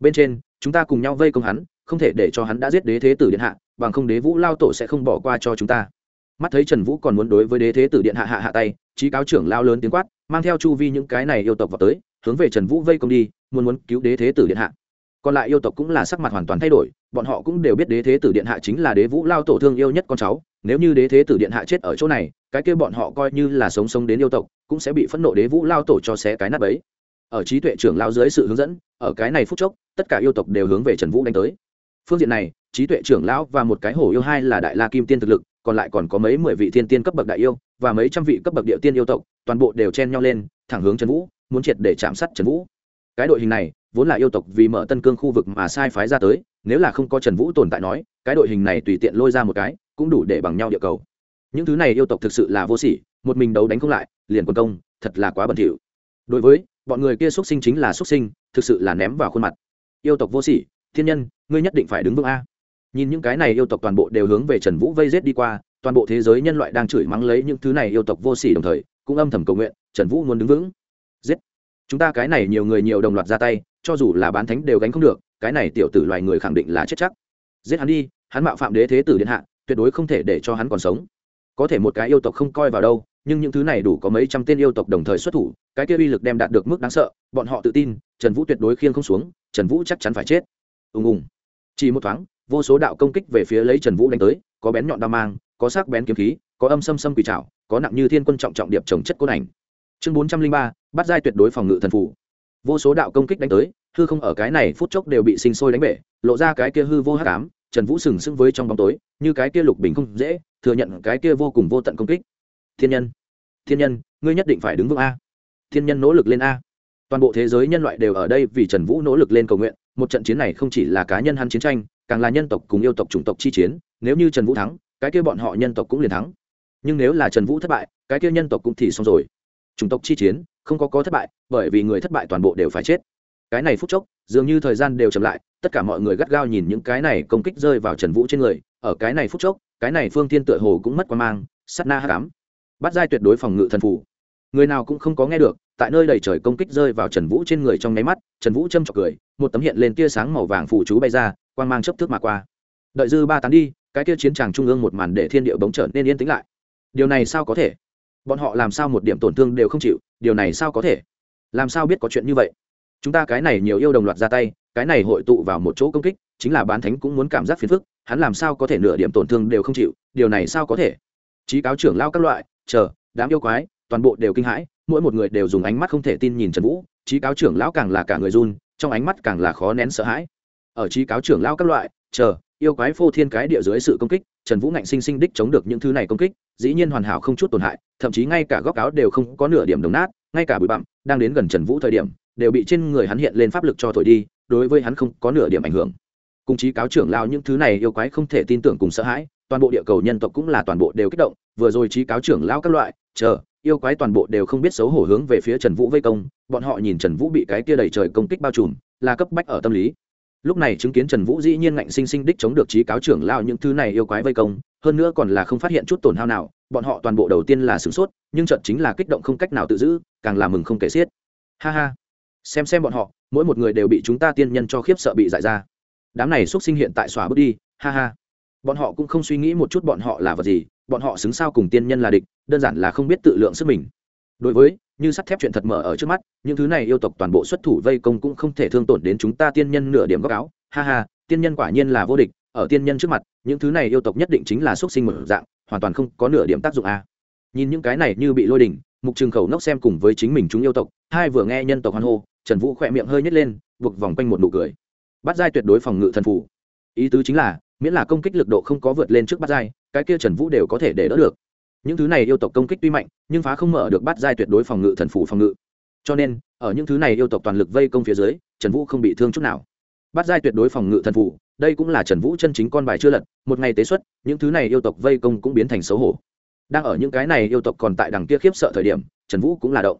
bên trên, chúng ta cùng nhau vây công hắn, không thể để cho hắn đã giết đế thế tử điện hạ, bằng không đế vũ lao tổ sẽ không bỏ qua cho chúng ta. Mắt thấy trần vũ còn muốn đối với đế thế tử điện hạ hạ hạ tay trí cáo trưởng lao lớn tiếng quát, mang theo chu vi những cái này yêu tộc vào tới, hướng về trần vũ vây công đi, muốn muốn cứu đế thế tử điện hạ. Còn lại yêu tộc cũng là sắc mặt hoàn toàn thay đổi, bọn họ cũng đều biết đế thế tử điện hạ chính là đế vũ lao tổ thương yêu nhất con cháu, nếu như đế thế tử điện hạ chết ở chỗ này, cái kia bọn họ coi như là sống sống đến yêu tộc, cũng sẽ bị phẫn nộ đế vũ lao tổ cho xé cái nắp ấy ở trí tuệ trưởng lao dưới sự hướng dẫn, ở cái này phút chốc, tất cả yêu tộc đều hướng về trần vũ đánh tới. Phương diện này, trí tuệ trưởng lão và một cái hổ yêu hai là đại la kim tiên thực lực, còn lại còn có mấy mười vị thiên tiên cấp bậc đại yêu và mấy trăm vị cấp bậc địa tiên yêu tộc, toàn bộ đều chen nhau lên, thẳng hướng trần vũ, muốn triệt để chạm sát trần vũ. Cái đội hình này, vốn là yêu tộc vì mở tân cương khu vực mà sai phái ra tới, nếu là không có trần vũ tồn tại nói, cái đội hình này tùy tiện lôi ra một cái, cũng đủ để bằng nhau địa cầu. Những thứ này yêu tộc thực sự là vô sỉ, một mình đấu đánh không lại, liền quân công, thật là quá bẩn thỉu đối với, bọn người kia xuất sinh chính là xuất sinh, thực sự là ném vào khuôn mặt. Yêu tộc vô sỉ, thiên nhân, ngươi nhất định phải đứng vững a. Nhìn những cái này yêu tộc toàn bộ đều hướng về trần vũ vây rết đi qua, toàn bộ thế giới nhân loại đang chửi mắng lấy những thứ này yêu tộc vô sỉ đồng thời, cũng âm thầm cầu nguyện, trần vũ muốn đứng vững. Giết. Chúng ta cái này nhiều người nhiều đồng loạt ra tay, cho dù là bán thánh đều gánh không được, cái này tiểu tử loài người khẳng định là chết chắc. Giết hắn đi, hắn mạo phạm đế thế tử điện hạ, tuyệt đối không thể để cho hắn còn sống. Có thể một cái yêu tộc không coi vào đâu nhưng những thứ này đủ có mấy trăm tên yêu tộc đồng thời xuất thủ, cái kia uy lực đem đạt được mức đáng sợ, bọn họ tự tin, trần vũ tuyệt đối khiêng không xuống, trần vũ chắc chắn phải chết. Ùng ùng. Chỉ một thoáng, vô số đạo công kích về phía lấy trần vũ đánh tới, có bén nhọn đao mang, có sắc bén kiếm khí, có âm xâm xâm quỷ trảo, có nặng như thiên quân trọng trọng điệp trồng chất cốt ảnh. Chương bốn trăm linh ba, bắt giai tuyệt đối phòng ngự thần phủ vô số đạo công kích đánh tới, hư không ở cái này phút chốc đều bị sinh sôi đánh bể, lộ ra cái kia hư vô hắc ám, trần vũ sừng sững với trong bóng tối, như cái kia lục bình không dễ, thừa nhận cái kia vô cùng vô tận công kích thiên nhân. Thiên nhân, ngươi nhất định phải đứng vững a. Thiên nhân nỗ lực lên a. Toàn bộ thế giới nhân loại đều ở đây vì trần vũ nỗ lực lên cầu nguyện. Một trận chiến này không chỉ là cá nhân hắn chiến tranh, càng là nhân tộc cùng yêu tộc chủng tộc chi chiến. Nếu như trần vũ thắng, cái kia bọn họ nhân tộc cũng liền thắng. Nhưng nếu là trần vũ thất bại, cái kia nhân tộc cũng thì xong rồi. Chủng tộc chi chiến, không có có thất bại, bởi vì người thất bại toàn bộ đều phải chết. Cái này phút chốc, dường như thời gian đều chậm lại, tất cả mọi người gắt gao nhìn những cái này công kích rơi vào trần vũ trên người. Ở cái này phút chốc, cái này phương thiên tựa hồ cũng mất quan mang sắt na hát cám bắt giai tuyệt đối phòng ngự thần phủ người nào cũng không có nghe được, tại nơi đầy trời công kích rơi vào trần vũ trên người trong nháy mắt, trần vũ châm trọc cười, một tấm hiện lên tia sáng màu vàng phủ chú bay ra, quang mang chấp thước mà qua. Đợi dư ba tán đi, cái tia chiến tràng trung ương một màn để thiên địa bóng trở nên yên tĩnh lại. Điều này sao có thể? Bọn họ làm sao một điểm tổn thương đều không chịu, điều này sao có thể? Làm sao biết có chuyện như vậy? Chúng ta cái này nhiều yêu đồng loạt ra tay, cái này hội tụ vào một chỗ công kích, chính là bán thánh cũng muốn cảm giác phiền phức, hắn làm sao có thể nửa điểm tổn thương đều không chịu, điều này sao có thể? Trí cáo trưởng lao các loại chờ, đám yêu quái, toàn bộ đều kinh hãi, mỗi một người đều dùng ánh mắt không thể tin nhìn trần vũ, trí cáo trưởng lão càng là cả người run, trong ánh mắt càng là khó nén sợ hãi. Ở trí cáo trưởng lão các loại, chờ, yêu quái phô thiên cái địa dưới sự công kích, trần vũ ngạnh sinh sinh đích chống được những thứ này công kích, dĩ nhiên hoàn hảo không chút tổn hại, thậm chí ngay cả góc áo đều không có nửa điểm đồng nát, ngay cả bụi bặm đang đến gần trần vũ thời điểm, đều bị trên người hắn hiện lên pháp lực cho thổi đi, đối với hắn không có nửa điểm ảnh hưởng. Cùng chí cáo trưởng lao những thứ này yêu quái không thể tin tưởng cùng sợ hãi toàn bộ địa cầu nhân tộc cũng là toàn bộ đều kích động, vừa rồi trí cáo trưởng lao các loại, chờ, yêu quái toàn bộ đều không biết xấu hổ hướng về phía trần vũ vây công, bọn họ nhìn trần vũ bị cái kia đầy trời công kích bao trùm, là cấp bách ở tâm lý. Lúc này chứng kiến trần vũ dĩ nhiên ngạnh sinh sinh đích chống được trí cáo trưởng lao những thứ này yêu quái vây công, hơn nữa còn là không phát hiện chút tổn hao nào, bọn họ toàn bộ đầu tiên là sửng sốt, nhưng trận chính là kích động không cách nào tự giữ, càng là mừng không kể xiết. Ha ha. Xem xem bọn họ, mỗi một người đều bị chúng ta tiên nhân cho khiếp sợ bị giải ra. Đám này xuất sinh hiện tại xóa bước đi, ha ha bọn họ cũng không suy nghĩ một chút bọn họ là vật gì, bọn họ xứng sao cùng tiên nhân là địch, đơn giản là không biết tự lượng sức mình. Đối với, như sắt thép chuyện thật mở ở trước mắt, những thứ này yêu tộc toàn bộ xuất thủ vây công cũng không thể thương tổn đến chúng ta tiên nhân nửa điểm góc áo. Ha ha, tiên nhân quả nhiên là vô địch, ở tiên nhân trước mặt, những thứ này yêu tộc nhất định chính là xuất sinh mở dạng, hoàn toàn không có nửa điểm tác dụng a. Nhìn những cái này như bị lôi đỉnh, mục trường khẩu nốc xem cùng với chính mình chúng yêu tộc, hai vừa nghe nhân tộc hoan hô, trần vũ khỏe miệng hơi nhét lên, buộc vòng quanh một nụ cười. Bắt giai tuyệt đối phòng ngự thần phủ ý tứ chính là miễn là công kích lực độ không có vượt lên trước bát giai, cái kia trần vũ đều có thể để đỡ được. Những thứ này yêu tộc công kích tuy mạnh, nhưng phá không mở được bát giai tuyệt đối phòng ngự, thần phủ phòng ngự. Cho nên, ở những thứ này yêu tộc toàn lực vây công phía dưới, trần vũ không bị thương chút nào. Bát giai tuyệt đối phòng ngự thần phủ, đây cũng là trần vũ chân chính con bài chưa lật, một ngày tế xuất, những thứ này yêu tộc vây công cũng biến thành xấu hổ. Đang ở những cái này yêu tộc còn tại đằng kia khiếp sợ thời điểm, trần vũ cũng là động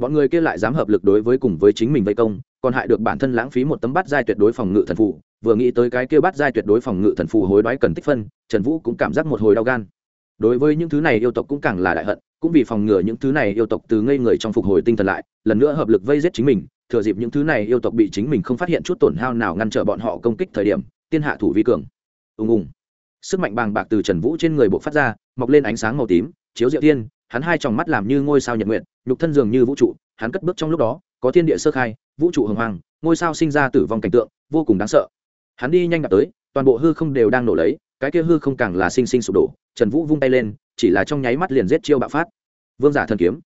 bọn người kia lại dám hợp lực đối với cùng với chính mình vây công, còn hại được bản thân lãng phí một tấm bát giai tuyệt đối phòng ngự thần phù. Vừa nghĩ tới cái kia bát giai tuyệt đối phòng ngự thần phù hối đoái cần tích phân, trần vũ cũng cảm giác một hồi đau gan. Đối với những thứ này yêu tộc cũng càng là đại hận, cũng vì phòng ngừa những thứ này yêu tộc từ ngây người trong phục hồi tinh thần lại, lần nữa hợp lực vây giết chính mình, thừa dịp những thứ này yêu tộc bị chính mình không phát hiện chút tổn hao nào ngăn trở bọn họ công kích thời điểm, tiên hạ thủ vi cường. Ùng ùng. Sức mạnh bàng bạc từ trần vũ trên người bộ phát ra, mọc lên ánh sáng màu tím, chiếu diệu tiên hắn hai tròng mắt làm như ngôi sao nhật nguyện nhục thân dường như vũ trụ, hắn cất bước trong lúc đó, có thiên địa sơ khai, vũ trụ hồng hoàng, ngôi sao sinh ra tử vong cảnh tượng, vô cùng đáng sợ. Hắn đi nhanh đạp tới, toàn bộ hư không đều đang nổ lấy, cái kia hư không càng là sinh sinh sụp đổ, trần vũ vung tay lên, chỉ là trong nháy mắt liền giết chiêu bạo phát. Vương giả thần kiếm,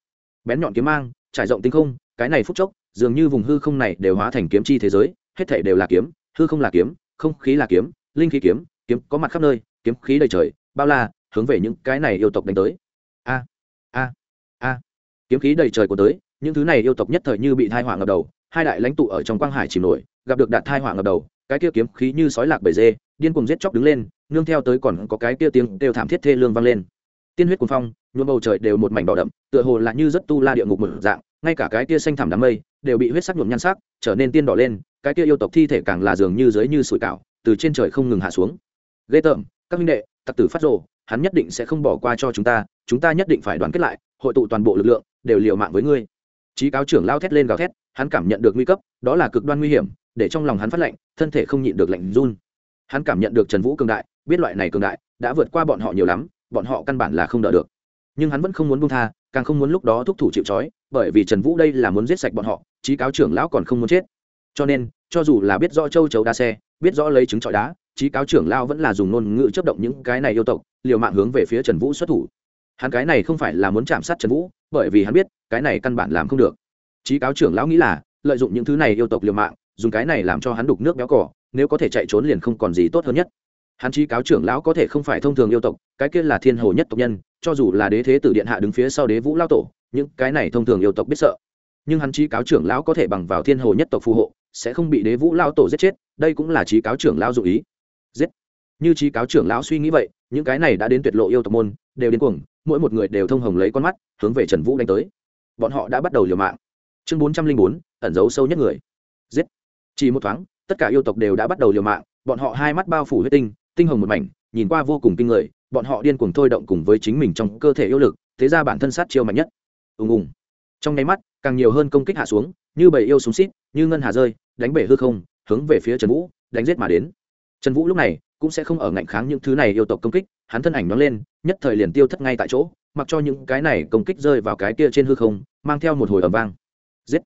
bén nhọn kiếm mang, trải rộng tinh không, cái này phút chốc, dường như vùng hư không này đều hóa thành kiếm chi thế giới, hết thảy đều là kiếm, hư không là kiếm, không khí là kiếm, linh khí kiếm kiếm có mặt khắp nơi, kiếm khí đầy trời, bao la, hướng về những cái này yêu tộc đánh tới a. Kiếm khí đầy trời của tới, những thứ này yêu tộc nhất thời như bị thai hỏa ngập đầu, hai đại lãnh tụ ở trong quang hải chìm nổi, gặp được đạt thai hỏa ngập đầu, cái kia kiếm khí như sói lạc bầy dê, điên cùng giết chóc đứng lên, nương theo tới còn có cái kia tiếng đều thảm thiết thê lương vang lên. Tiên huyết cuồng phong, nhuộm bầu trời đều một mảnh đỏ đậm, tựa hồ là như rất tu la địa ngục một dạng, ngay cả cái kia xanh thảm đám mây đều bị huyết sắc nhuộm nhan sắc, trở nên tiên đỏ lên, cái kia yêu tộc thi thể càng là dường như dưới như sủi cảo, từ trên trời không ngừng hạ xuống. Ghê tởm, các minh đệ, tặc tử phát rồ, hắn nhất định sẽ không bỏ qua cho chúng ta chúng ta nhất định phải đoàn kết lại hội tụ toàn bộ lực lượng, đều liều mạng với ngươi. Trí cáo trưởng lao thét lên gào thét, hắn cảm nhận được nguy cấp, đó là cực đoan nguy hiểm, để trong lòng hắn phát lạnh thân thể không nhịn được lạnh run. Hắn cảm nhận được trần vũ cường đại, biết loại này cường đại, đã vượt qua bọn họ nhiều lắm, bọn họ căn bản là không đỡ được. Nhưng hắn vẫn không muốn buông tha, càng không muốn lúc đó thúc thủ chịu trói, bởi vì trần vũ đây là muốn giết sạch bọn họ trí cáo trưởng lão còn không muốn chết. Cho nên, cho dù là biết rõ châu chấu đa xe, biết rõ lấy trứng trọi đá trí cáo trưởng lao vẫn là dùng ngôn ngữ chấp động những cái này yêu tộc, liều mạng hướng về phía trần vũ xuất thủ hắn cái này không phải là muốn chạm sát trần vũ, bởi vì hắn biết, cái này căn bản làm không được. Trí cáo trưởng lão nghĩ là, lợi dụng những thứ này yêu tộc liều mạng, dùng cái này làm cho hắn đục nước béo cỏ, nếu có thể chạy trốn liền không còn gì tốt hơn nhất. Hắn trí cáo trưởng lão có thể không phải thông thường yêu tộc, cái kia là thiên hồ nhất tộc nhân, cho dù là đế thế tử điện hạ đứng phía sau đế vũ lao tổ, những cái này thông thường yêu tộc biết sợ. Nhưng hắn trí cáo trưởng lão có thể bằng vào thiên hồ nhất tộc phù hộ, sẽ không bị đế vũ lao tổ giết chết, đây cũng là trí cáo trưởng lão dụ ý. Giết. Như trí cáo trưởng lão suy nghĩ vậy, những cái này đã đến tuyệt lộ yêu tộc môn đều điên cuồng, mỗi một người đều thông hồng lấy con mắt, hướng về trần vũ đánh tới. Bọn họ đã bắt đầu liều mạng. Chương bốn trăm linh bốn, ẩn giấu sâu nhất người. Giết. Chỉ một thoáng, tất cả yêu tộc đều đã bắt đầu liều mạng, bọn họ hai mắt bao phủ huyết tinh tinh hồng một mảnh, nhìn qua vô cùng kinh người, bọn họ điên cuồng thôi động cùng với chính mình trong cơ thể yêu lực, thế ra bản thân sát chiêu mạnh nhất. Ùng ùng. Trong nháy mắt, càng nhiều hơn công kích hạ xuống, như bầy yêu súng xít, như ngân hà rơi, đánh bể hư không, hướng về phía trần vũ, đánh giết mà đến. Trần vũ lúc này cũng sẽ không ở ngạnh kháng những thứ này yêu tộc công kích, hắn thân ảnh nó lên, nhất thời liền tiêu thất ngay tại chỗ, mặc cho những cái này công kích rơi vào cái kia trên hư không, mang theo một hồi ầm vang. Giết!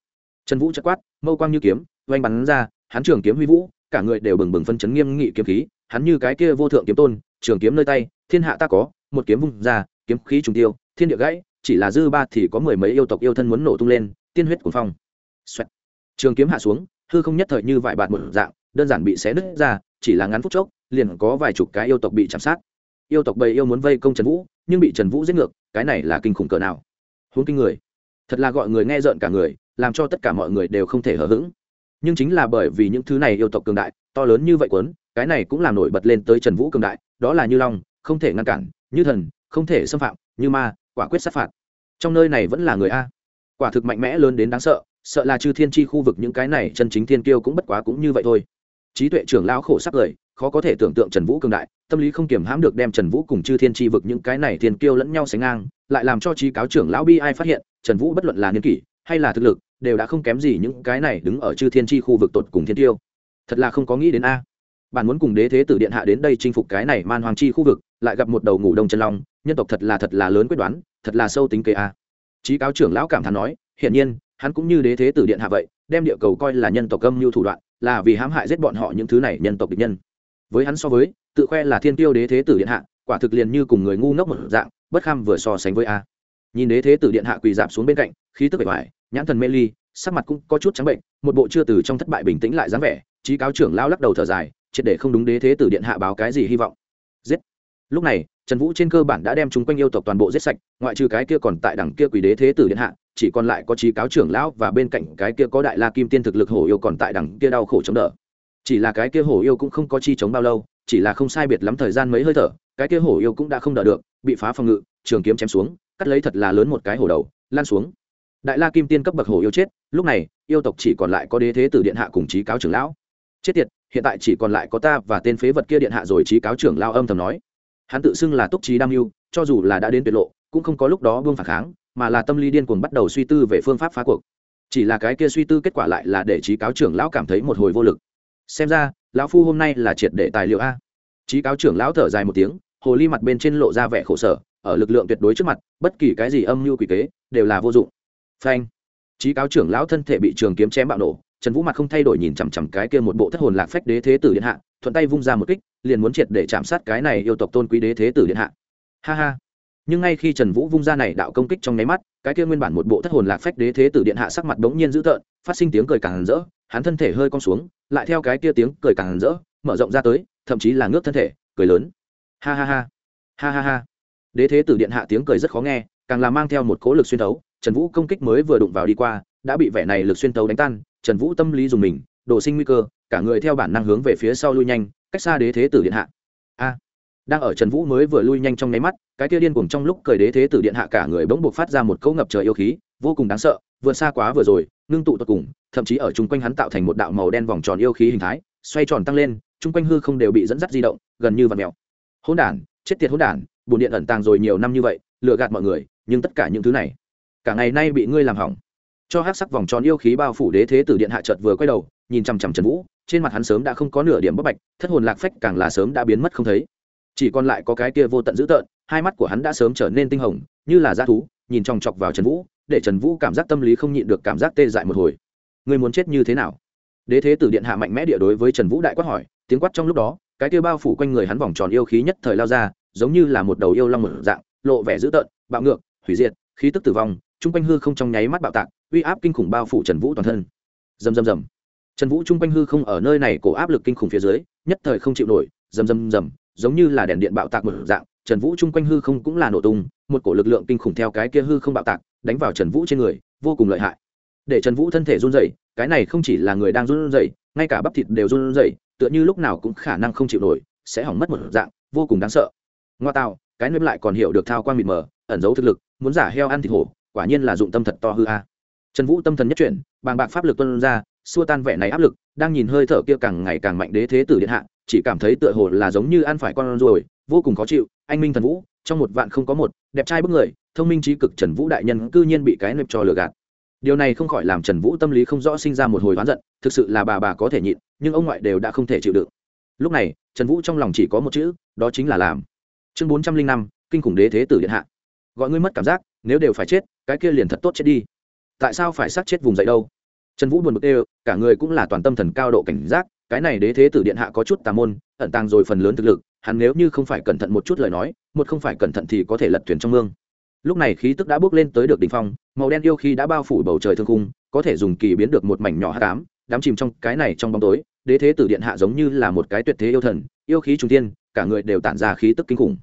Trần vũ chất quát, mâu quang như kiếm, oanh bắn ra, hắn trường kiếm huy vũ, cả người đều bừng bừng phân chấn nghiêm nghị kiếm khí, hắn như cái kia vô thượng kiếm tôn, trường kiếm nơi tay, thiên hạ ta có, một kiếm vung ra, kiếm khí trùng tiêu, thiên địa gãy, chỉ là dư ba thì có mười mấy yêu tộc yêu thân muốn nổ tung lên, tiên huyết cuồng phong. Xoẹt. trường kiếm hạ xuống, hư không nhất thời như vải bạt một dạng, đơn giản bị xé nứt ra, chỉ là ngắn phút chốc liền có vài chục cái yêu tộc bị chạm sát. Yêu tộc bầy yêu muốn vây công trần vũ, nhưng bị trần vũ giết ngược, cái này là kinh khủng cỡ nào. Huống kinh người. Thật là gọi người nghe rợn cả người, làm cho tất cả mọi người đều không thể hở h ữ g nhưng chính là bởi vì những thứ này yêu tộc cường đại, to lớn như vậy quấn, cái này cũng làm nổi bật lên tới trần vũ cường đại, đó là như long, không thể ngăn cản, như thần, không thể xâm phạm, như ma, quả quyết sát phạt. Trong nơi này vẫn là người a. Quả thực mạnh mẽ lớn đến đáng sợ sợ là chư thiên tri khu vực những cái này chân chính thiên kiêu cũng bất quá cũng như vậy thôi. Trí tuệ trưởng lão khổ sắc cười khó có thể tưởng tượng trần vũ cường đại, tâm lý không kiềm hãm được đem trần vũ cùng chư thiên tri vực những cái này thiên kiêu lẫn nhau sánh ngang, lại làm cho trí cáo trưởng lão bi ai phát hiện, trần vũ bất luận là niên kỷ hay là thực lực, đều đã không kém gì những cái này đứng ở chư thiên tri khu vực tột cùng thiên tiêu thật là không có nghĩ đến a. Bạn muốn cùng đế thế tử điện hạ đến đây chinh phục cái này man hoàng chi khu vực, lại gặp một đầu ngủ đông chân long, nhân tộc thật là thật là lớn quyết đoán, thật là sâu tính kế a. Trí cáo trưởng lão cảm thán nói, hiển nhiên, hắn cũng như đế thế tử điện hạ vậy, đem địa cầu coi là nhân tộc âm mưu thủ đoạn, là vì hãm hại giết bọn họ những thứ này nhân tộc địch nhân với hắn so với, tự khoe là thiên tiêu đế thế tử điện hạ, quả thực liền như cùng người ngu ngốc một dạng, bất kham vừa so sánh với a. Nhìn đế thế tử điện hạ quỳ dạp xuống bên cạnh, khí tức bề vải nhãn thần mê ly, sắc mặt cũng có chút trắng bệnh, một bộ chưa từ trong thất bại bình tĩnh lại dáng vẻ, trí cáo trưởng lao lắc đầu thở dài, triệt để không đúng đế thế tử điện hạ báo cái gì hy vọng. Giết! Lúc này, trần vũ trên cơ bản đã đem chúng quanh yêu tộc toàn bộ giết sạch, ngoại trừ cái kia còn tại đẳng kia quỷ đế thế tử điện hạ, chỉ còn lại có trí cáo trưởng lão và bên cạnh cái kia có đại la kim tiên thực lực hổ yêu còn tại đẳng kia đau khổ chống đỡ chỉ là cái kia hổ yêu cũng không có chi chống bao lâu, chỉ là không sai biệt lắm thời gian mấy hơi thở, cái kia hổ yêu cũng đã không đỡ được, bị phá phòng ngự, trường kiếm chém xuống, cắt lấy thật là lớn một cái hổ đầu lan xuống. Đại la kim tiên cấp bậc hổ yêu chết, lúc này, yêu tộc chỉ còn lại có đế thế tử điện hạ cùng trí cáo trưởng lão. Chết tiệt, hiện tại chỉ còn lại có ta và tên phế vật kia điện hạ rồi trí cáo trưởng lao âm thầm nói. Hắn tự xưng là túc trí đam mưu, cho dù là đã đến tuyệt lộ, cũng không có lúc đó buông phản kháng, mà là tâm lý điên cuồng bắt đầu suy tư về phương pháp phá cuộc. Chỉ là cái kia suy tư kết quả lại là để trí cáo trưởng lão cảm thấy một hồi vô lực xem ra, lão phu hôm nay là triệt để tài liệu a. Trí cáo trưởng lão thở dài một tiếng, hồ ly mặt bên trên lộ ra vẻ khổ sở, ở lực lượng tuyệt đối trước mặt, bất kỳ cái gì âm mưu quỷ kế, đều là vô dụng. Phanh. Trí cáo trưởng lão thân thể bị trường kiếm chém bạo nổ, trần vũ mặt không thay đổi nhìn chằm chằm cái kia một bộ thất hồn lạc phách đế thế tử điện hạ, thuận tay vung ra một kích, liền muốn triệt để chạm sát cái này yêu tộc tôn quý đế thế tử điện hạ. Ha ha. Nhưng ngay khi trần vũ vung ra này đạo công kích trong nháy mắt, cái kia nguyên bản một bộ thất hồn lạc phách đế thế tử điện hạ sắc mặt bỗng nhiên dữ tợn, phát sinh tiếng cười càng rỡ hắn thân thể hơi cong xuống, lại theo cái kia tiếng cười càng rỡ, mở rộng ra tới, thậm chí là ngước thân thể, cười lớn. Ha ha ha. Ha ha ha. Đế thế tử điện hạ tiếng cười rất khó nghe, càng là mang theo một cố lực xuyên thấu. Trần vũ công kích mới vừa đụng vào đi qua, đã bị vẻ này lực xuyên thấu đánh tan. Trần vũ tâm lý dùng mình đổ sinh nguy cơ, cả người theo bản năng hướng về phía sau lui nhanh, cách xa đế thế tử điện hạ. A. Đang ở trần vũ mới vừa lui nhanh trong nháy mắt, cái kia điên cuồng trong lúc cười đế thế tử điện hạ cả người bỗng buộc phát ra một cỗ ngập trời yêu khí, vô cùng đáng sợ, vượt xa quá vừa rồi ngưng tụ tột cùng, thậm chí ở chung quanh hắn tạo thành một đạo màu đen vòng tròn yêu khí hình thái, xoay tròn tăng lên, chung quanh hư không đều bị dẫn dắt di động, gần như vặn mèo. Hỗn đản, chết tiệt hỗn đản bồn điện ẩn tàng rồi nhiều năm như vậy, lừa gạt mọi người, nhưng tất cả những thứ này, cả ngày nay bị ngươi làm hỏng. Cho hát sắc vòng tròn yêu khí bao phủ đế thế tử điện hạ chợt vừa quay đầu, nhìn chằm chằm trần vũ, trên mặt hắn sớm đã không có nửa điểm bất bạch, thất hồn lạc phách càng là sớm đã biến mất không thấy. Chỉ còn lại có cái kia vô tận dữ tợn, hai mắt của hắn đã sớm trở nên tinh hồng, như là g thú, nhìn chòng chọc vào trần vũ để trần vũ cảm giác tâm lý không nhịn được cảm giác tê dại một hồi. Người muốn chết như thế nào? Đế thế tử điện hạ mạnh mẽ địa đối với trần vũ đại quát hỏi, tiếng quát trong lúc đó, cái kia bao phủ quanh người hắn vòng tròn yêu khí nhất thời lao ra, giống như là một đầu yêu long một dạng, lộ vẻ dữ tợn, bạo ngược, hủy diệt, khí tức tử vong, chung quanh hư không trong nháy mắt bạo tạc, uy áp kinh khủng bao phủ trần vũ toàn thân. Dầm dầm dầm trần vũ chung quanh hư không ở nơi này cổ áp lực kinh khủng phía dưới, nhất thời không chịu nổi dầm dầm dầm giống như là đèn điện bạo tạc một dạng, trần vũ chung quanh hư không cũng là nổ tung, một cổ lực lượng kinh khủng theo cái kia hư không bạo tạc đánh vào trần vũ trên người, vô cùng lợi hại. Để trần vũ thân thể run rẩy, cái này không chỉ là người đang run rẩy, ngay cả bắp thịt đều run rẩy, tựa như lúc nào cũng khả năng không chịu nổi, sẽ hỏng mất một dạng, vô cùng đáng sợ. Ngoa tạo, cái nếp lại còn hiểu được thao quang mịt mờ, ẩn giấu thực lực, muốn giả heo ăn thịt hổ, quả nhiên là dụng tâm thật to hư a. Trần vũ tâm thần nhất chuyển, bàng bạc pháp lực tuân ra, xua tan vẻ này áp lực, đang nhìn hơi thở kia càng ngày càng mạnh đế thế tử điện hạ, chỉ cảm thấy tựa hồ là giống như ăn phải con ruồi, vô cùng khó chịu. Anh minh thần vũ, trong một vạn không có một, đẹp trai bức người thông minh trí cực trần vũ đại nhân cư nhiên bị cái nếp cho lừa gạt. Điều này không khỏi làm trần vũ tâm lý không rõ sinh ra một hồi oán giận, thực sự là bà bà có thể nhịn, nhưng ông ngoại đều đã không thể chịu đựng. Lúc này, trần vũ trong lòng chỉ có một chữ, đó chính là làm. Chương bốn trăm linh năm, kinh khủng đế thế tử điện hạ. Gọi ngươi mất cảm giác, nếu đều phải chết, cái kia liền thật tốt chết đi. Tại sao phải sát chết vùng dậy đâu? Trần vũ buồn bực ê cả người cũng là toàn tâm thần cao độ cảnh giác, cái này đế thế tử điện hạ có chút tà môn, ẩn tàng rồi phần lớn thực lực, hắn nếu như không phải cẩn thận một chút lời nói, một không phải cẩn thận thì có thể lật thuyền trong mương lúc này khí tức đã bước lên tới được đỉnh phong, màu đen yêu khi đã bao phủ bầu trời thương cung có thể dùng kỳ biến được một mảnh nhỏ hát cám đám chìm trong cái này trong bóng tối. Đế thế tử điện hạ giống như là một cái tuyệt thế yêu thần, yêu khí trung tiên cả người đều tản ra khí tức kinh khủng.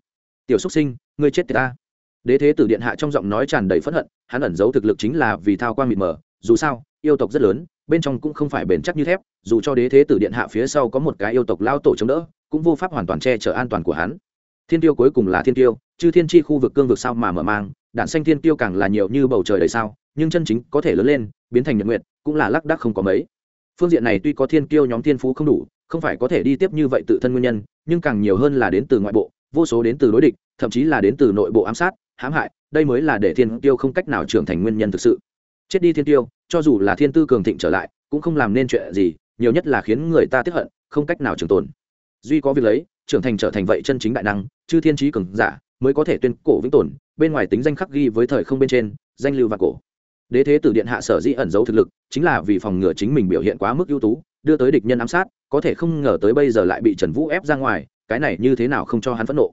Tiểu xúc sinh, ngươi chết ta. Đế thế tử điện hạ trong giọng nói tràn đầy phẫn hận, hắn ẩn giấu thực lực chính là vì thao quang mịt mờ, dù sao, yêu tộc rất lớn, bên trong cũng không phải bền chắc như thép, dù cho đế thế tử điện hạ phía sau có một cái yêu tộc lao tổ chống đỡ, cũng vô pháp hoàn toàn che chở an toàn của hắn. Thiên tiêu cuối cùng là thiên tiêu chư thiên chi khu vực cương vực sao mà mở mang, đạn xanh thiên tiêu càng là nhiều như bầu trời đầy sao, nhưng chân chính có thể lớn lên, biến thành nhật nguyệt, cũng là lác đác không có mấy. Phương diện này tuy có thiên tiêu nhóm thiên phú không đủ, không phải có thể đi tiếp như vậy tự thân nguyên nhân, nhưng càng nhiều hơn là đến từ ngoại bộ, vô số đến từ đối địch, thậm chí là đến từ nội bộ ám sát, hãm hại, đây mới là để thiên tiêu không cách nào trưởng thành nguyên nhân thực sự. Chết đi thiên tiêu cho dù là thiên tư cường thịnh trở lại, cũng không làm nên chuyện gì, nhiều nhất là khiến người ta tiếp hận, không cách nào trường tồn. Duy có việc lấy, trưởng thành trở thành vậy chân chính đại năng, chư thiên trí cường giả mới có thể tuyên cổ vĩnh tồn, bên ngoài tính danh khắc ghi với thời không bên trên, danh lưu và cổ. Đế thế tử điện hạ sở dĩ ẩn giấu thực lực, chính là vì phòng ngừa chính mình biểu hiện quá mức ưu tú, đưa tới địch nhân ám sát, có thể không ngờ tới bây giờ lại bị trần vũ ép ra ngoài, cái này như thế nào không cho hắn phẫn nộ.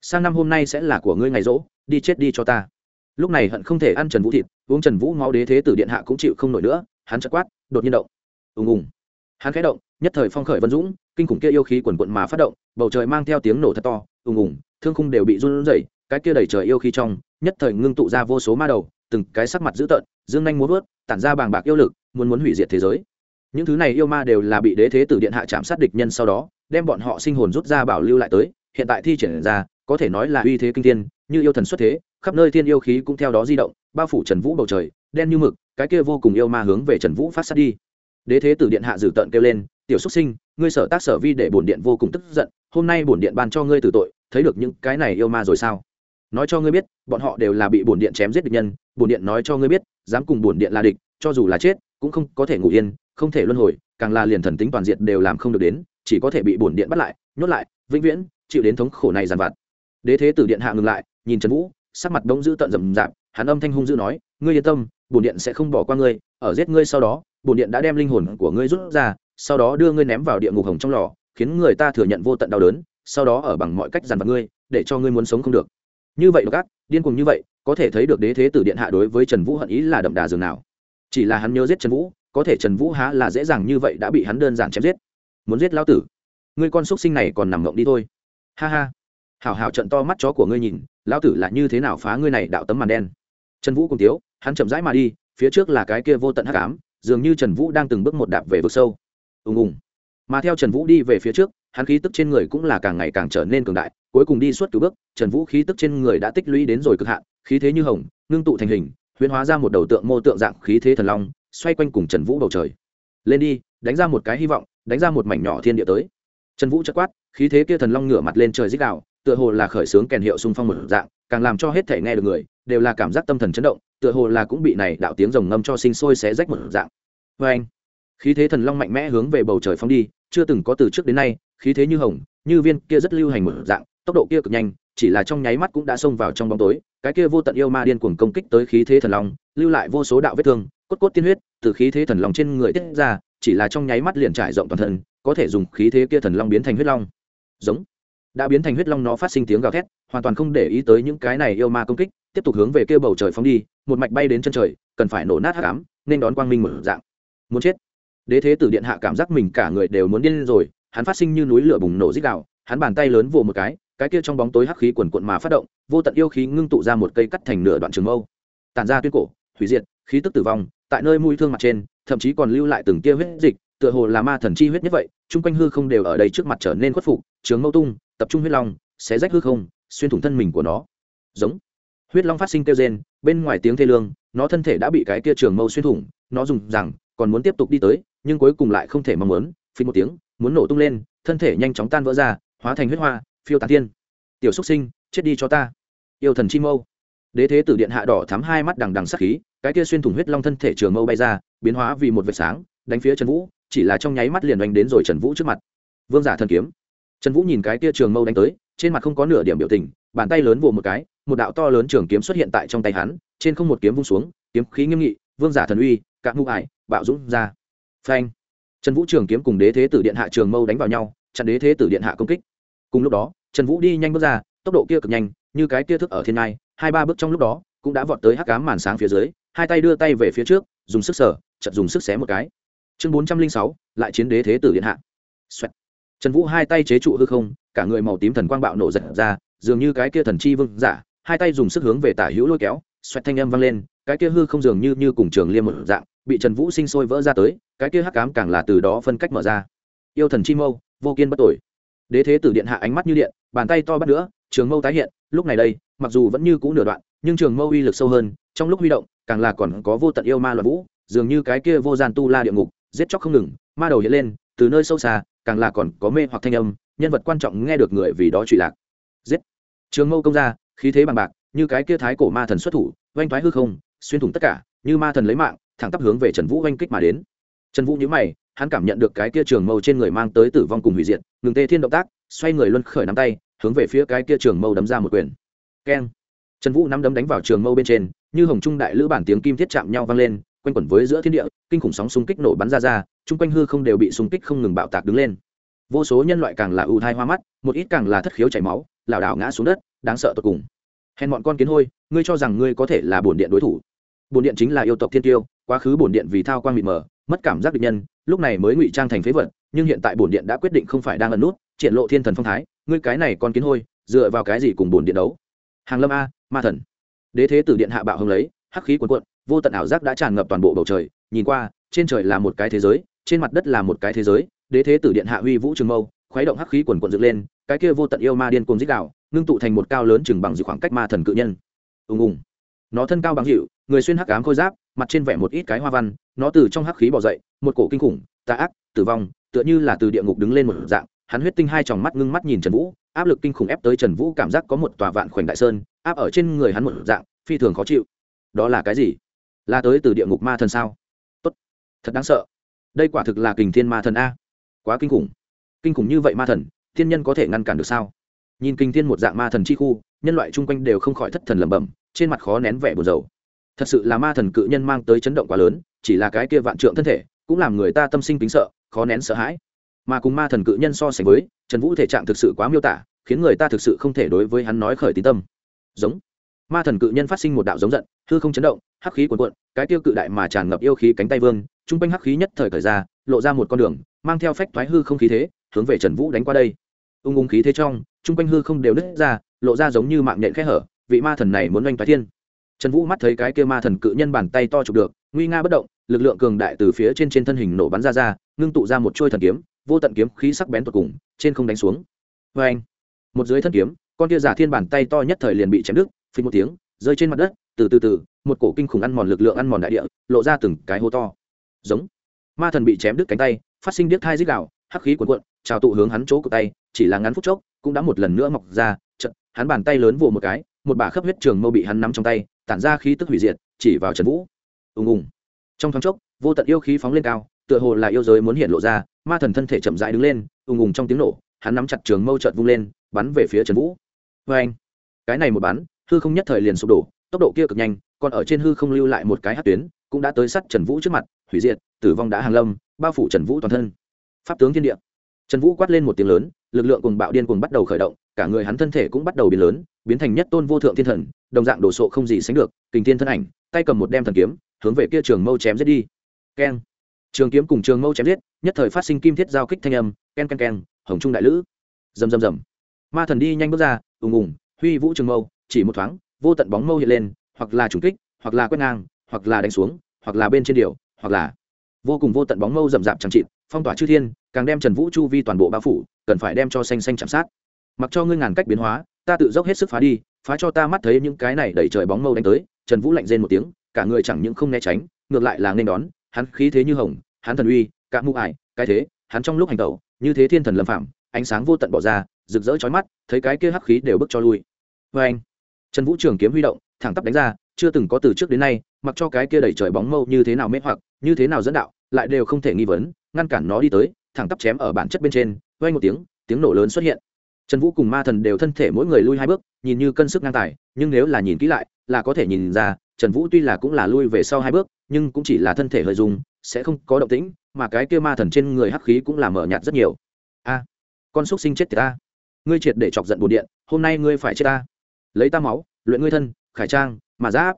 Sang năm hôm nay sẽ là của ngươi ngày rỗ, đi chết đi cho ta. Lúc này hận không thể ăn trần vũ thịt, uống trần vũ máu đế thế tử điện hạ cũng chịu không nổi nữa, hắn chợt quát, đột nhiên động. Ùng ùng. Hắn khẽ động, nhất thời phong khởi vân dũng, kinh khủng kia yêu khí quần quận mà phát động, bầu trời mang theo tiếng nổ thật to ùng ùng, thương khung đều bị run rẩy, cái kia đầy trời yêu khí trong, nhất thời ngưng tụ ra vô số ma đầu, từng cái sắc mặt dữ tợn, dương nhanh muốn vớt, tản ra bàng bạc yêu lực, muốn muốn hủy diệt thế giới. Những thứ này yêu ma đều là bị đế thế tử điện hạ chạm sát địch nhân sau đó, đem bọn họ sinh hồn rút ra bảo lưu lại tới, hiện tại thi triển ra, có thể nói là uy thế kinh thiên, như yêu thần xuất thế, khắp nơi thiên yêu khí cũng theo đó di động, bao phủ trần vũ bầu trời, đen như mực, cái kia vô cùng yêu ma hướng về trần vũ phát sát đi. Đế thế tử điện hạ dử tợn kêu lên tiểu xuất sinh, ngươi sở tác sở vi để bổn điện vô cùng tức giận, hôm nay bổn điện ban cho ngươi từ tội, thấy được những cái này yêu ma rồi sao? Nói cho ngươi biết, bọn họ đều là bị bổn điện chém giết địch nhân, bổn điện nói cho ngươi biết, dám cùng bổn điện là địch, cho dù là chết, cũng không có thể ngủ yên, không thể luân hồi, càng là liền thần tính toàn diện đều làm không được đến, chỉ có thể bị bổn điện bắt lại, nhốt lại, vĩnh viễn, chịu đến thống khổ này giàn vặt. Đế thế tử điện hạ ngừng lại, nhìn trần vũ, sắc mặt bỗng dữ tận rầm rạp, hắn âm thanh hung dữ nói, ngươi yên tâm, bổn điện sẽ không bỏ qua ngươi, ở giết ngươi sau đó, bổn điện đã đem linh hồn của ngươi rút ra sau đó đưa ngươi ném vào địa ngục hồng trong lò, khiến người ta thừa nhận vô tận đau đớn, sau đó ở bằng mọi cách dằn vặt ngươi, để cho ngươi muốn sống không được. Như vậy gác điên cuồng như vậy, có thể thấy được đế thế tử điện hạ đối với trần vũ hận ý là đậm đà dường nào. Chỉ là hắn nhớ giết trần vũ, có thể trần vũ há là dễ dàng như vậy đã bị hắn đơn giản chém giết. Muốn giết lão tử? Ngươi con xúc sinh này còn nằm ngộng đi thôi. Ha ha. Hảo hảo trận to mắt chó của ngươi nhìn, lão tử là như thế nào phá ngươi này đạo tấm màn đen? Trần vũ cùng tiếu, hắn chậm rãi mà đi, phía trước là cái kia vô tận hắc ám, dường như trần vũ đang từng bước một đạp về vực sâu ùng ùng. Mà theo trần vũ đi về phía trước, hắn khí tức trên người cũng là càng ngày càng trở nên cường đại, cuối cùng đi suốt cứu bước, trần vũ khí tức trên người đã tích lũy đến rồi cực hạn, khí thế như hồng, ngưng tụ thành hình, huyễn hóa ra một đầu tượng mô tượng dạng khí thế thần long, xoay quanh cùng trần vũ bầu trời. Lên đi, đánh ra một cái hy vọng, đánh ra một mảnh nhỏ thiên địa tới. Trần vũ chất quát, khí thế kia thần long ngửa mặt lên trời dích đạo tựa hồ là khởi xướng kèn hiệu xung phong một dạng, càng làm cho hết thể nghe được người, đều là cảm giác tâm thần chấn động, tựa hồ là cũng bị này đạo tiếng rồng ngâm cho sinh sôi xé rách một dạng. Vê anh khí thế thần long mạnh mẽ hướng về bầu trời phóng đi, chưa từng có từ trước đến nay, khí thế như hồng, như viên kia rất lưu hành một dạng, tốc độ kia cực nhanh, chỉ là trong nháy mắt cũng đã xông vào trong bóng tối, cái kia vô tận yêu ma điên cuồng công kích tới khí thế thần long, lưu lại vô số đạo vết thương, cốt cốt tiên huyết từ khí thế thần long trên người tiết ra, chỉ là trong nháy mắt liền trải rộng toàn thân, có thể dùng khí thế kia thần long biến thành huyết long. Giống. Đã biến thành huyết long nó phát sinh tiếng gào thét, hoàn toàn không để ý tới những cái này yêu ma công kích, tiếp tục hướng về kia bầu trời phóng đi, một mạch bay đến chân trời, cần phải nổ nát hắc ám, nên đón quang minh mở dạng. Muốn chết đế thế tử điện hạ cảm giác mình cả người đều muốn điên rồi, hắn phát sinh như núi lửa bùng nổ dích đạo hắn bàn tay lớn vồ một cái cái kia trong bóng tối hắc khí quần quận mà phát động, vô tận yêu khí ngưng tụ ra một cây cắt thành nửa đoạn trường mâu. Tản ra tuyên cổ, hủy diệt, khí tức tử vong, tại nơi mũi thương mặt trên, thậm chí còn lưu lại từng tia huyết dịch, tựa hồ là ma thần chi huyết nhất vậy, chung quanh hư không đều ở đây trước mặt trở nên khuất phục, trường mâu tung, tập trung huyết long, xé rách hư không, xuyên thủng thân mình của nó. Giống. Huyết long phát sinh kêu rên, bên ngoài tiếng thê lương, nó thân thể đã bị cái kia trường mâu xuyên thủng, nó dùng rằng, còn muốn tiếp tục đi tới nhưng cuối cùng lại không thể mong muốn, phí một tiếng, muốn nổ tung lên, thân thể nhanh chóng tan vỡ ra, hóa thành huyết hoa, phiêu tàn tiên tiểu xúc sinh, chết đi cho ta. Yêu thần chi mâu. Đế thế tử điện hạ đỏ thắm hai mắt đằng đằng sắc khí, cái kia xuyên thủng huyết long thân thể trường mâu bay ra, biến hóa vì một vệt sáng, đánh phía trần vũ, chỉ là trong nháy mắt liền đánh đến rồi trần vũ trước mặt. Vương giả thần kiếm. Trần vũ nhìn cái kia trường mâu đánh tới, trên mặt không có nửa điểm biểu tình, bàn tay lớn vồ một cái, một đạo to lớn trường kiếm xuất hiện tại trong tay hắn, trên không một kiếm vung xuống, kiếm khí nghiêm nghị, vương giả thần uy cạn ngụ ải, bạo dũng ra phanh. Trần vũ trường kiếm cùng đế thế tử điện hạ trường mâu đánh vào nhau, chặn đế thế tử điện hạ công kích. Cùng lúc đó, trần vũ đi nhanh bước ra, tốc độ kia cực nhanh, như cái kia thức ở thiên ngai, hai ba bước trong lúc đó, cũng đã vọt tới hắc cám màn sáng phía dưới, hai tay đưa tay về phía trước, dùng sức sở chật dùng sức xé một cái. Chương bốn trăm linh sáu, lại chiến đế thế tử điện hạ. Xoẹt. trần vũ hai tay chế trụ hư không, cả người màu tím thần quang bạo nổ giật ra, dường như cái kia thần chi vương giả, hai tay dùng sức hướng về tả hữu lôi kéo, xoẹt thanh âm vang lên, cái kia hư không dường như như cùng trường liêm một dạng bị trần vũ sinh sôi vỡ ra tới, cái kia hắc cám càng là từ đó phân cách mở ra. Yêu thần chi mâu, vô kiên bất tội đế thế tử điện hạ ánh mắt như điện, bàn tay to bắt nữa, trường mâu tái hiện, lúc này đây, mặc dù vẫn như cũ nửa đoạn, nhưng trường mâu uy lực sâu hơn, trong lúc huy động, càng là còn có vô tận yêu ma loạn vũ, dường như cái kia vô gian tu la địa ngục, giết chóc không ngừng, ma đầu hiện lên, từ nơi sâu xa, càng là còn có mê hoặc thanh âm, nhân vật quan trọng nghe được người vì đó trụy lạc. Giết! Trường mâu công ra khí thế bằng bạc, như cái kia thái cổ ma thần xuất thủ, oanh thoái hư không, xuyên thủng tất cả, như ma thần lấy mạng thẳng tắp hướng về trần vũ oanh kích mà đến. Trần vũ nhớ mày, hắn cảm nhận được cái kia trường mâu trên người mang tới tử vong cùng hủy diệt, ngừng tê thiên động tác, xoay người luân khởi nắm tay, hướng về phía cái kia trường mâu đấm ra một quyền. Keng. Trần vũ nắm đấm đánh vào trường mâu bên trên, như hồng trung đại lữ bản tiếng kim thiết chạm nhau vang lên, quanh quẩn với giữa thiên địa, kinh khủng sóng xung kích nổ bắn ra ra, chung quanh hư không đều bị xung kích không ngừng bạo tạc đứng lên. Vô số nhân loại càng là ưu thai hoa mắt, một ít càng là thất khiếu chảy máu, lảo đảo ngã xuống đất, đáng sợ tột cùng. Hèn bọn con kiến hôi, ngươi cho rằng ngươi có thể là bổn điện đối thủ. Bổn điện chính là yêu tộc thiên tiêu quá khứ bổn điện vì thao quang mịt mờ, mất cảm giác địch nhân, lúc này mới ngụy trang thành phế vật, nhưng hiện tại bổn điện đã quyết định không phải đang ẩn nút, triển lộ thiên thần phong thái, ngươi cái này còn kiến hôi, dựa vào cái gì cùng bổn điện đấu? Hàng lâm a, ma thần. Đế thế tử điện hạ bạo hưng lấy, hắc khí cuồn cuộn, vô tận ảo giác đã tràn ngập toàn bộ bầu trời, nhìn qua, trên trời là một cái thế giới, trên mặt đất là một cái thế giới, đế thế tử điện hạ huy vũ trường mâu, khuấy động hắc khí quần quần dựng lên, cái kia vô tận yêu ma điên cuồng dích đạo ngưng tụ thành một cao lớn chừng bằng dự khoảng cách ma thần cự nhân. Ùng ùng. Nó thân cao bằng dịu, người xuyên hắc ám khôi giáp mặt trên vẻ một ít cái hoa văn, nó từ trong hắc khí bỏ dậy, một cổ kinh khủng, tà ác, tử vong, tựa như là từ địa ngục đứng lên một dạng. Hắn huyết tinh hai tròng mắt ngưng mắt nhìn trần vũ, áp lực kinh khủng ép tới trần vũ, cảm giác có một tòa vạn khoảnh đại sơn, áp ở trên người hắn một dạng, phi thường khó chịu. Đó là cái gì? Là tới từ địa ngục ma thần sao? Tốt. Thật đáng sợ. Đây quả thực là kình thiên ma thần a. Quá kinh khủng. Kinh khủng như vậy ma thần, thiên nhân có thể ngăn cản được sao? Nhìn kinh thiên một dạng ma thần chi khu, nhân loại chung quanh đều không khỏi thất thần lẩm bẩm, trên mặt khó nén vẻ buồn rầu thật sự là ma thần cự nhân mang tới chấn động quá lớn, chỉ là cái kia vạn trượng thân thể, cũng làm người ta tâm sinh kính sợ, khó nén sợ hãi. Mà cùng ma thần cự nhân so sánh với, trần vũ thể trạng thực sự quá miêu tả, khiến người ta thực sự không thể đối với hắn nói khởi tín tâm. Giống. Ma thần cự nhân phát sinh một đạo giống giận, hư không chấn động, hắc khí cuồn cuộn, cái tiêu cự đại mà tràn ngập yêu khí cánh tay vương, trung quanh hắc khí nhất thời thời ra, lộ ra một con đường, mang theo phách thoái hư không khí thế, hướng về trần vũ đánh qua đây. Ung ung khí thế trong, trung quanh hư không đều nứt ra, lộ ra giống như mạng nhện khẽ hở, vị ma thần này muốn oanh thoái thiên trần vũ mắt thấy cái kia ma thần cự nhân bàn tay to chụp được, nguy nga bất động, lực lượng cường đại từ phía trên trên thân hình nổ bắn ra ra, ngưng tụ ra một trôi thần kiếm, vô tận kiếm khí sắc bén tột cùng, trên không đánh xuống. Vê anh một dưới thân kiếm, con kia giả thiên bàn tay to nhất thời liền bị chém đứt phình một tiếng, rơi trên mặt đất, từ từ từ, một cổ kinh khủng ăn mòn lực lượng ăn mòn đại địa, lộ ra từng cái hô to. Giống! Ma thần bị chém đứt cánh tay, phát sinh điếc thai dích đạo, hắc khí cuồn cuộn, trào tụ hướng hắn chỗ của tay, chỉ là ngắn phút chốc, cũng đã một lần nữa mọc ra, chợt, hắn bàn tay lớn vồ một cái, một bà khớp huyết trường mâu bị hắn nắm trong tay tản ra khí tức hủy diệt, chỉ vào trần vũ. Ùng ùng. Trong thoáng chốc, vô tận yêu khí phóng lên cao, tựa hồ là yêu giới muốn hiện lộ ra, ma thần thân thể chậm rãi đứng lên, ùng ùng trong tiếng nổ, hắn nắm chặt trường mâu trợt vung lên, bắn về phía trần vũ. Vê anh cái này một bắn, hư không nhất thời liền sụp đổ, tốc độ kia cực nhanh, còn ở trên hư không lưu lại một cái hát tuyến, cũng đã tới sắt trần vũ trước mặt, hủy diệt, tử vong đã hàng lâm, bao phủ trần vũ toàn thân. Pháp tướng thiên địa. Trần vũ quát lên một tiếng lớn, lực lượng cùng bạo điên cùng bắt đầu khởi động, cả người hắn thân thể cũng bắt đầu biến lớn biến thành nhất tôn vô thượng thiên thần, đồng dạng đồ sộ không gì sánh được, kình thiên thân ảnh, tay cầm một đem thần kiếm, hướng về kia trường mâu chém giết đi. Keng. Trường kiếm cùng trường mâu chém giết, nhất thời phát sinh kim thiết giao kích thanh âm, ken ken ken, hồng trung đại lữ. Rầm rầm rầm. Ma thần đi nhanh bước ra, ùng ùng, huy vũ trường mâu, chỉ một thoáng, vô tận bóng mâu hiện lên, hoặc là trùng kích, hoặc là quét ngang, hoặc là đánh xuống, hoặc là bên trên điều, hoặc là vô cùng vô tận bóng mâu rậm rạp chẳng trịt phong tỏa chư thiên, càng đem trần vũ chu vi toàn bộ bao phủ, cần phải đem cho xanh xanh chạm sát. Mặc cho ngươi ngàn cách biến hóa ta tự dốc hết sức phá đi, phá cho ta mắt thấy những cái này đẩy trời bóng mâu đánh tới, trần vũ lạnh rên một tiếng, cả người chẳng những không né tránh, ngược lại là nên đón, hắn khí thế như hồng, hắn thần uy, cả mụ ải, cái thế, hắn trong lúc hành tẩu, như thế thiên thần lâm phạm ánh sáng vô tận bỏ ra, rực rỡ chói mắt, thấy cái kia hắc khí đều bước cho lui. Vê anh, trần vũ trường kiếm huy động, thẳng tắp đánh ra, chưa từng có từ trước đến nay, mặc cho cái kia đẩy trời bóng mâu như thế nào mê hoặc, như thế nào dẫn đạo, lại đều không thể nghi vấn, ngăn cản nó đi tới, thẳng tắp chém ở bản chất bên trên vây một tiếng tiếng nổ lớn xuất hiện trần vũ cùng ma thần đều thân thể mỗi người lui hai bước, nhìn như cân sức ngang tài, nhưng nếu là nhìn kỹ lại, là có thể nhìn ra, trần vũ tuy là cũng là lui về sau hai bước, nhưng cũng chỉ là thân thể hơi dùng sẽ không có động tĩnh, mà cái kia ma thần trên người hắc khí cũng là mở nhạt rất nhiều. A, con xúc sinh chết tiệt ta. Ngươi triệt để chọc giận bồn điện, hôm nay ngươi phải chết ta. Lấy ta máu, luyện ngươi thân, khải trang, mà giáp.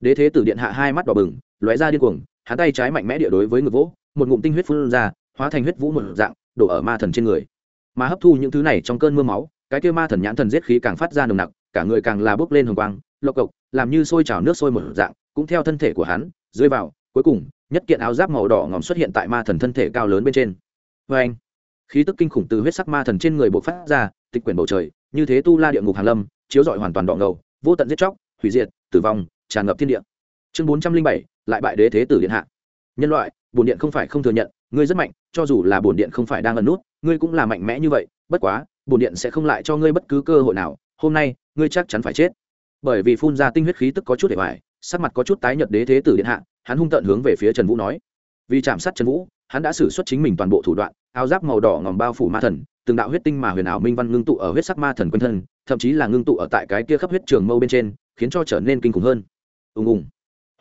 Đế thế tử điện hạ hai mắt đỏ bừng, lóe ra điên cuồng, hắn tay trái mạnh mẽ địa đối với ngực vỗ, một ngụm tinh huyết phun ra, hóa thành huyết vũ một dạng, đổ ở ma thần trên người mà hấp thu những thứ này trong cơn mưa máu, cái kia ma thần nhãn thần giết khí càng phát ra nồng nặc, cả người càng là bốc lên hồng quang, lộc cộc, làm như sôi trào nước sôi một dạng, cũng theo thân thể của hắn, rơi vào, cuối cùng, nhất kiện áo giáp màu đỏ ngòm xuất hiện tại ma thần thân thể cao lớn bên trên. Vê anh, khí tức kinh khủng từ huyết sắc ma thần trên người bộc phát ra, tịch quyển bầu trời, như thế tu la địa ngục hàn lâm, chiếu rọi hoàn toàn đỏ ngầu, vô tận giết chóc, hủy diệt, tử vong, tràn ngập thiên địa. Chương bốn trăm linh bảy, lại bại đế thế tử điện hạ. Nhân loại, bổn điện không phải không thừa nhận, ngươi rất mạnh, cho dù là bổn điện không phải đang ẩn nút ngươi cũng là mạnh mẽ như vậy, bất quá, bổn điện sẽ không lại cho ngươi bất cứ cơ hội nào, hôm nay, ngươi chắc chắn phải chết. Bởi vì phun ra tinh huyết khí tức có chút để hoài, sắc mặt có chút tái nhợt đế thế tử điện hạ, hắn hung tợn hướng về phía trần vũ nói. Vì chạm sát trần vũ, hắn đã xử suất chính mình toàn bộ thủ đoạn, áo giáp màu đỏ ngòm bao phủ ma thần, từng đạo huyết tinh mà huyền ảo minh văn ngưng tụ ở huyết sắc ma thần quanh thân, thậm chí là ngưng tụ ở tại cái kia khắp huyết trường mâu bên trên, khiến cho trở nên kinh khủng hơn. Ùng ùng.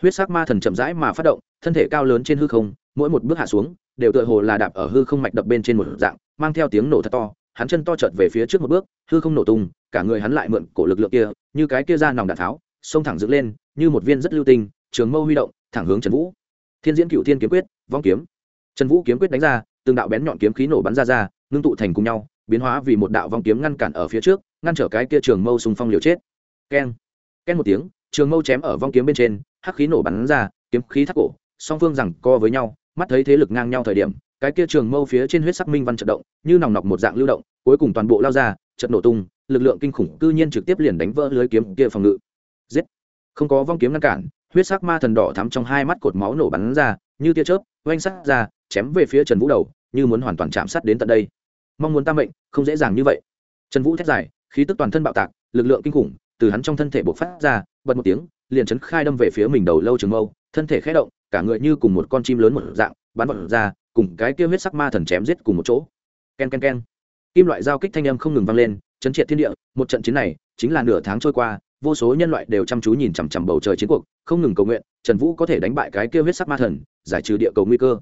Huyết sắc ma thần chậm rãi mà phát động, thân thể cao lớn trên hư không, mỗi một bước hạ xuống, đều tựa hồ là đạp ở hư không mạch đập bên trên một dạng mang theo tiếng nổ thật to, hắn chân to chợt về phía trước một bước, hư không nổ tung, cả người hắn lại mượn cổ lực lượng kia, như cái kia ra nòng đạn tháo, xông thẳng dựng lên, như một viên rất lưu tinh, trường mâu huy động, thẳng hướng trần vũ. Thiên diễn cựu thiên kiếm quyết, vong kiếm. Trần vũ kiếm quyết đánh ra, từng đạo bén nhọn kiếm khí nổ bắn ra ra, ngưng tụ thành cùng nhau, biến hóa vì một đạo vong kiếm ngăn cản ở phía trước, ngăn trở cái kia trường mâu xung phong liều chết. Keng. Keng một tiếng, trường mâu chém ở vong kiếm bên trên, hắc khí nổ bắn ra, kiếm khí thắt cổ, song phương rằng co với nhau, mắt thấy thế lực ngang nhau thời điểm cái kia trường mâu phía trên huyết sắc minh văn trận động, như nòng nọc một dạng lưu động, cuối cùng toàn bộ lao ra, trận nổ tung, lực lượng kinh khủng cư nhiên trực tiếp liền đánh vỡ lưới kiếm kia phòng ngự. Giết! Không có vong kiếm ngăn cản, huyết sắc ma thần đỏ thắm trong hai mắt cột máu nổ bắn ra, như tia chớp, oanh sắt ra, chém về phía trần vũ đầu, như muốn hoàn toàn chạm sát đến tận đây. Mong muốn tam mệnh, không dễ dàng như vậy. Trần vũ thét dài, khí tức toàn thân bạo tạc, lực lượng kinh khủng, từ hắn trong thân thể bộc phát ra, bật một tiếng, liền chấn khai đâm về phía mình đầu lâu trường mâu, thân thể khẽ động, cả người như cùng một con chim lớn một dạng, bắn vọt ra cùng cái kia huyết sắc ma thần chém giết cùng một chỗ. Ken ken ken. Kim loại giao kích thanh âm không ngừng vang lên, chấn triệt thiên địa, một trận chiến này chính là nửa tháng trôi qua, vô số nhân loại đều chăm chú nhìn chằm chằm bầu trời chiến cuộc, không ngừng cầu nguyện, trần vũ có thể đánh bại cái kia huyết sắc ma thần, giải trừ địa cầu nguy cơ.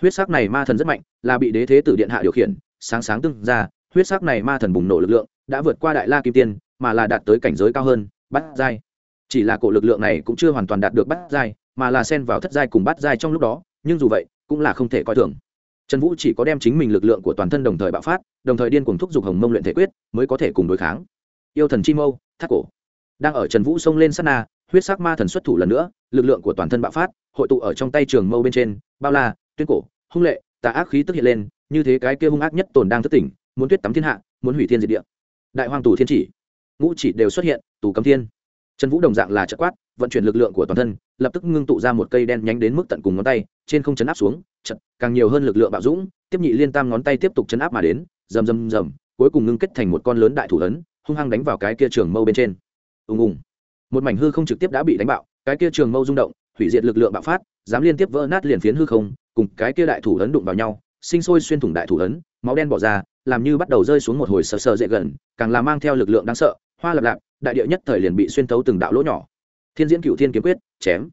Huyết sắc này ma thần rất mạnh, là bị đế thế tử điện hạ điều khiển, sáng sáng tưng ra, huyết sắc này ma thần bùng nổ lực lượng đã vượt qua đại la kim tiên, mà là đạt tới cảnh giới cao hơn, bắt giai. Chỉ là cổ lực lượng này cũng chưa hoàn toàn đạt được bắt giai, mà là xen vào thất giai cùng bắt giai trong lúc đó, nhưng dù vậy cũng là không thể coi thường. Trần vũ chỉ có đem chính mình lực lượng của toàn thân đồng thời bạo phát, đồng thời điên cuồng thúc giục hồng mông luyện thể quyết, mới có thể cùng đối kháng. Yêu thần chi mâu, thác cổ. Đang ở trần vũ xông lên sát na, huyết sắc ma thần xuất thủ lần nữa, lực lượng của toàn thân bạo phát, hội tụ ở trong tay trường mâu bên trên, bao la, tuyên cổ, hung lệ, tà ác khí tức hiện lên, như thế cái kia hung ác nhất tồn đang thất tỉnh, muốn tuyết tắm thiên hạ, muốn hủy thiên diệt địa. Đại hoàng tù thiên chỉ. Ngũ chỉ đều xuất hiện, tù cấm thiên. Trần vũ đồng dạng là chợt quát vận chuyển lực lượng của toàn thân, lập tức ngưng tụ ra một cây đen nhánh đến mức tận cùng ngón tay, trên không chấn áp xuống, chật, càng nhiều hơn lực lượng bạo dũng, tiếp nhị liên tam ngón tay tiếp tục chấn áp mà đến, rầm rầm rầm, cuối cùng ngưng kết thành một con lớn đại thủ lớn hung hăng đánh vào cái kia trường mâu bên trên. Ùng ùng. Một mảnh hư không trực tiếp đã bị đánh bạo, cái kia trường mâu rung động, hủy diệt lực lượng bạo phát, dám liên tiếp vỡ nát liền phiến hư không, cùng cái kia đại thủ lớn đụng vào nhau, sinh sôi xuyên thủng đại thủ lớn máu đen bỏ ra, làm như bắt đầu rơi xuống một hồi sờ sờ dễ gần, càng là mang theo lực lượng đáng sợ, hoa lập lạp, đại địa nhất thời liền bị xuyên tấu từng đạo lỗ nhỏ thiên diễn cựu thiên kiếm quyết, chém.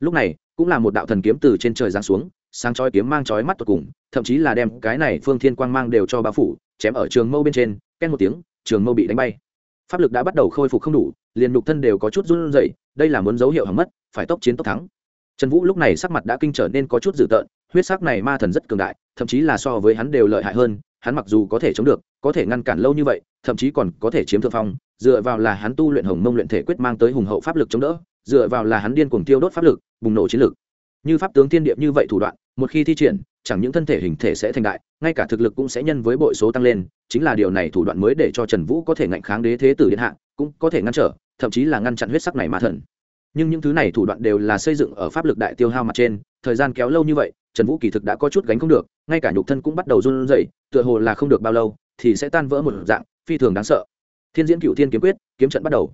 Lúc này, cũng là một đạo thần kiếm từ trên trời giáng xuống, sáng chói kiếm mang chói mắt tột cùng, thậm chí là đem cái này phương thiên quang mang đều cho bao phủ, chém ở trường mâu bên trên ken một tiếng, trường mâu bị đánh bay. Pháp lực đã bắt đầu khôi phục không đủ, liền nhục thân đều có chút run rẩy, đây là muốn dấu hiệu hỏng mất, phải tốc chiến tốc thắng. Trần vũ lúc này sắc mặt đã kinh trở nên có chút dữ tợn, huyết sắc này ma thần rất cường đại, thậm chí là so với hắn đều lợi hại hơn, hắn mặc dù có thể chống được, có thể ngăn cản lâu như vậy, thậm chí còn có thể chiếm thượng phong dựa vào là hắn tu luyện hồng mông luyện thể quyết mang tới hùng hậu pháp lực chống đỡ, dựa vào là hắn điên cuồng tiêu đốt pháp lực, bùng nổ chiến lực. Như pháp tướng thiên điệp như vậy thủ đoạn, một khi thi triển, chẳng những thân thể hình thể sẽ thành đại, ngay cả thực lực cũng sẽ nhân với bội số tăng lên, chính là điều này thủ đoạn mới để cho trần vũ có thể ngạnh kháng đế thế tử điện hạ, cũng có thể ngăn trở, thậm chí là ngăn chặn huyết sắc này mà thần. Nhưng những thứ này thủ đoạn đều là xây dựng ở pháp lực đại tiêu hao mặt trên, thời gian kéo lâu như vậy, trần vũ kỳ thực đã có chút gánh không được, ngay cả nhục thân cũng bắt đầu run rẩy, tựa hồ là không được bao lâu, thì sẽ tan vỡ một dạng, phi thường đáng sợ thiên diễn cựu thiên kiếm quyết, kiếm trận bắt đầu.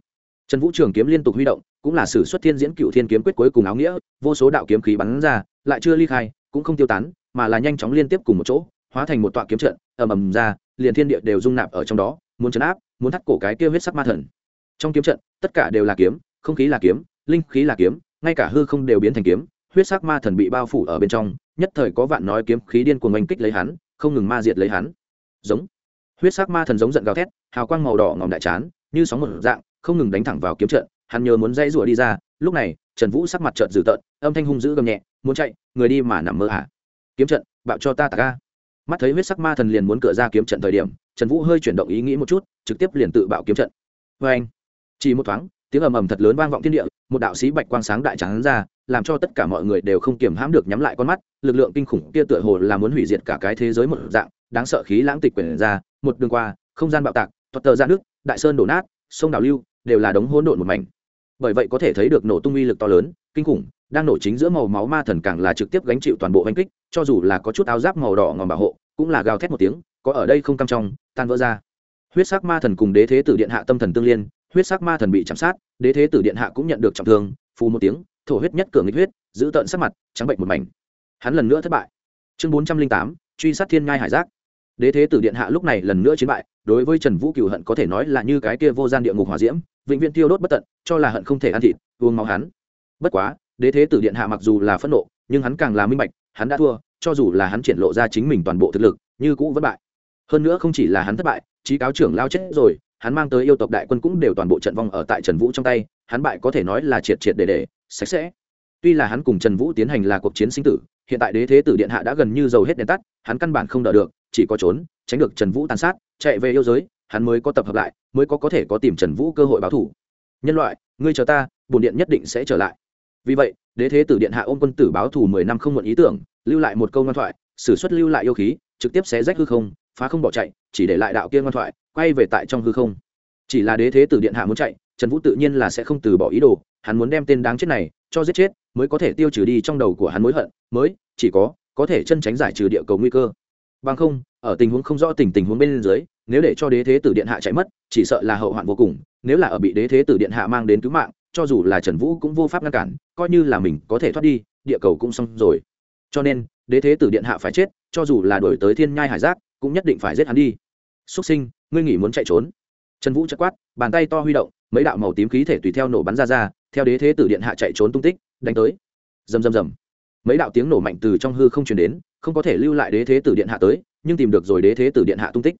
Trần vũ trường kiếm liên tục huy động, cũng là sử xuất thiên diễn cựu thiên kiếm quyết cuối cùng áo nghĩa, vô số đạo kiếm khí bắn ra, lại chưa ly khai, cũng không tiêu tán, mà là nhanh chóng liên tiếp cùng một chỗ, hóa thành một tọa kiếm trận, ầm ầm ra, liền thiên địa đều rung nạp ở trong đó, muốn chấn áp, muốn thắt cổ cái kia huyết sắc ma thần. Trong kiếm trận, tất cả đều là kiếm, không khí là kiếm, linh khí là kiếm, ngay cả hư không đều biến thành kiếm, huyết sắc ma thần bị bao phủ ở bên trong, nhất thời có vạn nói kiếm khí điên cuồng oanh kích lấy hắn, không ngừng ma diệt lấy hắn. Giống huyết sắc ma thần giống giận gào thét, hào quang màu đỏ ngòm đại chán, như sóng một dạng, không ngừng đánh thẳng vào kiếm trận, hắn nhớ muốn dây rủa đi ra, lúc này, trần vũ sắc mặt trợn dữ tợn, âm thanh hung dữ gầm nhẹ, muốn chạy, người đi mà nằm mơ hả kiếm trận, bạo cho ta tạc ca mắt thấy huyết sắc ma thần liền muốn cửa ra kiếm trận thời điểm, trần vũ hơi chuyển động ý nghĩ một chút, trực tiếp liền tự bạo kiếm trận. Vê anh, chỉ một thoáng, tiếng ầm ầm thật lớn vang vọng thiên địa, một đạo sĩ bạch quang sáng đại trắng ra, làm cho tất cả mọi người đều không kiềm hãm được nhắm lại con mắt, lực lượng kinh khủng kia tựa hồ là muốn hủy diệt cả cái thế giới một dạng, đáng sợ khí lãng tịch quyển ra một đường qua, không gian bạo tạc, thuật tờ ra nước, đại sơn đổ nát, sông đào lưu, đều là đống hỗn độn một mảnh. Bởi vậy có thể thấy được nổ tung uy lực to lớn, kinh khủng, đang nổ chính giữa màu máu ma thần càng là trực tiếp gánh chịu toàn bộ hành kích, cho dù là có chút áo giáp màu đỏ ngòm bảo hộ, cũng là gào thét một tiếng, có ở đây không cam trong, tan vỡ ra. Huyết sắc ma thần cùng đế thế tử điện hạ tâm thần tương liên, huyết sắc ma thần bị chạm sát, đế thế tử điện hạ cũng nhận được trọng thương, phù một tiếng, thổ huyết nhất cường nghịch huyết, giữ tận sắc mặt, trắng bệnh một mảnh. Hắn lần nữa thất bại. Chương bốn trăm linh tám, truy sát thiên ngai hải giác đế thế tử điện hạ lúc này lần nữa chiến bại, đối với trần vũ cựu hận có thể nói là như cái kia vô gian địa ngục hỏa diễm, vĩnh viễn tiêu đốt bất tận, cho là hận không thể ăn thịt, uống máu hắn. Bất quá, đế thế tử điện hạ mặc dù là phẫn nộ, nhưng hắn càng là minh bạch, hắn đã thua, cho dù là hắn triển lộ ra chính mình toàn bộ thực lực, như cũ vẫn bại. Hơn nữa không chỉ là hắn thất bại trí cáo trưởng lao chết rồi, hắn mang tới yêu tộc đại quân cũng đều toàn bộ trận vong ở tại trần vũ trong tay, hắn bại có thể nói là triệt triệt để để, sạch sẽ. Tuy là hắn cùng trần vũ tiến hành là cuộc chiến sinh tử, hiện tại đế thế tử điện hạ đã gần như dầu hết đèn tắt, hắn căn bản không đỡ được chỉ có trốn, tránh được trần vũ tàn sát, chạy về yêu giới, hắn mới có tập hợp lại, mới có có thể có tìm trần vũ cơ hội báo thủ. Nhân loại, ngươi chờ ta bồn điện nhất định sẽ trở lại. Vì vậy, đế thế tử điện hạ ôm quân tử báo thù mười năm không muộn ý tưởng, lưu lại một câu ngoan thoại xử suất lưu lại yêu khí, trực tiếp xé rách hư không, phá không bỏ chạy, chỉ để lại đạo kia ngoan thoại, quay về tại trong hư không. Chỉ là đế thế tử điện hạ muốn chạy, trần vũ tự nhiên là sẽ không từ bỏ ý đồ, hắn muốn đem tên đáng chết này cho giết chết, mới có thể tiêu trừ đi trong đầu của hắn mối hận, mới, chỉ có có thể chân tránh giải trừ địa cầu nguy cơ bằng không, ở tình huống không rõ tình tình huống bên dưới, nếu để cho đế thế tử điện hạ chạy mất, chỉ sợ là hậu hoạn vô cùng. Nếu là ở bị đế thế tử điện hạ mang đến cứu mạng, cho dù là trần vũ cũng vô pháp ngăn cản, coi như là mình có thể thoát đi, địa cầu cũng xong rồi. Cho nên, đế thế tử điện hạ phải chết, cho dù là đổi tới thiên nhai hải giác, cũng nhất định phải giết hắn đi. Xuất sinh, ngươi nghỉ muốn chạy trốn. Trần vũ chất quát, bàn tay to huy động, mấy đạo màu tím khí thể tùy theo nổ bắn ra ra, theo đế thế tử điện hạ chạy trốn tung tích, đánh tới. Rầm rầm rầm mấy đạo tiếng nổ mạnh từ trong hư không truyền đến, không có thể lưu lại đế thế tử điện hạ tới, nhưng tìm được rồi đế thế tử điện hạ tung tích.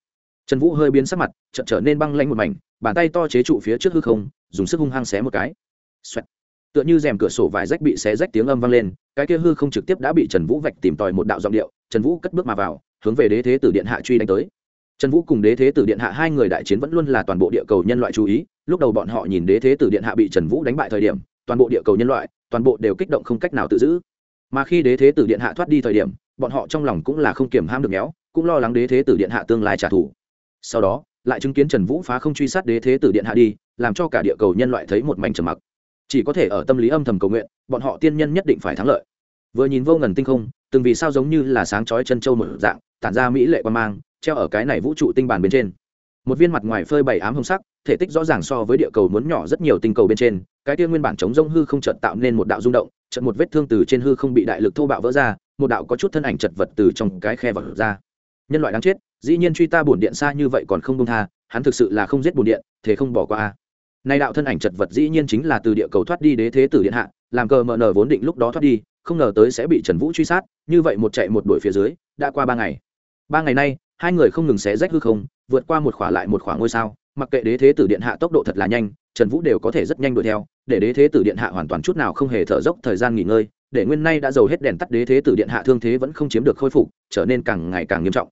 Trần vũ hơi biến sắc mặt, chợt trở nên băng lanh một mảnh, bàn tay to chế trụ phía trước hư không, dùng sức hung hăng xé một cái、Xoẹt. Tựa như rèm cửa sổ vải rách bị xé rách tiếng âm vang lên, cái kia hư không trực tiếp đã bị trần vũ vạch tìm tòi một đạo giọng điệu, trần vũ cất bước mà vào, hướng về đế thế tử điện hạ truy đánh tới. Trần vũ cùng đế thế tử điện hạ hai người đại chiến vẫn luôn là toàn bộ địa cầu nhân loại chú ý, lúc đầu bọn họ nhìn đế thế tử điện hạ bị trần vũ đánh bại thời điểm, toàn bộ địa cầu nhân loại, toàn bộ đều kích động không cách nào tự giữ mà khi đế thế tử điện hạ thoát đi thời điểm, bọn họ trong lòng cũng là không kiềm ham được méo, cũng lo lắng đế thế tử điện hạ tương lai trả thù. Sau đó, lại chứng kiến trần vũ phá không truy sát đế thế tử điện hạ đi, làm cho cả địa cầu nhân loại thấy một mảnh trầm mặc. Chỉ có thể ở tâm lý âm thầm cầu nguyện, bọn họ tiên nhân nhất định phải thắng lợi. Vừa nhìn vô ngần tinh không, từng vì sao giống như là sáng chói chân châu một dạng, tản ra mỹ lệ quan mang, treo ở cái này vũ trụ tinh bàn bên trên. Một viên mặt ngoài phơi bày ám hồng sắc, thể tích rõ ràng so với địa cầu muốn nhỏ rất nhiều tinh cầu bên trên cái kia nguyên bản chống rông hư không chợt tạo nên một đạo rung động, chợt một vết thương từ trên hư không bị đại lực thô bạo vỡ ra, một đạo có chút thân ảnh chật vật từ trong cái khe vật ra. Nhân loại đáng chết, dĩ nhiên truy ta bổn điện xa như vậy còn không buông tha, hắn thực sự là không giết bổn điện thế không bỏ qua a. Nay đạo thân ảnh chật vật dĩ nhiên chính là từ địa cầu thoát đi đế thế tử điện hạ, làm cờ mờ nở vốn định lúc đó thoát đi, không ngờ tới sẽ bị trần vũ truy sát, như vậy một chạy một đuổi phía dưới, đã qua ba ngày. Ba ngày nay, hai người không ngừng xé rách hư không, vượt qua một khỏa lại một khỏa ngôi sao mặc kệ đế thế tử điện hạ tốc độ thật là nhanh, trần vũ đều có thể rất nhanh đuổi theo, để đế thế tử điện hạ hoàn toàn chút nào không hề thở dốc thời gian nghỉ ngơi, để nguyên nay đã giàu hết đèn tắt đế thế tử điện hạ thương thế vẫn không chiếm được khôi phục, trở nên càng ngày càng nghiêm trọng.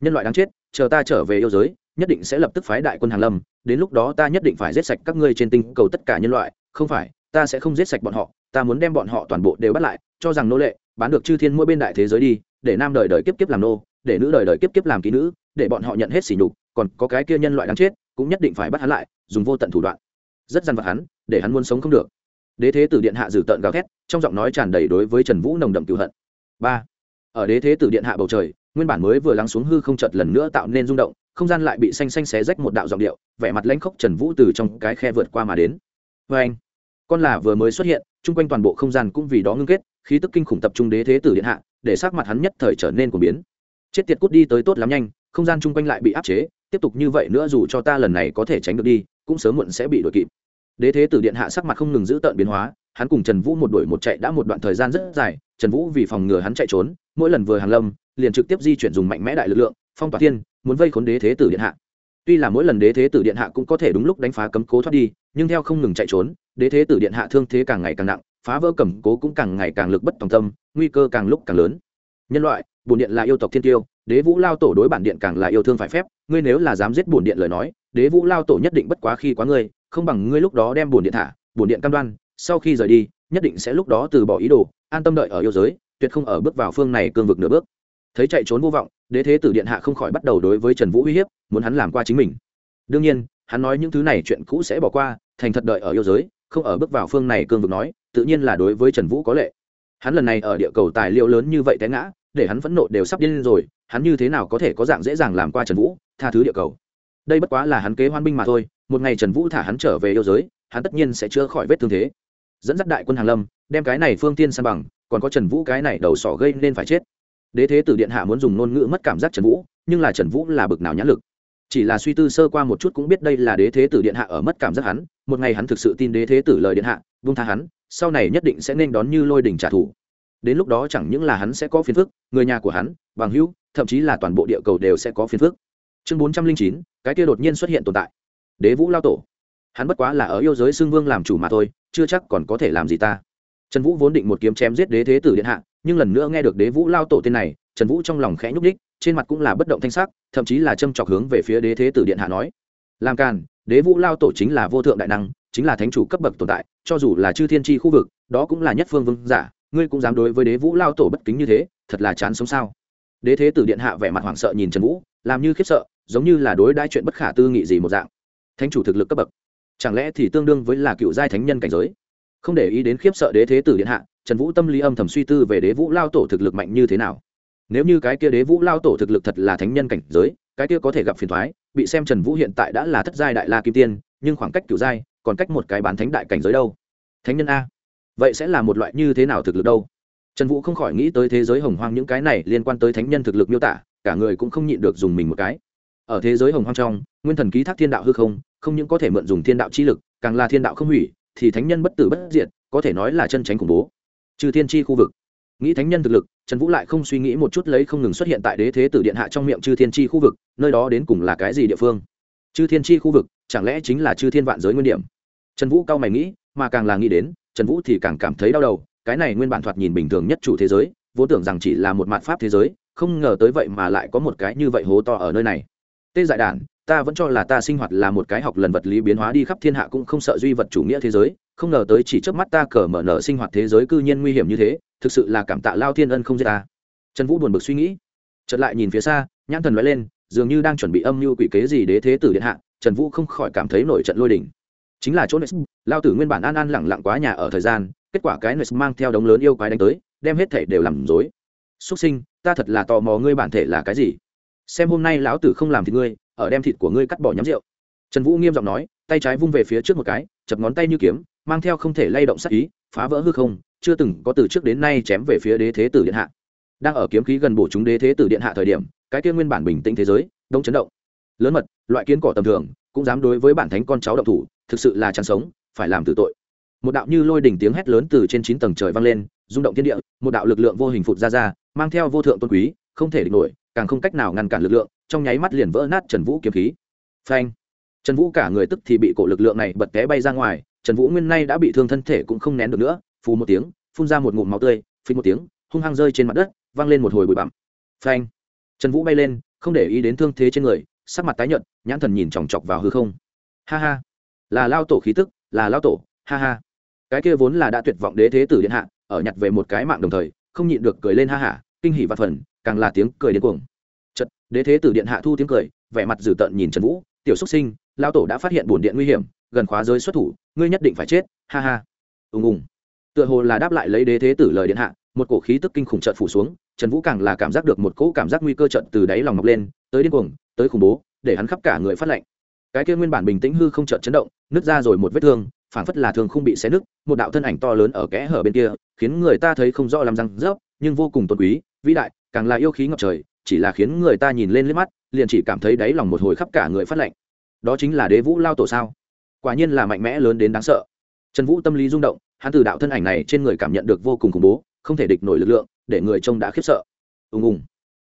Nhân loại đáng chết, chờ ta trở về yêu giới, nhất định sẽ lập tức phái đại quân hàng lâm, đến lúc đó ta nhất định phải giết sạch các ngươi trên tinh cầu tất cả nhân loại, không phải, ta sẽ không giết sạch bọn họ, ta muốn đem bọn họ toàn bộ đều bắt lại, cho rằng nô lệ, bán được chư thiên mỗi bên đại thế giới đi, để nam đời đời kiếp kiếp làm nô, để nữ đời đời kiếp kiếp làm ký nữ, để bọn họ nhận hết sỉ nhục, còn có cái kia nhân loại đáng chết cũng nhất định phải bắt hắn lại, dùng vô tận thủ đoạn. Rất dằn vặt hắn, để hắn muốn sống không được. Đế thế tử điện hạ dử tợn gào thét, trong giọng nói tràn đầy đối với trần vũ nồng đậm cựu hận. Ba, ở đế thế tử điện hạ bầu trời, nguyên bản mới vừa lắng xuống hư không chợt lần nữa tạo nên rung động, không gian lại bị xanh xanh xé rách một đạo giọng điệu, vẻ mặt lãnh khốc trần vũ từ trong cái khe vượt qua mà đến. Vê anh, con là vừa mới xuất hiện, chung quanh toàn bộ không gian cũng vì đó ngưng kết, khí tức kinh khủng tập trung đế thế tử điện hạ, để sắc mặt hắn nhất thời trở nên của biến. Chết tiệt cút đi tới tốt lắm nhanh, không gian chung quanh lại bị áp chế tiếp tục như vậy nữa dù cho ta lần này có thể tránh được đi, cũng sớm muộn sẽ bị đuổi kịp. Đế thế tử điện hạ sắc mặt không ngừng giữ tợn biến hóa, hắn cùng trần vũ một đuổi một chạy đã một đoạn thời gian rất dài, trần vũ vì phòng ngừa hắn chạy trốn, mỗi lần vừa hàng lâm, liền trực tiếp di chuyển dùng mạnh mẽ đại lực lượng, phong tỏa thiên, muốn vây khốn đế thế tử điện hạ. Tuy là mỗi lần đế thế tử điện hạ cũng có thể đúng lúc đánh phá cấm cố thoát đi, nhưng theo không ngừng chạy trốn, đế thế tử điện hạ thương thế càng ngày càng nặng, phá vỡ cẩm cố cũng càng ngày càng lực bất tòng tâm, nguy cơ càng lúc càng lớn. Nhân loại bồn điện là yêu tộc thiên tiêu đế vũ lao tổ đối bản điện càng là yêu thương phải phép, ngươi nếu là dám giết bổn điện lời nói, đế vũ lao tổ nhất định bất quá khi quá ngươi, không bằng ngươi lúc đó đem bổn điện thả, bổn điện cam đoan, sau khi rời đi, nhất định sẽ lúc đó từ bỏ ý đồ, an tâm đợi ở yêu giới, tuyệt không ở bước vào phương này cương vực nửa bước. Thấy chạy trốn vô vọng, đế thế tử điện hạ không khỏi bắt đầu đối với trần vũ uy hiếp, muốn hắn làm qua chính mình. Đương nhiên, hắn nói những thứ này chuyện cũ sẽ bỏ qua, thành thật đợi ở yêu giới, không ở bước vào phương này cương vực nói, tự nhiên là đối với trần vũ có lệ. Hắn lần này ở địa cầu tài liệu lớn như vậy té ngã, để hắn phẫn nộ đều sắp điên rồi hắn như thế nào có thể có dạng dễ dàng làm qua trần vũ, tha thứ địa cầu? Đây bất quá là hắn kế hoan binh mà thôi, một ngày trần vũ thả hắn trở về yêu giới, hắn tất nhiên sẽ chữa khỏi vết thương thế. Dẫn dắt đại quân hàn lâm, đem cái này phương tiên san bằng, còn có trần vũ cái này đầu sỏ gây nên phải chết. Đế thế tử điện hạ muốn dùng ngôn ngữ mất cảm giác trần vũ, nhưng là trần vũ là bực nào nhãn lực. Chỉ là suy tư sơ qua một chút cũng biết đây là đế thế tử điện hạ ở mất cảm giác hắn, một ngày hắn thực sự tin đế thế tử lời điện hạ vung tha hắn, sau này nhất định sẽ nên đón như lôi đỉnh trả thù. Đến lúc đó chẳng những là hắn sẽ có phiền phức, người nhà của hắn, bằng hữu thậm chí là toàn bộ địa cầu đều sẽ có phiền phức. Chương bốn trăm linh chín cái kia đột nhiên xuất hiện tồn tại. Đế vũ lao tổ. Hắn bất quá là ở yêu giới xưng vương làm chủ mà thôi chưa chắc còn có thể làm gì ta. Trần vũ vốn định một kiếm chém giết đế thế tử điện hạ nhưng lần nữa nghe được đế vũ lao tổ tên này trần vũ trong lòng khẽ nhúc nhích, trên mặt cũng là bất động thanh sắc thậm chí là châm chọc hướng về phía đế thế tử điện hạ nói. Làm càn đế vũ lao tổ chính là vô thượng đại năng chính là thánh chủ cấp bậc tồn tại cho dù là chư thiên tri khu vực đó cũng là nhất phương vương giả ngươi cũng dám đối với đế vũ lao tổ bất kính như thế thật là chán sống sao? Đế thế tử điện hạ vẻ mặt hoảng sợ nhìn trần vũ, làm như khiếp sợ, giống như là đối đãi chuyện bất khả tư nghị gì một dạng. Thánh chủ thực lực cấp bậc, chẳng lẽ thì tương đương với là cựu giai thánh nhân cảnh giới? Không để ý đến khiếp sợ đế thế tử điện hạ, trần vũ tâm lý âm thầm suy tư về đế vũ lao tổ thực lực mạnh như thế nào. Nếu như cái kia đế vũ lao tổ thực lực thật là thánh nhân cảnh giới, cái kia có thể gặp phiền thoái bị xem trần vũ hiện tại đã là thất giai đại la kim tiên, nhưng khoảng cách cựu giai, còn cách một cái bán thánh đại cảnh giới đâu? Thánh nhân a, vậy sẽ là một loại như thế nào thực lực đâu? Trần vũ không khỏi nghĩ tới thế giới hồng hoang những cái này liên quan tới thánh nhân thực lực miêu tả, cả người cũng không nhịn được dùng mình một cái. Ở thế giới hồng hoang trong, nguyên thần ký thác thiên đạo hư không không những có thể mượn dùng thiên đạo chi lực, càng là thiên đạo không hủy, thì thánh nhân bất tử bất diệt, có thể nói là chân tránh khủng bố. Trừ thiên chi khu vực. Nghĩ thánh nhân thực lực, trần vũ lại không suy nghĩ một chút lấy không ngừng xuất hiện tại đế thế tử điện hạ trong miệng chư thiên chi khu vực, nơi đó đến cùng là cái gì địa phương. Chư thiên chi khu vực, chẳng lẽ chính là chư thiên vạn giới nguyên điểm? Trần vũ cao mày nghĩ, mà càng là nghĩ đến, trần vũ thì càng cảm thấy đau đầu cái này nguyên bản thoạt nhìn bình thường nhất chủ thế giới vốn tưởng rằng chỉ là một mạn pháp thế giới không ngờ tới vậy mà lại có một cái như vậy hố to ở nơi này. Tê dại đản ta vẫn cho là ta sinh hoạt là một cái học lần vật lý biến hóa đi khắp thiên hạ cũng không sợ duy vật chủ nghĩa thế giới không ngờ tới chỉ trước mắt ta cờ mở nở sinh hoạt thế giới cư nhiên nguy hiểm như thế thực sự là cảm tạ lao thiên ân không giết ta. Trần vũ buồn bực suy nghĩ chợt lại nhìn phía xa nhãn thần nói lên dường như đang chuẩn bị âm mưu quỷ kế gì đế thế tử điện hạ trần vũ không khỏi cảm thấy nổi trận lôi đỉnh chính là chỗ này, lao tử nguyên bản an an lẳng lặng quá nhà ở thời gian kết quả cái nes mang theo đống lớn yêu quái đánh tới, đem hết thể đều làm dối xuất sinh, ta thật là tò mò ngươi bản thể là cái gì. Xem hôm nay lão tử không làm thịt ngươi, ở đem thịt của ngươi cắt bỏ nhắm rượu. Trần vũ nghiêm giọng nói, tay trái vung về phía trước một cái, chập ngón tay như kiếm, mang theo không thể lay động sắc ý, phá vỡ hư không, chưa từng có từ trước đến nay chém về phía đế thế tử điện hạ. Đang ở kiếm khí gần bổ chúng đế thế tử điện hạ thời điểm, cái kia nguyên bản bình tĩnh thế giới, đông chấn động. Lớn mật, loại kiến cỏ tầm thường, cũng dám đối với bản thánh con cháu động thủ, thực sự là chăn sống, phải làm tử tội một đạo như lôi đỉnh tiếng hét lớn từ trên chín tầng trời vang lên, rung động thiên địa, một đạo lực lượng vô hình phụt ra ra, mang theo vô thượng tôn quý, không thể địch nổi, càng không cách nào ngăn cản lực lượng, trong nháy mắt liền vỡ nát trần vũ kiếm khí. Phanh! Trần vũ cả người tức thì bị cổ lực lượng này bật té bay ra ngoài, trần vũ nguyên nay đã bị thương thân thể cũng không nén được nữa, phù một tiếng, phun ra một ngụm máu tươi, phình một tiếng, hung hăng rơi trên mặt đất, vang lên một hồi bụi bặm. Phanh! Trần vũ bay lên, không để ý đến thương thế trên người, sắc mặt tái nhợt, nhãn thần nhìn chòng chọc vào hư không. Ha ha! Là lao tổ khí tức, là lao tổ, ha ha! Cái kia vốn là đã tuyệt vọng đế thế tử điện hạ, ở nhặt về một cái mạng đồng thời, không nhịn được cười lên ha hả, kinh hỉ và phần, càng là tiếng cười đến cuồng. Chật đế thế tử điện hạ thu tiếng cười, vẻ mặt dữ tợn nhìn trần vũ, tiểu xúc sinh lao tổ đã phát hiện bổn điện nguy hiểm, gần khóa giới xuất thủ, ngươi nhất định phải chết, ha ha. Ùng ùng. Tựa hồ là đáp lại lấy đế thế tử lời điện hạ, một cổ khí tức kinh khủng trợn phủ xuống, trần vũ càng là cảm giác được một cỗ cảm giác nguy cơ trận từ đáy lòng mọc lên, tới điên cuồng, tới khủng bố, để hắn khắp cả người phát lạnh cái kia nguyên bản bình tĩnh hư không trợn chấn động, nứt ra rồi một vết thương phảng phất là thường không bị xé nứt, một đạo thân ảnh to lớn ở kẽ hở bên kia, khiến người ta thấy không rõ làm răng rớp, nhưng vô cùng tôn quý, vĩ đại, càng là yêu khí ngập trời, chỉ là khiến người ta nhìn lên liếc mắt, liền chỉ cảm thấy đáy lòng một hồi khắp cả người phát lạnh. Đó chính là đế vũ lao tổ sao? Quả nhiên là mạnh mẽ lớn đến đáng sợ. Trần vũ tâm lý rung động, hắn từ đạo thân ảnh này trên người cảm nhận được vô cùng khủng bố, không thể địch nổi lực lượng, để người trông đã khiếp sợ. Ùng ùng.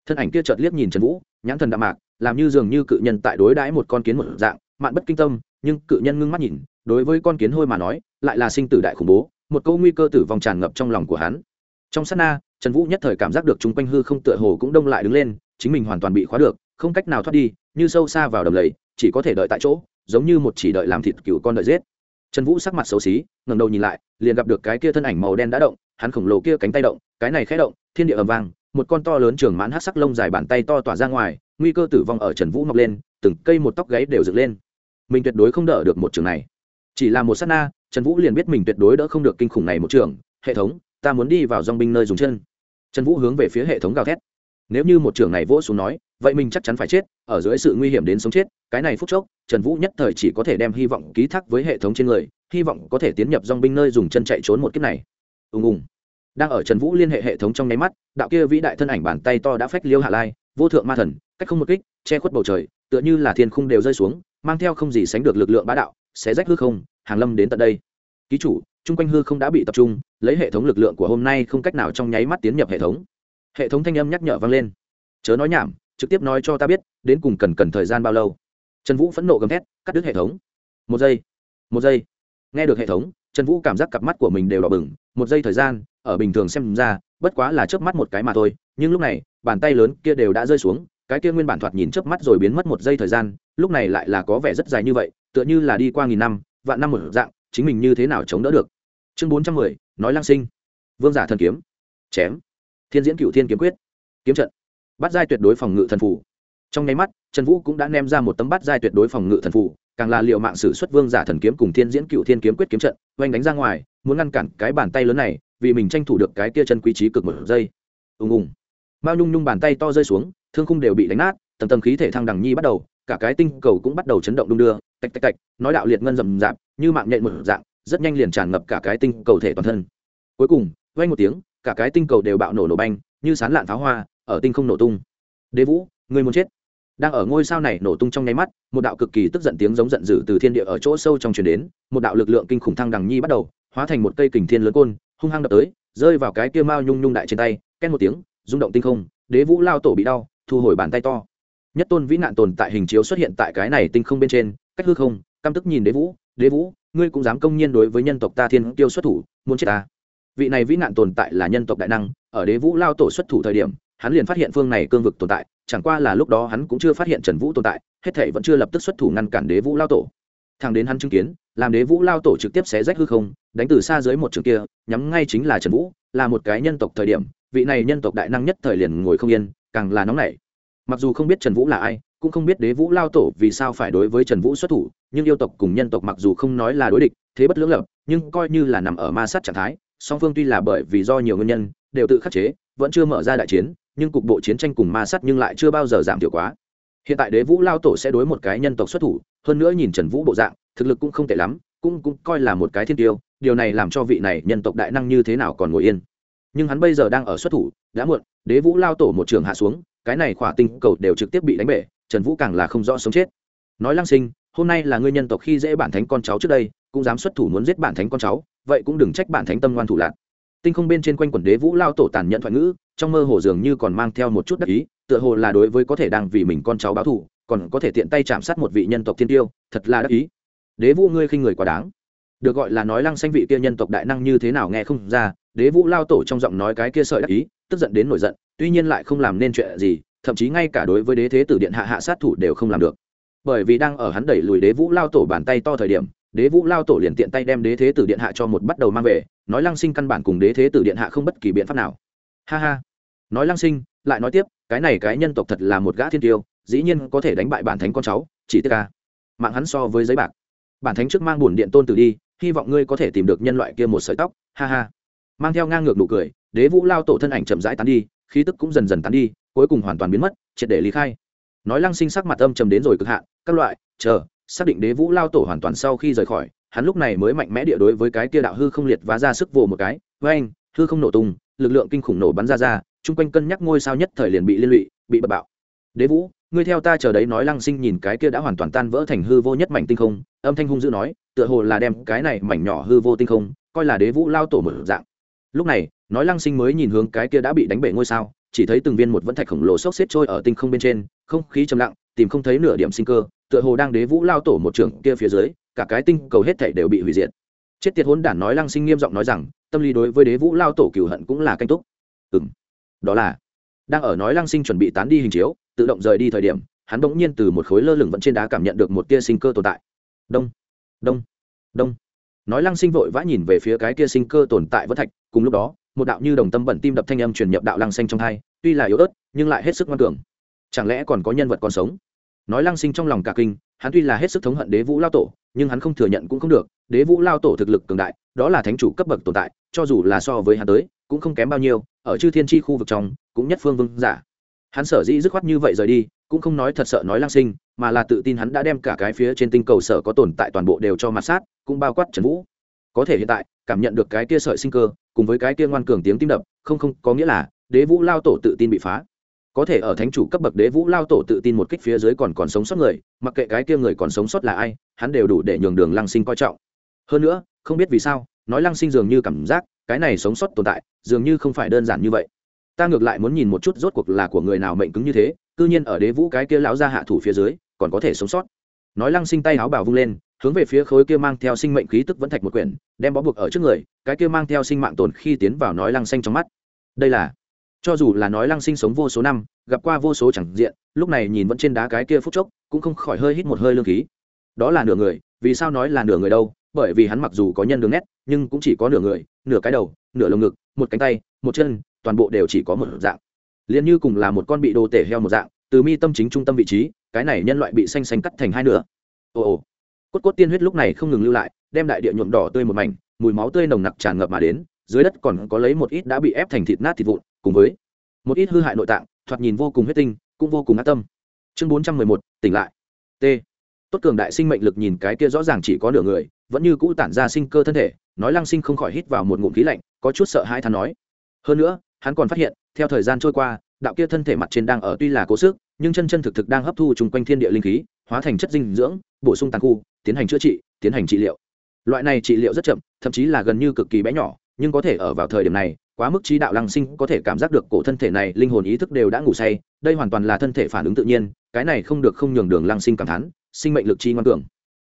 Thân ảnh kia chợt liếc nhìn trần vũ, nhãn thần đạm mạc, làm như dường như cự nhân tại đối đãi một con kiến một dạng, mạn bất kinh tâm, nhưng cự nhân ngưng mắt nhìn đối với con kiến hôi mà nói, lại là sinh tử đại khủng bố, một câu nguy cơ tử vong tràn ngập trong lòng của hắn. Trong sát na, trần vũ nhất thời cảm giác được chúng quanh hư không tựa hồ cũng đông lại đứng lên, chính mình hoàn toàn bị khóa được, không cách nào thoát đi, như sâu xa vào đầm lầy, chỉ có thể đợi tại chỗ, giống như một chỉ đợi làm thịt cựu con đợi giết. Trần vũ sắc mặt xấu xí, ngẩng đầu nhìn lại, liền gặp được cái kia thân ảnh màu đen đã động, hắn khổng lồ kia cánh tay động, cái này khẽ động, thiên địa ầm vang, một con to lớn trường mãn hát sắc lông dài bàn tay to tỏa ra ngoài, nguy cơ tử vong ở trần vũ mọc lên, từng cây một tóc gáy đều dựng lên. Mình tuyệt đối không đỡ được một trường này chỉ là một s á t na, trần vũ liền biết mình tuyệt đối đỡ không được kinh khủng này một trường. Hệ thống, ta muốn đi vào dong binh nơi dùng chân. Trần vũ hướng về phía hệ thống gào thét. Nếu như một trường này vỗ xuống nói, vậy mình chắc chắn phải chết, ở dưới sự nguy hiểm đến sống chết, cái này phút chốc, trần vũ nhất thời chỉ có thể đem hy vọng ký thác với hệ thống trên người, hy vọng có thể tiến nhập dong binh nơi dùng chân chạy trốn một kiếp này. Ùng ùng. Đang ở trần vũ liên hệ hệ thống trong nháy mắt, đạo kia vĩ đại thân ảnh bàn tay to đã phách liêu hạ lai, vô thượng ma thần, cách không một kích, che khuất bầu trời, tựa như là thiên khung đều rơi xuống, mang theo không gì sánh được lực lượng bá đạo sẽ rách hư không, hàng lâm đến tận đây. Ký chủ, chung quanh hư không đã bị tập trung, lấy hệ thống lực lượng của hôm nay không cách nào trong nháy mắt tiến nhập hệ thống. Hệ thống thanh âm nhắc nhở vang lên. Chớ nói nhảm, trực tiếp nói cho ta biết, đến cùng cần cần thời gian bao lâu. Trần vũ phẫn nộ gầm thét, cắt đứt hệ thống. Một giây một giây. Nghe được hệ thống, trần vũ cảm giác cặp mắt của mình đều đỏ bừng, một giây thời gian, ở bình thường xem ra, bất quá là chớp mắt một cái mà thôi, nhưng lúc này, bàn tay lớn kia đều đã rơi xuống, cái kia nguyên bản thoạt nhìn chớp mắt rồi biến mất một giây thời gian, lúc này lại là có vẻ rất dài như vậy tựa như là đi qua nghìn năm, vạn năm một dạng, chính mình như thế nào chống đỡ được? Chương bốn trăm mười, nói lang sinh. Vương giả thần kiếm. Chém. Thiên diễn cựu thiên kiếm quyết. Kiếm trận. Bắt giai tuyệt đối phòng ngự thần phủ trong nháy mắt, trần vũ cũng đã ném ra một tấm bắt giai tuyệt đối phòng ngự thần phủ càng là liệu mạng sử xuất vương giả thần kiếm cùng thiên diễn cựu thiên kiếm quyết kiếm trận, oanh đánh ra ngoài, muốn ngăn cản cái bàn tay lớn này, vì mình tranh thủ được cái kia chân quý trí cực một giây. Ùng ùng. Mao nhung nhung bàn tay to rơi xuống, thương khung đều bị đánh nát, tầng tầng khí thể thăng đằng nhi bắt đầu cả cái tinh cầu cũng bắt đầu chấn động đung đưa, tạch tạch tạch, nói đạo liệt ngân rầm rạp, như mạng nhện một dạng, rất nhanh liền tràn ngập cả cái tinh cầu thể toàn thân. Cuối cùng vay một tiếng, cả cái tinh cầu đều bạo nổ nổ banh, như sán lạn pháo hoa, ở tinh không nổ tung. Đế vũ, người muốn chết. Đang ở ngôi sao này nổ tung trong nháy mắt, một đạo cực kỳ tức giận tiếng giống giận dữ từ thiên địa ở chỗ sâu trong truyền đến, một đạo lực lượng kinh khủng thăng đằng nhi bắt đầu, hóa thành một cây kình thiên lớn côn, hung hăng đập tới, rơi vào cái kia mao nhung nhung đại trên tay ken một tiếng, rung động tinh không, đế vũ lao tổ bị đau, thu hồi bàn tay to nhất tôn vĩ nạn tồn tại hình chiếu xuất hiện tại cái này tinh không bên trên, cách hư không, căm tức nhìn đế vũ đế vũ, ngươi cũng dám công nhiên đối với nhân tộc ta thiên tiêu xuất thủ, muốn chết ta? Vị này vĩ nạn tồn tại là nhân tộc đại năng, ở đế vũ lao tổ xuất thủ thời điểm, hắn liền phát hiện phương này cương vực tồn tại, chẳng qua là lúc đó hắn cũng chưa phát hiện trần vũ tồn tại, hết thể vẫn chưa lập tức xuất thủ ngăn cản đế vũ lao tổ. Thằng đến hắn chứng kiến, làm đế vũ lao tổ trực tiếp xé rách hư không, đánh từ xa dưới một trường kia, nhắm ngay chính là trần vũ, là một cái nhân tộc thời điểm, vị này nhân tộc đại năng nhất thời liền ngồi không yên, càng là nóng nảy mặc dù không biết trần vũ là ai, cũng không biết đế vũ lao tổ vì sao phải đối với trần vũ xuất thủ, nhưng yêu tộc cùng nhân tộc mặc dù không nói là đối địch, thế bất lưỡng lập, nhưng coi như là nằm ở ma sát trạng thái, song phương tuy là bởi vì do nhiều nguyên nhân, đều tự khắc chế, vẫn chưa mở ra đại chiến, nhưng cục bộ chiến tranh cùng ma sát nhưng lại chưa bao giờ giảm thiểu quá. Hiện tại đế vũ lao tổ sẽ đối một cái nhân tộc xuất thủ, hơn nữa nhìn trần vũ bộ dạng, thực lực cũng không tệ lắm, cũng cũng coi là một cái thiên tiêu, điều này làm cho vị này nhân tộc đại năng như thế nào còn ngồi yên. Nhưng hắn bây giờ đang ở xuất thủ, đã muộn, đế vũ lao tổ một trường hạ xuống cái này khỏa tinh cầu đều trực tiếp bị đánh bể, trần vũ càng là không rõ sống chết. Nói lăng sinh, hôm nay là ngươi nhân tộc khi dễ bản thánh con cháu trước đây, cũng dám xuất thủ muốn giết bản thánh con cháu, vậy cũng đừng trách bản thánh tâm ngoan thủ lạc tinh không bên trên quanh quần đế vũ lao tổ tàn nhận thoại ngữ, trong mơ hồ dường như còn mang theo một chút đắc ý, tựa hồ là đối với có thể đang vì mình con cháu báo thù, còn có thể tiện tay chạm sát một vị nhân tộc thiên tiêu, thật là đắc ý. Đế vũ ngươi khinh người quá đáng được gọi là nói lăng xanh vị kia nhân tộc đại năng như thế nào nghe không ra, đế vũ lao tổ trong giọng nói cái kia sợi đắc ý, tức giận đến nổi giận, tuy nhiên lại không làm nên chuyện gì, thậm chí ngay cả đối với đế thế tử điện hạ hạ sát thủ đều không làm được. Bởi vì đang ở hắn đẩy lùi đế vũ lao tổ bàn tay to thời điểm, đế vũ lao tổ liền tiện tay đem đế thế tử điện hạ cho một bắt đầu mang về, nói lăng sinh căn bản cùng đế thế tử điện hạ không bất kỳ biện pháp nào. Ha ha. Nói lăng sinh, lại nói tiếp, cái này cái nhân tộc thật là một gã thiên tiêu, dĩ nhiên có thể đánh bại bản thánh con cháu, chỉ tức ca à. mạng hắn so với giấy bạc. Bản thánh trước mang bổn điện tôn tử đi hy vọng ngươi có thể tìm được nhân loại kia một sợi tóc, ha ha. Mang theo ngang ngược nụ cười, đế vũ lao tổ thân ảnh chậm rãi tán đi, khí tức cũng dần dần tán đi, cuối cùng hoàn toàn biến mất, triệt để lý khai. Nói lăng sinh sắc mặt âm trầm đến rồi cực hạn, các loại, chờ, xác định đế vũ lao tổ hoàn toàn sau khi rời khỏi, hắn lúc này mới mạnh mẽ địa đối với cái kia đạo hư không liệt và ra sức vồ một cái với anh hư không nổ tung, lực lượng kinh khủng nổ bắn ra ra, chung quanh cân nhắc ngôi sao nhất thời liền bị liên lụy, bị bật bạo. Đế vũ ngươi theo ta chờ đấy nói lăng sinh nhìn cái kia đã hoàn toàn tan vỡ thành hư vô nhất mảnh tinh không, âm thanh hung dữ nói, tựa hồ là đem cái này mảnh nhỏ hư vô tinh không, coi là đế vũ lao tổ mở dạng. Lúc này, nói lăng sinh mới nhìn hướng cái kia đã bị đánh bể ngôi sao, chỉ thấy từng viên một vẫn thạch khổng lồ xốc xếp trôi ở tinh không bên trên, không khí trầm lặng, tìm không thấy nửa điểm sinh cơ, tựa hồ đang đế vũ lao tổ một trưởng kia phía dưới, cả cái tinh cầu hết thảy đều bị hủy diệt. Chết tiệt hỗn đản nói lăng sinh nghiêm giọng nói rằng, tâm lý đối với đế vũ lao tổ cửu hận cũng là canh túc. Ừm, đó là, đang ở nói lăng sinh chuẩn bị tán đi hình chiếu tự động rời đi thời điểm, hắn bỗng nhiên từ một khối lơ lửng vẫn trên đá cảm nhận được một tia sinh cơ tồn tại. Đông đông đông. Nói lăng sinh vội vã nhìn về phía cái kia sinh cơ tồn tại vẫn thạch, cùng lúc đó, một đạo như đồng tâm bẩn tim đập thanh âm truyền nhập đạo lăng xanh trong thai, tuy là yếu ớt, nhưng lại hết sức ngoan cường. Chẳng lẽ còn có nhân vật còn sống? Nói lăng sinh trong lòng cả kinh, hắn tuy là hết sức thống hận đế vũ lao tổ, nhưng hắn không thừa nhận cũng không được, đế vũ lao tổ thực lực cường đại, đó là thánh chủ cấp bậc tồn tại, cho dù là so với hắn tới, cũng không kém bao nhiêu, ở chư thiên tri khu vực trong, cũng nhất phương vương giả hắn sở dĩ dứt khoát như vậy rời đi, cũng không nói thật sợ nói lang sinh, mà là tự tin hắn đã đem cả cái phía trên tinh cầu sở có tồn tại toàn bộ đều cho mặt sát, cũng bao quát trần vũ. Có thể hiện tại, cảm nhận được cái kia sợi sinh cơ, cùng với cái kia ngoan cường tiếng tim đập, không không, có nghĩa là, đế vũ lao tổ tự tin bị phá. Có thể ở thánh chủ cấp bậc đế vũ lao tổ tự tin một kích phía dưới còn còn sống sót người, mặc kệ cái kia người còn sống sót là ai, hắn đều đủ để nhường đường lăng sinh coi trọng. Hơn nữa, không biết vì sao, nói lăng sinh dường như cảm giác, cái này sống sót tồn tại, dường như không phải đơn giản như vậy ta ngược lại muốn nhìn một chút rốt cuộc là của người nào mệnh cứng như thế, cư nhiên ở đế vũ cái kia lão ra hạ thủ phía dưới, còn có thể sống sót. Nói lăng sinh tay áo bào vung lên, hướng về phía khối kia mang theo sinh mệnh khí tức vẫn thạch một quyển, đem bó buộc ở trước người, cái kia mang theo sinh mạng tồn khi tiến vào nói lăng xanh trong mắt. Đây là, cho dù là nói lăng sinh sống vô số năm, gặp qua vô số chẳng diện, lúc này nhìn vẫn trên đá cái kia phút chốc, cũng không khỏi hơi hít một hơi lương khí. Đó là nửa người, vì sao nói là nửa người đâu? Bởi vì hắn mặc dù có nhân đường nét, nhưng cũng chỉ có nửa người, nửa cái đầu, nửa lồng ngực, một cánh tay, một chân toàn bộ đều chỉ có một dạng. Liền như cùng là một con bị đồ tể heo một dạng, từ mi tâm chính trung tâm vị trí, cái này nhân loại bị xanh xanh cắt thành hai nửa. Ồ ồ. Cốt cốt tiên huyết lúc này không ngừng lưu lại, đem đại địa nhuộm đỏ tươi một mảnh, mùi máu tươi nồng nặc tràn ngập mà đến, dưới đất còn có lấy một ít đã bị ép thành thịt nát thịt vụn, cùng với một ít hư hại nội tạng, thoạt nhìn vô cùng huyết tinh, cũng vô cùng ác tâm. Chương bốn trăm mười một, tỉnh lại. T. Tốt cường đại sinh mệnh lực nhìn cái kia rõ ràng chỉ có nửa người, vẫn như cũ tản ra sinh cơ thân thể, nói lăng sinh không khỏi hít vào một ngụm khí lạnh, có chút sợ hãi than nói. Hơn nữa hắn còn phát hiện, theo thời gian trôi qua, đạo kia thân thể mặt trên đang ở tuy là cố sức, nhưng chân chân thực thực đang hấp thu chung quanh thiên địa linh khí, hóa thành chất dinh dưỡng, bổ sung tàn khu, tiến hành chữa trị, tiến hành trị liệu. Loại này trị liệu rất chậm, thậm chí là gần như cực kỳ bé nhỏ, nhưng có thể ở vào thời điểm này, quá mức trí đạo lăng sinh có thể cảm giác được cổ thân thể này, linh hồn ý thức đều đã ngủ say, đây hoàn toàn là thân thể phản ứng tự nhiên, cái này không được không nhường đường lăng sinh cảm thán, sinh mệnh lực chi ngoan cường.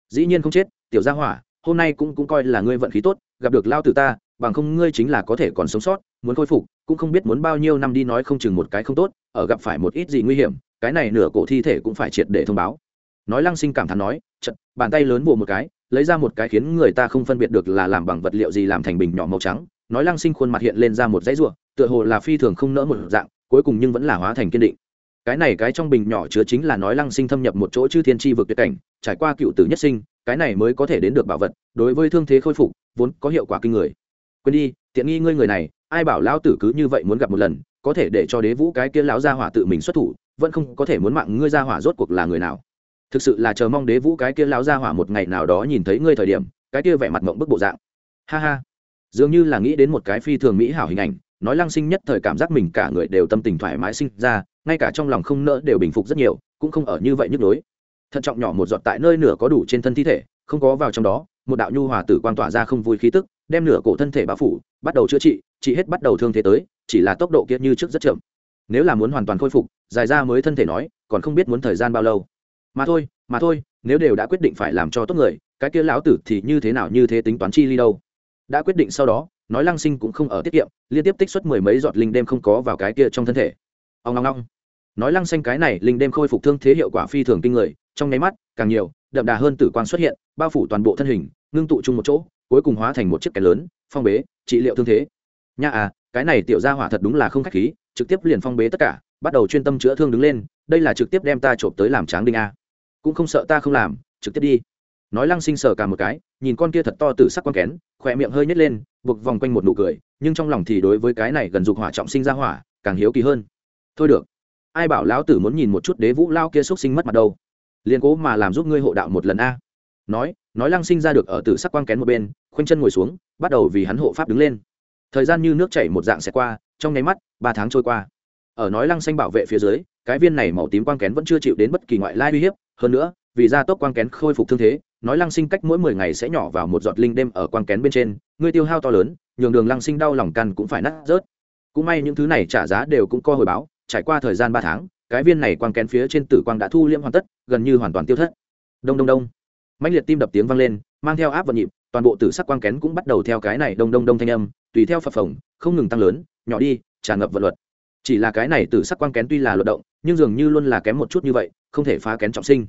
Dĩ nhiên không chết, tiểu gia hỏa, hôm nay cũng cũng coi là ngươi vận khí tốt, gặp được lao tử ta, bằng không ngươi chính là có thể còn sống sót muốn khôi phục, cũng không biết muốn bao nhiêu năm đi nói không chừng một cái không tốt, ở gặp phải một ít gì nguy hiểm, cái này nửa cổ thi thể cũng phải triệt để thông báo. Nói lăng sinh cảm thán nói chật bàn tay lớn vồ một cái, lấy ra một cái khiến người ta không phân biệt được là làm bằng vật liệu gì làm thành bình nhỏ màu trắng. Nói lăng sinh khuôn mặt hiện lên ra một dãy ruộng tựa hồ là phi thường không nỡ một dạng, cuối cùng nhưng vẫn là hóa thành kiên định. Cái này cái trong bình nhỏ chứa chính là nói lăng sinh thâm nhập một chỗ chư thiên tri vực tuyệt cảnh, trải qua cựu tử nhất sinh, cái này mới có thể đến được bảo vật, đối với thương thế khôi phục, vốn có hiệu quả kinh người. Quên đi, tiện nghi ngươi người này ai bảo lão tử cứ như vậy muốn gặp một lần, có thể để cho đế vũ cái kia lão gia hỏa tự mình xuất thủ, vẫn không có thể muốn mạng ngươi gia hỏa rốt cuộc là người nào. Thực sự là chờ mong đế vũ cái kia lão gia hỏa một ngày nào đó nhìn thấy ngươi thời điểm, cái kia vẻ mặt mộng bức bộ dạng. Ha ha. Dường như là nghĩ đến một cái phi thường mỹ hảo hình ảnh, nói lăng sinh nhất thời cảm giác mình cả người đều tâm tình thoải mái sinh ra, ngay cả trong lòng không nỡ đều bình phục rất nhiều, cũng không ở như vậy nhức đối thận trọng nhỏ một giọt tại nơi nửa có đủ trên thân thi thể, không có vào trong đó, một đạo nhu hòa tử quan tỏa ra không vui khí tức, đem nửa cổ thân thể bao phủ, bắt đầu chữa trị chị hết bắt đầu thương thế tới, chỉ là tốc độ kia như trước rất chậm. Nếu là muốn hoàn toàn khôi phục, dài ra mới thân thể nói, còn không biết muốn thời gian bao lâu. Mà thôi mà thôi, nếu đều đã quyết định phải làm cho tốt người, cái kia lão tử thì như thế nào như thế tính toán chi ly đâu. Đã quyết định sau đó, nói lăng sinh cũng không ở tiết kiệm, liên tiếp tích xuất mười mấy giọt linh đêm không có vào cái kia trong thân thể. Ông long long nói lăng xanh cái này linh đêm khôi phục thương thế hiệu quả phi thường kinh người, trong nháy mắt, càng nhiều, đậm đà hơn tử quang xuất hiện, bao phủ toàn bộ thân hình, ngưng tụ chung một chỗ, cuối cùng hóa thành một chiếc kén lớn, phong bế, trị liệu thương thế nha à cái này tiểu gia hỏa thật đúng là không khách khí, trực tiếp liền phong bế tất cả, bắt đầu chuyên tâm chữa thương đứng lên, đây là trực tiếp đem ta trộm tới làm tráng đinh a. Cũng không sợ ta không làm, trực tiếp đi. Nói lăng sinh sờ cả một cái, nhìn con kia thật to từ sắc quan kén, khỏe miệng hơi nhét lên, buộc vòng quanh một nụ cười, nhưng trong lòng thì đối với cái này gần dục hỏa trọng sinh ra hỏa, càng hiếu kỳ hơn. Thôi được, ai bảo lão tử muốn nhìn một chút đế vũ lao kia xúc sinh mất mặt đâu. Liền cố mà làm giúp ngươi hộ đạo một lần a. Nói nói lăng sinh ra được ở tử sắc quang kén một bên, khoanh chân ngồi xuống, bắt đầu vì hắn hộ pháp đứng lên thời gian như nước chảy một dạng sẽ qua, trong nháy mắt, ba tháng trôi qua. Ở nói lăng xanh bảo vệ phía dưới, cái viên này màu tím quang kén vẫn chưa chịu đến bất kỳ ngoại lai uy hiếp, hơn nữa, vì gia tốc quang kén khôi phục thương thế, nói lăng sinh cách mỗi mười ngày sẽ nhỏ vào một giọt linh đêm ở quang kén bên trên ngươi tiêu hao to lớn, nhường đường lăng sinh đau lòng căn cũng phải nát rớt. Cũng may những thứ này trả giá đều cũng co hồi báo, trải qua thời gian ba tháng, cái viên này quang kén phía trên tử quang đã thu liễm hoàn tất, gần như hoàn toàn tiêu thất. Đông đông đông. Mạnh liệt tim đập tiếng vang lên, mang theo áp vận nhịp, toàn bộ tử sắc quang kén cũng bắt đầu theo cái này đông đông đông thanh âm tùy theo phập phồng, không ngừng tăng lớn, nhỏ đi tràn ngập vật luật. Chỉ là cái này tử sắc quang kén tuy là luật động, nhưng dường như luôn là kém một chút như vậy, không thể phá kén trọng sinh.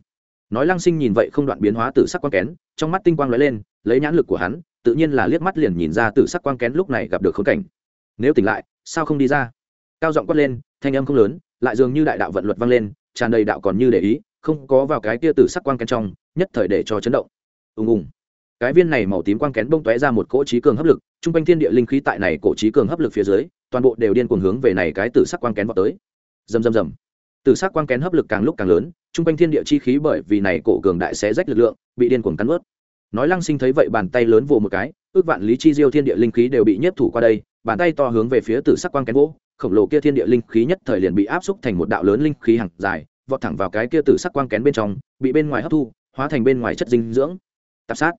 Nói lăng sinh nhìn vậy không đoạn biến hóa tử sắc quang kén, trong mắt tinh quang lóe lên, lấy nhãn lực của hắn, tự nhiên là liếc mắt liền nhìn ra tử sắc quang kén lúc này gặp được khốn cảnh. Nếu tỉnh lại, sao không đi ra? Cao giọng quát lên, thanh âm không lớn, lại dường như đại đạo vận luật vang lên, tràn đầy đạo còn như để ý, không có vào cái tia tử sắc quang kén trong, nhất thời để cho chấn động. Ùng ùng. Cái viên này màu tím quang kén bông tóe ra một cỗ trí cường hấp lực chung quanh thiên địa linh khí tại này cổ trí cường hấp lực phía dưới toàn bộ đều điên cuồng hướng về này cái tử sắc quang kén vào tới. Dầm dầm dầm, tử sắc quang kén hấp lực càng lúc càng lớn chung quanh thiên địa chi khí bởi vì này cổ cường đại sẽ rách lực lượng bị điên cuồng cắn ướt nói lăng sinh thấy vậy bàn tay lớn vồ một cái ước vạn lý chi diêu thiên địa linh khí đều bị nhiếp thủ qua đây bàn tay to hướng về phía tử sắc quang kén vỗ khổng lồ kia thiên địa linh khí nhất thời liền bị áp xúc thành một đạo lớn linh khí hàng dài vọt thẳng vào cái kia tử sắc quang kén bên trong bị bên ngoài hấp thu hóa thành bên ngoài chất dinh dưỡng. Tạp sát.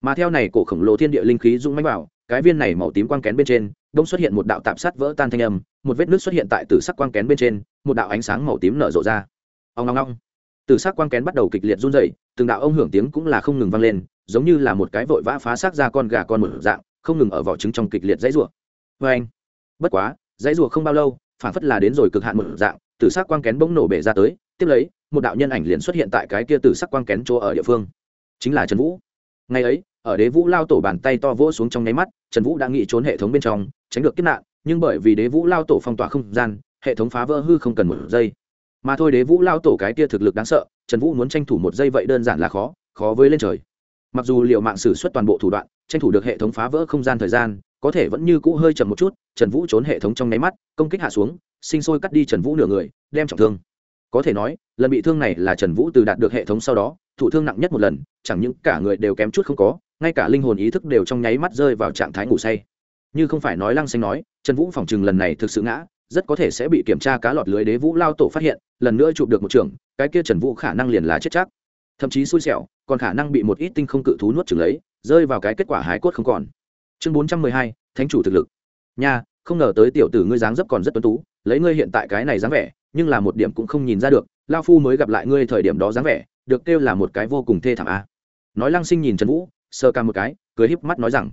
Mà theo này cổ khổng lồ thiên địa linh khí rung mánh vào cái viên này màu tím quang kén bên trên đông xuất hiện một đạo tạp sát vỡ tan thanh âm một vết nước xuất hiện tại tử sắc quang kén bên trên một đạo ánh sáng màu tím nở rộ ra. Ông ngong ngong tử sắc quang kén bắt đầu kịch liệt run dậy, từng đạo ông hưởng tiếng cũng là không ngừng vang lên giống như là một cái vội vã phá xác ra con gà con một dạng không ngừng ở vỏ trứng trong kịch liệt dãy rủa. Vê anh. Bất quá dãy rủa không bao lâu phản phất là đến rồi cực hạn một dạng tử sắc quang kén bỗng nổ bể ra tới tiếp lấy một đạo nhân ảnh liền xuất hiện tại cái kia tử sắc quang kén chỗ ở địa phương. Chính là trần vũ. Ngày ấy ở đế vũ lao tổ bàn tay to vỗ xuống trong nháy mắt, trần vũ đã nghĩ trốn hệ thống bên trong, tránh được kiếp nạn, nhưng bởi vì đế vũ lao tổ phong tỏa không gian, hệ thống phá vỡ hư không cần một giây. Mà thôi đế vũ lao tổ cái kia thực lực đáng sợ, trần vũ muốn tranh thủ một giây vậy đơn giản là khó khó với lên trời. Mặc dù liệu mạng xử suất toàn bộ thủ đoạn, tranh thủ được hệ thống phá vỡ không gian thời gian, có thể vẫn như cũ hơi chậm một chút, trần vũ trốn hệ thống trong nháy mắt, công kích hạ xuống, sinh sôi cắt đi trần vũ nửa người, đem trọng thương. Có thể nói, lần bị thương này là trần vũ từ đạt được hệ thống sau đó thụ thương nặng nhất một lần, chẳng những cả người đều kém chút không có, ngay cả linh hồn ý thức đều trong nháy mắt rơi vào trạng thái ngủ say. Như không phải nói lăng xanh nói, trần vũ phòng chừng lần này thực sự ngã, rất có thể sẽ bị kiểm tra cá lọt lưới đế vũ lao tổ phát hiện, lần nữa chụp được một trường, cái kia trần vũ khả năng liền là chết chắc. Thậm chí xui xẻo, còn khả năng bị một ít tinh không cự thú nuốt chừng lấy, rơi vào cái kết quả hái cốt không còn. Chương bốn trăm mười hai, thánh chủ thực lực. Nha, không ngờ tới tiểu tử ngươi dáng dấp còn rất tuấn tú, lấy ngươi hiện tại cái này dáng vẻ, nhưng là một điểm cũng không nhìn ra được, lao phu mới gặp lại ngươi thời điểm đó dáng vẻ được kêu là một cái vô cùng thê thảm a. Nói lăng sinh nhìn trần vũ sơ ca một cái, cười híp mắt nói rằng,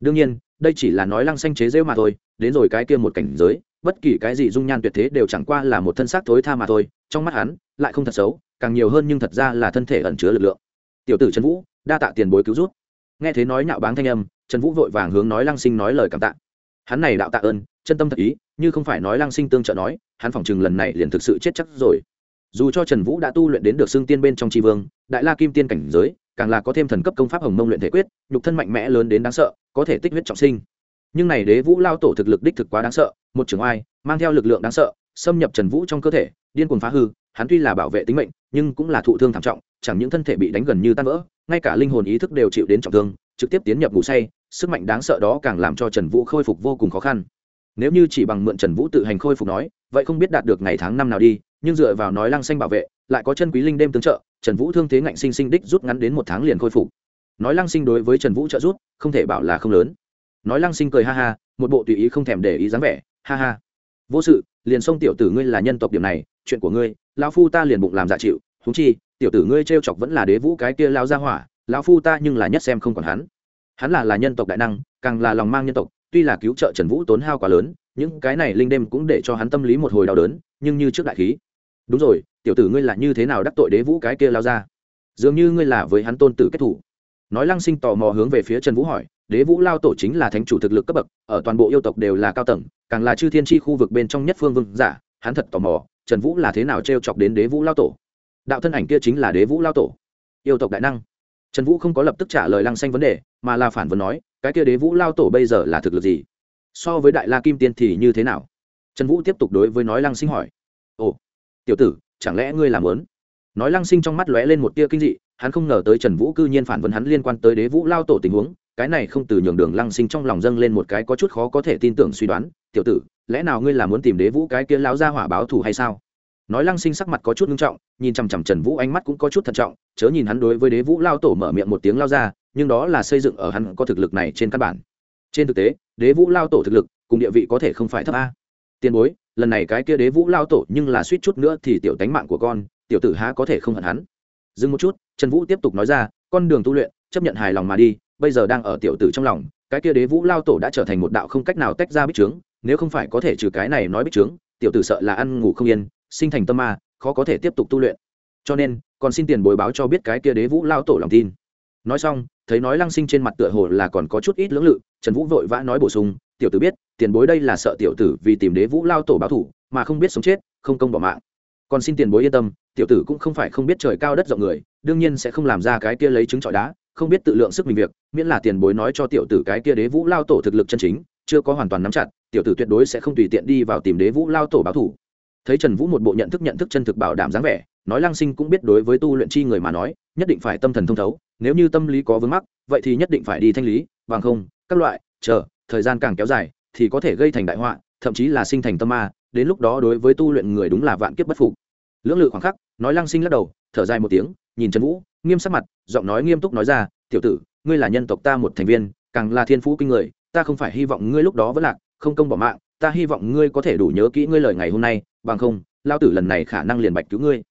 đương nhiên, đây chỉ là nói lăng xanh chế rêu mà thôi, đến rồi cái kia một cảnh giới, bất kỳ cái gì dung nhan tuyệt thế đều chẳng qua là một thân xác thối tha mà thôi, trong mắt hắn, lại không thật xấu, càng nhiều hơn nhưng thật ra là thân thể ẩn chứa lực lượng. Tiểu tử trần vũ, đa tạ tiền bối cứu rút nghe thế nói nhạo báng thanh âm, trần vũ vội vàng hướng nói lăng sinh nói lời cảm tạ. Hắn này đạo tạ ơn, chân tâm thật ý, như không phải nói lăng sinh tương trợ nói, hắn phỏng chừng lần này liền thực sự chết chắc rồi dù cho trần vũ đã tu luyện đến được xương tiên bên trong tri vương, đại la kim tiên cảnh giới, càng là có thêm thần cấp công pháp hồng mông luyện thể quyết, nhục thân mạnh mẽ lớn đến đáng sợ, có thể tích huyết trọng sinh. Nhưng này đế vũ lao tổ thực lực đích thực quá đáng sợ, một trưởng oai, mang theo lực lượng đáng sợ, xâm nhập trần vũ trong cơ thể, điên cuồng phá hư, hắn tuy là bảo vệ tính mệnh, nhưng cũng là thụ thương thảm trọng, chẳng những thân thể bị đánh gần như tan vỡ, ngay cả linh hồn ý thức đều chịu đến trọng thương, trực tiếp tiến nhập ngủ say, sức mạnh đáng sợ đó càng làm cho trần vũ khôi phục vô cùng khó khăn. Nếu như chỉ bằng mượn trần vũ tự hành khôi phục nói, vậy không biết đạt được ngày tháng năm nào đi nhưng dựa vào nói lăng xanh bảo vệ, lại có chân quý linh đêm tương trợ, trần vũ thương thế ngạnh sinh sinh đích rút ngắn đến một tháng liền khôi phục. Nói lăng sinh đối với trần vũ trợ rút không thể bảo là không lớn. Nói lăng sinh cười ha ha, một bộ tùy ý không thèm để ý dáng vẻ, ha ha. Vô sự, liền xông tiểu tử ngươi là nhân tộc điểm này, chuyện của ngươi, lão phu ta liền bụng làm dạ chịu thú chi, tiểu tử ngươi t chọc vẫn là đế vũ cái kia lao ra hỏa, lão phu ta nhưng là nhất xem không còn hắn. Hắn là là nhân tộc đại năng, càng là lòng mang nhân tộc, tuy là cứu trợ trần vũ tốn hao quá lớn, những cái này linh đêm cũng để cho hắn tâm lý một hồi đau đớn, nhưng như trước đại khí đúng rồi, tiểu tử ngươi là như thế nào đắc tội đế vũ cái kia lao ra? Dường như ngươi là với hắn tôn tử kết thủ. Nói lăng sinh tò mò hướng về phía trần vũ hỏi, đế vũ lao tổ chính là thánh chủ thực lực cấp bậc, ở toàn bộ yêu tộc đều là cao tầng, càng là chư thiên tri khu vực bên trong nhất phương vương giả, hắn thật tò mò, trần vũ là thế nào t r e o chọc đến đế vũ lao tổ? Đạo thân ảnh kia chính là đế vũ lao tổ. Yêu tộc đại năng. Trần vũ không có lập tức trả lời lăng xanh vấn đề, mà là phản vấn nói, cái kia đế vũ lao tổ bây giờ là thực lực gì? So với đại la kim tiên thì như thế nào? Trần vũ tiếp tục đối với nói lăng sinh hỏi. Ồ tiểu tử, chẳng lẽ ngươi làm lớn nói lăng sinh trong mắt lóe lên một tia kinh dị, hắn không ngờ tới trần vũ cư nhiên phản vấn hắn liên quan tới đế vũ lao tổ tình huống, cái này không từ nhường đường lăng sinh trong lòng dâng lên một cái có chút khó có thể tin tưởng suy đoán, tiểu tử, lẽ nào ngươi là muốn tìm đế vũ cái kia lao ra hỏa báo thù hay sao? Nói lăng sinh sắc mặt có chút nghiêm trọng, nhìn chằm chằm trần vũ ánh mắt cũng có chút thận trọng, chớ nhìn hắn đối với đế vũ lao tổ mở miệng một tiếng lao ra, nhưng đó là xây dựng ở hắn có thực lực này trên căn bản. Trên thực tế, đế vũ lao tổ thực lực, cùng địa vị có thể không phải thấp a tiền bối, lần này cái kia đế vũ lao tổ nhưng là suýt chút nữa thì tiểu tánh mạng của con, tiểu tử há có thể không hận hắn. Dừng một chút, trần vũ tiếp tục nói ra, con đường tu luyện, chấp nhận hài lòng mà đi, bây giờ đang ở tiểu tử trong lòng, cái kia đế vũ lao tổ đã trở thành một đạo không cách nào tách ra bích trướng, nếu không phải có thể trừ cái này nói bích trướng, tiểu tử sợ là ăn ngủ không yên, sinh thành tâm ma, khó có thể tiếp tục tu luyện. Cho nên, còn xin tiền bồi báo cho biết cái kia đế vũ lao tổ lòng tin. Nói xong, thấy nói lăng sinh trên mặt tựa hồ là còn có chút ít lưỡng lự, trần vũ vội vã nói bổ sung, tiểu tử biết tiền bối đây là sợ tiểu tử vì tìm đế vũ lao tổ báo thủ, mà không biết sống chết, không công bỏ mạng. Còn xin tiền bối yên tâm, tiểu tử cũng không phải không biết trời cao đất rộng người, đương nhiên sẽ không làm ra cái kia lấy trứng trọi đá, không biết tự lượng sức mình việc, miễn là tiền bối nói cho tiểu tử cái kia đế vũ lao tổ thực lực chân chính, chưa có hoàn toàn nắm chặt, tiểu tử tuyệt đối sẽ không tùy tiện đi vào tìm đế vũ lao tổ báo thủ. Thấy trần vũ một bộ nhận thức nhận thức chân thực bảo đảm dáng vẻ, nói lăng sinh cũng biết đối với tu luyện chi người mà nói, nhất định phải tâm thần thông thấu, nếu như tâm lý có vướng mắc, vậy thì nhất định phải đi thanh lý, bằng không, các loại, chờ, thời gian càng kéo dài thì có thể gây thành đại họa, thậm chí là sinh thành tâm ma, đến lúc đó đối với tu luyện người đúng là vạn kiếp bất phục. Lưỡng lự khoảng khắc, nói lăng sinh lắc đầu, thở dài một tiếng, nhìn trần vũ, nghiêm sắc mặt, giọng nói nghiêm túc nói ra, tiểu tử, ngươi là nhân tộc ta một thành viên, càng là thiên phú kinh người, ta không phải hy vọng ngươi lúc đó vẫn lạc, không công bỏ mạng, ta hy vọng ngươi có thể đủ nhớ kỹ ngươi lời ngày hôm nay, bằng không, lao tử lần này khả năng liền bạch cứu ngươi.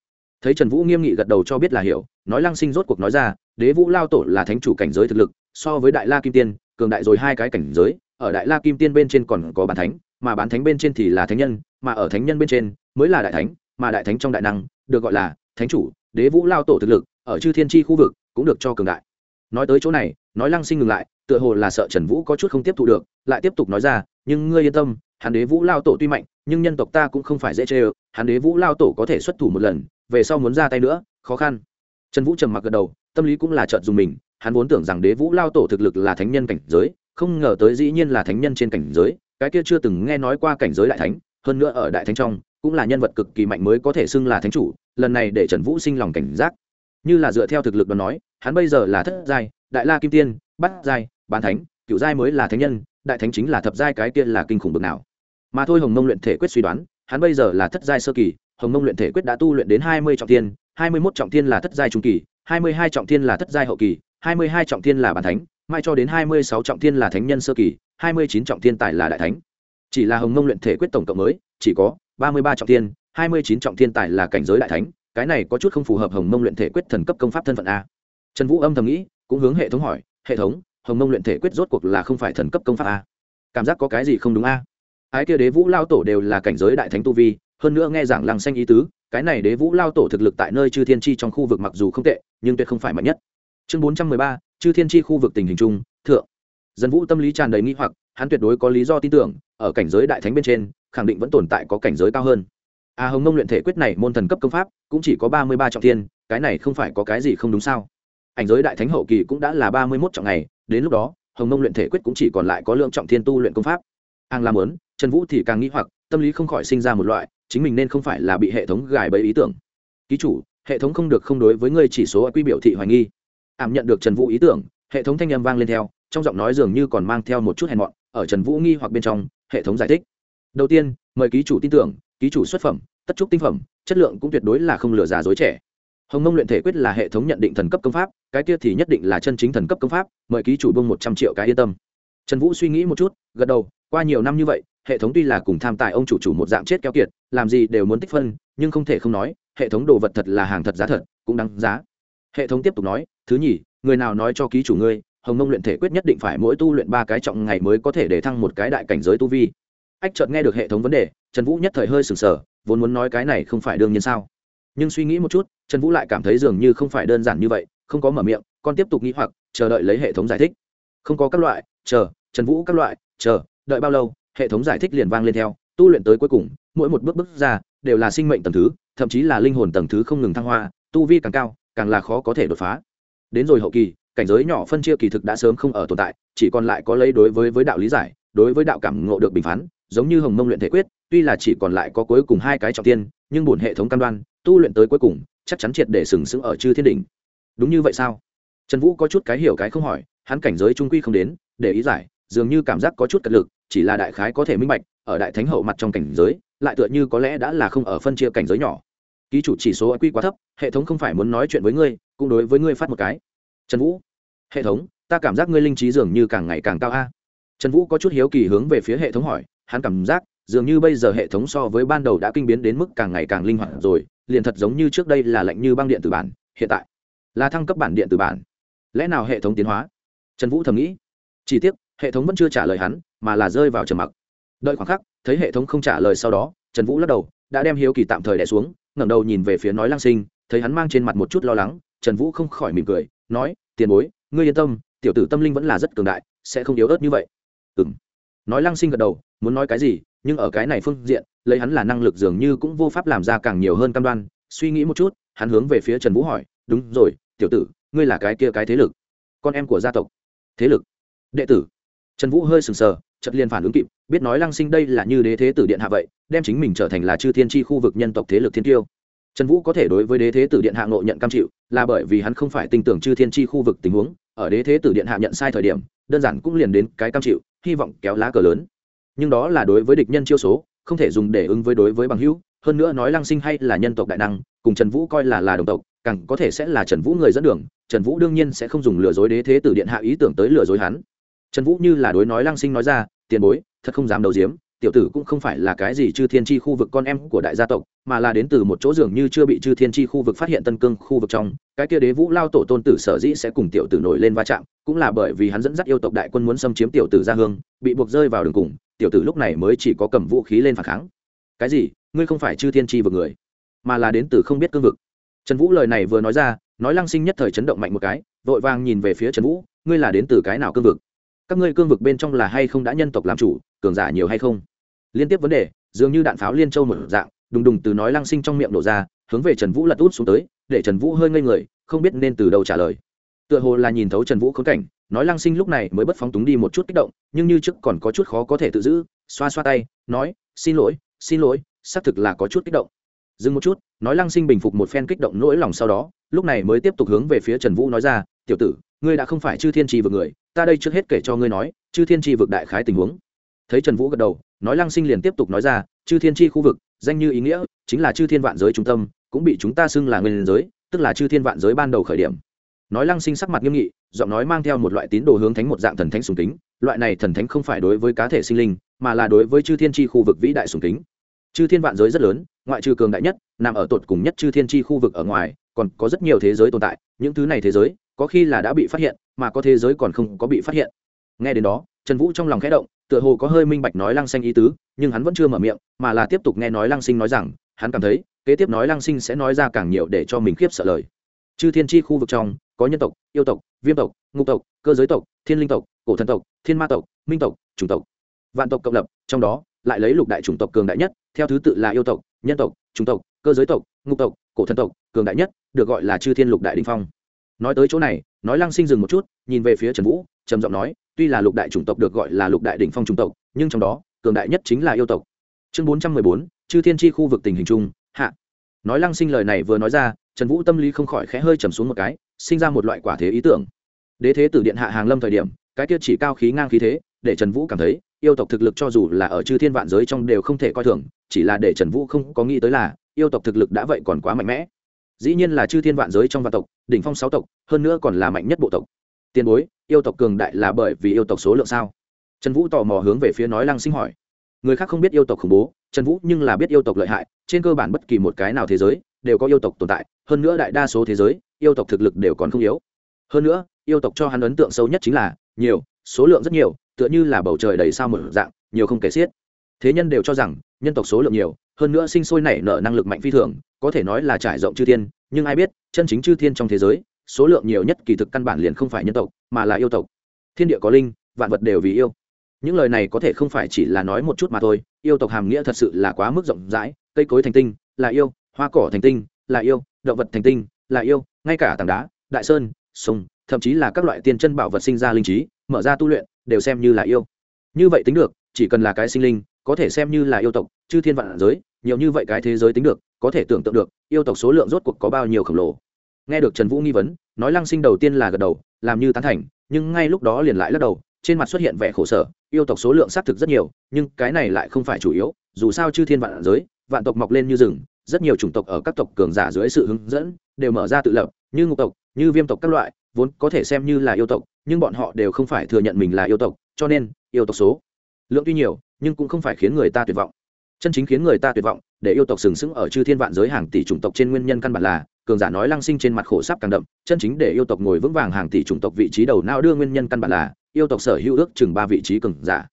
Thấy trần vũ nghiêm nghị gật đầu cho biết là hiểu, nói lăng sinh rốt cuộc nói ra, đế vũ lao tổ là thánh chủ cảnh giới thực lực, so với đại la kim tiên, cường đại rồi hai cái cảnh giới ở đại la kim tiên bên trên còn có bản thánh, mà bản thánh bên trên thì là thánh nhân, mà ở thánh nhân bên trên mới là đại thánh, mà đại thánh trong đại năng được gọi là thánh chủ, đế vũ lao tổ thực lực, ở chư thiên tri khu vực cũng được cho cường đại. Nói tới chỗ này, nói lăng sinh ngừng lại, tựa hồ là sợ trần vũ có chút không tiếp thu được, lại tiếp tục nói ra, nhưng ngươi yên tâm, hắn đế vũ lao tổ tuy mạnh, nhưng nhân tộc ta cũng không phải dễ chê ơ, hắn đế vũ lao tổ có thể xuất thủ một lần, về sau muốn ra tay nữa, khó khăn. Trần vũ trầm mặc gật đầu, tâm lý cũng là trợt dùng mình, hắn vốn tưởng rằng đế vũ lao tổ thực lực là thánh nhân cảnh giới không ngờ tới dĩ nhiên là thánh nhân trên cảnh giới, cái kia chưa từng nghe nói qua cảnh giới đại thánh, hơn nữa ở đại thánh trong, cũng là nhân vật cực kỳ mạnh mới có thể xưng là thánh chủ, lần này để trần vũ sinh lòng cảnh giác. Như là dựa theo thực lực đoán nói, hắn bây giờ là thất giai, đại la kim tiên, bát giai, bán thánh cựu giai mới là thánh nhân, đại thánh chính là thập giai cái kia là kinh khủng bực nào. Mà thôi hồng mông luyện thể quyết suy đoán, hắn bây giờ là thất giai sơ kỳ, hồng mông luyện thể quyết đã tu luyện đến hai mươi trọng tiên, hai mươi mốt trọng tiên là thất giai trung kỳ, hai mươi hai trọng tiên là thất giai hậu kỳ, hai mươi hai trọng tiên là bàn thánh mai cho đến hai mươi sáu trọng thiên là thánh nhân sơ kỳ hai mươi chín trọng thiên tài là đại thánh. Chỉ là hồng mông luyện thể quyết tổng cộng mới chỉ có ba mươi ba trọng thiên, hai mươi chín trọng thiên tài là cảnh giới đại thánh cái này có chút không phù hợp hồng mông luyện thể quyết thần cấp công pháp thân phận a. Trần vũ âm thầm nghĩ cũng hướng hệ thống hỏi hệ thống hồng mông luyện thể quyết rốt cuộc là không phải thần cấp công pháp a? Cảm giác có cái gì không đúng a? Ái kia đế vũ lao tổ đều là cảnh giới đại thánh tu vi hơn nữa nghe giảng lăng xanh ý tứ cái này đế vũ lao tổ thực lực tại nơi chư thiên Chi trong khu vực mặc dù không tệ nhưng tuyệt không phải mạnh nhất. Chương bốn trăm mười ba chư thiên tri khu vực tình hình chung, thượng. Dân vũ tâm lý tràn đầy nghi hoặc, hắn tuyệt đối có lý do tin tưởng, ở cảnh giới đại thánh bên trên, khẳng định vẫn tồn tại có cảnh giới cao hơn. À hồng mông luyện thể quyết này môn thần cấp công pháp, cũng chỉ có ba mươi ba trọng thiên, cái này không phải có cái gì không đúng sao? Ảnh giới đại thánh hậu kỳ cũng đã là ba mươi mốt trọng ngày, đến lúc đó, hồng mông luyện thể quyết cũng chỉ còn lại có lượng trọng thiên tu luyện công pháp. Ang làm lớn trần vũ thì càng nghĩ hoặc, tâm lý không khỏi sinh ra một loại, chính mình nên không phải là bị hệ thống gài bẫy ý tưởng. Ký chủ, hệ thống không được không đối với ngươi chỉ số quy biểu thị hoài nghi ảm nhận được trần vũ ý tưởng, hệ thống thanh â m vang lên theo, trong giọng nói dường như còn mang theo một chút hèn mọn, ở trần vũ nghi hoặc bên trong, hệ thống giải thích. Đầu tiên, mời ký chủ tin tưởng, ký chủ xuất phẩm, tất trúc tinh phẩm, chất lượng cũng tuyệt đối là không lừa già dối trẻ. Hồng mông luyện thể quyết là hệ thống nhận định thần cấp công pháp, cái kia thì nhất định là chân chính thần cấp công pháp, mời ký chủ bông một trăm triệu cái yên tâm. Trần vũ suy nghĩ một chút, gật đầu, qua nhiều năm như vậy, hệ thống tuy là cùng tham tài ông chủ chủ một dạng chết keo kiệt, làm gì đều muốn tích phân, nhưng không thể không nói, hệ thống đồ vật thật là hàng thật giá thật, cũng đáng giá hệ thống tiếp tục nói, thứ nhì, người nào nói cho ký chủ ngươi, hồng mông luyện thể quyết nhất định phải mỗi tu luyện ba cái trọng ngày mới có thể để thăng một cái đại cảnh giới tu vi. Ách chợt nghe được hệ thống vấn đề, trần vũ nhất thời hơi sừng sờ vốn muốn nói cái này không phải đương nhiên sao? Nhưng suy nghĩ một chút, trần vũ lại cảm thấy dường như không phải đơn giản như vậy, không có mở miệng con tiếp tục nghĩ hoặc, chờ đợi lấy hệ thống giải thích. Không có các loại, chờ, trần vũ các loại, chờ, đợi bao lâu, hệ thống giải thích liền vang lên theo, tu luyện tới cuối cùng, mỗi một bước bước ra, đều là sinh mệnh tầng thứ, thậm chí là linh hồn tầng thứ không ngừng thăng hoa, tu vi càng cao càng là khó có thể đột phá. Đến rồi hậu kỳ, cảnh giới nhỏ phân chia kỳ thực đã sớm không ở tồn tại, chỉ còn lại có lấy đối với với đạo lý giải, đối với đạo cảm ngộ được bình phán, giống như hồng mông luyện thể quyết, tuy là chỉ còn lại có cuối cùng hai cái trọng tiên, nhưng bổn hệ thống cam đoan, tu luyện tới cuối cùng, chắc chắn triệt để sừng sững ở chư thiên đỉnh. Đúng như vậy sao? Trần vũ có chút cái hiểu cái không hỏi, hắn cảnh giới trung quy không đến, để ý giải, dường như cảm giác có chút cật lực, chỉ là đại khái có thể minh bạch, ở đại thánh hậu mặt trong cảnh giới, lại tựa như có lẽ đã là không ở phân chia cảnh giới nhỏ ký chủ chỉ số quy quá thấp, hệ thống không phải muốn nói chuyện với ngươi, cũng đối với ngươi phát một cái. Trần vũ, hệ thống, ta cảm giác ngươi linh trí dường như càng ngày càng cao a. Trần vũ có chút hiếu kỳ hướng về phía hệ thống hỏi, hắn cảm giác, dường như bây giờ hệ thống so với ban đầu đã kinh biến đến mức càng ngày càng linh hoạt rồi, liền thật giống như trước đây là lệnh như băng điện tử bản, hiện tại là thăng cấp bản điện tử bản. Lẽ nào hệ thống tiến hóa? Trần vũ thầm nghĩ. Chỉ tiếc, hệ thống vẫn chưa trả lời hắn, mà là rơi vào trầm mặc. Đợi khoảng khắc, thấy hệ thống không trả lời sau đó, trần vũ lắc đầu, đã đem hiếu kỳ tạm thời đẻ xuống ngẩng đầu nhìn về phía nói lang sinh, thấy hắn mang trên mặt một chút lo lắng, trần vũ không khỏi mỉm cười, nói, tiền bối, ngươi yên tâm, tiểu tử tâm linh vẫn là rất cường đại, sẽ không yếu ớt như vậy. Ừ m nói Lang sinh gật đầu, muốn nói cái gì, nhưng ở cái này phương diện, lấy hắn là năng lực dường như cũng vô pháp làm ra càng nhiều hơn cam đoan, suy nghĩ một chút, hắn hướng về phía trần vũ hỏi, đúng rồi, tiểu tử, ngươi là cái kia cái thế lực? Con em của gia tộc? Thế lực? Đệ tử? Trần vũ hơi sừng sờ chật liền phản ứng kịp, biết nói lăng sinh đây là như đế thế tử điện hạ vậy, đem chính mình trở thành là chư thiên tri khu vực nhân tộc thế lực thiên tiêu. Trần vũ có thể đối với đế thế tử điện hạ ngộ nhận cam chịu, là bởi vì hắn không phải tin tưởng chư thiên tri khu vực tình huống, ở đế thế tử điện hạ nhận sai thời điểm, đơn giản cũng liền đến cái cam chịu, hy vọng kéo lá cờ lớn. Nhưng đó là đối với địch nhân chiêu số, không thể dùng để ứng với đối với bằng hữu, hơn nữa nói lăng sinh hay là nhân tộc đại năng, cùng trần vũ coi là là đồng tộc, càng có thể sẽ là trần vũ người dẫn đường, trần vũ đương nhiên sẽ không dùng lừa dối đế thế tử điện hạ ý tưởng tới lừa dối hắn trần vũ như là đối nói lăng sinh nói ra, tiền bối, thật không dám đầu diếm tiểu tử cũng không phải là cái gì chư thiên tri khu vực con em của đại gia tộc, mà là đến từ một chỗ dường như chưa bị chư thiên tri khu vực phát hiện tân cương khu vực trong, cái kia đế vũ lao tổ tôn tử sở dĩ sẽ cùng tiểu tử nổi lên va chạm, cũng là bởi vì hắn dẫn dắt yêu tộc đại quân muốn xâm chiếm tiểu tử gia hương, bị buộc rơi vào đường cùng, tiểu tử lúc này mới chỉ có cầm vũ khí lên phản kháng. Cái gì? Ngươi không phải chư thiên tri vực người, mà là đến từ không biết cương vực. Trần vũ lời này vừa nói ra, nói lăng sinh nhất thời chấn động mạnh một cái, vội vàng nhìn về phía trần vũ, ngươi là đến từ cái nào cương vực? Các ngươi cương vực bên trong là hay không đã nhân tộc làm chủ, cường giả nhiều hay không? Liên tiếp vấn đề, dường như đạn pháo liên châu một dạng, đùng đùng từ nói lăng sinh trong miệng nổ ra, hướng về trần vũ lật út xuống tới, để trần vũ hơi ngây người, không biết nên từ đâu trả lời. Tựa hồ là nhìn thấu trần vũ khốn cảnh, nói lăng sinh lúc này mới bất phóng túng đi một chút kích động, nhưng như trước còn có chút khó có thể tự giữ, xoa xoa tay, nói, xin lỗi xin lỗi, xác thực là có chút kích động. Dừng một chút, nói lăng sinh bình phục một phen kích động nỗi lòng sau đó, lúc này mới tiếp tục hướng về phía trần vũ nói ra, tiểu tử ngươi đã không phải chư thiên tri vực người, ta đây trước hết kể cho ngươi nói, chư thiên tri vực đại khái tình huống. Thấy trần vũ gật đầu, nói lăng sinh liền tiếp tục nói ra, chư thiên tri khu vực, danh như ý nghĩa, chính là chư thiên vạn giới trung tâm, cũng bị chúng ta xưng là nguyên giới, tức là chư thiên vạn giới ban đầu khởi điểm. Nói lăng sinh sắc mặt nghiêm nghị, giọng nói mang theo một loại tín đồ hướng thánh một dạng thần thánh sùng kính, loại này thần thánh không phải đối với cá thể sinh linh, mà là đối với chư thiên tri khu vực vĩ đại sùng kính. Chư thiên vạn giới rất lớn, ngoại trừ cường đại nhất, nằm ở tột cùng nhất chư thiên tri khu vực ở ngoài, còn có rất nhiều thế giới tồn tại, những thứ này thế giới có khi là đã bị phát hiện, mà có thế giới còn không có bị phát hiện. Nghe đến đó, trần vũ trong lòng khẽ động, tựa hồ có hơi minh bạch nói lăng xanh ý tứ, nhưng hắn vẫn chưa mở miệng, mà là tiếp tục nghe nói lăng sinh nói rằng, hắn cảm thấy, kế tiếp nói lăng sinh sẽ nói ra càng nhiều để cho mình khiếp sợ lời. Chư thiên tri khu vực trong, có nhân tộc, yêu tộc, viêm tộc, ngục tộc, cơ giới tộc, thiên linh tộc, cổ thần tộc, thiên ma tộc, minh tộc, chủng tộc. Vạn tộc cộng lập, trong đó, lại lấy lục đại chủng tộc cường đại nhất, theo thứ tự là yêu tộc, nhân tộc, chủng tộc, cơ giới tộc, ngục tộc, cổ thần tộc, cường đại nhất, được gọi là chư thiên lục đại đình phong nói tới chỗ này, nói lăng sinh dừng một chút, nhìn về phía trần vũ, trầm giọng nói, tuy là lục đại chủng tộc được gọi là lục đại đỉnh phong chủng tộc, nhưng trong đó, cường đại nhất chính là yêu tộc. Chương bốn trăm mười bốn, chư thiên tri khu vực tình hình chung, hạ. Nói lăng sinh lời này vừa nói ra, trần vũ tâm lý không khỏi khẽ hơi trầm xuống một cái, sinh ra một loại quả thế ý tưởng. Đế thế tử điện hạ hàng lâm thời điểm, cái tiết chỉ cao khí ngang khí thế, để trần vũ cảm thấy, yêu tộc thực lực cho dù là ở chư thiên vạn giới trong đều không thể coi thường, chỉ là để trần vũ không có nghĩ tới là, yêu tộc thực lực đã vậy còn quá mạnh mẽ dĩ nhiên là chư thiên vạn giới trong vạn tộc, đỉnh phong sáu tộc, hơn nữa còn là mạnh nhất bộ tộc. Tiền bối, yêu tộc cường đại là bởi vì yêu tộc số lượng sao? Trần vũ tò mò hướng về phía nói lăng sinh hỏi. Người khác không biết yêu tộc khủng bố, trần vũ nhưng là biết yêu tộc lợi hại, trên cơ bản bất kỳ một cái nào thế giới đều có yêu tộc tồn tại, hơn nữa đại đa số thế giới, yêu tộc thực lực đều còn không yếu. Hơn nữa, yêu tộc cho hắn ấn tượng sâu nhất chính là nhiều, số lượng rất nhiều, tựa như là bầu trời đầy sao một dạng, nhiều không kể xiết. Thế nhân đều cho rằng nhân tộc số lượng nhiều hơn nữa sinh sôi nảy nở năng lực mạnh phi thường, có thể nói là trải rộng chư thiên, nhưng ai biết, chân chính chư thiên trong thế giới, số lượng nhiều nhất kỳ thực căn bản liền không phải nhân tộc, mà là yêu tộc. Thiên địa có linh, vạn vật đều vì yêu. Những lời này có thể không phải chỉ là nói một chút mà thôi, yêu tộc hàm nghĩa thật sự là quá mức rộng rãi, cây cối thành tinh, là yêu, hoa cỏ thành tinh, là yêu, động vật thành tinh, là yêu, ngay cả tảng đá, đại sơn, sông, thậm chí là các loại tiên chân bảo vật sinh ra linh trí, mở ra tu luyện, đều xem như là yêu. Như vậy tính được, chỉ cần là cái sinh linh, có thể xem như là yêu tộc, chư thiên vạn giới nhiều như vậy cái thế giới tính được, có thể tưởng tượng được, yêu tộc số lượng rốt cuộc có bao nhiêu khổng lồ. Nghe được trần vũ nghi vấn, nói lăng sinh đầu tiên là gật đầu, làm như tán thành, nhưng ngay lúc đó liền lại lắc đầu, trên mặt xuất hiện vẻ khổ sở, yêu tộc số lượng xác thực rất nhiều, nhưng cái này lại không phải chủ yếu, dù sao chư thiên vạn giới, vạn tộc mọc lên như rừng, rất nhiều chủng tộc ở các tộc cường giả dưới sự hướng dẫn, đều mở ra tự lập, như ngục tộc, như viêm tộc các loại, vốn có thể xem như là yêu tộc, nhưng bọn họ đều không phải thừa nhận mình là yêu tộc, cho nên, yêu tộc số lượng tuy nhiều, nhưng cũng không phải khiến người ta tuyệt vọng chân chính khiến người ta tuyệt vọng, để yêu tộc sừng sững ở chư thiên vạn giới hàng tỷ chủng tộc trên nguyên nhân căn bản là, cường giả nói lăng sinh trên mặt khổ sắp càng đậm, chân chính để yêu tộc ngồi vững vàng hàng tỷ chủng tộc vị trí đầu não đưa nguyên nhân căn bản là, yêu tộc sở hữu ước chừng ba vị trí cường giả.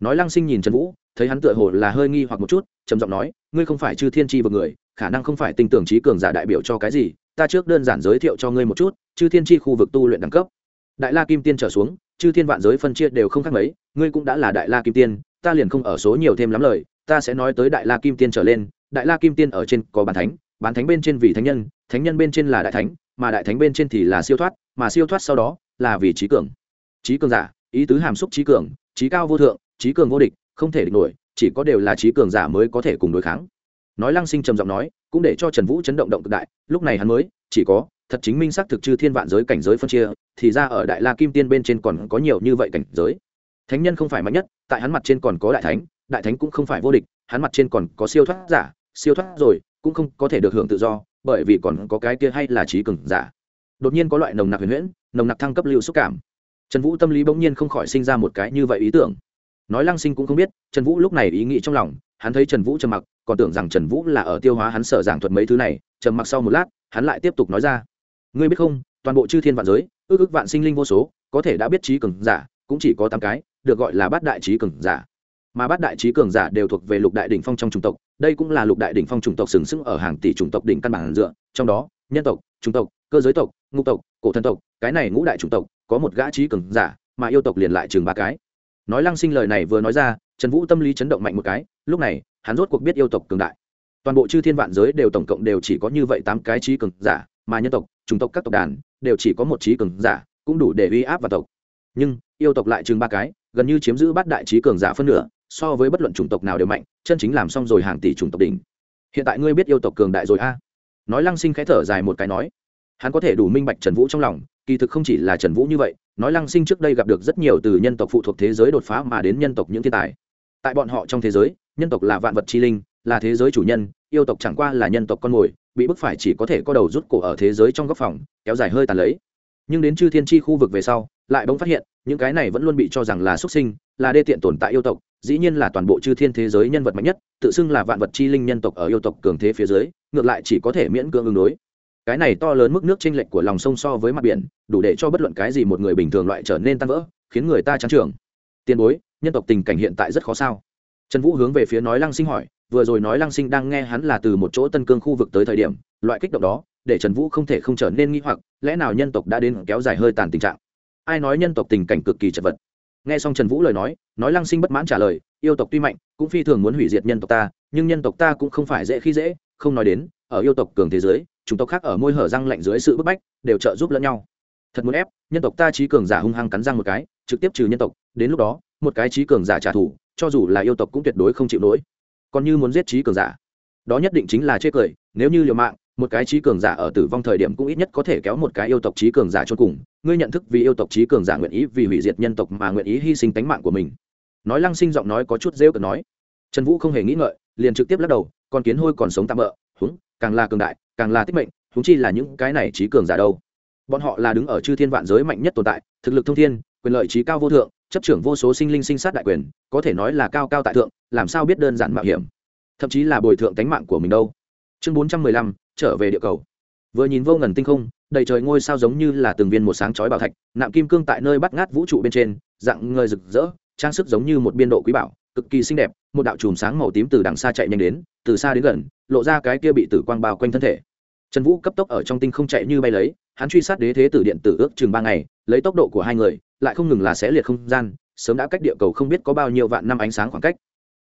Nói lăng sinh nhìn trần vũ, thấy hắn tựa hồ là hơi nghi hoặc một chút, trầm giọng nói, ngươi không phải chư thiên tri vực người, khả năng không phải tinh tưởng trí cường giả đại biểu cho cái gì, ta trước đơn giản giới thiệu cho ngươi một chút, chư thiên tri khu vực tu luyện đẳng cấp. Đại la kim tiên trở xuống, chư thiên vạn giới phân chia đều không khác mấy, ngươi cũng đã là đại la kim tiên, ta liền không ở số nhiều thêm lắm lời ta sẽ nói tới đại la kim tiên trở lên, đại la kim tiên ở trên có bán thánh bán thánh bên trên vì thánh nhân thánh nhân bên trên là đại thánh, mà đại thánh bên trên thì là siêu thoát, mà siêu thoát sau đó là vì trí cường. Trí cường giả, ý tứ hàm xúc trí cường, trí cao vô thượng, trí cường vô địch, không thể địch nổi, chỉ có đều là trí cường giả mới có thể cùng đối kháng. Nói lăng sinh trầm giọng nói, cũng để cho trần vũ chấn động động cực đại, lúc này hắn mới, chỉ có, thật chính minh xác thực chư thiên vạn giới cảnh giới phân chia, thì ra ở đại la kim tiên bên trên còn có nhiều như vậy cảnh giới. Thánh nhân không phải mạnh nhất, tại hắn mặt trên còn có đại thánh đại thánh cũng không phải vô địch, hắn mặt trên còn có siêu thoát giả, siêu thoát rồi, cũng không có thể được hưởng tự do, bởi vì còn có cái kia hay là trí cường giả. Đột nhiên có loại nồng nặc huyền huyễn, nồng nặc thăng cấp lưu xúc cảm. Trần vũ tâm lý bỗng nhiên không khỏi sinh ra một cái như vậy ý tưởng. Nói lăng sinh cũng không biết, trần vũ lúc này ý nghĩ trong lòng, hắn thấy trần vũ trầm mặc, còn tưởng rằng trần vũ là ở tiêu hóa hắn sở giảng thuật mấy thứ này, trầm mặc sau một lát, hắn lại tiếp tục nói ra. Ngươi biết không, toàn bộ chư thiên vạn giới, ước ước vạn sinh linh vô số, có thể đã biết trí cường giả, cũng chỉ có tám cái, được gọi là bát đại trí cường giả mà bát đại trí cường giả đều thuộc về lục đại đỉnh phong trong chủng tộc, đây cũng là lục đại đỉnh phong chủng tộc sừng sững ở hàng tỷ chủng tộc đỉnh căn bản dựa, trong đó, nhân tộc, chủng tộc, cơ giới tộc, ngũ tộc, cổ thần tộc, cái này ngũ đại chủng tộc, có một gã trí cường giả, mà yêu tộc liền lại chừng ba cái. Nói lăng sinh lời này vừa nói ra, trần vũ tâm lý chấn động mạnh một cái, lúc này, hắn rốt cuộc biết yêu tộc cường đại. Toàn bộ chư thiên vạn giới đều tổng cộng đều chỉ có như vậy tám cái trí cường giả, mà nhân tộc, chủng tộc các tộc đàn, đều chỉ có một trí cường giả, cũng đủ để uy áp vào tộc. Nhưng, yêu tộc lại chừng ba cái, gần như chiếm giữ bát đại trí cường giả phân nửa so với bất luận chủng tộc nào đều mạnh, chân chính làm xong rồi hàng tỷ chủng tộc đỉnh. Hiện tại ngươi biết yêu tộc cường đại rồi a? Nói lăng sinh khẽ thở dài một cái nói, hắn có thể đủ minh bạch trần vũ trong lòng, kỳ thực không chỉ là trần vũ như vậy, nói lăng sinh trước đây gặp được rất nhiều từ nhân tộc phụ thuộc thế giới đột phá mà đến nhân tộc những thiên tài. Tại bọn họ trong thế giới, nhân tộc là vạn vật chi linh, là thế giới chủ nhân, yêu tộc chẳng qua là nhân tộc con mồi, bị bức phải chỉ có thể có đầu rút cổ ở thế giới trong góc phòng, kéo dài hơi tàn lấy. Nhưng đến chư thiên tri khu vực về sau, lại bỗng phát hiện, những cái này vẫn luôn bị cho rằng là xuất sinh, là đê tiện tồn tại yêu tộc dĩ nhiên là toàn bộ chư thiên thế giới nhân vật mạnh nhất, tự xưng là vạn vật chi linh nhân tộc ở yêu tộc cường thế phía dưới, ngược lại chỉ có thể miễn cưỡng ứng đối. Cái này to lớn mức nước chênh lệch của lòng sông so với mặt biển, đủ để cho bất luận cái gì một người bình thường loại trở nên tan vỡ, khiến người ta trắng trường tiền bối, nhân tộc tình cảnh hiện tại rất khó sao? Trần vũ hướng về phía nói lăng sinh hỏi, vừa rồi nói lăng sinh đang nghe hắn là từ một chỗ tân cương khu vực tới thời điểm, loại kích động đó, để trần vũ không thể không trở nên nghi hoặc, lẽ nào nhân tộc đã đến kéo dài hơi tàn tình trạng? Ai nói nhân tộc tình cảnh cực kỳ chật vật? Nghe xong trần vũ lời nói nói lăng sinh bất mãn trả lời, yêu tộc tuy mạnh, cũng phi thường muốn hủy diệt nhân tộc ta, nhưng nhân tộc ta cũng không phải dễ khi dễ, không nói đến, ở yêu tộc cường thế giới chúng tộc khác ở môi hở răng lạnh dưới sự bức bách, đều trợ giúp lẫn nhau. Thật muốn ép, nhân tộc ta trí cường giả hung hăng cắn răng một cái, trực tiếp trừ nhân tộc, đến lúc đó, một cái trí cường giả trả thù, cho dù là yêu tộc cũng tuyệt đối không chịu nổi. Còn như muốn giết trí cường giả, đó nhất định chính là chê cười, nếu như liều mạng, một cái trí cường giả ở tử vong thời điểm cũng ít nhất có thể kéo một cái yêu tộc trí cường giả cho cùng, ngươi nhận thức vì yêu tộc trí cường giả nguyện ý vì hủy diệt nhân tộc mà nguyện ý hy sinh tánh mạng của mình nói lăng sinh giọng nói có chút rêu cực nói. Trần vũ không hề nghĩ ngợi, liền trực tiếp lắc đầu, con kiến hôi còn sống tạm bỡ húng, càng là cường đại, càng là tích mệnh, húng chi là những cái này trí cường giả đâu. Bọn họ là đứng ở chư thiên vạn giới mạnh nhất tồn tại, thực lực thông thiên, quyền lợi trí cao vô thượng, chấp trưởng vô số sinh linh sinh sát đại quyền, có thể nói là cao cao tại thượng, làm sao biết đơn giản mạo hiểm? Thậm chí là bồi thượng tánh mạng của mình đâu. Chương bốn trăm mười lăm, trở về địa cầu. Vừa nhìn vô ngần tinh không, đầy trời ngôi sao giống như là từng viên một sáng chói bảo thạch, nạm kim cương tại nơi bắt ngát vũ trụ bên trên, dạng ngời rực rỡ trang sức giống như một biên độ quý bảo, cực kỳ xinh đẹp, một đạo chùm sáng màu tím từ đằng xa chạy nhanh đến, từ xa đến gần, lộ ra cái kia bị tử quang bao quanh thân thể. Trần vũ cấp tốc ở trong tinh không chạy như bay lấy, hắn truy sát đế thế tử điện tử ước chừng ba ngày, lấy tốc độ của hai người, lại không ngừng là xé liệt không gian, sớm đã cách địa cầu không biết có bao nhiêu vạn năm ánh sáng khoảng cách.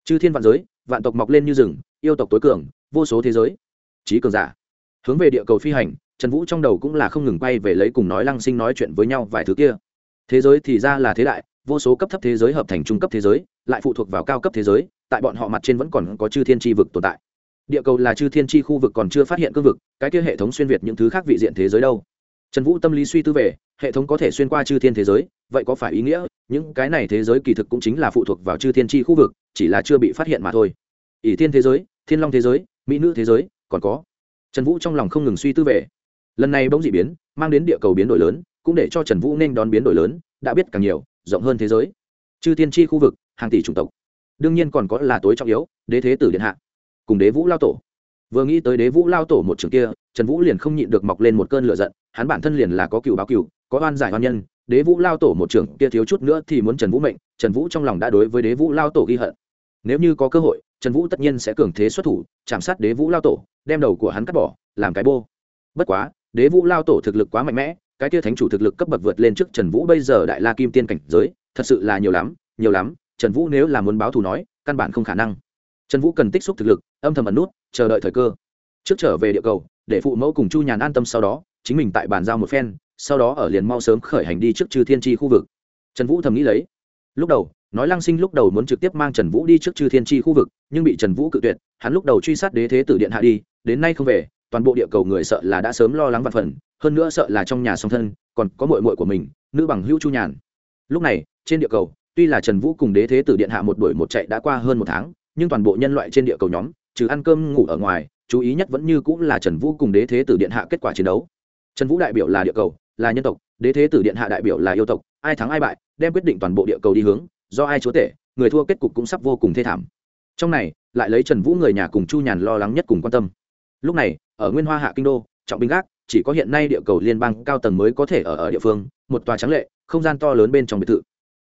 Chư thiên vạn giới, vạn tộc mọc lên như rừng, yêu tộc tối cường, vô số thế giới. Trí cường giả. Hướng về địa cầu phi hành, trần vũ trong đầu cũng là không ngừng quay về lấy cùng nói lăng sinh nói chuyện với nhau vài thứ kia. Thế giới thì ra là thế đại vô số cấp thấp thế giới hợp thành trung cấp thế giới, lại phụ thuộc vào cao cấp thế giới, tại bọn họ mặt trên vẫn còn có chư thiên tri vực tồn tại. Địa cầu là chư thiên tri khu vực còn chưa phát hiện cương vực, cái kia hệ thống xuyên việt những thứ khác vị diện thế giới đâu? Trần vũ tâm lý suy tư về, hệ thống có thể xuyên qua chư thiên thế giới, vậy có phải ý nghĩa những cái này thế giới kỳ thực cũng chính là phụ thuộc vào chư thiên tri khu vực, chỉ là chưa bị phát hiện mà thôi? Ỷ thiên thế giới, thiên long thế giới, mỹ nữ thế giới, còn có? Trần vũ trong lòng không ngừng suy tư về. Lần này bỗng dị biến, mang đến địa cầu biến đổi lớn, cũng để cho trần vũ nên đón biến đổi lớn, đã biết càng nhiều rộng hơn thế giới. Chư tiên tri khu vực, hàng tỷ chủng tộc. Đương nhiên còn có là tối trọng yếu, đế thế tử điện hạ, cùng đế vũ lao tổ. Vừa nghĩ tới đế vũ lao tổ một trường kia, trần vũ liền không nhịn được mọc lên một cơn lửa giận, hắn bản thân liền là có cựu báo cựu, có oan giải oan nhân, đế vũ lao tổ một trường kia thiếu chút nữa thì muốn trần vũ mệnh, trần vũ trong lòng đã đối với đế vũ lao tổ ghi hận. Nếu như có cơ hội, trần vũ tất nhiên sẽ cường thế xuất thủ, chạm sát đế vũ lao tổ, đem đầu của hắn cắt bỏ, làm cái bô. Bất quá, đế vũ lao tổ thực lực quá mạnh mẽ cái tia thánh chủ thực lực cấp bậc vượt lên trước trần vũ bây giờ đại la kim tiên cảnh giới, thật sự là nhiều lắm nhiều lắm, trần vũ nếu là muốn báo thù nói, căn bản không khả năng. Trần vũ cần tích xúc thực lực, âm thầm ẩn nút, chờ đợi thời cơ. Trước trở về địa cầu, để phụ mẫu cùng chu nhàn an tâm sau đó, chính mình tại bàn giao một phen, sau đó ở liền mau sớm khởi hành đi trước chư thiên tri khu vực. Trần vũ thầm nghĩ lấy. Lúc đầu, nói lăng sinh lúc đầu muốn trực tiếp mang trần vũ đi trước chư thiên tri khu vực, nhưng bị trần vũ cự tuyệt, hắn lúc đầu truy sát đế thế tử điện hạ đi, đến nay không về toàn bộ địa cầu người sợ là đã sớm lo lắng vạn phần, hơn nữa sợ là trong nhà song thân, còn có mội mội của mình, nữ bằng hữu chu nhàn. Lúc này, trên địa cầu, tuy là trần vũ cùng đế thế tử điện hạ một đuổi một chạy đã qua hơn một tháng, nhưng toàn bộ nhân loại trên địa cầu nhóm, trừ ăn cơm ngủ ở ngoài, chú ý nhất vẫn như cũng là trần vũ cùng đế thế tử điện hạ kết quả chiến đấu. Trần vũ đại biểu là địa cầu, là nhân tộc, đế thế tử điện hạ đại biểu là yêu tộc, ai thắng ai bại, đem quyết định toàn bộ địa cầu đi hướng, do ai chúa tể, người thua kết cục cũng sắp vô cùng thê thảm. Trong này, lại lấy trần vũ người nhà cùng chu nhàn lo lắng nhất cùng quan tâm lúc này, ở nguyên hoa hạ kinh đô, trọng binh gác, chỉ có hiện nay địa cầu liên bang cao tầng mới có thể ở ở địa phương, một tòa trắng lệ, không gian to lớn bên trong biệt thự.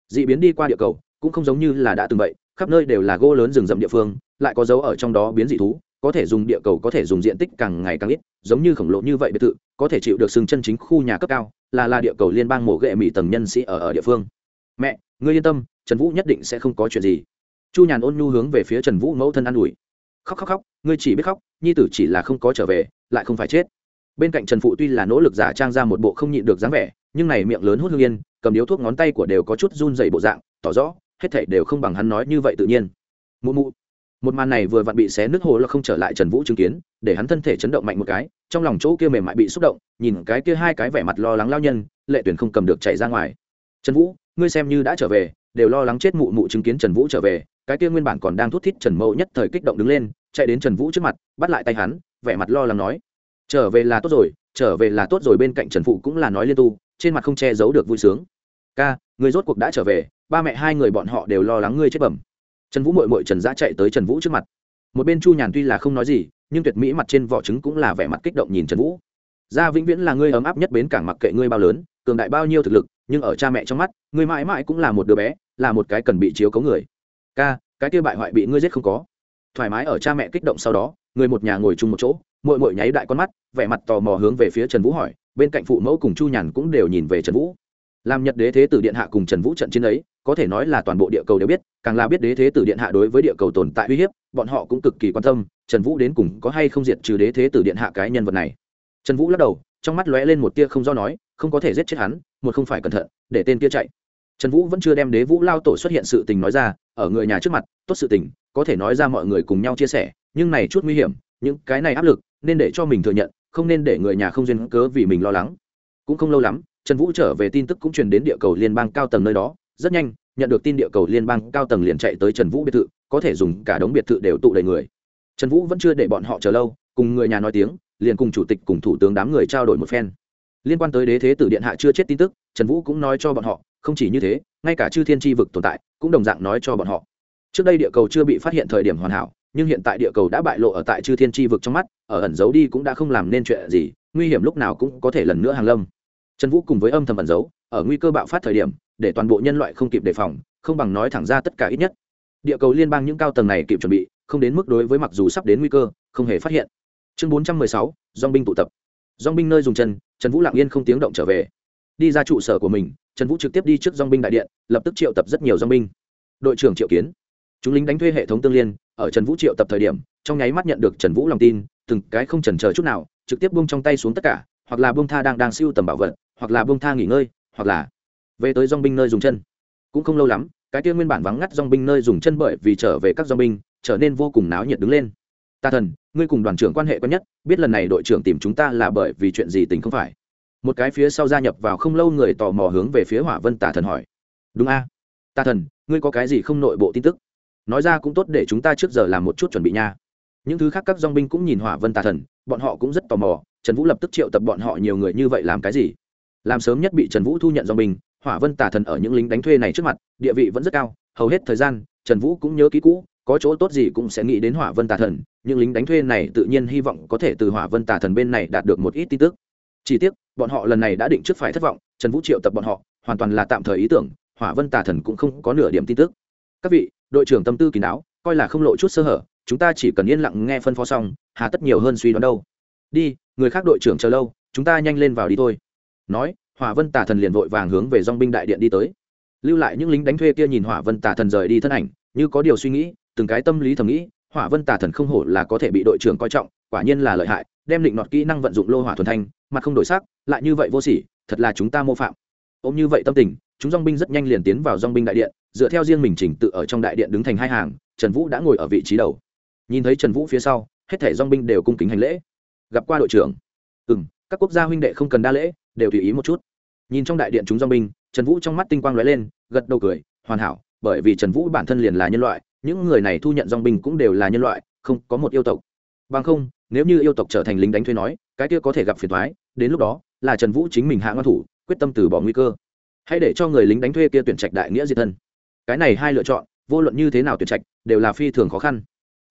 D ị biến đi qua địa cầu, cũng không giống như là đã từng vậy, khắp nơi đều là gỗ lớn rừng rậm địa phương, lại có dấu ở trong đó biến dị thú, có thể dùng địa cầu có thể dùng diện tích càng ngày càng ít, giống như khổng lồ như vậy biệt thự, có thể chịu được sừng chân chính khu nhà cấp cao, là là địa cầu liên bang mổ ghệ mỹ tầng nhân sĩ ở ở địa phương. Mẹ, ngươi yên tâm, trần vũ nhất định sẽ không có chuyện gì. Chu nhàn ôn nhu hướng về phía trần vũ mẫu thân an ủi khóc khóc khóc, ngươi chỉ biết khóc, nhi tử chỉ là không có trở về, lại không phải chết. Bên cạnh trần phụ tuy là nỗ lực giả trang ra một bộ không nhịn được dáng vẻ, nhưng này miệng lớn hút hương yên, cầm điếu thuốc ngón tay của đều có chút run dày bộ dạng, tỏ rõ, hết thảy đều không bằng hắn nói như vậy tự nhiên. Mụ mụ. Một màn này vừa vặn bị xé nước hồ là không trở lại trần vũ chứng kiến, để hắn thân thể chấn động mạnh một cái, trong lòng chỗ kia mềm mại bị xúc động, nhìn cái kia hai cái vẻ mặt lo lắng lao nhân, lệ tuyển không cầm được chạy ra ngoài. Trần vũ, ngươi xem như đã trở về, đều lo lắng chết mụ mụ chứng kiến trần vũ trở về cái kia nguyên bản còn đang thút thít trần mẫu nhất thời kích động đứng lên, chạy đến trần vũ trước mặt, bắt lại tay hắn, vẻ mặt lo lắng nói, trở về là tốt rồi, trở về là tốt rồi. Bên cạnh trần phụ cũng là nói liên tu, trên mặt không che giấu được vui sướng. Ca người rốt cuộc đã trở về, ba mẹ hai người bọn họ đều lo lắng ngươi chết bẩm. Trần vũ mội mội trần giã chạy tới trần vũ trước mặt. Một bên chu nhàn tuy là không nói gì, nhưng tuyệt mỹ mặt trên vỏ trứng cũng là vẻ mặt kích động nhìn trần vũ. Gia vĩnh viễn là ngươi ấm áp nhất bến cảng mặc kệ ngươi bao lớn, cường đại bao nhiêu thực lực, nhưng ở cha mẹ trong mắt, ngươi mãi mãi cũng là một đứa bé, là một cái cần bị chiếu cấu người ca, cái kia bại hoại bị ngươi giết không có. Thoải mái ở cha mẹ kích động sau đó, người một nhà ngồi chung một chỗ mội mội nháy đại con mắt, vẻ mặt tò mò hướng về phía trần vũ hỏi, bên cạnh phụ mẫu cùng chu nhàn cũng đều nhìn về trần vũ. Làm nhật đế thế tử điện hạ cùng trần vũ trận chiến ấy, có thể nói là toàn bộ địa cầu đều biết, càng là biết đế thế tử điện hạ đối với địa cầu tồn tại uy hiếp, bọn họ cũng cực kỳ quan tâm, trần vũ đến cùng có hay không diệt trừ đế thế tử điện hạ cái nhân vật này. Trần vũ lắc đầu, trong mắt lóe lên một tia không do nói, không có thể giết chết hắn, một không phải cẩn thận, để tên kia chạy trần vũ vẫn chưa đem đế vũ lao tổ xuất hiện sự tình nói ra, ở người nhà trước mặt, tốt sự tình, có thể nói ra mọi người cùng nhau chia sẻ, nhưng này chút nguy hiểm, những cái này áp lực, nên để cho mình thừa nhận, không nên để người nhà không duyên cớ vì mình lo lắng. Cũng không lâu lắm, trần vũ trở về tin tức cũng truyền đến địa cầu liên bang cao tầng nơi đó, rất nhanh, nhận được tin địa cầu liên bang cao tầng liền chạy tới trần vũ biệt thự, có thể dùng cả đống biệt thự đều tụ đầy người. Trần vũ vẫn chưa để bọn họ chờ lâu, cùng người nhà nói tiếng, liền cùng chủ tịch cùng thủ tướng đám người trao đổi một phen. Liên quan tới đế thế tử điện hạ chưa chết tin tức, trần vũ cũng nói cho bọn họ không chỉ như thế, ngay cả chư thiên tri vực tồn tại cũng đồng dạng nói cho bọn họ. Trước đây địa cầu chưa bị phát hiện thời điểm hoàn hảo, nhưng hiện tại địa cầu đã bại lộ ở tại chư thiên tri vực trong mắt, ở ẩn giấu đi cũng đã không làm nên chuyện gì, nguy hiểm lúc nào cũng có thể lần nữa hàng lâm. Trần vũ cùng với âm thầm ẩn giấu, ở nguy cơ bạo phát thời điểm, để toàn bộ nhân loại không kịp đề phòng, không bằng nói thẳng ra tất cả ít nhất. Địa cầu liên bang những cao tầng này kịp chuẩn bị, không đến mức đối với mặc dù sắp đến nguy cơ, không hề phát hiện. Chương bốn trăm mười sáu dong binh tụ tập. Dong binh nơi dùng chân, trần vũ lặng yên không tiếng động trở về đi ra trụ sở của mình, trần vũ trực tiếp đi trước dong binh đại điện, lập tức triệu tập rất nhiều dong binh. Đội trưởng triệu kiến. Chúng lính đánh thuê hệ thống tương liên, ở trần vũ triệu tập thời điểm, trong nháy mắt nhận được trần vũ lòng tin, từng cái không chần chờ chút nào, trực tiếp bung trong tay xuống tất cả, hoặc là bung tha đang đang siêu tầm bảo vật, hoặc là bung tha nghỉ ngơi, hoặc là về tới dong binh nơi dùng chân. Cũng không lâu lắm, cái kia nguyên bản vắng ngắt dong binh nơi dùng chân bởi vì trở về các dong binh, trở nên vô cùng náo nhiệt đứng lên. Ta thần, ngươi cùng đoàn trưởng quan hệ quen nhất, biết lần này đội trưởng tìm chúng ta là bởi vì chuyện gì tình không phải? Một cái phía sau gia nhập vào không lâu người tò mò hướng về phía hỏa vân tà thần hỏi. Đúng a. À? tà thần, ngươi có cái gì không nội bộ tin tức? Nói ra cũng tốt để chúng ta trước giờ làm một chút chuẩn bị nha. Những thứ khác các dong binh cũng nhìn hỏa vân tà thần, bọn họ cũng rất tò mò. Trần vũ lập tức triệu tập bọn họ nhiều người như vậy làm cái gì? Làm sớm nhất bị trần vũ thu nhận dong binh, hỏa vân tà thần ở những lính đánh thuê này trước mặt, địa vị vẫn rất cao. Hầu hết thời gian, trần vũ cũng nhớ ký cũ, có chỗ tốt gì cũng sẽ nghĩ đến hỏa vân tà thần. Những lính đánh thuê này tự nhiên hy vọng có thể từ hỏa vân tà thần bên này đạt được một ít tin tức chỉ tiếc, bọn họ lần này đã định trước phải thất vọng, trần vũ triệu tập bọn họ, hoàn toàn là tạm thời ý tưởng, hỏa vân tà thần cũng không có nửa điểm tin tức. Các vị, đội trưởng tâm tư kỳ đáo coi là không lộ chút sơ hở, chúng ta chỉ cần yên lặng nghe phân phó xong, hà tất nhiều hơn suy đoán đâu. Đi, người khác đội trưởng chờ lâu, chúng ta nhanh lên vào đi thôi. Nói, hỏa vân tà thần liền vội vàng hướng về dong binh đại điện đi tới. Lưu lại những lính đánh thuê kia nhìn hỏa vân tà thần rời đi thân ảnh, như có điều suy nghĩ, từng cái tâm lý thầm nghĩ, hỏa vân tà thần không hổ là có thể bị đội trưởng coi trọng, quả nhiên là lợi hại, đem định nọt kỹ năng vận dụng lô hỏa thuần thanh mặt không đổi sắc, lại như vậy vô sỉ, thật là chúng ta mô phạm. Ôm như vậy tâm tình, chúng dòng binh rất nhanh liền tiến vào dòng binh đại điện, dựa theo riêng mình chỉnh tự ở trong đại điện đứng thành hai hàng, trần vũ đã ngồi ở vị trí đầu. Nhìn thấy trần vũ phía sau, hết thảy dòng binh đều cung kính hành lễ. Gặp qua đội trưởng. Ừm, các quốc gia huynh đệ không cần đa lễ, đều tùy ý một chút. Nhìn trong đại điện chúng dòng binh, trần vũ trong mắt tinh quang lóe lên, gật đầu cười, hoàn hảo, bởi vì trần vũ bản thân liền là nhân loại, những người này thu nhận dòng binh cũng đều là nhân loại, không có một yêu tộc. Bằng không, nếu như yêu tộc trở thành lính đánh thuê nói, cái kia có thể gặp phiền toái đến lúc đó, là trần vũ chính mình hạ ngăn thủ, quyết tâm từ bỏ nguy cơ. Hãy để cho người lính đánh thuê kia tuyển trạch đại nghĩa diệt thân. Cái này hai lựa chọn, vô luận như thế nào tuyển trạch, đều là phi thường khó khăn.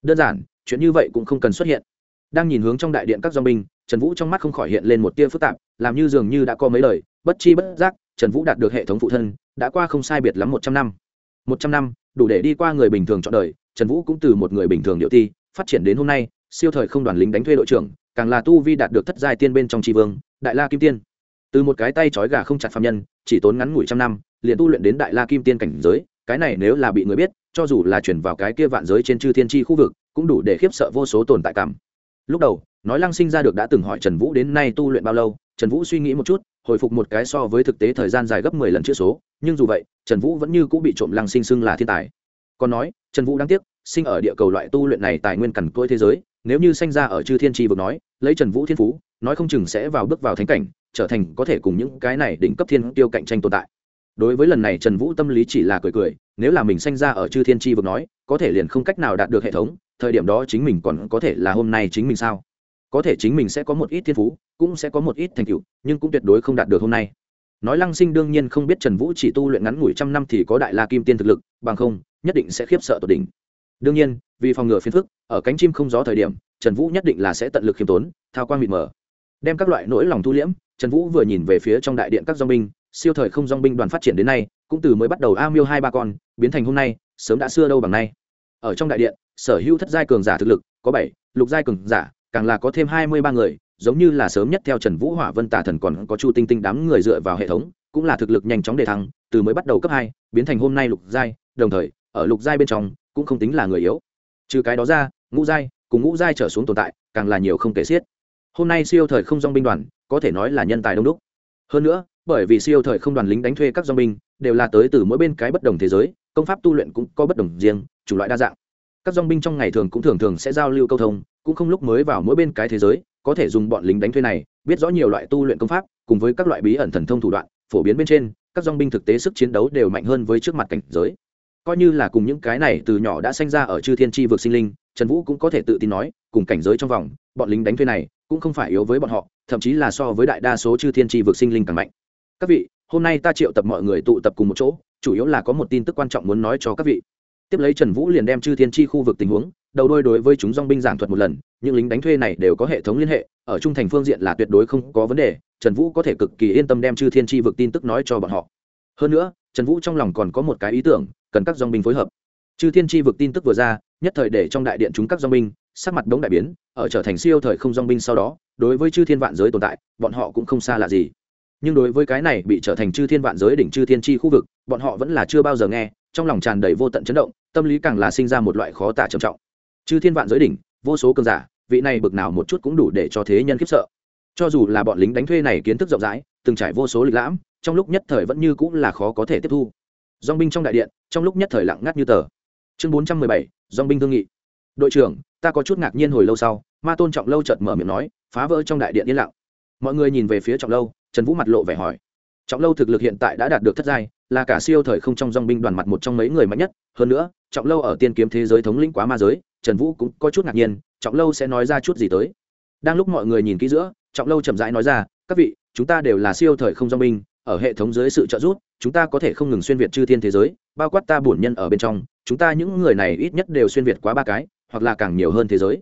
Đơn giản, chuyện như vậy cũng không cần xuất hiện. Đang nhìn hướng trong đại điện các dong binh, trần vũ trong mắt không khỏi hiện lên một tia phức tạp, làm như dường như đã có mấy lời, bất chi bất giác, trần vũ đạt được hệ thống phụ thân, đã qua không sai biệt lắm một trăm năm. Một trăm năm, đủ để đi qua người bình thường chọn đời, trần vũ cũng từ một người bình thường điệu ti, phát triển đến hôm nay, siêu thời không đoàn lính đánh thuê đội trưởng càng là tu vi đạt được thất giai tiên bên trong tri vương, đại la kim tiên. Từ một cái tay trói gà không chặt phạm nhân, chỉ tốn ngắn ngủi trăm năm, liền tu luyện đến đại la kim tiên cảnh giới, cái này nếu là bị người biết, cho dù là chuyển vào cái kia vạn giới trên chư thiên tri khu vực, cũng đủ để khiếp sợ vô số tồn tại cảm. Lúc đầu, nói lăng sinh ra được đã từng hỏi trần vũ đến nay tu luyện bao lâu, trần vũ suy nghĩ một chút, hồi phục một cái so với thực tế thời gian dài gấp mười lần chữ số, nhưng dù vậy, trần vũ vẫn như cũng bị trộm lăng sinh xưng là thiên tài. Còn nói, trần vũ đáng tiếc, sinh ở địa cầu loại tu luyện này tài nguyên cằn cỗi thế giới nếu như sanh ra ở chư thiên tri vực nói, lấy trần vũ thiên phú, nói không chừng sẽ vào bước vào thánh cảnh, trở thành có thể cùng những cái này đỉnh cấp thiên tiêu cạnh tranh tồn tại. Đối với lần này trần vũ tâm lý chỉ là cười cười, nếu là mình sanh ra ở chư thiên tri vực nói, có thể liền không cách nào đạt được hệ thống, thời điểm đó chính mình còn có thể là hôm nay chính mình sao? Có thể chính mình sẽ có một ít thiên phú, cũng sẽ có một ít thành tựu, nhưng cũng tuyệt đối không đạt được hôm nay. Nói lăng sinh đương nhiên không biết trần vũ chỉ tu luyện ngắn ngủi trăm năm thì có đại la kim tiên thực lực, bằng không, nhất định sẽ khiếp sợ tột đỉnh đương nhiên, vì phòng ngừa phiền phức, ở cánh chim không gió thời điểm, trần vũ nhất định là sẽ tận lực khiêm tốn, thao quang mịt mờ. Đem các loại nỗi lòng thu liễm, trần vũ vừa nhìn về phía trong đại điện các dong binh, siêu thời không dong binh đoàn phát triển đến nay, cũng từ mới bắt đầu a miêu hai ba con, biến thành hôm nay, sớm đã xưa đâu bằng nay. Ở trong đại điện, sở hữu thất giai cường giả thực lực, có bảy, lục giai cường giả, càng là có thêm hai mươi ba người, giống như là sớm nhất theo trần vũ hỏa vân tả thần còn có chu tinh tinh đám người dựa vào hệ thống, cũng là thực lực nhanh chóng đề thăng, từ mới bắt đầu cấp hai, biến thành hôm nay lục giai, đồng thời, ở lục giai bên trong cũng không tính là người yếu. Trừ cái đó ra, ngũ giai, cùng ngũ giai trở xuống tồn tại, càng là nhiều không kể xiết. Hôm nay siêu thời không dong binh đoàn, có thể nói là nhân tài đông đúc. Hơn nữa, bởi vì siêu thời không đoàn lính đánh thuê các dong binh, đều là tới từ mỗi bên cái bất đồng thế giới, công pháp tu luyện cũng có bất đồng riêng, chủng loại đa dạng. Các dong binh trong ngày thường cũng thường thường sẽ giao lưu câu thông, cũng không lúc mới vào mỗi bên cái thế giới, có thể dùng bọn lính đánh thuê này, biết rõ nhiều loại tu luyện công pháp, cùng với các loại bí ẩn thần thông thủ đoạn, phổ biến bên trên, các dong binh thực tế sức chiến đấu đều mạnh hơn với trước mặt cảnh giới coi như là cùng những cái này từ nhỏ đã sinh ra ở chư thiên tri vực sinh linh, trần vũ cũng có thể tự tin nói, cùng cảnh giới trong vòng, bọn lính đánh thuê này cũng không phải yếu với bọn họ, thậm chí là so với đại đa số chư thiên tri vực sinh linh càng mạnh. Các vị, hôm nay ta triệu tập mọi người tụ tập cùng một chỗ, chủ yếu là có một tin tức quan trọng muốn nói cho các vị. Tiếp lấy trần vũ liền đem chư thiên tri khu vực tình huống, đầu đôi đối với chúng dong binh giảng thuật một lần, những lính đánh thuê này đều có hệ thống liên hệ, ở trung thành phương diện là tuyệt đối không có vấn đề, trần vũ có thể cực kỳ yên tâm đem chư thiên tri vực tin tức nói cho bọn họ hơn nữa, trần vũ trong lòng còn có một cái ý tưởng, cần các dong binh phối hợp. Chư thiên tri vực tin tức vừa ra, nhất thời để trong đại điện chúng các dong binh, sắc mặt đống đại biến, ở trở thành siêu thời không dong binh sau đó, đối với chư thiên vạn giới tồn tại, bọn họ cũng không xa lạ gì. Nhưng đối với cái này bị trở thành chư thiên vạn giới đỉnh chư thiên tri khu vực, bọn họ vẫn là chưa bao giờ nghe, trong lòng tràn đầy vô tận chấn động, tâm lý càng là sinh ra một loại khó tả trầm trọng. Chư thiên vạn giới đỉnh, vô số cường giả, vị này bực nào một chút cũng đủ để cho thế nhân khiếp sợ. Cho dù là bọn lính đánh thuê này kiến thức rộng rãi, từng trải vô số lịch lãm trong lúc nhất thời vẫn như cũng là khó có thể tiếp thu. Dong binh trong đại điện, trong lúc nhất thời lặng ngắt như tờ. Chương bốn trăm mười bảy dong binh thương nghị. Đội trưởng, ta có chút ngạc nhiên hồi lâu sau, ma tôn trọng lâu chợt mở miệng nói, phá vỡ trong đại điện yên lặng. Mọi người nhìn về phía trọng lâu, trần vũ mặt lộ vẻ hỏi. Trọng lâu thực lực hiện tại đã đạt được thất giai, là cả siêu thời không trong dong binh đoàn mặt một trong mấy người mạnh nhất. Hơn nữa, trọng lâu ở tiên kiếm thế giới thống lĩnh quá ma giới, trần vũ cũng có chút ngạc nhiên, trọng lâu sẽ nói ra chút gì tới. Đang lúc mọi người nhìn kỹ giữa, trọng lâu chậm rãi nói ra, các vị, chúng ta đều là siêu thời không dong binh ở hệ thống dưới sự trợ giúp, chúng ta có thể không ngừng xuyên việt chư thiên thế giới, bao quát ta bổn nhân ở bên trong, chúng ta những người này ít nhất đều xuyên việt quá ba cái, hoặc là càng nhiều hơn thế giới.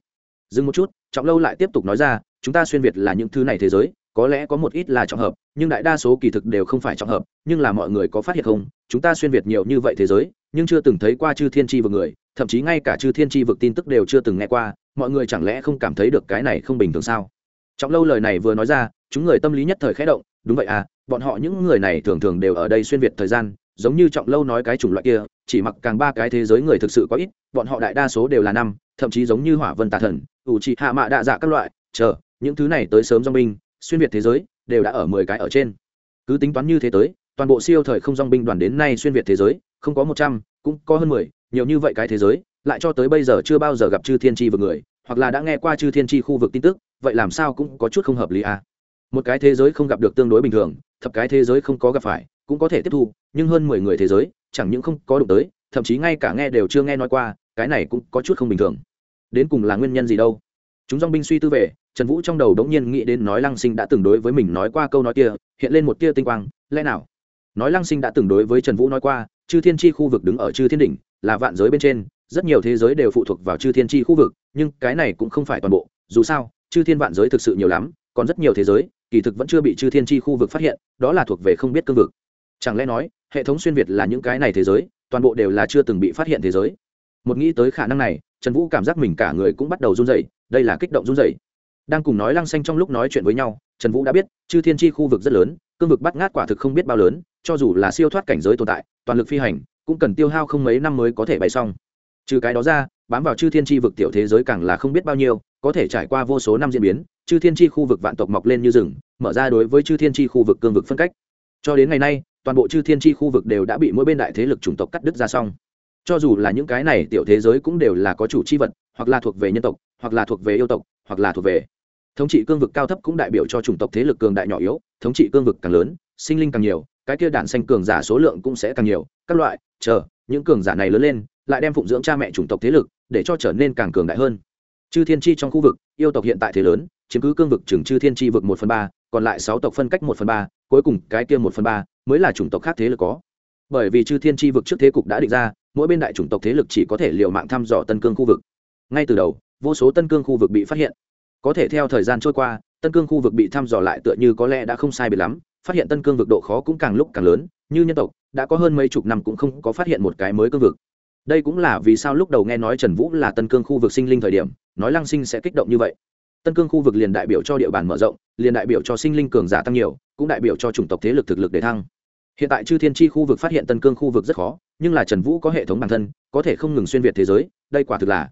Dừng một chút, trọng lâu lại tiếp tục nói ra, chúng ta xuyên việt là những thứ này thế giới, có lẽ có một ít là trọng hợp, nhưng đại đa số kỳ thực đều không phải trọng hợp, nhưng là mọi người có phát hiện không, chúng ta xuyên việt nhiều như vậy thế giới, nhưng chưa từng thấy qua chư thiên tri vực người, thậm chí ngay cả chư thiên tri vực tin tức đều chưa từng nghe qua, mọi người chẳng lẽ không cảm thấy được cái này không bình thường sao? Trọng lâu lời này vừa nói ra, chúng người tâm lý nhất thời khẽ động, đúng vậy à bọn họ những người này thường thường đều ở đây xuyên việt thời gian, giống như trọng lâu nói cái chủng loại kia, chỉ mặc càng ba cái thế giới người thực sự có ít, bọn họ đại đa số đều là năm, thậm chí giống như hỏa vân tà thần, ủ trị hạ mạ đạ dạ các loại, chờ, những thứ này tới sớm do binh, xuyên việt thế giới, đều đã ở mười cái ở trên. Cứ tính toán như thế tới, toàn bộ siêu thời không dong binh đoàn đến nay xuyên việt thế giới, không có một trăm, cũng có hơn mười, nhiều như vậy cái thế giới, lại cho tới bây giờ chưa bao giờ gặp chư thiên tri vực người, hoặc là đã nghe qua chư thiên tri khu vực tin tức, vậy làm sao cũng có chút không hợp lý à? Một cái thế giới không gặp được tương đối bình thường thập cái thế giới không có gặp phải, cũng có thể tiếp thu, nhưng hơn mười người thế giới, chẳng những không có đụng tới, thậm chí ngay cả nghe đều chưa nghe nói qua, cái này cũng có chút không bình thường. Đến cùng là nguyên nhân gì đâu? Chúng dong binh suy tư về, trần vũ trong đầu đống nhiên nghĩ đến nói lăng sinh đã từng đối với mình nói qua câu nói kia, hiện lên một tia tinh quang, lẽ nào? Nói lăng sinh đã từng đối với trần vũ nói qua, chư thiên tri khu vực đứng ở chư thiên đỉnh, là vạn giới bên trên, rất nhiều thế giới đều phụ thuộc vào chư thiên tri khu vực, nhưng cái này cũng không phải toàn bộ, dù sao, chư thiên vạn giới thực sự nhiều lắm, còn rất nhiều thế giới kỳ thực vẫn chưa bị chư thiên tri khu vực phát hiện, đó là thuộc về không biết cương vực. Chẳng lẽ nói, hệ thống xuyên việt là những cái này thế giới, toàn bộ đều là chưa từng bị phát hiện thế giới? Một nghĩ tới khả năng này, trần vũ cảm giác mình cả người cũng bắt đầu run dậy đây là kích động run dậy đang cùng nói lăng xanh trong lúc nói chuyện với nhau, trần vũ đã biết, chư thiên tri khu vực rất lớn, cương vực bắt ngát quả thực không biết bao lớn, cho dù là siêu thoát cảnh giới tồn tại, toàn lực phi hành, cũng cần tiêu hao không mấy năm mới có thể bay xong. Trừ cái đó ra bám vào chư thiên tri vực tiểu thế giới càng là không biết bao nhiêu, có thể trải qua vô số năm diễn biến, chư thiên tri khu vực vạn tộc mọc lên như rừng, mở ra đối với chư thiên tri khu vực cương vực phân cách. Cho đến ngày nay, toàn bộ chư thiên tri khu vực đều đã bị mỗi bên đại thế lực chủng tộc cắt đứt ra xong. Cho dù là những cái này tiểu thế giới cũng đều là có chủ c h i vật, hoặc là thuộc về nhân tộc, hoặc là thuộc về yêu tộc, hoặc là thuộc về. Thống trị cương vực cao thấp cũng đại biểu cho chủng tộc thế lực cường đại nhỏ yếu, thống trị cương vực càng lớn, sinh linh càng nhiều, cái kia đạn xanh cường giả số lượng cũng sẽ càng nhiều. Các loại, chờ, những cường giả này lớn lên, lại đem phụng dưỡng cha mẹ chủng tộc thế lực để cho trở nên càng cường đại hơn. Chư thiên tri trong khu vực, yêu tộc hiện tại thế lớn, chiếm cứ cương vực chừng chư thiên tri vực một phần ba, còn lại sáu tộc phân cách một phần ba, cuối cùng cái kia một phần ba mới là chủng tộc khác thế lực có. Bởi vì chư thiên tri vực trước thế cục đã định ra, mỗi bên đại chủng tộc thế lực chỉ có thể l i ề u mạng thăm dò tân cương khu vực. Ngay từ đầu, vô số tân cương khu vực bị phát hiện. Có thể theo thời gian trôi qua, tân cương khu vực bị thăm dò lại tựa như có lẽ đã không sai bị lắm, phát hiện tân cương vực độ khó cũng càng lúc càng lớn, như nhân tộc, đã có hơn mấy chục năm cũng không có phát hiện một cái mới cương vực đây cũng là vì sao lúc đầu nghe nói trần vũ là tân cương khu vực sinh linh thời điểm, nói lăng sinh sẽ kích động như vậy. Tân cương khu vực liền đại biểu cho địa bàn mở rộng, liền đại biểu cho sinh linh cường giả tăng nhiều, cũng đại biểu cho chủng tộc thế lực thực lực để thăng. Hiện tại chư thiên tri khu vực phát hiện tân cương khu vực rất khó, nhưng là trần vũ có hệ thống bản thân, có thể không ngừng xuyên việt thế giới, đây quả thực là.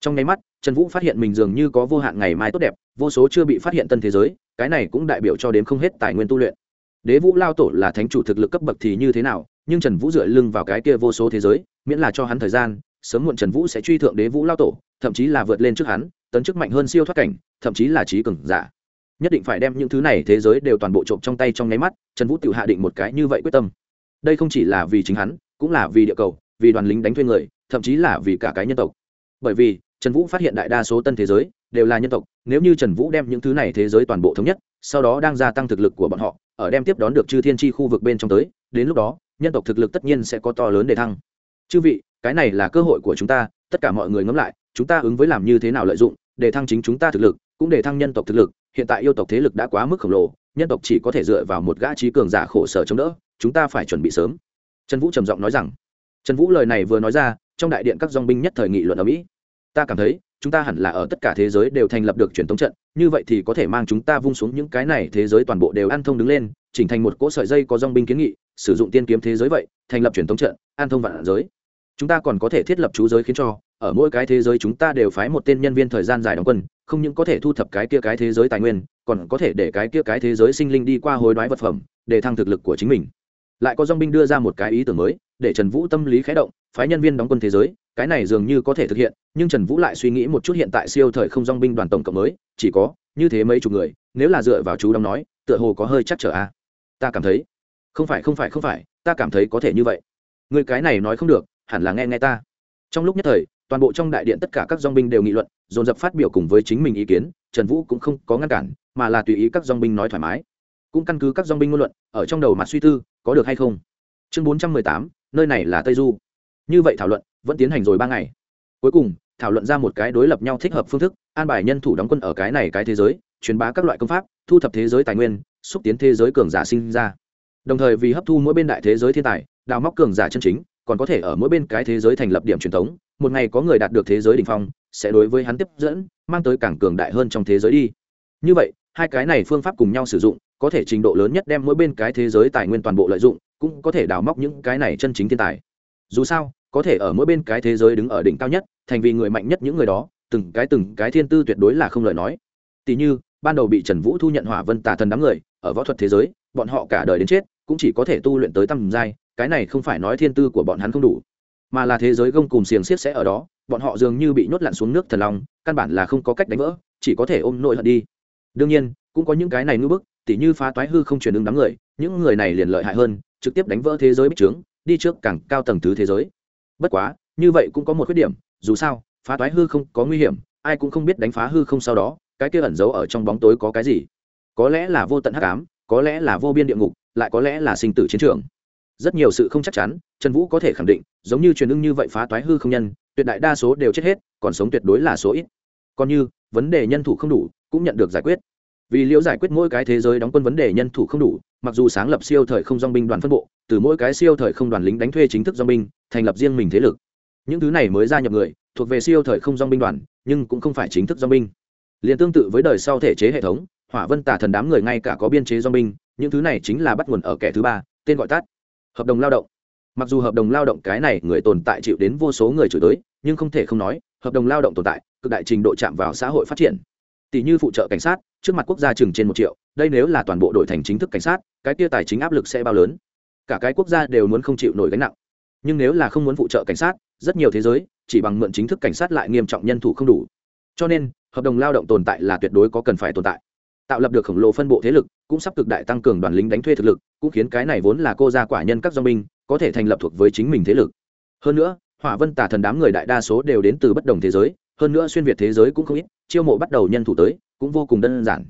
Trong nháy mắt, trần vũ phát hiện mình dường như có vô hạn ngày mai tốt đẹp, vô số chưa bị phát hiện tân thế giới, cái này cũng đại biểu cho đến không hết tài nguyên tu luyện. Đế vũ lao tổ là thánh chủ thực lực cấp bậc thì như thế nào, nhưng trần vũ dựa lưng vào cái kia vô số thế giới miễn là cho hắn thời gian, sớm muộn trần vũ sẽ truy thượng đế vũ lao tổ, thậm chí là vượt lên trước hắn, tấn chức mạnh hơn siêu thoát cảnh, thậm chí là trí cường giả. Nhất định phải đem những thứ này thế giới đều toàn bộ trộm trong tay trong nháy mắt, trần vũ tự hạ định một cái như vậy quyết tâm. Đây không chỉ là vì chính hắn, cũng là vì địa cầu, vì đoàn lính đánh thuê người, thậm chí là vì cả cái nhân tộc. Bởi vì, trần vũ phát hiện đại đa số tân thế giới đều là nhân tộc, nếu như trần vũ đem những thứ này thế giới toàn bộ thống nhất, sau đó đang gia tăng thực lực của bọn họ, ở đem tiếp đón được chư thiên tri khu vực bên trong tới, đến lúc đó, nhân tộc thực lực tất nhiên sẽ có to lớn để thăng chư vị, cái này là cơ hội của chúng ta, tất cả mọi người ngẫm lại, chúng ta ứng với làm như thế nào lợi dụng, để thăng chính chúng ta thực lực, cũng để thăng nhân tộc thực lực, hiện tại yêu tộc thế lực đã quá mức khổng lồ, nhân tộc chỉ có thể dựa vào một gã trí cường giả khổ sở chống đỡ, chúng ta phải chuẩn bị sớm. Trần vũ trầm giọng nói rằng. Trần vũ lời này vừa nói ra, trong đại điện các dong binh nhất thời nghị luận ở mỹ. Ta cảm thấy, chúng ta hẳn là ở tất cả thế giới đều thành lập được truyền thống trận, như vậy thì có thể mang chúng ta vung xuống những cái này thế giới toàn bộ đều an thông đứng lên, chỉnh thành một cỗ sợi dây có dong binh kiến nghị, sử dụng tiên kiếm thế giới vậy, thành lập truyền thống trận, an thông vạn giới chúng ta còn có thể thiết lập chú giới khiến cho, ở mỗi cái thế giới chúng ta đều phái một tên nhân viên thời gian dài đóng quân, không những có thể thu thập cái kia cái thế giới tài nguyên, còn có thể để cái kia cái thế giới sinh linh đi qua hối đoái vật phẩm, để thăng thực lực của chính mình lại có dong binh đưa ra một cái ý tưởng mới, để trần vũ tâm lý khé động, phái nhân viên đóng quân thế giới, cái này dường như có thể thực hiện, nhưng trần vũ lại suy nghĩ một chút hiện tại siêu thời không dong binh đoàn tổng cộng mới, chỉ có, như thế mấy chục người, nếu là dựa vào chú đóng nói, tựa hồ có hơi chắc trở a à. ta cảm thấy, không phải không phải không phải, ta cảm thấy có thể như vậy người cái này nói không được hẳn là nghe nghe ta. Trong lúc nhất thời, toàn bộ trong đại điện tất cả các dong binh đều nghị luận, dồn dập phát biểu cùng với chính mình ý kiến, trần vũ cũng không có ngăn cản, mà là tùy ý các dong binh nói thoải mái. Cũng căn cứ các dong binh ngôn luận, ở trong đầu mặt suy tư, có được hay không? Chương bốn trăm mười tám, nơi này là tây du. Như vậy thảo luận, vẫn tiến hành rồi ba ngày. Cuối cùng, thảo luận ra một cái đối lập nhau thích hợp phương thức, an bài nhân thủ đóng quân ở cái này cái thế giới, truyền bá các loại công pháp, thu thập thế giới tài nguyên, xúc tiến thế giới cường giả sinh ra. Đồng thời vì hấp thu mỗi bên đại thế giới thiên tài, đào móc cường giả chân chính còn có thể ở mỗi bên cái thế giới thành lập điểm truyền thống, một ngày có người đạt được thế giới đ ỉ n h phong, sẽ đối với hắn tiếp dẫn, mang tới càng cường đại hơn trong thế giới đi. Như vậy, hai cái này phương pháp cùng nhau sử dụng, có thể trình độ lớn nhất đem mỗi bên cái thế giới tài nguyên toàn bộ lợi dụng, cũng có thể đào móc những cái này chân chính thiên tài. Dù sao, có thể ở mỗi bên cái thế giới đứng ở đỉnh cao nhất, thành vì người mạnh nhất những người đó, từng cái từng cái thiên tư tuyệt đối là không lời nói. Tỷ như, ban đầu bị trần vũ thu nhận hỏa vân tà thần đám người, ở võ thuật thế giới, bọn họ cả đời đến chết, cũng chỉ có thể tu luyện tới tầm giai cái này không phải nói thiên tư của bọn hắn không đủ, mà là thế giới gông cùng xiềng xiết sẽ ở đó, bọn họ dường như bị nhốt lặn xuống nước thần long, căn bản là không có cách đánh vỡ, chỉ có thể ôm nội hận đi. Đương nhiên, cũng có những cái này ngưỡng bức, tỉ như phá toái hư không truyền ứng đám người, những người này liền lợi hại hơn, trực tiếp đánh vỡ thế giới bích trướng, đi trước càng cao tầng thứ thế giới. Bất quá, như vậy cũng có một khuyết điểm, dù sao, phá toái hư không có nguy hiểm, ai cũng không biết đánh phá hư không sau đó, cái kia ẩn giấu ở trong bóng tối có cái gì. Có lẽ là vô tận hắc ám, có lẽ là vô biên địa ngục, lại có lẽ là sinh tử chiến trường rất nhiều sự không chắc chắn, trần vũ có thể khẳng định, giống như truyền ưng như vậy phá toái hư không nhân, tuyệt đại đa số đều chết hết, còn sống tuyệt đối là số ít. Còn như, vấn đề nhân thủ không đủ, cũng nhận được giải quyết. Vì liễu giải quyết mỗi cái thế giới đóng quân vấn đề nhân thủ không đủ, mặc dù sáng lập siêu thời không dong binh đoàn phân bộ, từ mỗi cái siêu thời không đoàn lính đánh thuê chính thức dong binh, thành lập riêng mình thế lực. Những thứ này mới gia nhập người, thuộc về siêu thời không dong binh đoàn, nhưng cũng không phải chính thức dong binh. Liền tương tự với đời sau thể chế hệ thống, hỏa vân tả thần đám người ngay cả có biên chế dong binh, những thứ này chính là bắt nguồn ở kẻ thứ ba, tên gọi tắt hợp đồng lao động. Mặc dù hợp đồng lao động cái này người tồn tại chịu đến vô số người chửi tới nhưng không thể không nói, hợp đồng lao động tồn tại, cực đại trình độ chạm vào xã hội phát triển. Tỷ như phụ trợ cảnh sát, trước mặt quốc gia chừng trên một triệu, đây nếu là toàn bộ đội thành chính thức cảnh sát, cái kia tài chính áp lực sẽ bao lớn. Cả cái quốc gia đều muốn không chịu nổi gánh nặng. Nhưng nếu là không muốn phụ trợ cảnh sát, rất nhiều thế giới, chỉ bằng mượn chính thức cảnh sát lại nghiêm trọng nhân thủ không đủ. Cho nên, hợp đồng lao động tồn tại là tuyệt đối có cần phải tồn tại tạo lập được khổng lồ phân bộ thế lực, cũng sắp cực đại tăng cường đoàn lính đánh thuê thực lực, cũng khiến cái này vốn là cô gia quả nhân các do binh, có thể thành lập thuộc với chính mình thế lực. Hơn nữa, hỏa vân tả thần đám người đại đa số đều đến từ bất đồng thế giới, hơn nữa xuyên việt thế giới cũng không ít, chiêu mộ bắt đầu nhân thủ tới, cũng vô cùng đơn giản.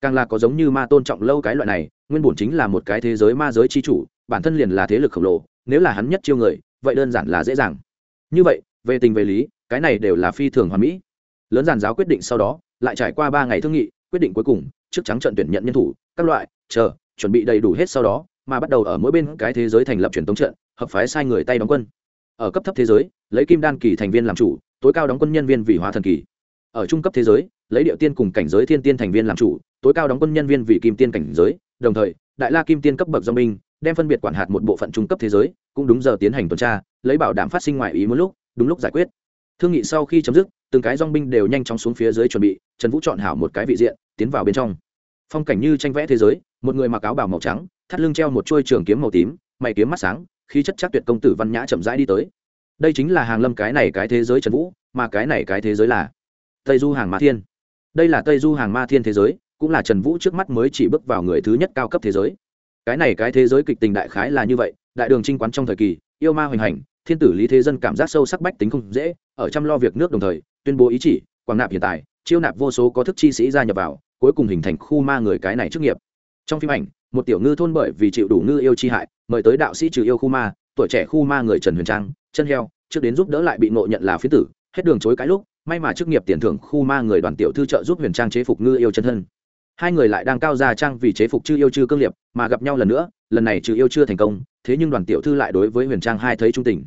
Càng là có giống như ma tôn trọng lâu cái loại này, nguyên bổn chính là một cái thế giới ma giới chi chủ, bản thân liền là thế lực khổng lồ, nếu là hắn nhất chiêu người, vậy đơn giản là dễ dàng. Như vậy, về tình về lý, cái này đều là phi thường hoàn mỹ. Lớn giàn giáo quyết định sau đó, lại trải qua ba ngày thương nghị quyết định cuối cùng trước trắng trận tuyển nhận nhân thủ các loại chờ chuẩn bị đầy đủ hết sau đó mà bắt đầu ở mỗi bên cái thế giới thành lập truyền thống trận hợp phái sai người tay đóng quân. Ở cấp thấp thế giới lấy kim đan kỳ thành viên làm chủ tối cao đóng quân nhân viên vì hóa thần kỳ. Ở trung cấp thế giới lấy điệu tiên cùng cảnh giới thiên tiên thành viên làm chủ tối cao đóng quân nhân viên vì kim tiên cảnh giới đồng thời đại la kim tiên cấp bậc do minh, đem phân biệt quản hạt một bộ phận trung cấp thế giới cũng đúng giờ tiến hành tuần tra lấy bảo đảm phát sinh ngoài ý muốn lúc đúng lúc giải quyết. Thương nghị sau khi chấm dứt từng cái dong binh đều nhanh chóng xuống phía dưới chuẩn bị, trần vũ chọn hảo một cái vị diện, tiến vào bên trong. Phong cảnh như tranh vẽ thế giới, một người mặc áo bảo màu trắng, thắt lưng treo một chuôi trường kiếm màu tím, mày kiếm mắt sáng, khí chất chắc tuyệt công tử văn nhã chậm rãi đi tới. Đây chính là hàng lâm cái này cái thế giới trần vũ, mà cái này cái thế giới là tây du hàng ma thiên. Đây là tây du hàng ma thiên thế giới, cũng là trần vũ trước mắt mới chỉ bước vào người thứ nhất cao cấp thế giới. Cái này cái thế giới kịch tình đại khái là như vậy, đại đường trinh quán trong thời kỳ, yêu ma hoành hành thiên tử lý thế dân cảm giác sâu sắc bách tính không dễ, ở chăm lo việc nước đồng thời, tuyên bố ý chỉ, quảng nạp hiện tại, chiêu nạp vô số có thức chi sĩ gia nhập vào, cuối cùng hình thành khu ma người cái này chức nghiệp. Trong phim ảnh, một tiểu ngư thôn bởi vì chịu đủ ngư yêu chi hại, mời tới đạo sĩ trừ yêu khu ma, tuổi trẻ khu ma người trần huyền trang, chân heo, trước đến giúp đỡ lại bị ngộ nhận là phi tử, hết đường chối cái lúc, may mà chức nghiệp tiền thưởng khu ma người đoàn tiểu thư trợ giúp huyền trang chế phục ngư yêu chân thân. Hai người lại đang cao gia trang vì chế phục chư yêu chư cương liệp mà gặp nhau lần nữa, lần này trừ yêu chưa thành công, thế nhưng đoàn tiểu thư lại đối với huyền trang hai thấy trung tình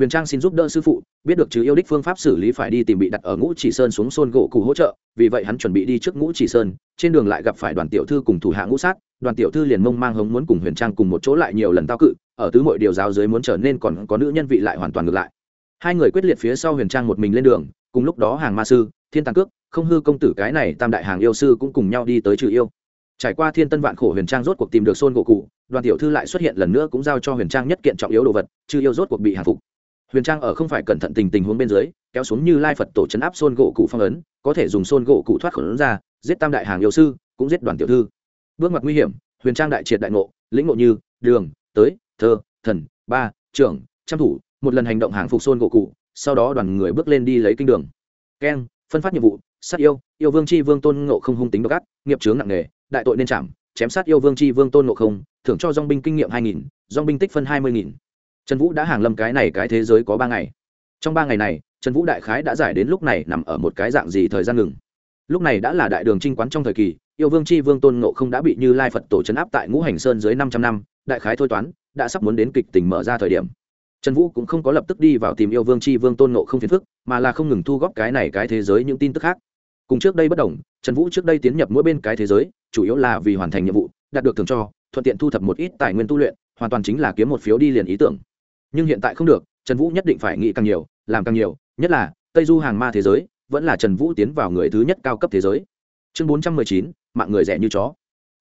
huyền trang xin giúp đỡ sư phụ, biết được chứ yêu đích phương pháp xử lý phải đi tìm bị đặt ở ngũ chỉ sơn xuống xôn gỗ cụ hỗ trợ, vì vậy hắn chuẩn bị đi trước ngũ chỉ sơn, trên đường lại gặp phải đoàn tiểu thư cùng thủ hạ ngũ sát, đoàn tiểu thư liền mông mang hống muốn cùng huyền trang cùng một chỗ lại nhiều lần tao cự, ở tứ mọi điều giáo dưới muốn trở nên còn có nữ nhân vị lại hoàn toàn ngược lại. Hai người quyết liệt phía sau huyền trang một mình lên đường, cùng lúc đó hàng ma sư, thiên tàng cước, không hư công tử cái này tam đại hàng yêu sư cũng cùng nhau đi tới trừ yêu. Trải qua thiên tân vạn khổ huyền trang rốt cuộc tìm được xôn gỗ cụ đoàn tiểu thư lại xuất hiện lần nữa cũng giao cho huyền trang nhất kiện trọng yếu đồ vật, trừ yêu rốt cuộc bị hàng phục huyền trang ở không phải cẩn thận tình tình huống bên dưới, kéo xuống như lai phật tổ chấn áp xôn gỗ cụ phong ấn, có thể dùng xôn gỗ cụ thoát khẩn ra, giết tam đại hàng yêu sư, cũng giết đoàn tiểu thư. Bước ngoặt nguy hiểm, huyền trang đại triệt đại ngộ, lĩnh ngộ như, đường, tới, thơ, thần, ba, trưởng, trăm thủ, một lần hành động hàng phục xôn gỗ cụ, sau đó đoàn người bước lên đi lấy kinh đường. Keng, phân phát nhiệm vụ, sát yêu yêu vương c h i vương tôn ngộ không hung tính độc ác, nghiệp chướng nặng nề, đại tội nên chạm, chém sát yêu vương c h i vương tôn ngộ không, thưởng cho dong binh kinh nghiệm hai nghìn dong binh tích phân hai mươi nghìn trần vũ đã hàng lâm cái này cái thế giới có ba ngày. Trong ba ngày này, trần vũ đại khái đã giải đến lúc này nằm ở một cái dạng gì thời gian ngừng. Lúc này đã là đại đường trinh quán trong thời kỳ, yêu vương c h i vương tôn ngộ không đã bị như lai phật tổ chấn áp tại ngũ hành sơn dưới năm trăm năm, đại khái thôi toán, đã sắp muốn đến kịch tình mở ra thời điểm. Trần vũ cũng không có lập tức đi vào tìm yêu vương c h i vương tôn ngộ không phiền phức, mà là không ngừng thu góp cái này cái thế giới những tin tức khác. Cùng trước đây bất đồng, trần vũ trước đây tiến nhập mỗi bên cái thế giới, chủ yếu là vì hoàn thành nhiệm vụ, đạt được thường cho, thuận tiện thu thập một ít tài nguyên tu luyện, hoàn toàn chính là kiếm một phiếu đi liền ý tưởng nhưng hiện tại không được, trần vũ nhất định phải nghĩ càng nhiều, làm càng nhiều, nhất là, tây du hàng ma thế giới, vẫn là trần vũ tiến vào người thứ nhất cao cấp thế giới. Chương bốn trăm mười chín, mạng người rẻ như chó.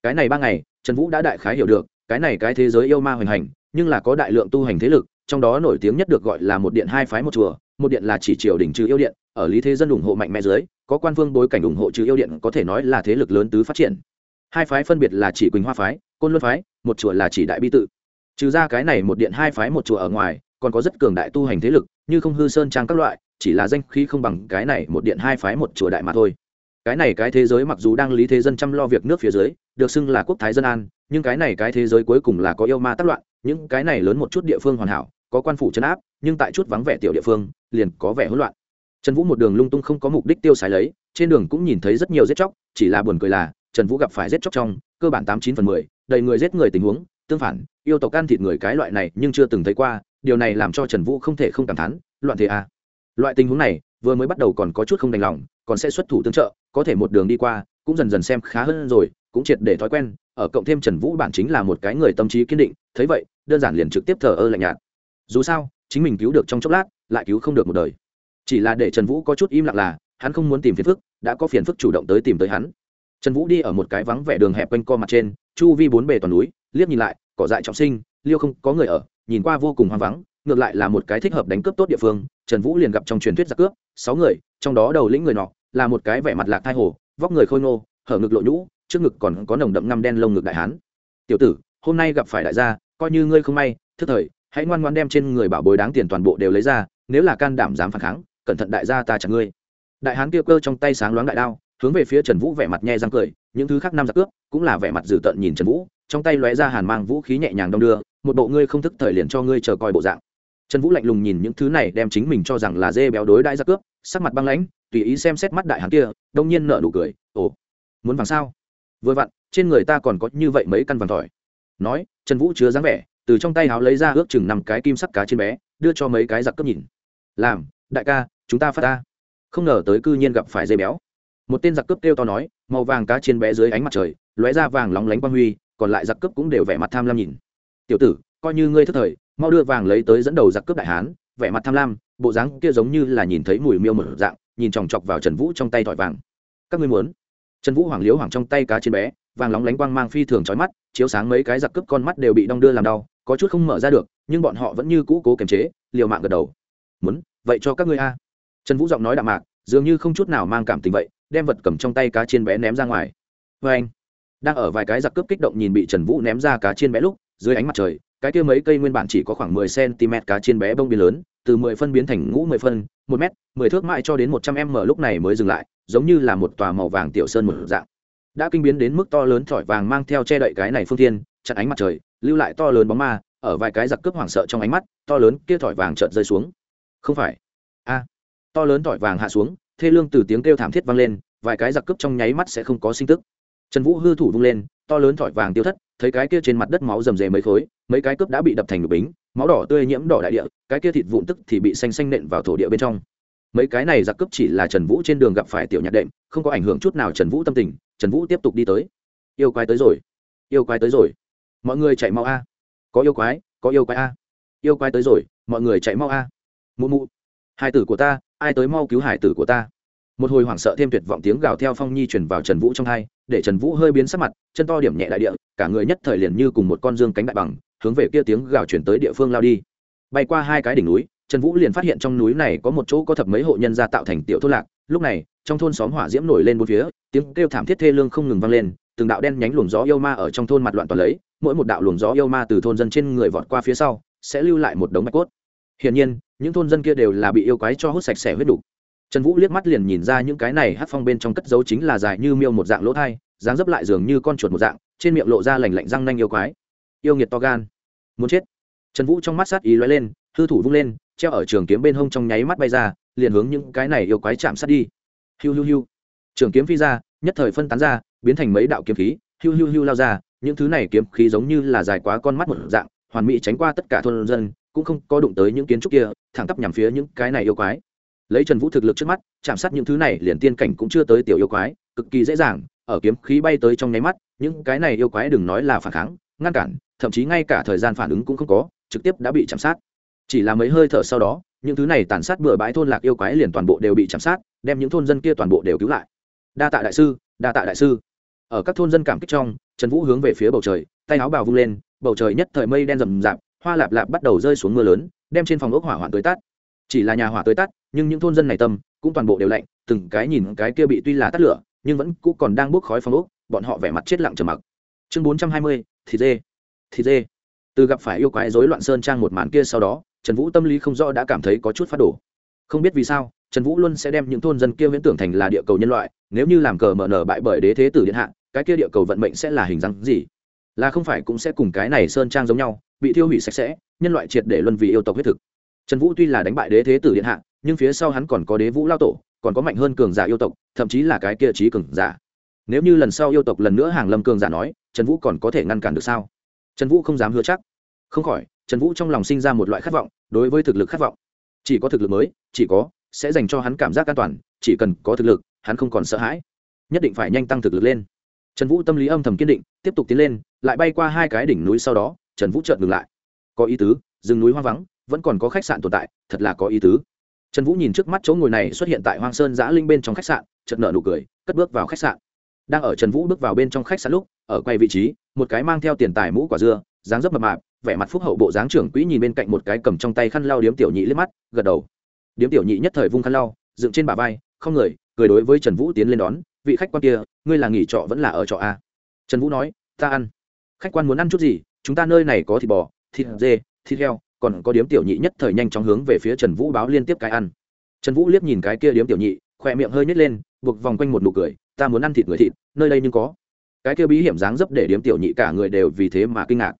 Cái này ba ngày, trần vũ đã đại khái hiểu được, cái này cái thế giới yêu ma hoành hành, nhưng là có đại lượng tu hành thế lực, trong đó nổi tiếng nhất được gọi là một điện hai phái một chùa, một điện là chỉ triều đình trừ yêu điện, ở lý thế dân ủng hộ mạnh mẽ dưới, có quan phương bối cảnh ủng hộ trừ yêu điện, có thể nói là thế lực lớn tứ phát triển. Hai phái phân biệt là chỉ quỳnh hoa phái, côn luân phái, một chùa là chỉ đại bi tự trừ ra cái này một điện hai phái một chùa ở ngoài, còn có rất cường đại tu hành thế lực, như không hư sơn trang các loại, chỉ là danh khí không bằng cái này một điện hai phái một chùa đại mà thôi. Cái này cái thế giới mặc dù đang lý thế dân chăm lo việc nước phía dưới, được xưng là quốc thái dân an, nhưng cái này cái thế giới cuối cùng là có yêu ma tác loạn, những cái này lớn một chút địa phương hoàn hảo, có quan phủ chấn áp, nhưng tại chút vắng vẻ tiểu địa phương, liền có vẻ hỗn loạn. Trần vũ một đường lung tung không có mục đích tiêu xài lấy, trên đường cũng nhìn thấy rất nhiều giết chóc, chỉ là buồn cười là, trần vũ gặp phải giết chóc trong, cơ bản tám chín phần mười, đầy người giết người tình huống, tương phản yêu tộc ăn thịt người cái loại này nhưng chưa từng thấy qua, điều này làm cho trần vũ không thể không cảm thán, loạn thế à. loại tình huống này, vừa mới bắt đầu còn có chút không đành lòng, còn sẽ xuất thủ tương trợ, có thể một đường đi qua, cũng dần dần xem khá hơn rồi, cũng triệt để thói quen, ở cộng thêm trần vũ bản chính là một cái người tâm trí kiên định, thấy vậy, đơn giản liền trực tiếp thờ ơ lạnh nhạt. Dù sao, chính mình cứu được trong chốc lát, lại cứu không được một đời. Chỉ là để trần vũ có chút im lặng là, hắn không muốn tìm phiền phức, đã có phiền phức chủ động tới tìm tới hắn. Trần vũ đi ở một cái vắng vẻ đường hẹp quanh co mặt trên, chu vi bốn bề toàn núi, liếc nhìn lại cỏ dại trọng sinh, liêu không có người ở, nhìn qua vô cùng hoang vắng, ngược lại là một cái thích hợp đánh cướp tốt địa phương. Trần vũ liền gặp trong truyền thuyết giặc cướp, sáu người, trong đó đầu lĩnh người nọ, là một cái vẻ mặt lạc thai hồ, vóc người khôi ngô, hở ngực lộ nhũ, trước ngực còn có nồng đậm ngăm đen lông ngực đại hán. Tiểu tử, hôm nay gặp phải đại gia, coi như ngươi không may, thức thời, hãy ngoan ngoan đem trên người bảo bối đáng tiền toàn bộ đều lấy ra, nếu là can đảm dám phản kháng, cẩn thận đại gia ta chặt ngươi. Đại hán kia cơ trong tay sáng loáng đại đao, hướng về phía trần vũ vẻ mặt nhe răng cười những thứ khác năm giặc cướp cũng là vẻ mặt dữ tợn nhìn trần vũ, trong tay lóe ra hàn mang vũ khí nhẹ nhàng đong đưa, một bộ ngươi không thức thời liền cho ngươi chờ coi bộ dạng. Trần vũ lạnh lùng nhìn những thứ này đem chính mình cho rằng là dê béo đối đãi giặc cướp, sắc mặt băng lãnh, tùy ý xem xét mắt đại hán kia, đông nhiên nợ nụ cười, ồ, muốn vàng sao? Vừa vặn, trên người ta còn có như vậy mấy căn vàng tỏi nói, trần vũ chứa dáng vẻ, từ trong tay háo lấy ra ước chừng năm cái kim sắc cá trên bé, đưa cho mấy cái giặc cướp nhìn. Làm, đại ca, chúng ta phát ta. Không ngờ tới cư nhiên gặp phải dây béo. Một tên giặc cướp kêu to nói màu vàng cá trên bé dưới ánh mặt trời, lóe ra vàng lóng lánh quang huy, còn lại giặc cướp cũng đều vẻ mặt tham lam nhìn. Tiểu tử, coi như ngươi thất thời, mau đưa vàng lấy tới dẫn đầu giặc cướp đại hán. Vẻ mặt tham lam, bộ dáng kia giống như là nhìn thấy mùi miêu mở dạng, nhìn chòng chọc vào trần vũ trong tay thỏi vàng. Các ngươi muốn? Trần vũ hoàng liếu hoàng trong tay cá trên bé, vàng lóng lánh quang mang phi thường trói mắt, chiếu sáng mấy cái giặc cướp con mắt đều bị đong đưa làm đau, có chút không mở ra được, nhưng bọn họ vẫn như cũ cố kiềm chế, liều mạng gật đầu. Muốn, vậy cho các ngươi a. Trần vũ giọng nói đạm mạc, dường như không chút nào mang cảm tình vậy đem vật cầm trong tay cá chiên bé ném ra ngoài. Vê anh, đang ở vài cái giặc cướp kích động nhìn bị trần vũ ném ra cá chiên bé lúc, dưới ánh mặt trời, cái kia mấy cây nguyên bản chỉ có khoảng mười cm cá chiên bé bông biến lớn, từ mười phân biến thành ngũ mười phân, một m mười thước mãi cho đến một trăm m lúc này mới dừng lại, giống như là một tòa màu vàng tiểu sơn một dạng. Đã kinh biến đến mức to lớn thỏi vàng mang theo che đậy cái này phương thiên, chặn ánh mặt trời, lưu lại to lớn bóng ma, ở vài cái giặc cướp hoảng sợ trong ánh mắt, to lớn kia thỏi vàng chợt rơi xuống. Không phải. A. To lớn thỏi vàng hạ xuống thê lương từ tiếng kêu thảm thiết vang lên, vài cái giặc cướp trong nháy mắt sẽ không có sinh tức. Trần vũ hư thủ vung lên, to lớn thỏi vàng tiêu thất, thấy cái kia trên mặt đất máu rầm rề mấy khối, mấy cái cướp đã bị đập thành ngực bính, máu đỏ tươi nhiễm đỏ đại địa, cái kia thịt vụn tức thì bị xanh xanh nện vào thổ địa bên trong. Mấy cái này giặc cướp chỉ là trần vũ trên đường gặp phải tiểu nhạc đệm, không có ảnh hưởng chút nào trần vũ tâm tình, trần vũ tiếp tục đi tới. Yêu quái tới rồi, yêu quái tới rồi. Mọi người chạy mau a. Có yêu quái, có yêu quái a. Yêu quái tới rồi, mọi người chạy mau a. Mụ mụ, hai tử của ta ai tới mau cứu hải tử của ta? Một hồi hoảng sợ thêm tuyệt vọng tiếng gào theo phong nhi chuyển vào trần vũ trong hai, để trần vũ hơi biến sắc mặt, chân to điểm nhẹ đại địa, cả người nhất thời liền như cùng một con dương cánh đại bằng, hướng về kia tiếng gào chuyển tới địa phương lao đi. Bay qua hai cái đỉnh núi, trần vũ liền phát hiện trong núi này có một chỗ có thập mấy hộ nhân gia tạo thành tiểu thôn lạc. Lúc này, trong thôn xóm hỏa diễm nổi lên bốn phía, tiếng kêu thảm thiết thê lương không ngừng vang lên, từng đạo đen nhánh luồng gió yêu ma ở trong thôn mặt loạn toàn lấy, mỗi một đạo luồng gió yêu ma từ thôn dân trên người vọt qua phía sau, sẽ lưu lại một đống mạch cốt. Hiển nhiên những thôn dân kia đều là bị yêu quái cho hút sạch sẽ huyết đủ. trần vũ liếc mắt liền nhìn ra những cái này hát phong bên trong cất dấu chính là dài như miêu một dạng lỗ thai, dáng dấp lại dường như con chuột một dạng, trên miệng lộ ra lành lạnh răng nanh yêu quái. Yêu nghiệt to gan. Muốn chết. Trần vũ trong mắt sát ý lóe lên, hư thủ vung lên, treo ở trường kiếm bên hông trong nháy mắt bay ra, liền hướng những cái này yêu quái chạm sát đi. Hiu hiu hiu. Trường kiếm phi ra, nhất thời phân tán ra, biến thành mấy đạo kiếm khí, hiu hiu hiu lao ra, những thứ này kiếm khí giống như là dài quá con mắt một dạng, hoàn mỹ tránh qua tất cả thôn dân cũng không có đụng tới những kiến trúc kia, thẳng tắp nhằm phía những cái này yêu quái. Lấy trần vũ thực lực trước mắt, chạm sát những thứ này liền tiên cảnh cũng chưa tới tiểu yêu quái, cực kỳ dễ dàng, ở kiếm khí bay tới trong nháy mắt, những cái này yêu quái đừng nói là phản kháng, ngăn cản, thậm chí ngay cả thời gian phản ứng cũng không có, trực tiếp đã bị chạm sát. Chỉ là mấy hơi thở sau đó, những thứ này tàn sát bừa bãi thôn lạc yêu quái liền toàn bộ đều bị chạm sát, đem những thôn dân kia toàn bộ đều cứu lại. Đa tạ đại sư, đa tạ đại sư. Ở các thôn dân cảm kích trong, trần vũ hướng về phía bầu trời, tay áo bào vung lên, bầu trời nhất thời mây đen rầm rạp hoa lạp lạp bắt đầu rơi xuống mưa lớn, đem trên phòng ốc hỏa hoạn tới tắt. Chỉ là nhà hỏa tới tắt, nhưng những thôn dân này tâm cũng toàn bộ đều lạnh, từng cái nhìn cái kia bị tuy là tắt lửa, nhưng vẫn cũng còn đang bốc khói phòng ốc, bọn họ vẻ mặt chết lặng trầm mặc. Chương bốn trăm hai mươi thịt dê thịt dê. Từ gặp phải yêu quái rối loạn sơn trang một màn kia sau đó, trần vũ tâm lý không rõ đã cảm thấy có chút phát đổ. Không biết vì sao, trần vũ luôn sẽ đem những thôn dân kia viễn tưởng thành là địa cầu nhân loại, nếu như làm cờ mở nở bại bởi đế thế tử điện hạ, cái kia địa cầu vận mệnh sẽ là hình dáng gì? Là không phải cũng sẽ cùng cái này sơn trang giống nhau, bị thiêu hủy sạch sẽ, nhân loại triệt để luân vì yêu tộc huyết thực. Trần vũ tuy là đánh bại đế thế tử điện hạ, nhưng phía sau hắn còn có đế vũ lao tổ, còn có mạnh hơn cường giả yêu tộc, thậm chí là cái kia trí cường giả. Nếu như lần sau yêu tộc lần nữa hàng lâm cường giả nói, trần vũ còn có thể ngăn cản được sao? Trần vũ không dám hứa chắc. Không khỏi, trần vũ trong lòng sinh ra một loại khát vọng, đối với thực lực khát vọng. Chỉ có thực lực mới, chỉ có, sẽ dành cho hắn cảm giác an toàn, chỉ cần có thực lực, hắn không còn sợ hãi. Nhất định phải nhanh tăng thực lực lên trần vũ tâm lý âm thầm kiên định, tiếp tục tiến lên, lại bay qua hai cái đỉnh núi sau đó, trần vũ chợt ngừng lại. Có ý tứ, rừng núi hoang vắng, vẫn còn có khách sạn tồn tại, thật là có ý tứ. Trần vũ nhìn trước mắt chỗ ngồi này xuất hiện tại hoang sơn giã linh bên trong khách sạn, chợt nở nụ cười, cất bước vào khách sạn. Đang ở trần vũ bước vào bên trong khách sạn lúc, ở quay vị trí, một cái mang theo tiền tài mũ quả dưa, dáng dấp mập mạp, vẻ mặt phúc hậu bộ dáng trưởng quỹ nhìn bên cạnh một cái cầm trong tay khăn lau điếm tiểu nhị liếc mắt, gật đầu. Điếm tiểu nhị nhất thời vung khăn lau, dựng trên bả vai, không người, cười đối với trần vũ tiến lên đón vị khách quan kia, ngươi là nghỉ trọ vẫn là ở trọ a trần vũ nói, ta ăn. Khách quan muốn ăn chút gì, chúng ta nơi này có thịt bò, thịt dê, thịt heo, còn có điếm tiểu nhị nhất thời nhanh chóng hướng về phía trần vũ báo liên tiếp cái ăn. Trần vũ liếc nhìn cái kia điếm tiểu nhị, khỏe miệng hơi nhét lên, buộc vòng quanh một nụ cười, ta muốn ăn thịt người thịt, nơi đây nhưng có. Cái kia bí hiểm dáng dấp để điếm tiểu nhị cả người đều vì thế mà kinh ngạc.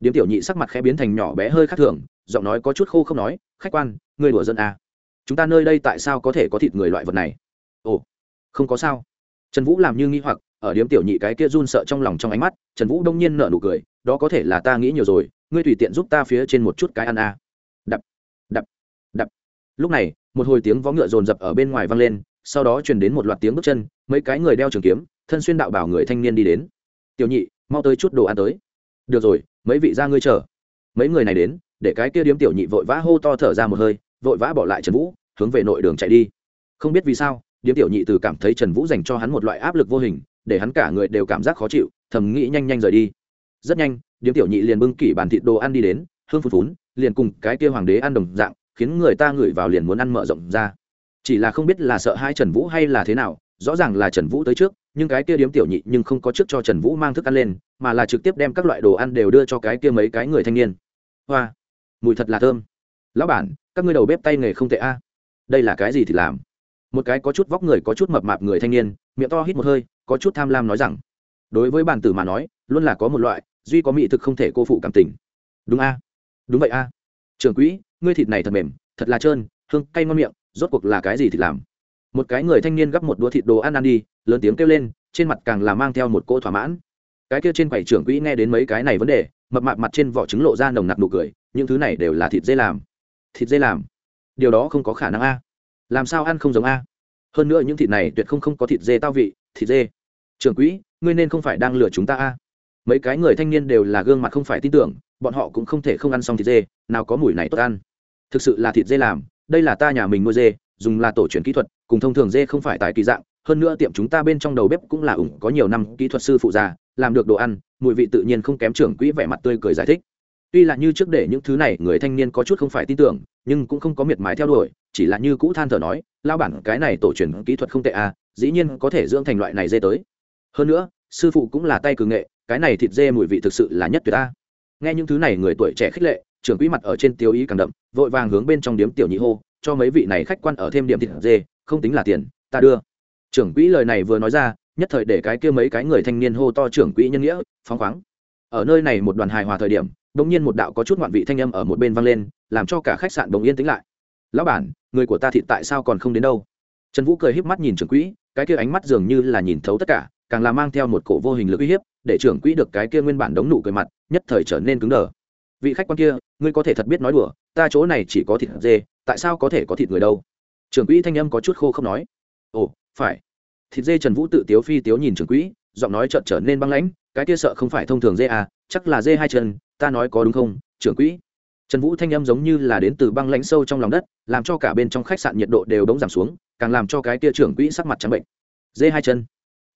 Điếm tiểu nhị sắc mặt khẽ biến thành nhỏ bé hơi khác thường, giọng nói có chút khô không nói, khách quan người đùa dân à. chúng ta nơi đây tại sao có thể có thịt người loại vật này? Ồ, không có sao trần vũ làm như nghi hoặc, ở điếm tiểu nhị cái kia run sợ trong lòng trong ánh mắt, trần vũ đông nhiên nở nụ cười, đó có thể là ta nghĩ nhiều rồi, ngươi tùy tiện giúp ta phía trên một chút cái ăn a. À. đập đập đập. Lúc này, một hồi tiếng vó ngựa rồn rập ở bên ngoài vang lên, sau đó truyền đến một loạt tiếng bước chân, mấy cái người đeo trường kiếm, thân xuyên đạo bảo người thanh niên đi đến. Tiểu nhị, mau tới chút đồ ăn tới. Được rồi, mấy vị ra ngươi chờ. Mấy người này đến, để cái kia điếm tiểu nhị vội vã hô to thở ra một hơi, vội vã bỏ lại trần vũ, hướng về nội đường chạy đi. Không biết vì sao điếm tiểu nhị từ cảm thấy trần vũ dành cho hắn một loại áp lực vô hình, để hắn cả người đều cảm giác khó chịu, thầm nghĩ nhanh nhanh rời đi. Rất nhanh, điếm tiểu nhị liền bưng kỷ bàn thịt đồ ăn đi đến, hương phun phún, liền cùng cái kia hoàng đế ăn đồng dạng, khiến người ta ngửi vào liền muốn ăn mở rộng ra. Chỉ là không biết là sợ hai trần vũ hay là thế nào, rõ ràng là trần vũ tới trước, nhưng cái kia điếm tiểu nhị nhưng không có trước cho trần vũ mang thức ăn lên, mà là trực tiếp đem các loại đồ ăn đều đưa cho cái kia mấy cái người thanh niên. Hoa, mùi thật là thơm. Lão bản, các ngươi đầu bếp tay nghề không tệ a. Đây là cái gì thì làm? Một cái có chút vóc người có chút mập mạp người thanh niên, miệng to hít một hơi, có chút tham lam nói rằng, đối với bản tử mà nói, luôn là có một loại, duy có mỹ thực không thể cô phụ cảm tình. Đúng a, đúng vậy a. Trưởng quỹ, ngươi thịt này thật mềm, thật là trơn, hương cay ngon miệng, rốt cuộc là cái gì thịt làm? Một cái người thanh niên gắp một đũa thịt đồ ăn ăn đi, lớn tiếng kêu lên, trên mặt càng là mang theo một cỗ thỏa mãn. Cái kia trên quầy trưởng quỹ nghe đến mấy cái này vấn đề, mập mạp mặt trên vỏ trứng lộ ra nồng nặc nụ cười, những thứ này đều là thịt dê làm. Thịt dê làm? Điều đó không có khả năng a làm sao ăn không giống a? Hơn nữa những thịt này tuyệt không không có thịt dê tao vị, thịt dê. Trưởng quỹ, ngươi nên không phải đang lừa chúng ta a. Mấy cái người thanh niên đều là gương mặt không phải tin tưởng, bọn họ cũng không thể không ăn xong thịt dê, nào có mùi này tốt ăn. Thực sự là thịt dê làm, đây là ta nhà mình nuôi dê, dùng là tổ truyền kỹ thuật, cùng thông thường dê không phải tại kỳ dạng, hơn nữa tiệm chúng ta bên trong đầu bếp cũng là ủng, có nhiều năm kỹ thuật sư phụ già, làm được đồ ăn, mùi vị tự nhiên không kém trưởng quỹ vẻ mặt tươi cười giải thích. Tuy là như trước để những thứ này người thanh niên có chút không phải tin tưởng, nhưng cũng không có miệt mài theo đuổi chỉ là như cũ than thở nói lao bản, cái này tổ truyền kỹ thuật không tệ à dĩ nhiên có thể dưỡng thành loại này dê tới. Hơn nữa, sư phụ cũng là tay cường nghệ, cái này thịt dê mùi vị thực sự là nhất tuyệt ta. Nghe những thứ này người tuổi trẻ khích lệ, trưởng quỹ mặt ở trên tiêu ý càng đậm, vội vàng hướng bên trong điếm tiểu nhị hô, cho mấy vị này khách quan ở thêm điểm thịt dê, không tính là tiền, ta đưa. Trưởng quỹ lời này vừa nói ra, nhất thời để cái kia mấy cái người thanh niên hô to trưởng quỹ nhân nghĩa, phóng khoáng. Ở nơi này một đoàn hài hòa thời điểm đột nhiên một đạo có chút ngoạn vị thanh âm ở một bên vang lên, làm cho cả khách sạn đồng yên tĩnh lại lão bản, người của ta thịt tại sao còn không đến đâu? Trần vũ cười híp mắt nhìn trưởng quỹ, cái kia ánh mắt dường như là nhìn thấu tất cả, càng là mang theo một cổ vô hình lực uy hiếp, để trưởng quỹ được cái kia nguyên bản đống nụ cười mặt, nhất thời trở nên cứng đờ. Vị khách quan kia, ngươi có thể thật biết nói đùa, ta chỗ này chỉ có thịt dê, tại sao có thể có thịt người đâu? Trưởng quỹ thanh âm có chút khô không nói. Ồ, phải. Thịt dê trần vũ tự tiếu phi tiếu nhìn trưởng quỹ, giọng nói trợn trở nên băng lãnh, cái kia sợ không phải thông thường dê à chắc là dê hai chân, ta nói có đúng không, trưởng quỹ? Trần vũ thanh âm giống như là đến từ băng lãnh sâu trong lòng đất, làm cho cả bên trong khách sạn nhiệt độ đều đống giảm xuống, càng làm cho cái kia trưởng quỹ sắc mặt trắng bệnh. Dê hai chân.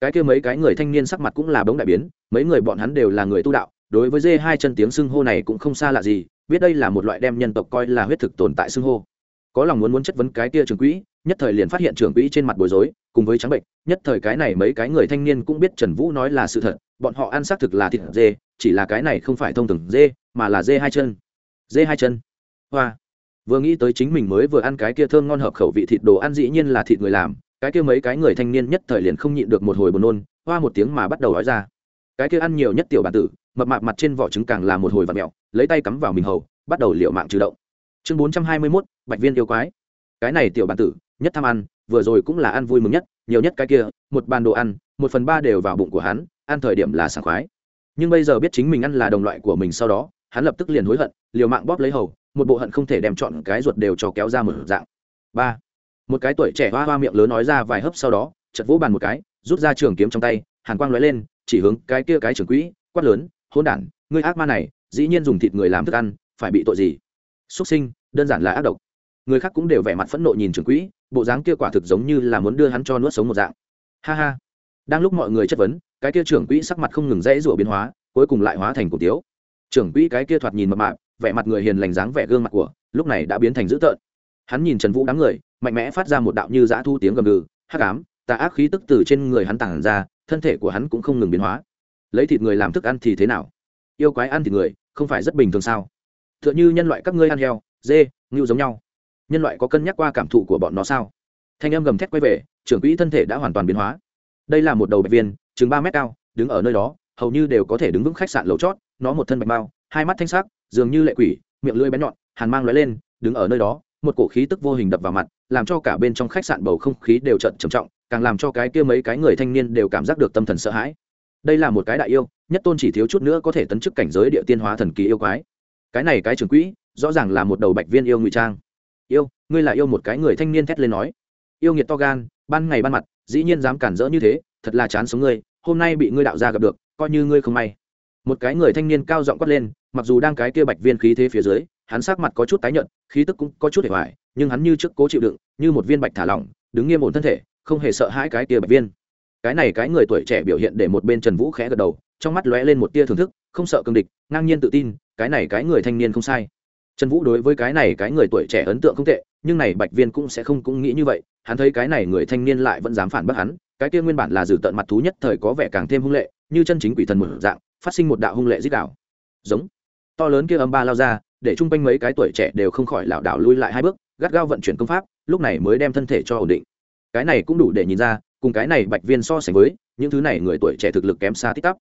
Cái kia mấy cái người thanh niên sắc mặt cũng là bóng đại biến, mấy người bọn hắn đều là người tu đạo, đối với dê hai chân tiếng xưng hô này cũng không xa lạ gì, biết đây là một loại đem nhân tộc coi là huyết thực tồn tại xưng hô. Có lòng muốn muốn chất vấn cái kia trưởng quỹ, nhất thời liền phát hiện trưởng quỹ trên mặt bối rối, cùng với trắng bệnh, nhất thời cái này mấy cái người thanh niên cũng biết trần vũ nói là sự thật, bọn họ ăn xác thực là thịt dê, chỉ là cái này không phải thông thường dê, mà là dê hai chân dê hai chân. Hoa. Vừa nghĩ tới chính mình mới vừa ăn cái kia thơm ngon hợp khẩu vị thịt đồ ăn dĩ nhiên là thịt người làm, cái kia mấy cái người thanh niên nhất thời liền không nhịn được một hồi buồn nôn, hoa một tiếng mà bắt đầu nói ra. Cái kia ăn nhiều nhất tiểu bản tử, mập mạp mặt trên vỏ trứng càng là một hồi vặt mẹo lấy tay cắm vào mình hầu, bắt đầu liệu mạng trừ động. Chương bốn trăm hai mươi mốt, bạch viên yêu quái. Cái này tiểu bản tử, nhất tham ăn, vừa rồi cũng là ăn vui mừng nhất, nhiều nhất cái kia, một bàn đồ ăn, một phần ba đều vào bụng của hắn, ăn thời điểm là sảng khoái. Nhưng bây giờ biết chính mình ăn là đồng loại của mình sau đó hắn lập tức liền hối hận, liều mạng bóp lấy hầu, một bộ hận không thể đem chọn cái ruột đều cho kéo ra một dạng. Ba. Một cái tuổi trẻ hoa hoa miệng lớn nói ra vài hớp sau đó chật vỗ bàn một cái, rút ra trường kiếm trong tay, hàn quang lóe lên, chỉ hướng cái kia cái trường quỹ, quát lớn hôn đản, ngươi ác ma này, dĩ nhiên dùng thịt người làm thức ăn, phải bị tội gì? Xuất sinh, đơn giản là ác độc. Người khác cũng đều vẻ mặt phẫn nộ nhìn trưởng quỹ, bộ dáng kia quả thực giống như là muốn đưa hắn cho nuốt sống một dạng. Ha ha. Đang lúc mọi người chất vấn, cái kia trưởng quỹ sắc mặt không ngừng rẽ rủa biến hóa, cuối cùng lại hóa thành cổ tiếu trưởng quỹ cái kia thoạt nhìn mập mạp, vẻ mặt người hiền lành dáng vẻ gương mặt của, lúc này đã biến thành dữ tợn. Hắn nhìn trần vũ đám người, mạnh mẽ phát ra một đạo như dã thu tiếng gầm gừ, hắc ám, tà ác khí tức từ trên người hắn tản ra, thân thể của hắn cũng không ngừng biến hóa. Lấy thịt người làm thức ăn thì thế nào? Yêu quái ăn thịt người, không phải rất bình thường sao? T h ư ợ n h ư nhân loại các ngươi ăn heo, dê, ngưu giống nhau. Nhân loại có cân nhắc qua cảm thụ của bọn nó sao? Thanh âm gầm thét quay về, trưởng quỹ thân thể đã hoàn toàn biến hóa. Đây là một đầu bạch viên, chừng ba mét cao, đứng ở nơi đó, hầu như đều có thể đứng vững khách sạn lầu chót nó một thân bạch bao hai mắt thanh sắc, dường như lệ quỷ, miệng lưỡi bén nhọn, hàn mang lóe lên, đứng ở nơi đó, một cổ khí tức vô hình đập vào mặt, làm cho cả bên trong khách sạn bầu không khí đều trận trầm trọng, càng làm cho cái kia mấy cái người thanh niên đều cảm giác được tâm thần sợ hãi. Đây là một cái đại yêu, nhất tôn chỉ thiếu chút nữa có thể tấn chức cảnh giới địa tiên hóa thần kỳ yêu quái. Cái này cái trưởng quỹ, rõ ràng là một đầu bạch viên yêu ngụy trang. Yêu, ngươi là yêu một cái người thanh niên thét lên nói. Yêu nghiệt to gan, ban ngày ban mặt, dĩ nhiên dám cản rỡ như thế, thật là chán sống ngươi, hôm nay bị ngươi đạo ra gặp được, coi như ngươi không may một cái người thanh niên cao giọng quát lên, mặc dù đang cái kia bạch viên khí thế phía dưới, hắn sắc mặt có chút tái nhợt, khí tức cũng có chút hề hoài, nhưng hắn như trước cố chịu đựng, như một viên bạch thả lỏng, đứng nghiêm ổn thân thể, không hề sợ hãi cái kia bạch viên. Cái này cái người tuổi trẻ biểu hiện để một bên trần vũ khẽ gật đầu, trong mắt lóe lên một tia thưởng thức, không sợ cương địch, ngang nhiên tự tin, cái này cái người thanh niên không sai. Trần vũ đối với cái này cái người tuổi trẻ ấn tượng không tệ, nhưng này bạch viên cũng sẽ không cũng nghĩ như vậy, hắn thấy cái này người thanh niên lại vẫn dám phản bác hắn, cái kia nguyên bản là dử tận mặt thú nhất thời có vẻ càng thêm hung lệ, như chân chính quỷ thần một dạng phát sinh một đạo hung lệ dích đạo. Giống. To lớn kia âm ba lao ra, để chung quanh mấy cái tuổi trẻ đều không khỏi lảo đảo lui lại hai bước, gắt gao vận chuyển công pháp, lúc này mới đem thân thể cho ổn định. Cái này cũng đủ để nhìn ra, cùng cái này bạch viên so sánh với, những thứ này người tuổi trẻ thực lực kém xa tích tắp.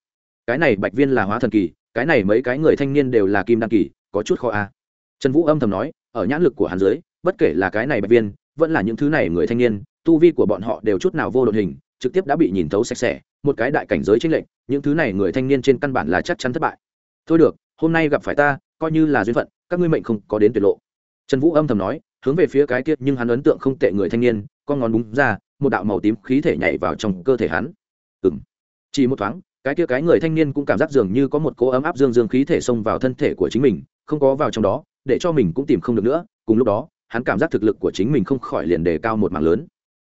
Cái này bạch viên là hóa thần kỳ, cái này mấy cái người thanh niên đều là kim đăng kỳ, có chút khó a. Trần vũ âm thầm nói, ở nhãn lực của hắn dưới, bất kể là cái này bạch viên, vẫn là những thứ này người thanh niên, tu vi của bọn họ đều chút nào vô đột hình trực tiếp đã bị nhìn thấu sạch sẽ, một cái đại cảnh giới tranh lệch, những thứ này người thanh niên trên căn bản là chắc chắn thất bại. Thôi được, hôm nay gặp phải ta, coi như là duyên phận, các ngươi mệnh không có đến tuyệt lộ. Trần vũ âm thầm nói, hướng về phía cái kia nhưng hắn ấn tượng không tệ người thanh niên, con ngón búng ra, một đạo màu tím khí thể nhảy vào trong cơ thể hắn. Ừ m chỉ một thoáng, cái kia cái người thanh niên cũng cảm giác dường như có một cỗ ấm áp dương dương khí thể xông vào thân thể của chính mình, không có vào trong đó, để cho mình cũng tìm không được nữa, cùng lúc đó, hắn cảm giác thực lực của chính mình không khỏi liền đề cao một mảng lớn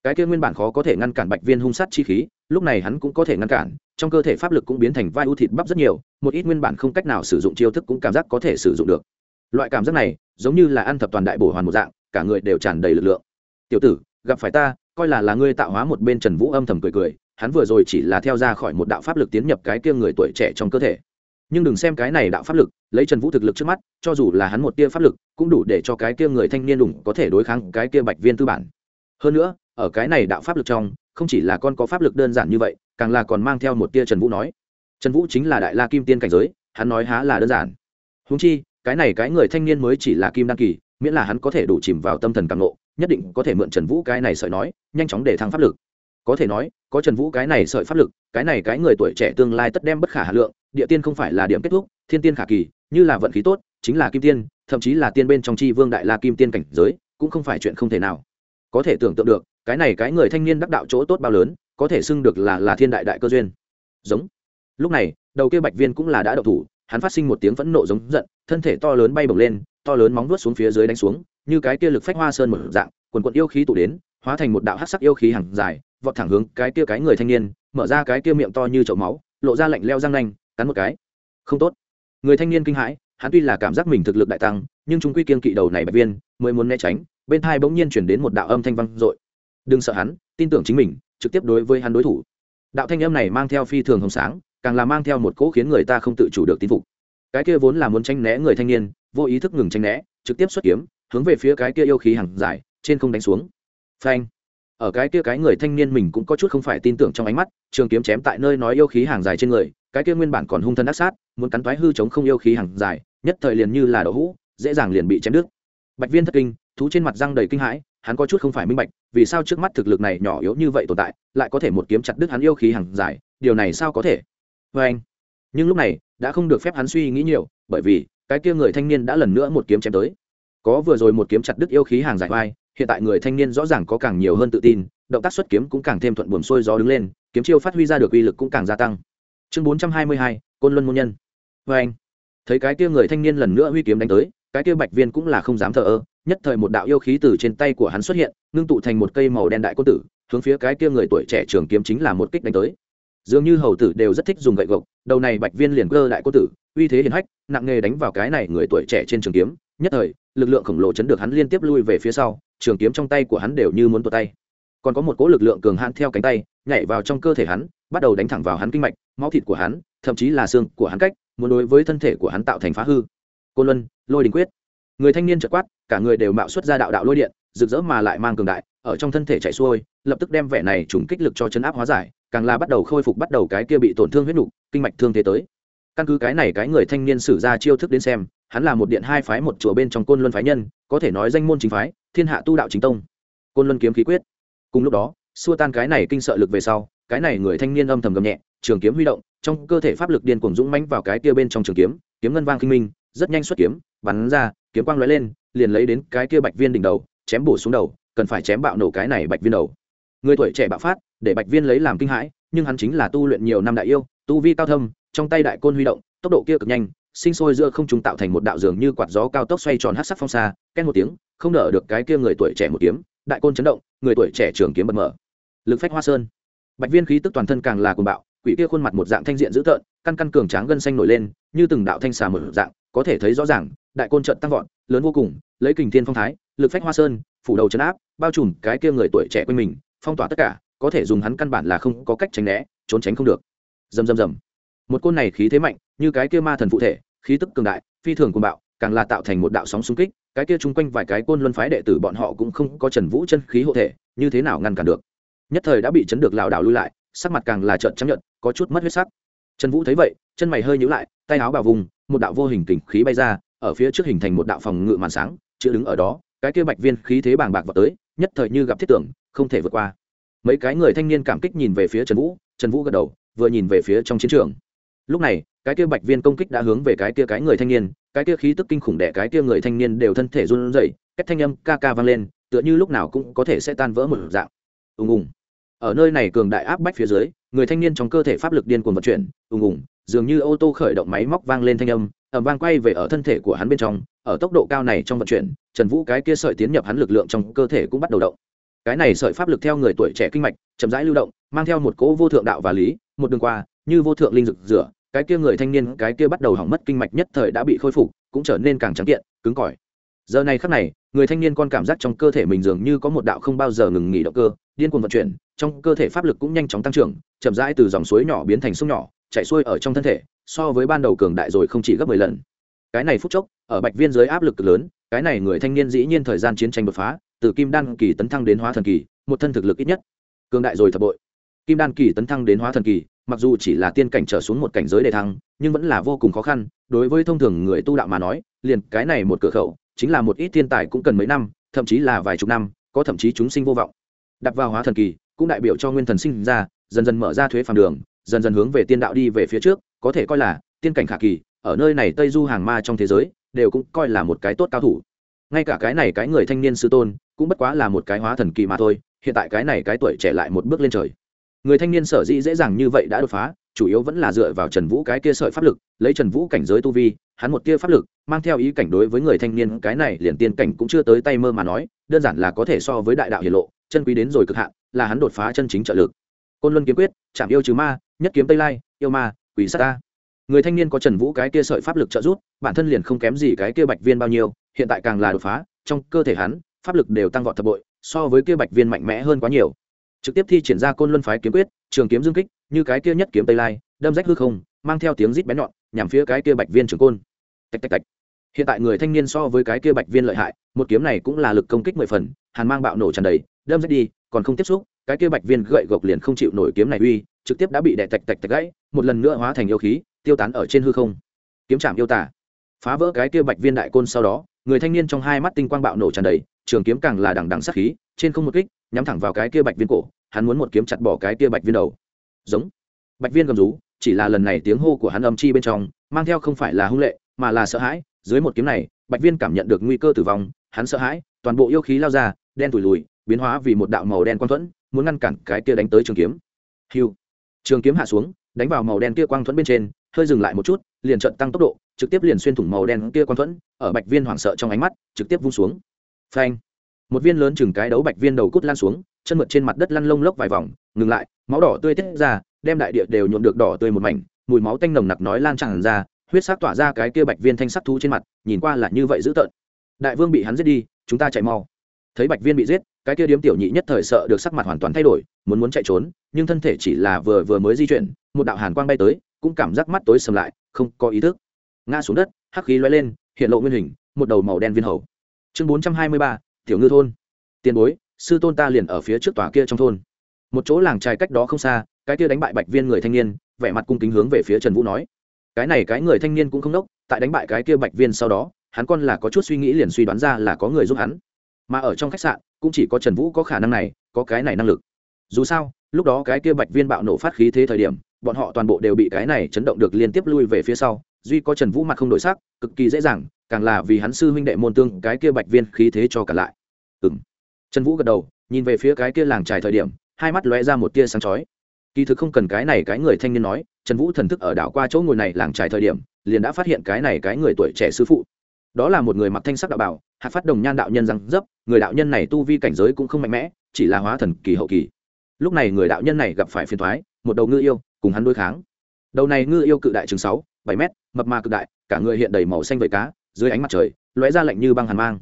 cái kia nguyên bản khó có thể ngăn cản bạch viên hung sát chi khí, lúc này hắn cũng có thể ngăn cản, trong cơ thể pháp lực cũng biến thành vai u thịt bắp rất nhiều, một ít nguyên bản không cách nào sử dụng chiêu thức cũng cảm giác có thể sử dụng được. Loại cảm giác này, giống như là ăn thập toàn đại bổ hoàn một dạng, cả người đều tràn đầy lực lượng. Tiểu tử, gặp phải ta, coi là là ngươi tạo hóa một bên trần vũ âm thầm cười cười, hắn vừa rồi chỉ là theo ra khỏi một đạo pháp lực tiến nhập cái kia người tuổi trẻ trong cơ thể. Nhưng đừng xem cái này đạo pháp lực, lấy trần vũ thực lực trước mắt, cho dù là hắn một tia pháp lực, cũng đủ để cho cái kia người thanh niên đủng có thể đối kháng cái kia bạch viên tư bản. Hơn nữa ở cái này đạo pháp lực trong, không chỉ là con có pháp lực đơn giản như vậy, càng là còn mang theo một tia trần vũ nói. Trần vũ chính là đại la kim tiên cảnh giới, hắn nói há là đơn giản. Húng chi, cái này cái người thanh niên mới chỉ là kim đăng kỳ, miễn là hắn có thể đủ chìm vào tâm thần càng nộ nhất định có thể mượn trần vũ cái này sợi nói, nhanh chóng để thăng pháp lực. Có thể nói, có trần vũ cái này sợi pháp lực, cái này cái người tuổi trẻ tương lai tất đem bất khả hà lượng, địa tiên không phải là điểm kết thúc, thiên tiên khả kỳ, như là vận khí tốt, chính là kim tiên, thậm chí là tiên bên trong chi vương đại la kim tiên cảnh giới, cũng không phải chuyện không thể nào. Có thể tưởng tượng được cái này cái người thanh niên đắc đạo chỗ tốt bao lớn, có thể xưng được là là thiên đại đại cơ duyên. Giống. Lúc này, đầu kia bạch viên cũng là đã đậu thủ, hắn phát sinh một tiếng phẫn nộ giống giận, thân thể to lớn bay bổng lên, to lớn móng vuốt xuống phía dưới đánh xuống, như cái kia lực phách hoa sơn một dạng, quần quận yêu khí tụ đến, hóa thành một đạo hắc sắc yêu khí hàng dài, vọt thẳng hướng cái kia cái người thanh niên, mở ra cái kia miệng to như chậu máu, lộ ra lạnh leo răng nanh, cắn một cái. Không tốt. Người thanh niên kinh hãi, hắn tuy là cảm giác mình thực lực đại tăng, nhưng chúng quy kiên kỵ đầu này bạch viên, mới muốn né tránh, bên thai bỗng nhiên chuyển đến một đạo âm thanh vang dội đừng sợ hắn, tin tưởng chính mình, trực tiếp đối với hắn đối thủ. Đạo thanh âm này mang theo phi thường hồng sáng, càng là mang theo một cỗ khiến người ta không tự chủ được tín phục. Cái kia vốn là muốn tranh né người thanh niên, vô ý thức ngừng tranh né, trực tiếp xuất kiếm, hướng về phía cái kia yêu khí hàng dài, trên không đánh xuống. Phanh. Ở cái kia cái người thanh niên mình cũng có chút không phải tin tưởng trong ánh mắt, trường kiếm chém tại nơi nói yêu khí hàng dài trên người, cái kia nguyên bản còn hung thân ác sát, muốn cắn thoái hư chống không yêu khí hàng dài, nhất thời liền như là đậu hũ, dễ dàng liền bị chém đứt. Bạch viên thất kinh, thú trên mặt răng đầy kinh hãi hắn có chút không phải minh bạch, vì sao trước mắt thực lực này nhỏ yếu như vậy tồn tại, lại có thể một kiếm chặt đứt hắn yêu khí hàng dài, điều này sao có thể? Vê anh, nhưng lúc này, đã không được phép hắn suy nghĩ nhiều, bởi vì, cái kia người thanh niên đã lần nữa một kiếm chém tới. Có vừa rồi một kiếm chặt đứt yêu khí hàng dài vai, hiện tại người thanh niên rõ ràng có càng nhiều hơn tự tin, động tác xuất kiếm cũng càng thêm thuận buồm xuôi gió đứng lên, kiếm chiêu phát huy ra được uy lực cũng càng gia tăng. Chương bốn trăm hai mươi hai, côn luân môn nhân. Vê anh, thấy cái kia người thanh niên lần nữa huy kiếm đánh tới, cái kia bạch viên cũng là không dám thờ ơ nhất thời một đạo yêu khí từ trên tay của hắn xuất hiện, ngưng tụ thành một cây màu đen đại côn tử, hướng phía cái kia người tuổi trẻ trường kiếm chính là một kích đánh tới. Dường như hầu tử đều rất thích dùng gậy gộc, đầu này bạch viên liền cơ đại côn tử, uy thế hiển hách, nặng nghề đánh vào cái này người tuổi trẻ trên trường kiếm, nhất thời, lực lượng khổng lồ chấn được hắn liên tiếp lui về phía sau, trường kiếm trong tay của hắn đều như muốn tuột tay. Còn có một cỗ lực lượng cường hãn theo cánh tay, nhảy vào trong cơ thể hắn, bắt đầu đánh thẳng vào hắn kinh mạch, máu thịt của hắn, thậm chí là xương của hắn cách, muốn đối với thân thể của hắn tạo thành phá hư. Côn luân, lôi đình quyết người thanh niên chợt quát, cả người đều mạo xuất ra đạo đạo lôi điện, rực rỡ mà lại mang cường đại, ở trong thân thể chạy xuôi, lập tức đem vẻ này trùng kích lực cho chấn áp hóa giải, càng là bắt đầu khôi phục bắt đầu cái kia bị tổn thương huyết nục, kinh mạch thương thế tới. Căn cứ cái này cái người thanh niên sử ra chiêu thức đến xem, hắn là một điện hai phái một chùa bên trong côn luân phái nhân, có thể nói danh môn chính phái, thiên hạ tu đạo chính tông. Côn luân kiếm khí quyết. Cùng lúc đó, xua tan cái này kinh sợ lực về sau, cái này người thanh niên âm thầm gầm nhẹ, trường kiếm huy động, trong cơ thể pháp lực điên cuồng dũng mãnh vào cái kia bên trong trường kiếm kiếm ngân vang kinh minh, rất nhanh xuất kiếm bắn ra, kiếm quang lóe lên, liền lấy đến cái kia bạch viên đỉnh đầu, chém bổ xuống đầu, cần phải chém bạo nổ cái này bạch viên đầu. Người tuổi trẻ bạo phát, để bạch viên lấy làm kinh hãi, nhưng hắn chính là tu luyện nhiều năm đại yêu, tu vi cao thâm, trong tay đại côn huy động, tốc độ kia cực nhanh, sinh sôi giữa không trung tạo thành một đạo dường như quạt gió cao tốc xoay tròn hát sắc phong xa ken một tiếng, không nở được cái kia người tuổi trẻ một kiếm, đại côn chấn động, người tuổi trẻ trường kiếm bật mở. Lực phách hoa sơn. Bạch viên khí tức toàn thân càng là cuồng bạo, quỷ kia khuôn mặt một dạng thanh diện dữ tợn, căn căn cường tráng gân xanh nổi lên, như từng đạo thanh xà một dạng, có thể thấy rõ ràng đại côn trận tăng vọt, lớn vô cùng, lấy kình thiên phong thái, lực phách hoa sơn, phủ đầu chấn áp, bao trùm cái kia người tuổi trẻ quanh mình, phong tỏa tất cả, có thể dùng hắn căn bản là không có cách tránh né, trốn tránh không được. Dầm dầm dầm một côn này khí thế mạnh, như cái kia ma thần phụ thể, khí tức cường đại, phi thường cuồng bạo, càng là tạo thành một đạo sóng xung kích, cái kia chung quanh vài cái côn luân phái đệ tử bọn họ cũng không có trần vũ chân khí hộ thể, như thế nào ngăn cản được. Nhất thời đã bị chấn được lảo đảo lui lại, sắc mặt càng là trợn chấp nhận có chút mất huyết sắc. Trần vũ thấy vậy, chân mày hơi nhíu lại, tay áo bào vùng, một đạo vô hình kình khí bay ra ở phía trước hình thành một đạo phòng ngự màn sáng chữ đứng ở đó, cái kia bạch viên khí thế bàng bạc vào tới, nhất thời như gặp thiết tưởng, không thể vượt qua. Mấy cái người thanh niên cảm kích nhìn về phía trần vũ trần vũ gật đầu, vừa nhìn về phía trong chiến trường. Lúc này, cái kia bạch viên công kích đã hướng về cái kia cái người thanh niên, cái kia khí tức kinh khủng đẻ cái kia người thanh niên đều thân thể run rẩy cách thanh âm ca ca vang lên, tựa như lúc nào cũng có thể sẽ tan vỡ một dạng. Ùng ùng. Ở nơi này cường đại áp bách phía dưới, người thanh niên trong cơ thể pháp lực điên cuồng vận chuyển, ùng ùng dường như ô tô khởi động máy móc vang lên thanh âm ẩm vang quay về ở thân thể của hắn bên trong, ở tốc độ cao này trong vận chuyển, trần vũ cái kia sợi tiến nhập hắn lực lượng trong cơ thể cũng bắt đầu động. Cái này sợi pháp lực theo người tuổi trẻ kinh mạch, chậm rãi lưu động, mang theo một cỗ vô thượng đạo và lý, một đường qua, như vô thượng linh dực rửa, cái kia người thanh niên, cái kia bắt đầu hỏng mất kinh mạch nhất thời đã bị khôi phục, cũng trở nên càng trắng kiện, cứng cỏi. Giờ này khắc này, người thanh niên con cảm giác trong cơ thể mình dường như có một đạo không bao giờ ngừng nghỉ động cơ, điên cuồng vận chuyển, trong cơ thể pháp lực cũng nhanh chóng tăng trưởng, chậm rãi từ dòng suối nhỏ biến thành sông nhỏ chạy xuôi ở trong thân thể, so với ban đầu cường đại rồi không chỉ gấp mười lần. Cái này phút chốc, ở bạch viên dưới áp lực cực lớn, cái này người thanh niên dĩ nhiên thời gian chiến tranh đột phá, từ kim đan kỳ tấn thăng đến hóa thần kỳ, một thân thực lực ít nhất. Cường đại rồi thập bội. Kim đan kỳ tấn thăng đến hóa thần kỳ, mặc dù chỉ là tiên cảnh trở xuống một cảnh giới đề thăng, nhưng vẫn là vô cùng khó khăn, đối với thông thường người tu đạo mà nói, liền cái này một cửa khẩu, chính là một ít thiên tài cũng cần mấy năm, thậm chí là vài chục năm, có thậm chí chúng sinh vô vọng. Đặt vào hóa thần kỳ, cũng đại biểu cho nguyên thần sinh ra, dần dần mở ra thuế phàm đường dần dần hướng về tiên đạo đi về phía trước, có thể coi là tiên cảnh khả kỳ, ở nơi này tây du hàng ma trong thế giới, đều cũng coi là một cái tốt cao thủ. Ngay cả cái này cái người thanh niên sư tôn, cũng bất quá là một cái hóa thần kỳ mà thôi, hiện tại cái này cái tuổi trẻ lại một bước lên trời. Người thanh niên sở dĩ dễ dàng như vậy đã đột phá, chủ yếu vẫn là dựa vào trần vũ cái kia sợi pháp lực, lấy trần vũ cảnh giới tu vi, hắn một tia pháp lực, mang theo ý cảnh đối với người thanh niên, cái này liền tiên cảnh cũng chưa tới tay mơ mà nói, đơn giản là có thể so với đại đạo hiển lộ, chân quý đến rồi cực hạn, là hắn đột phá chân chính trợ lực. Côn luân kiếm quyết, chạm yêu trừ ma nhất kiếm tây lai, yêu ma, quỷ sát ta. Người thanh niên có trần vũ cái kia sợi pháp lực trợ giúp, bản thân liền không kém gì cái kia bạch viên bao nhiêu, hiện tại càng là đột phá, trong cơ thể hắn, pháp lực đều tăng vọt thập bội, so với kia bạch viên mạnh mẽ hơn quá nhiều. Trực tiếp thi triển ra côn luân phái kiếm quyết, trường kiếm dương kích, như cái kia nhất kiếm tây lai, đâm rách hư không, mang theo tiếng rít bén nhọn, nhằm phía cái kia bạch viên trường côn. Tạch tạch tạch. Hiện tại người thanh niên so với cái kia bạch viên lợi hại, một kiếm này cũng là lực công kích mười phần, hàn mang bạo nổ tràn đầy, đâm rách đi, còn không tiếp xúc cái kia bạch viên gậy gộc liền không chịu nổi kiếm này uy, trực tiếp đã bị đè tạch tạch tạch gãy, một lần nữa hóa thành yêu khí, tiêu tán ở trên hư không. Kiếm chạm yêu tả. Phá vỡ cái kia bạch viên đại côn sau đó, người thanh niên trong hai mắt tinh quang bạo nổ tràn đầy, trường kiếm càng là đằng đằng sát khí, trên không một kích, nhắm thẳng vào cái kia bạch viên cổ, hắn muốn một kiếm chặt bỏ cái kia bạch viên đầu. Giống. Bạch viên gầm rú, chỉ là lần này tiếng hô của hắn âm chi bên trong, mang theo không phải là hung lệ, mà là sợ hãi, dưới một kiếm này, bạch viên cảm nhận được nguy cơ tử vong, hắn sợ hãi, toàn bộ yêu khí lao ra, đen tủi lùi, biến hóa vì một đạo màu đen quang thuẫn muốn ngăn cản cái kia đánh tới trường kiếm. Hiu. Trường kiếm hạ xuống, đánh vào màu đen kia quang thuẫn bên trên, hơi dừng lại một chút, liền trận tăng tốc độ, trực tiếp liền xuyên thủng màu đen kia quang thuẫn, ở bạch viên hoảng sợ trong ánh mắt, trực tiếp vung xuống. Phanh. Một viên lớn chừng cái đấu bạch viên đầu cút lan xuống, chân mượt trên mặt đất lăn lông lốc vài vòng, ngừng lại, máu đỏ tươi tiết ra, đem đại địa đều nhuộm được đỏ tươi một mảnh, mùi máu tanh nồng nặc nói lan tràn ra, huyết sắc tỏa ra cái kia bạch viên thanh sắc thú trên mặt, nhìn qua là như vậy dữ tợn. Đại vương bị hắn giết đi, chúng ta chạy mau. Thấy bạch viên bị giết cái kia điếm tiểu nhị nhất thời sợ được sắc mặt hoàn toàn thay đổi, muốn muốn chạy trốn, nhưng thân thể chỉ là vừa vừa mới di chuyển, một đạo hàn quang bay tới, cũng cảm giác mắt tối sầm lại, không có ý thức. Ngã xuống đất, hắc khí loay lên, hiện lộ nguyên hình, một đầu màu đen viên hầu. Chương bốn trăm hai mươi ba, tiểu ngư thôn. Tiền bối, sư tôn ta liền ở phía trước tòa kia trong thôn. Một chỗ làng trài cách đó không xa, cái kia đánh bại bạch viên người thanh niên, vẻ mặt cung kính hướng về phía trần vũ nói. Cái này cái người thanh niên cũng không đốc, tại đánh bại cái kia bạch viên sau đó, hắn còn là có chút suy nghĩ liền suy đoán ra là có người giúp hắn mà ở trong khách sạn cũng chỉ có trần vũ có khả năng này, có cái này năng lực. Dù sao, lúc đó cái kia bạch viên bạo nổ phát khí thế thời điểm, bọn họ toàn bộ đều bị cái này chấn động được liên tiếp lui về phía sau, duy có trần vũ mặt không đổi sắc, cực kỳ dễ dàng, càng là vì hắn sư huynh đệ môn tương cái kia bạch viên khí thế cho cả lại. Ừ m trần vũ gật đầu, nhìn về phía cái kia làng trài thời điểm, hai mắt lóe ra một tia sáng chói. Kỳ thực không cần cái này cái người thanh niên nói, trần vũ thần thức ở đảo qua chỗ ngồi này làng trài thời điểm, liền đã phát hiện cái này cái người tuổi trẻ sư phụ. Đó là một người mặc thanh sắc đạo bảo hạ phát đồng nhan đạo nhân răng dấp, người đạo nhân này tu vi cảnh giới cũng không mạnh mẽ, chỉ là hóa thần kỳ hậu kỳ. Lúc này người đạo nhân này gặp phải phiền thoái một đầu ngư yêu, cùng hắn đối kháng. Đầu này ngư yêu cự đại chừng sáu, bảy mét, mập ma cực đại, cả người hiện đầy màu xanh vẩy cá, dưới ánh mặt trời, lóe ra lạnh như băng hàn mang.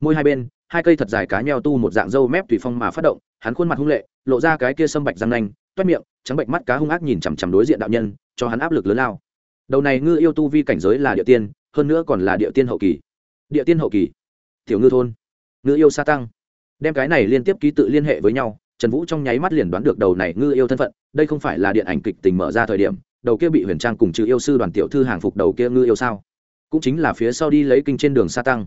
Môi hai bên, hai cây thật dài cá nheo tu một dạng râu mép tùy phong mà phát động, hắn khuôn mặt hung lệ, lộ ra cái kia sâm bạch răng nanh, toét miệng, trắng bệnh mắt cá hung ác nhìn chằm chằm đối diện đạo nhân, cho hắn áp lực lớn lao. Đầu này ngư yêu tu vi cảnh giới là địa tiên, hơn nữa còn là địa tiên hậu kỳ. Địa tiên hậu kỳ tiểu ngư thôn. Ngư yêu sa tăng. Đem cái này liên tiếp ký tự liên hệ với nhau, trần vũ trong nháy mắt liền đoán được đầu này ngư yêu thân phận, đây không phải là điện ảnh kịch tình mở ra thời điểm, đầu kia bị huyền trang cùng chữ yêu sư đoàn tiểu thư hàng phục đầu kia ngư yêu sao? Cũng chính là phía sau đi lấy kinh trên đường sa tăng.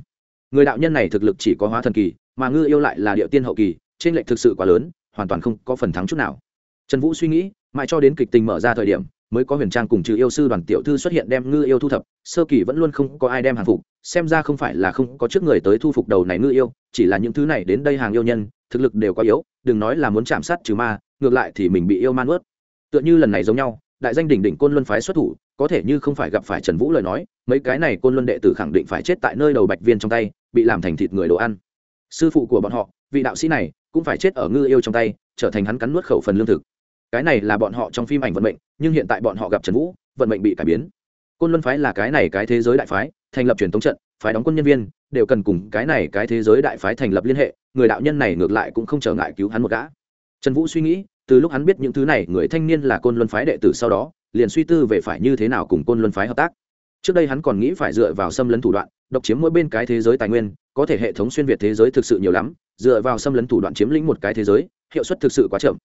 Người đạo nhân này thực lực chỉ có hóa thần kỳ, mà ngư yêu lại là địa tiên hậu kỳ, trên lệch thực sự quá lớn, hoàn toàn không có phần thắng chút nào. Trần vũ suy nghĩ, mãi cho đến kịch tình mở ra thời điểm mới có huyền trang cùng trừ yêu sư đoàn tiểu thư xuất hiện đem ngư yêu thu thập, sơ kỳ vẫn luôn không có ai đem hàng phục, xem ra không phải là không có trước người tới thu phục đầu này ngư yêu, chỉ là những thứ này đến đây hàng yêu nhân, thực lực đều quá yếu, đừng nói là muốn chạm sát trừ ma, ngược lại thì mình bị yêu man ướt tựa như lần này giống nhau, đại danh đỉnh đỉnh côn luân phái xuất thủ, có thể như không phải gặp phải trần vũ lời nói, mấy cái này côn luân đệ tử khẳng định phải chết tại nơi đầu bạch viên trong tay, bị làm thành thịt người đồ ăn. Sư phụ của bọn họ, vị đạo sĩ này, cũng phải chết ở ngư yêu trong tay, trở thành hắn cắn nuốt khẩu phần lương thực cái này là bọn họ trong phim ảnh vận mệnh, nhưng hiện tại bọn họ gặp trần vũ, vận mệnh bị cải biến. Côn luân phái là cái này cái thế giới đại phái, thành lập truyền thống trận, phái đóng quân nhân viên, đều cần cùng cái này cái thế giới đại phái thành lập liên hệ, người đạo nhân này ngược lại cũng không trở ngại cứu hắn một gã. Trần vũ suy nghĩ, từ lúc hắn biết những thứ này, người thanh niên là côn luân phái đệ tử sau đó, liền suy tư về phải như thế nào cùng côn luân phái hợp tác. Trước đây hắn còn nghĩ phải dựa vào xâm lấn thủ đoạn, độc chiếm mỗi bên cái thế giới tài nguyên, có thể hệ thống xuyên việt thế giới thực sự nhiều lắm, dựa vào xâm lấn thủ đoạn chiếm lĩnh một cái thế giới, hiệu suất thực sự quá chậm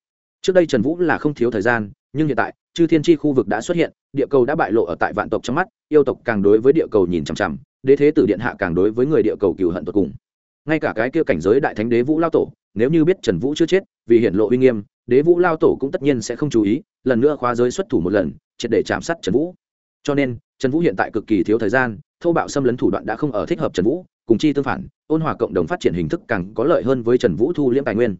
trước đây trần vũ là không thiếu thời gian, nhưng hiện tại, chư thiên tri khu vực đã xuất hiện, địa cầu đã bại lộ ở tại vạn tộc trong mắt, yêu tộc càng đối với địa cầu nhìn chằm chằm, đế thế tử điện hạ càng đối với người địa cầu cừu hận tột cùng. Ngay cả cái kia cảnh giới đại thánh đế vũ lao tổ, nếu như biết trần vũ chưa chết, vì hiện lộ uy nghiêm, đế vũ lao tổ cũng tất nhiên sẽ không chú ý, lần nữa khóa giới xuất thủ một lần, triệt để chạm sát trần vũ. Cho nên, trần vũ hiện tại cực kỳ thiếu thời gian thâu bạo xâm lấn thủ đoạn đã không ở thích hợp trần vũ, cùng chi tương phản, ôn hòa cộng đồng phát triển hình thức càng có lợi hơn với trần vũ thu liễm tài nguyên.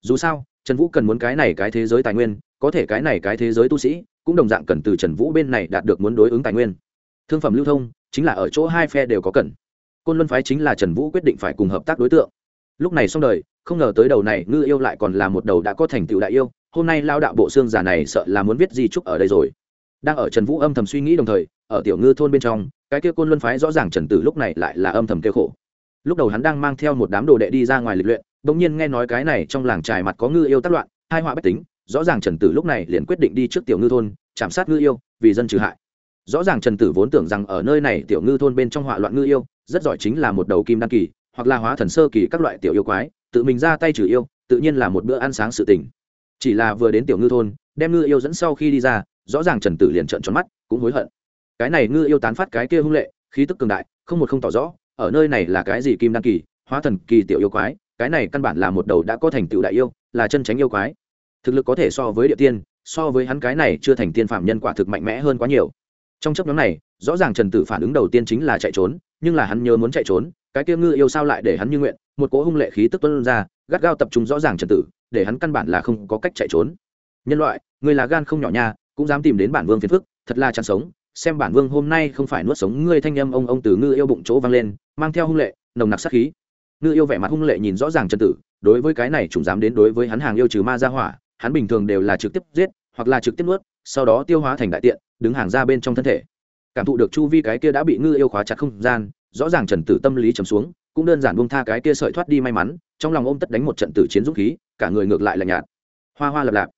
Dù sao trần vũ cần muốn cái này cái thế giới tài nguyên, có thể cái này cái thế giới tu sĩ, cũng đồng dạng cần từ trần vũ bên này đạt được muốn đối ứng tài nguyên. Thương phẩm lưu thông, chính là ở chỗ hai phe đều có cần. Côn luân phái chính là trần vũ quyết định phải cùng hợp tác đối tượng. Lúc này xong đời, không ngờ tới đầu này ngư yêu lại còn là một đầu đã có thành tựu đại yêu, hôm nay lao đạo bộ xương già này sợ là muốn viết di trúc ở đây rồi. Đang ở trần vũ âm thầm suy nghĩ đồng thời, ở tiểu ngư thôn bên trong, cái kia côn luân phái rõ ràng trần tử lúc này lại là âm thầm kêu khổ. Lúc đầu hắn đang mang theo một đám đồ đệ đi ra ngoài lịch luyện bỗng nhiên nghe nói cái này trong làng trài mặt có ngư yêu tác loạn, hai họa bách tính, rõ ràng trần tử lúc này liền quyết định đi trước tiểu ngư thôn, chạm sát ngư yêu, vì dân trừ hại. Rõ ràng trần tử vốn tưởng rằng ở nơi này tiểu ngư thôn bên trong họa loạn ngư yêu, rất giỏi chính là một đầu kim đăng kỳ, hoặc là hóa thần sơ kỳ các loại tiểu yêu quái, tự mình ra tay trừ yêu, tự nhiên là một bữa ăn sáng sự tình. Chỉ là vừa đến tiểu ngư thôn, đem ngư yêu dẫn sau khi đi ra, rõ ràng trần tử liền trợn tròn mắt, cũng hối hận. Cái này ngư yêu tán phát cái kia hung lệ, khí tức cường đại, không một không tỏ rõ, ở nơi này là cái gì kim đăng kỳ, hóa thần kỳ tiểu yêu quái cái này căn bản là một đầu đã có thành tựu đại yêu, là chân tránh yêu quái. Thực lực có thể so với địa tiên, so với hắn cái này chưa thành tiên phạm nhân quả thực mạnh mẽ hơn quá nhiều. Trong chấp nhóm này, rõ ràng trần tử phản ứng đầu tiên chính là chạy trốn, nhưng là hắn nhớ muốn chạy trốn, cái kia ngư yêu sao lại để hắn như nguyện, một cỗ hung lệ khí tức tuân ra, gắt gao tập trung rõ ràng trần tử, để hắn căn bản là không có cách chạy trốn. Nhân loại, người là gan không nhỏ nha, cũng dám tìm đến bản vương phiền phức, thật là chăn sống, xem bản vương hôm nay không phải nuốt sống ngươi thanh â m ông ông từ ngư yêu bụng chỗ vang lên, mang theo hung lệ, nồng nặc sát khí ngư yêu vẻ mặt hung lệ nhìn rõ ràng trần tử, đối với cái này chúng dám đến đối với hắn hàng yêu trừ ma ra hỏa, hắn bình thường đều là trực tiếp giết, hoặc là trực tiếp nuốt, sau đó tiêu hóa thành đại tiện, đứng hàng ra bên trong thân thể. Cảm thụ được chu vi cái kia đã bị ngư yêu khóa chặt không gian, rõ ràng trần tử tâm lý trầm xuống, cũng đơn giản buông tha cái kia sợi thoát đi may mắn, trong lòng ôm tất đánh một trận tử chiến dũng khí, cả người ngược lại là nhạt. Hoa hoa lập lạp.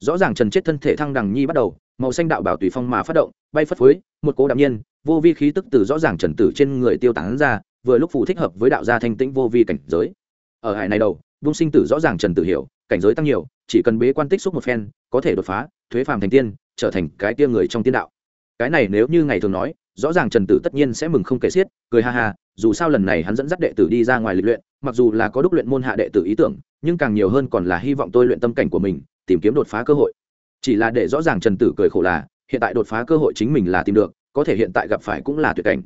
Rõ ràng trần chết thân thể thăng đằng nhi bắt đầu, màu xanh đạo bảo tùy phong mà phát động, bay phất phới, một cố đạm nhiên, vô vi khí tức từ rõ ràng trần tử trên người tiêu tán ra vừa lúc phù thích hợp với đạo gia thanh tĩnh vô vi cảnh giới. Ở hải này đầu, vung sinh tử rõ ràng trần tử hiểu, cảnh giới tăng nhiều, chỉ cần bế quan tích xúc một phen, có thể đột phá, thuế phàm thành tiên, trở thành cái tia người trong tiên đạo. Cái này nếu như ngày thường nói, rõ ràng trần tử tất nhiên sẽ mừng không kể xiết, cười ha ha, dù sao lần này hắn dẫn dắt đệ tử đi ra ngoài lịch luyện, mặc dù là có đúc luyện môn hạ đệ tử ý tưởng, nhưng càng nhiều hơn còn là hy vọng tôi luyện tâm cảnh của mình, tìm kiếm đột phá cơ hội. Chỉ là để rõ ràng trần tử cười khổ là, hiện tại đột phá cơ hội chính mình là tìm được, có thể hiện tại gặp phải cũng là tuyệt cảnh.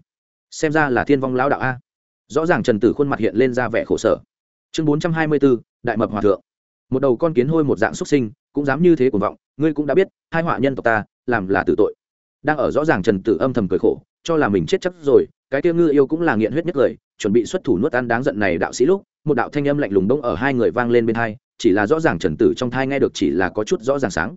Xem ra là thiên vong lão đạo a rõ ràng trần tử khuôn mặt hiện lên ra vẻ khổ sở. Chương bốn trăm hai mươi bốn đại mập hòa thượng. Một đầu con kiến hôi một dạng xuất sinh cũng dám như thế cuồng vọng ngươi cũng đã biết hai họa nhân tộc ta làm là tử tội. Đang ở rõ ràng trần tử âm thầm cười khổ cho là mình chết chắc rồi cái tiêu ngư yêu cũng là nghiện huyết nhất người, chuẩn bị xuất thủ nuốt ăn đáng giận này đạo sĩ lúc một đạo thanh âm lạnh lùng đông ở hai người vang lên bên hai chỉ là rõ ràng trần tử trong thai nghe được chỉ là có chút rõ ràng sáng.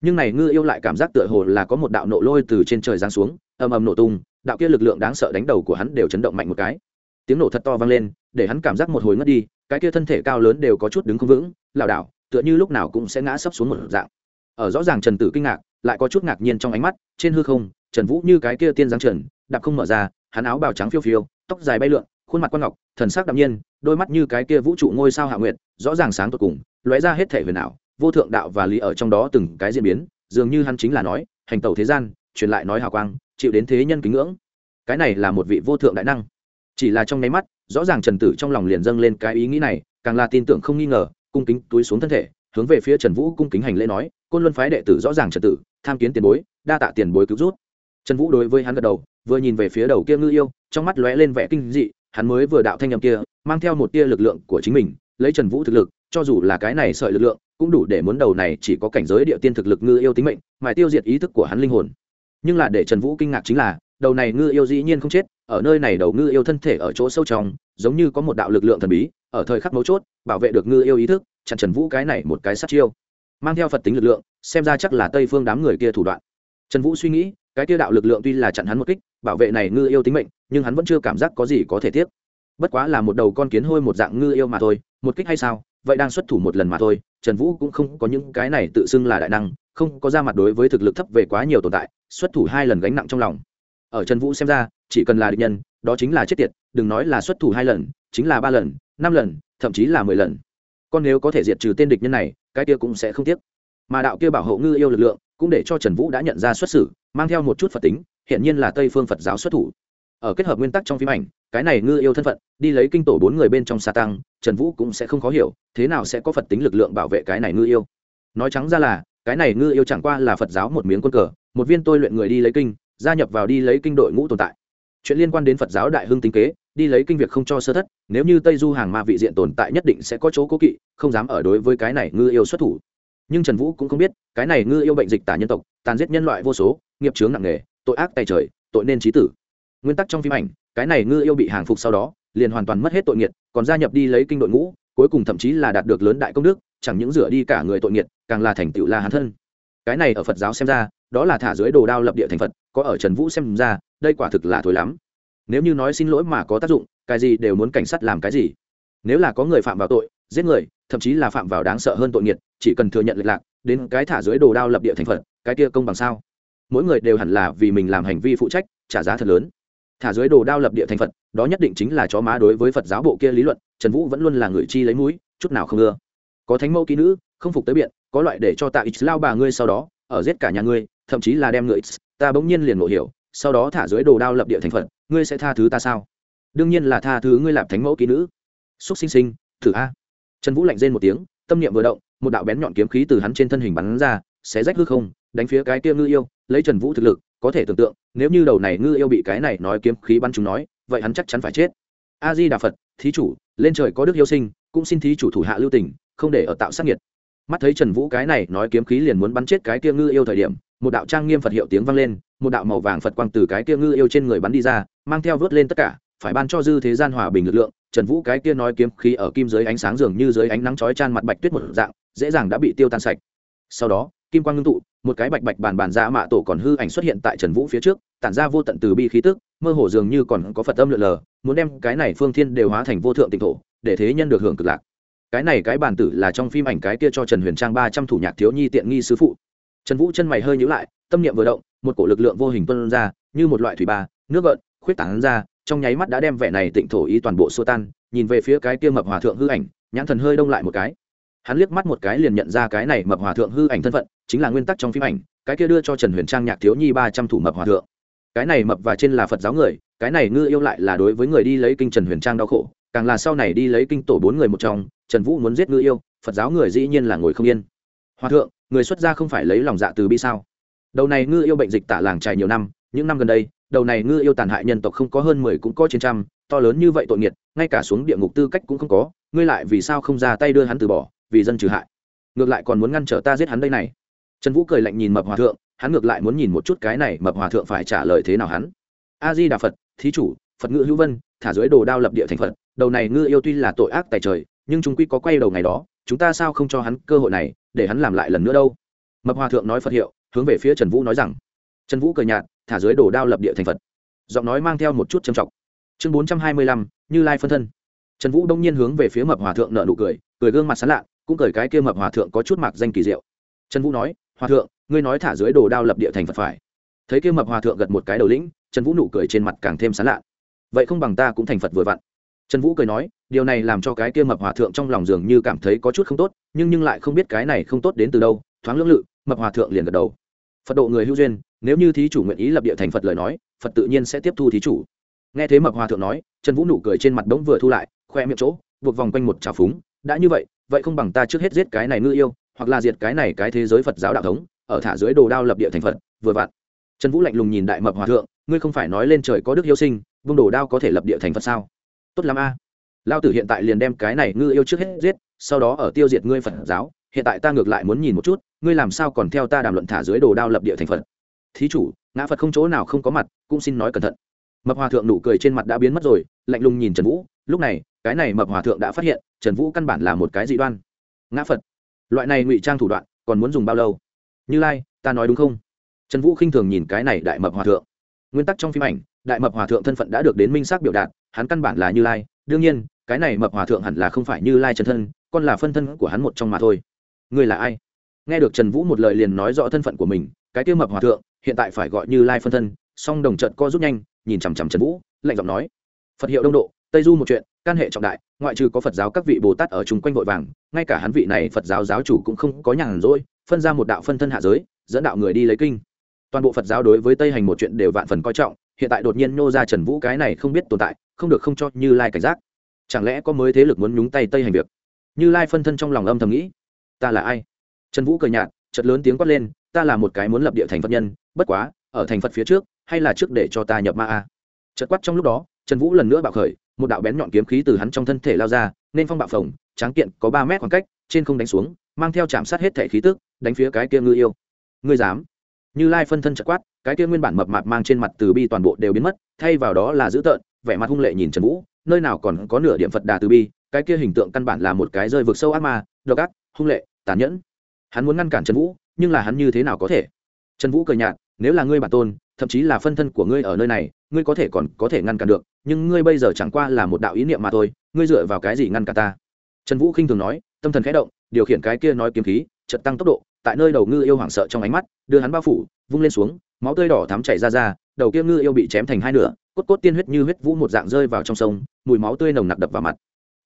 Nhưng này ngư yêu lại cảm giác tựa hồ là có một đạo nộ lôi từ trên trời giáng xuống ầm ầm nổ tung đạo kia lực lượng đáng sợ đánh đầu của hắn đều chấn động mạnh một cái tiếng nổ thật to vang lên, để hắn cảm giác một hồi ngất đi, cái kia thân thể cao lớn đều có chút đứng không vững, lảo đảo, tựa như lúc nào cũng sẽ ngã sấp xuống một dạng. Ở rõ ràng trần tử kinh ngạc, lại có chút ngạc nhiên trong ánh mắt, trên hư không, trần vũ như cái kia tiên giáng trần, đạp không mở ra, hắn áo bào trắng phiêu phiêu, tóc dài bay lượn, khuôn mặt quan ngọc, thần sắc đạm nhiên, đôi mắt như cái kia vũ trụ ngôi sao hạ nguyệt, rõ ràng sáng tột cùng, lóe ra hết thể huyền ảo, vô thượng đạo và lý ở trong đó từng cái diễn biến, dường như hắn chính là nói, hành tẩu thế gian, truyền lại nói hào quang, chịu đến thế nhân kính ngưỡng. Cái này là một vị vô thượng đại năng chỉ là trong nháy mắt, rõ ràng trần tử trong lòng liền dâng lên cái ý nghĩ này, càng là tin tưởng không nghi ngờ, cung kính túi xuống thân thể, hướng về phía trần vũ cung kính hành lễ nói, côn luân phái đệ tử rõ ràng trần tử, tham kiến tiền bối, đa tạ tiền bối cứu rút trần vũ đối với hắn gật đầu, vừa nhìn về phía đầu kia ngư yêu, trong mắt lóe lên vẻ kinh dị, hắn mới vừa đạo thanh nhầm kia, mang theo một tia lực lượng của chính mình, lấy trần vũ thực lực, cho dù là cái này sợi lực lượng, cũng đủ để muốn đầu này chỉ có cảnh giới địa tiên thực lực ngư yêu tính mệnh, mà tiêu diệt ý thức của hắn linh hồn. Nhưng là để trần vũ kinh ngạc chính là đầu này ngư yêu dĩ nhiên không chết, ở nơi này đầu ngư yêu thân thể ở chỗ sâu trong, giống như có một đạo lực lượng thần bí, ở thời khắc mấu chốt, bảo vệ được ngư yêu ý thức, chặn trần vũ cái này một cái sát chiêu. Mang theo phật tính lực lượng, xem ra chắc là tây phương đám người kia thủ đoạn. Trần vũ suy nghĩ, cái kia đạo lực lượng tuy là chặn hắn một kích, bảo vệ này ngư yêu tính mệnh, nhưng hắn vẫn chưa cảm giác có gì có thể tiếc. Bất quá là một đầu con kiến hôi một dạng ngư yêu mà thôi, một kích hay sao, vậy đang xuất thủ một lần mà thôi, trần vũ cũng không có những cái này tự xưng là đại năng, không có ra mặt đối với thực lực thấp về quá nhiều tồn tại, xuất thủ hai lần gánh nặng trong lòng ở trần vũ xem ra, chỉ cần là địch nhân, đó chính là chết tiệt, đừng nói là xuất thủ hai lần, chính là ba lần, năm lần, thậm chí là mười lần. Còn nếu có thể diệt trừ tên địch nhân này, cái kia cũng sẽ không tiếc. Mà đạo kia bảo hộ ngư yêu lực lượng, cũng để cho trần vũ đã nhận ra xuất xử, mang theo một chút phật tính hiện nhiên là tây phương phật giáo xuất thủ. Ở kết hợp nguyên tắc trong phim ảnh, cái này ngư yêu thân phận, đi lấy kinh tổ bốn người bên trong sa tăng, trần vũ cũng sẽ không khó hiểu, thế nào sẽ có phật tính lực lượng bảo vệ cái này ngư yêu? Nói trắng ra là, cái này ngư yêu chẳng qua là phật giáo một miếng quân cờ, một viên tôi luyện người đi lấy kinh gia nhập vào đi lấy kinh đội ngũ tồn tại. Chuyện liên quan đến phật giáo đại hưng tính kế, đi lấy kinh việc không cho sơ thất, nếu như tây du hàng ma vị diện tồn tại nhất định sẽ có chỗ cố kỵ, không dám ở đối với cái này ngư yêu xuất thủ. Nhưng trần vũ cũng không biết, cái này ngư yêu bệnh dịch tả nhân tộc, tàn giết nhân loại vô số, nghiệp chướng nặng nề, tội ác tay trời, tội nên trí tử. Nguyên tắc trong phim ảnh, cái này ngư yêu bị hàng phục sau đó, liền hoàn toàn mất hết tội nghiệt, còn gia nhập đi lấy kinh đội ngũ, cuối cùng thậm chí là đạt được lớn đại công đức, chẳng những rửa đi cả người tội nghiệt, càng là thành tựu la hán thân. Cái này ở phật giáo xem ra đó là thả dưới đồ đao lập địa thành phật, có ở trần vũ xem ra, đây quả thực là thối lắm. Nếu như nói xin lỗi mà có tác dụng, cái gì đều muốn cảnh sát làm cái gì. Nếu là có người phạm vào tội, giết người, thậm chí là phạm vào đáng sợ hơn tội nghiệt, chỉ cần thừa nhận lệch lạc, đến cái thả dưới đồ đao lập địa thành phật, cái kia công bằng sao? Mỗi người đều hẳn là vì mình làm hành vi phụ trách, trả giá thật lớn. Thả dưới đồ đao lập địa thành phật, đó nhất định chính là chó má đối với phật giáo bộ kia lý luận, trần vũ vẫn luôn là người chi lấy mũi, chút nào không ưa. Có thánh mẫu kỹ nữ, không phục tới biện, có loại để cho tạ ít lao bà ngươi sau đó, ở giết cả nhà ngươi thậm chí là đem người ta bỗng nhiên liền ngộ hiểu, sau đó thả dưới đồ đao lập địa thành phật, ngươi sẽ tha thứ ta sao? Đương nhiên là tha thứ ngươi làm thánh mẫu kỹ nữ. Xúc sinh sinh, thử a. Trần vũ lạnh rên một tiếng, tâm niệm vừa động, một đạo bén nhọn kiếm khí từ hắn trên thân hình bắn ra, xé rách hư không, đánh phía cái kia ngư yêu, lấy trần vũ thực lực, có thể tưởng tượng, nếu như đầu này ngư yêu bị cái này nói kiếm khí bắn chúng nói, vậy hắn chắc chắn phải chết. A di đà phật, thí chủ, lên trời có đức yêu sinh, cũng xin thí chủ thủ hạ lưu tình, không để ở tạo sát nhiệt mắt thấy trần vũ cái này nói kiếm khí liền muốn bắn chết cái kia ngư yêu thời điểm một đạo trang nghiêm phật hiệu tiếng vang lên, một đạo màu vàng phật quang từ cái kia ngư yêu trên người bắn đi ra, mang theo vớt lên tất cả, phải ban cho dư thế gian hòa bình lực lượng. Trần vũ cái kia nói kiếm khí ở kim dưới ánh sáng dường như dưới ánh nắng chói chan mặt bạch tuyết một dạng, dễ dàng đã bị tiêu tan sạch. Sau đó, kim quang ngưng tụ, một cái bạch bạch bàn bàn ra mạ tổ còn hư ảnh xuất hiện tại trần vũ phía trước, tản ra vô tận từ bi khí tức, mơ hồ dường như còn có phật tâm lượn lờ, muốn đem cái này phương thiên đều hóa thành vô thượng tịnh thổ, để thế nhân được hưởng cực lạc. Cái này cái bàn tử là trong phim ảnh cái kia cho trần huyền trang ba trăm thủ nhạc thiếu nhi tiện nghi sứ phụ trần vũ chân mày hơi nhữ lại, tâm niệm vừa động, một cổ lực lượng vô hình tuân ra, như một loại thủy ba, nước gợn, khuyết tảng ra, trong nháy mắt đã đem vẻ này tịnh thổ ý toàn bộ xô tan, nhìn về phía cái kia mập hòa thượng hư ảnh, nhãn thần hơi đông lại một cái. Hắn liếc mắt một cái liền nhận ra cái này mập hòa thượng hư ảnh thân phận, chính là nguyên tắc trong phim ảnh, cái kia đưa cho trần huyền trang nhạc thiếu nhi ba trăm thủ mập hòa thượng. Cái này mập và trên là phật giáo người, cái này ngư yêu lại là đối với người đi lấy kinh trần huyền trang đau khổ, càng là sau này đi lấy kinh tổ bốn người một trong, trần vũ muốn giết ngư yêu, phật giáo người dĩ nhiên là ngồi không yên. Hòa thượng người xuất gia không phải lấy lòng dạ từ bi sao? Đầu này ngư yêu bệnh dịch tả làng trải nhiều năm, những năm gần đây, đầu này ngư yêu tàn hại nhân tộc không có hơn mười cũng có trên trăm, to lớn như vậy tội nghiệt, ngay cả xuống địa ngục tư cách cũng không có, ngươi lại vì sao không ra tay đưa hắn từ bỏ, vì dân trừ hại? Ngược lại còn muốn ngăn trở ta giết hắn đây này. Trần vũ cười lạnh nhìn mập hòa thượng, hắn ngược lại muốn nhìn một chút cái này mập hòa thượng phải trả lời thế nào hắn. A di đà phật, thí chủ, phật ngự hữu vân, thả dưới đồ đao lập địa thành phật, đầu này ngư yêu tuy là tội ác tài trời, nhưng chúng quy có quay đầu ngày đó chúng ta sao không cho hắn cơ hội này, để hắn làm lại lần nữa đâu? Mập hòa thượng nói phật hiệu, hướng về phía trần vũ nói rằng, trần vũ cười nhạt, thả dưới đồ đao lập địa thành phật. Giọng nói mang theo một chút trầm trọng. Chương bốn trăm hai mươi lăm, như lai phân thân. Trần vũ đông nhiên hướng về phía mập hòa thượng nợ nụ cười cười gương mặt sán lạ, cũng cười cái kia mập hòa thượng có chút mạc danh kỳ diệu. Trần vũ nói, hòa thượng, ngươi nói thả dưới đồ đao lập địa thành phật phải. Thấy kia mập hòa thượng gật một cái đầu lĩnh, trần vũ nụ cười trên mặt càng thêm sán lạ. Vậy không bằng ta cũng thành phật vừa vặn trần vũ cười nói, điều này làm cho cái kia mập hòa thượng trong lòng dường như cảm thấy có chút không tốt, nhưng nhưng lại không biết cái này không tốt đến từ đâu, thoáng lưỡng lự, mập hòa thượng liền gật đầu. Phật độ người hữu duyên, nếu như thí chủ nguyện ý lập địa thành phật lời nói, phật tự nhiên sẽ tiếp thu thí chủ. Nghe thế mập hòa thượng nói, trần vũ nụ cười trên mặt đống vừa thu lại, khoe miệng chỗ, buộc vòng quanh một trào phúng, đã như vậy vậy không bằng ta trước hết giết cái này ngư yêu, hoặc là diệt cái này cái thế giới phật giáo đạo thống, ở thả dưới đồ đao lập địa thành phật, vừa vặn. Trần vũ lạnh lùng nhìn đại mập hòa thượng, ngươi không phải nói lên trời có đức yêu sinh vung đồ đao có thể lập địa thành phật sao? Tốt lắm a. À. lao tử hiện tại liền đem cái này ngư yêu trước hết giết, sau đó ở tiêu diệt ngươi phật giáo, hiện tại ta ngược lại muốn nhìn một chút, ngươi làm sao còn theo ta đàm luận thả dưới đồ đao lập địa thành phật. Thí chủ, ngã phật không chỗ nào không có mặt, cũng xin nói cẩn thận. Mập hòa thượng nụ cười trên mặt đã biến mất rồi, lạnh lùng nhìn trần vũ, lúc này, cái này mập hòa thượng đã phát hiện, trần vũ căn bản là một cái dị đoan. Ngã phật. Loại này ngụy trang thủ đoạn, còn muốn dùng bao lâu? Như lai, ta nói đúng không? Trần vũ khinh thường nhìn cái này đại mập hòa thượng. Nguyên tắc trong phim ảnh đại mập hòa thượng thân phận đã được đến minh xác biểu đạt, hắn căn bản là như lai. Đương nhiên, cái này mập hòa thượng hẳn là không phải như lai chân thân còn là phân thân của hắn một trong mà thôi. Ngươi là ai? Nghe được trần vũ một lời liền nói rõ thân phận của mình, cái tiêu mập hòa thượng, hiện tại phải gọi như lai phân thân, song đồng trận co rút nhanh, nhìn chằm chằm trần vũ, lạnh giọng nói, phật hiệu đông độ, tây du một chuyện, can hệ trọng đại, ngoại trừ có phật giáo các vị bồ tát ở chung quanh vội vàng, ngay cả hắn vị này phật giáo giáo chủ cũng không có nhàn rỗi, phân ra một đạo phân thân hạ giới, dẫn đạo người đi lấy kinh. Toàn bộ phật giáo đối với tây hành một chuyện đều vạn phần coi trọng hiện tại đột nhiên nô ra trần vũ cái này không biết tồn tại, không được không cho như lai cảnh giác. Chẳng lẽ có mới thế lực muốn nhúng tay tây hành việc? Như lai phân thân trong lòng âm thầm nghĩ. Ta là ai? Trần vũ cười nhạt chật lớn tiếng quát lên, ta là một cái muốn lập địa thành phật nhân, bất quá, ở thành phật phía trước, hay là trước để cho ta nhập ma a? Chật quát trong lúc đó, trần vũ lần nữa bạo khởi, một đạo bén nhọn kiếm khí từ hắn trong thân thể lao ra, nên phong bạo phồng, tráng kiện có ba mét khoảng cách, trên không đánh xuống, mang theo chạm sát hết thẻ khí tức, đánh phía cái kia ngư yêu. Ngươi dám? Như lai phân thân chật quát, cái kia nguyên bản mập mạp mang trên mặt từ bi toàn bộ đều biến mất, thay vào đó là dữ tợn, vẻ mặt hung lệ nhìn trần vũ, nơi nào còn có nửa điểm phật đà từ bi, cái kia hình tượng căn bản là một cái rơi vực sâu ác ma, độc ác, hung lệ, tàn nhẫn. Hắn muốn ngăn cản trần vũ, nhưng là hắn như thế nào có thể? Trần vũ cười nhạt, nếu là ngươi bản tôn, thậm chí là phân thân của ngươi ở nơi này, ngươi có thể còn có thể ngăn cản được, nhưng ngươi bây giờ chẳng qua là một đạo ý niệm mà thôi, ngươi dựa vào cái gì ngăn cản ta? Trần vũ khinh thường nói, tâm thần khẽ động, điều khiển cái kia nói kiếm khí chật tăng tốc độ tại nơi đầu ngư yêu hoảng sợ trong ánh mắt, đưa hắn bao phủ, vung lên xuống, máu tươi đỏ thắm chảy ra ra, đầu kia ngư yêu bị chém thành hai nửa, cốt cốt tiên huyết như huyết vũ một dạng rơi vào trong sông, mùi máu tươi nồng nặc đập vào mặt.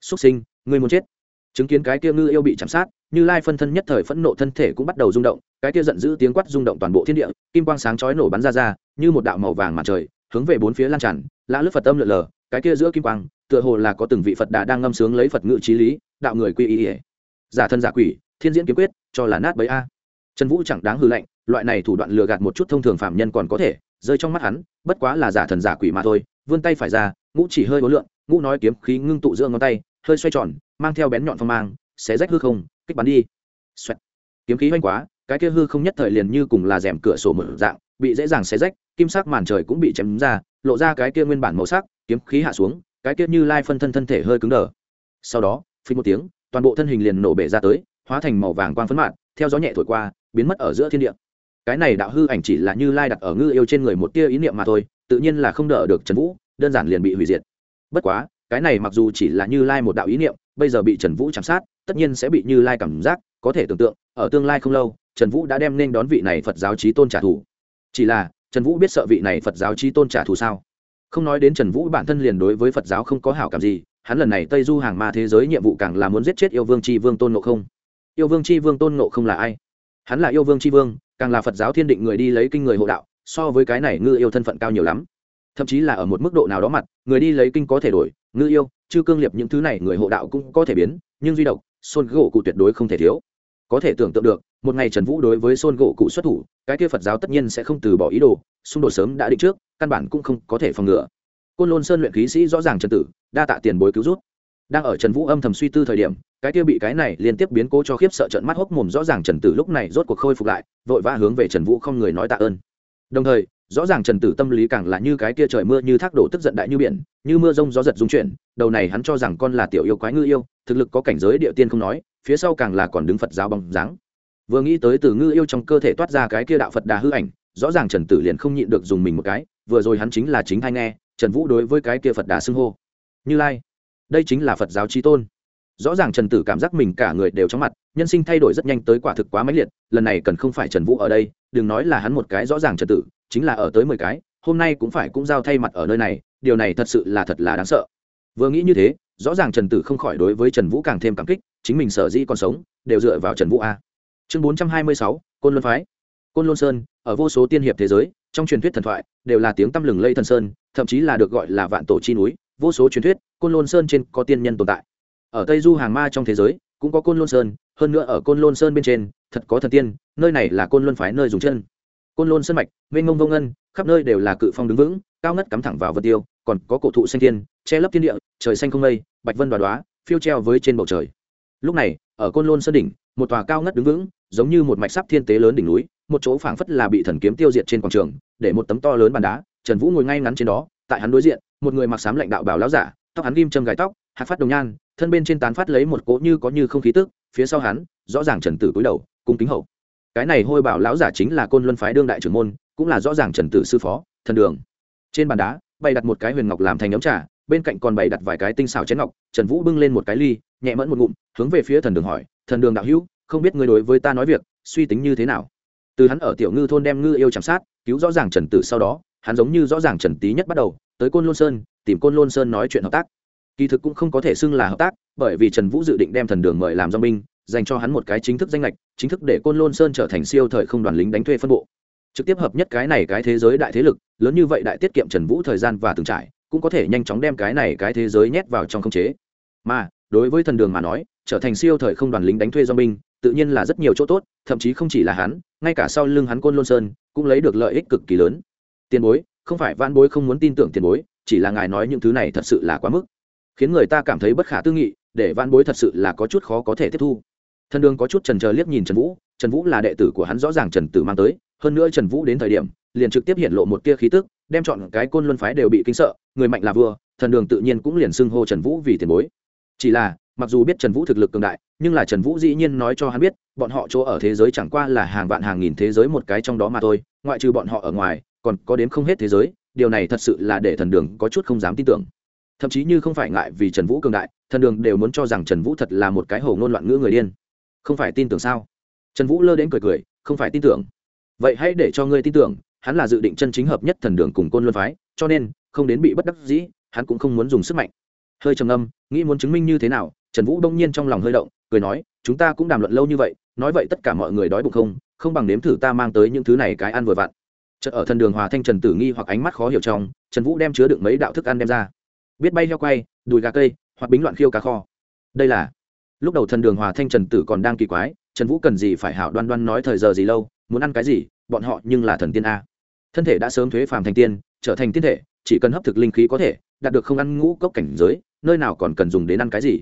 Xúc sinh, ngươi muốn chết. Chứng kiến cái kia ngư yêu bị chạm sát, như lai phân thân nhất thời phẫn nộ thân thể cũng bắt đầu rung động, cái kia giận dữ tiếng quát rung động toàn bộ thiên địa, kim quang sáng chói nổ bắn ra ra, như một đạo màu vàng mặt trời, hướng về bốn phía lan tràn, lã lướt phật âm lượn lờ, cái kia giữa kim quang, tựa hồ là có từng vị phật đà đang ngâm sướng lấy phật ngự trí lý, đạo người quy y. Giả thân giả quỷ, thiên diễn kiếm quyết cho là nát bấy a. Trần vũ chẳng đáng hư lệnh loại này thủ đoạn lừa gạt một chút thông thường phạm nhân còn có thể, rơi trong mắt hắn, bất quá là giả thần giả quỷ mà thôi, vươn tay phải ra, ngũ chỉ hơi hối lượng ngũ nói kiếm khí ngưng tụ giữa ngón tay, hơi xoay tròn, mang theo bén nhọn phong mang, xé rách hư không, kích bắn đi. Xoẹt. kiếm khí hoanh quá, cái kia hư không nhất thời liền như cùng là rèm cửa sổ mở dạng, bị dễ dàng xé rách, kim sắc màn trời cũng bị chém ra, lộ ra cái kia nguyên bản màu sắc, kiếm khí hạ xuống, cái kia như lai phân thân thân thể hơi cứng đờ. Sau đó phí một tiếng, toàn bộ thân hình liền nổ bể ra tới hóa thành màu vàng quang phấn mạn theo gió nhẹ thổi qua, biến mất ở giữa thiên địa. Cái này đạo hư ảnh chỉ là như lai đặt ở ngư yêu trên người một tia ý niệm mà thôi, tự nhiên là không đỡ được trần vũ, đơn giản liền bị hủy diệt. Bất quá, cái này mặc dù chỉ là như lai một đạo ý niệm, bây giờ bị trần vũ chạm sát, tất nhiên sẽ bị như lai cảm giác, có thể tưởng tượng, ở tương lai không lâu, trần vũ đã đem nên đón vị này phật giáo trí tôn trả thù. Chỉ là, trần vũ biết sợ vị này phật giáo trí tôn trả thù sao? Không nói đến trần vũ bản thân liền đối với phật giáo không có hảo cảm gì, hắn lần này tây du hàng ma thế giới nhiệm vụ càng là muốn giết chết yêu vương chi vương tôn nộ không yêu vương c h i vương tôn nộ không là ai? Hắn là yêu vương c h i vương, càng là phật giáo thiên định người đi lấy kinh người hộ đạo, so với cái này ngư yêu thân phận cao nhiều lắm. Thậm chí là ở một mức độ nào đó mặt, người đi lấy kinh có thể đổi, ngư yêu chứ cương liệp những thứ này người hộ đạo cũng có thể biến, nhưng duy độc xôn gỗ cụ tuyệt đối không thể thiếu. Có thể tưởng tượng được, một ngày trần vũ đối với xôn gỗ cụ xuất thủ, cái kia phật giáo tất nhiên sẽ không từ bỏ ý đồ, xung đột sớm đã định trước, căn bản cũng không có thể phòng ngừa. Côn lôn sơn luyện khí sĩ rõ ràng trần tử, đa tạ tiền bối cứu rút đang ở trần vũ âm thầm suy tư thời điểm, cái kia bị cái này liên tiếp biến cố cho khiếp sợ trận mắt hốc mồm rõ ràng trần tử lúc này rốt cuộc khôi phục lại, vội vã hướng về trần vũ không người nói tạ ơn. Đồng thời, rõ ràng trần tử tâm lý càng là như cái kia trời mưa như thác đổ tức giận đại như biển, như mưa rông gió giật dung chuyển, đầu này hắn cho rằng con là tiểu yêu quái ngư yêu, thực lực có cảnh giới địa tiên không nói, phía sau càng là còn đứng phật giáo bóng dáng. Vừa nghĩ tới từ ngư yêu trong cơ thể toát ra cái kia đạo phật đà hư ảnh, rõ ràng trần tử liền không nhịn được dùng mình một cái, vừa rồi hắn chính là chính hay nghe, trần vũ đối với cái kia phật đà xưng hô. Như lai đây chính là phật giáo trí tôn. Rõ ràng trần tử cảm giác mình cả người đều chóng mặt, nhân sinh thay đổi rất nhanh tới quả thực quá mãnh liệt, lần này cần không phải trần vũ ở đây, đừng nói là hắn một cái rõ ràng trần tử, chính là ở tới mười cái, hôm nay cũng phải cũng giao thay mặt ở nơi này, điều này thật sự là thật là đáng sợ. Vừa nghĩ như thế, rõ ràng trần tử không khỏi đối với trần vũ càng thêm cảm kích, chính mình sở dĩ còn sống, đều dựa vào trần vũ a. Chương bốn trăm hai mươi sáu, côn luân phái. Côn luân sơn, ở vô số tiên hiệp thế giới, trong truyền thuyết thần thoại, đều là tiếng tăm lừng lây thần sơn, thậm chí là được gọi là vạn tổ chi núi vô số truyền thuyết, côn lôn sơn trên có tiên nhân tồn tại. Ở tây du hàng ma trong thế giới, cũng có côn lôn sơn, hơn nữa ở côn lôn sơn bên trên, thật có thần tiên, nơi này là côn luân phái nơi dùng chân. Côn lôn sơn mạch, mênh mông vông ngân, khắp nơi đều là cự phong đứng vững, cao ngất cắm thẳng vào vật tiêu, còn có cổ thụ xanh thiên, che lấp thiên địa, trời xanh không mây, bạch vân đoá đoá phiêu treo với trên bầu trời. Lúc này, ở côn lôn sơn đỉnh, một tòa cao ngất đứng vững, giống như một mạch sắp thiên tế lớn đỉnh núi, một chỗ phảng phất là bị thần kiếm tiêu diệt trên quảng trường, để một tấm to lớn bàn đá, trần vũ ngồi ngay ngắn trên đó tại hắn đối diện, một người mặc sám lãnh đạo bảo láo giả, tóc hắn ghim châm gài tóc, hạt phát đồng nhan, thân bên trên tán phát lấy một cỗ như có như không khí tức, phía sau hắn, rõ ràng trần tử cúi đầu, cung kính hậu. Cái này hôi bảo lão giả chính là côn luân phái đương đại trưởng môn, cũng là rõ ràng trần tử sư phó, thần đường. Trên bàn đá, bày đặt một cái huyền ngọc làm thành ấm trà, bên cạnh còn bày đặt vài cái tinh xảo chén ngọc, trần vũ bưng lên một cái ly, nhẹ mẫn một ngụm, hướng về phía thần đường hỏi, thần đường đạo hữu, không biết ngươi đối với ta nói việc, suy tính như thế nào? Từ hắn ở tiểu ngư thôn đem ngư yêu chạm sát, cứu rõ ràng trần tử sau đó hắn giống như rõ ràng trần tý nhất bắt đầu, tới côn lôn sơn, tìm côn lôn sơn nói chuyện hợp tác. Kỳ thực cũng không có thể xưng là hợp tác, bởi vì trần vũ dự định đem thần đường mời làm do binh, dành cho hắn một cái chính thức danh lệch chính thức để côn lôn sơn trở thành siêu thời không đoàn lính đánh thuê phân bộ. Trực tiếp hợp nhất cái này cái thế giới đại thế lực, lớn như vậy đại tiết kiệm trần vũ thời gian và từng trải, cũng có thể nhanh chóng đem cái này cái thế giới nhét vào trong không chế. Mà, đối với thần đường mà nói, trở thành siêu thời không đoàn lính đánh thuê do binh, tự nhiên là rất nhiều chỗ tốt, thậm chí không chỉ là hắn, ngay cả sau lưng hắn côn lôn sơn, cũng lấy được lợi ích cực kỳ lớn tiền bối, không phải van bối không muốn tin tưởng tiền bối, chỉ là ngài nói những thứ này thật sự là quá mức. Khiến người ta cảm thấy bất khả tư nghị, để van bối thật sự là có chút khó có thể tiếp thu. Thân đường có chút trần trờ liếc nhìn trần vũ trần vũ là đệ tử của hắn rõ ràng trần tử mang tới, hơn nữa trần vũ đến thời điểm, liền trực tiếp hiện lộ một tia khí tức, đem chọn cái côn luân phái đều bị kinh sợ, người mạnh là vua, thần đường tự nhiên cũng liền xưng hô trần vũ vì tiền bối. Chỉ là, mặc dù biết trần vũ thực lực cường đại, nhưng là trần vũ dĩ nhiên nói cho hắn biết, bọn họ chỗ ở thế giới chẳng qua là hàng vạn hàng nghìn thế giới một cái trong đó mà thôi, ngoại trừ bọn họ ở ngoài còn có đến không hết thế giới, điều này thật sự là để thần đường có chút không dám tin tưởng. Thậm chí như không phải ngại vì trần vũ cường đại, thần đường đều muốn cho rằng trần vũ thật là một cái hồ ngôn loạn ngữ người điên. Không phải tin tưởng sao? Trần vũ lơ đến cười cười, không phải tin tưởng. Vậy hãy để cho ngươi tin tưởng, hắn là dự định chân chính hợp nhất thần đường cùng côn luân phái, cho nên, không đến bị bất đắc dĩ, hắn cũng không muốn dùng sức mạnh. Hơi trầm âm nghĩ muốn chứng minh như thế nào, trần vũ đông nhiên trong lòng hơi động, cười nói, chúng ta cũng đàm luận lâu như vậy, nói vậy tất cả mọi người đói bụng không? Không bằng nếm thử ta mang tới những thứ này cái ăn vừa vặn chợt ở thần đường hòa thanh trần tử nghi hoặc ánh mắt khó hiểu trong, trần vũ đem chứa đựng mấy đạo thức ăn đem ra. Biết bay heo quay, đùi gà cây, hoặc bính loạn khiêu cá kho. Đây là, lúc đầu thần đường hòa thanh trần tử còn đang kỳ quái, trần vũ cần gì phải hảo đoan đoan nói thời giờ gì lâu, muốn ăn cái gì, bọn họ nhưng là thần tiên a. Thân thể đã sớm thuế phàm thành tiên, trở thành tiên thể, chỉ cần hấp thực linh khí có thể, đạt được không ăn ngũ cốc cảnh giới, nơi nào còn cần dùng đến ăn cái gì.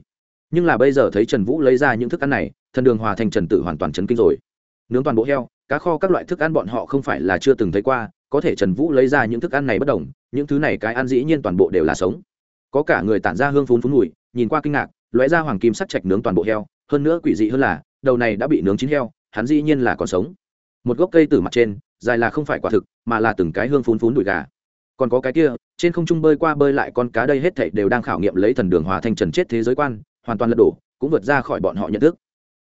Nhưng là bây giờ thấy trần vũ lấy ra những thức ăn này, thần đường hòa thành trần tử hoàn toàn chấn kinh rồi. Nướng toàn bộ heo cá kho các loại thức ăn bọn họ không phải là chưa từng thấy qua, có thể trần vũ lấy ra những thức ăn này bất đồng, những thứ này cái ăn dĩ nhiên toàn bộ đều là sống. Có cả người tản ra hương phun phun mùi, nhìn qua kinh ngạc, lóe ra hoàng kim sắc chạch nướng toàn bộ heo, hơn nữa quỷ dị hơn là, đầu này đã bị nướng chín heo, hắn dĩ nhiên là còn sống. Một gốc cây từ mặt trên, dài là không phải quả thực, mà là từng cái hương phun phun đùi gà. Còn có cái kia, trên không trung bơi qua bơi lại con cá đây hết thảy đều đang khảo nghiệm lấy thần đường hòa thanh trần chết thế giới quan, hoàn toàn lật đổ, cũng vượt ra khỏi bọn họ nhận thức.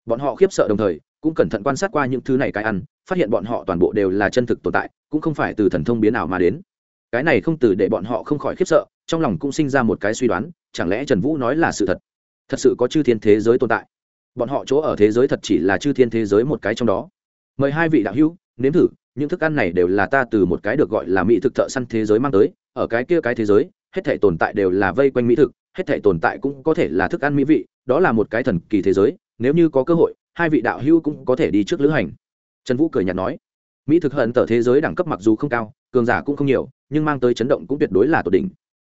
Bọn họ khiếp sợ đồng thời, cũng cẩn thận quan sát qua những thứ này cái ăn phát hiện bọn họ toàn bộ đều là chân thực tồn tại, cũng không phải từ thần thông biến nào mà đến. Cái này không từ để bọn họ không khỏi khiếp sợ, trong lòng cũng sinh ra một cái suy đoán, chẳng lẽ trần vũ nói là sự thật? Thật sự có chư thiên thế giới tồn tại? Bọn họ chỗ ở thế giới thật chỉ là chư thiên thế giới một cái trong đó. Mời hai vị đạo hữu, nếm thử, những thức ăn này đều là ta từ một cái được gọi là mỹ thực thợ săn thế giới mang tới, ở cái kia cái thế giới, hết thể tồn tại đều là vây quanh mỹ thực, hết thể tồn tại cũng có thể là thức ăn mỹ vị, đó là một cái thần kỳ thế giới, nếu như có cơ hội, hai vị đạo hữu cũng có thể đi trước lữ hành trần vũ cười nhạt nói, mỹ thực hận tờ thế giới đẳng cấp mặc dù không cao, cường giả cũng không nhiều, nhưng mang tới chấn động cũng tuyệt đối là tột đỉnh.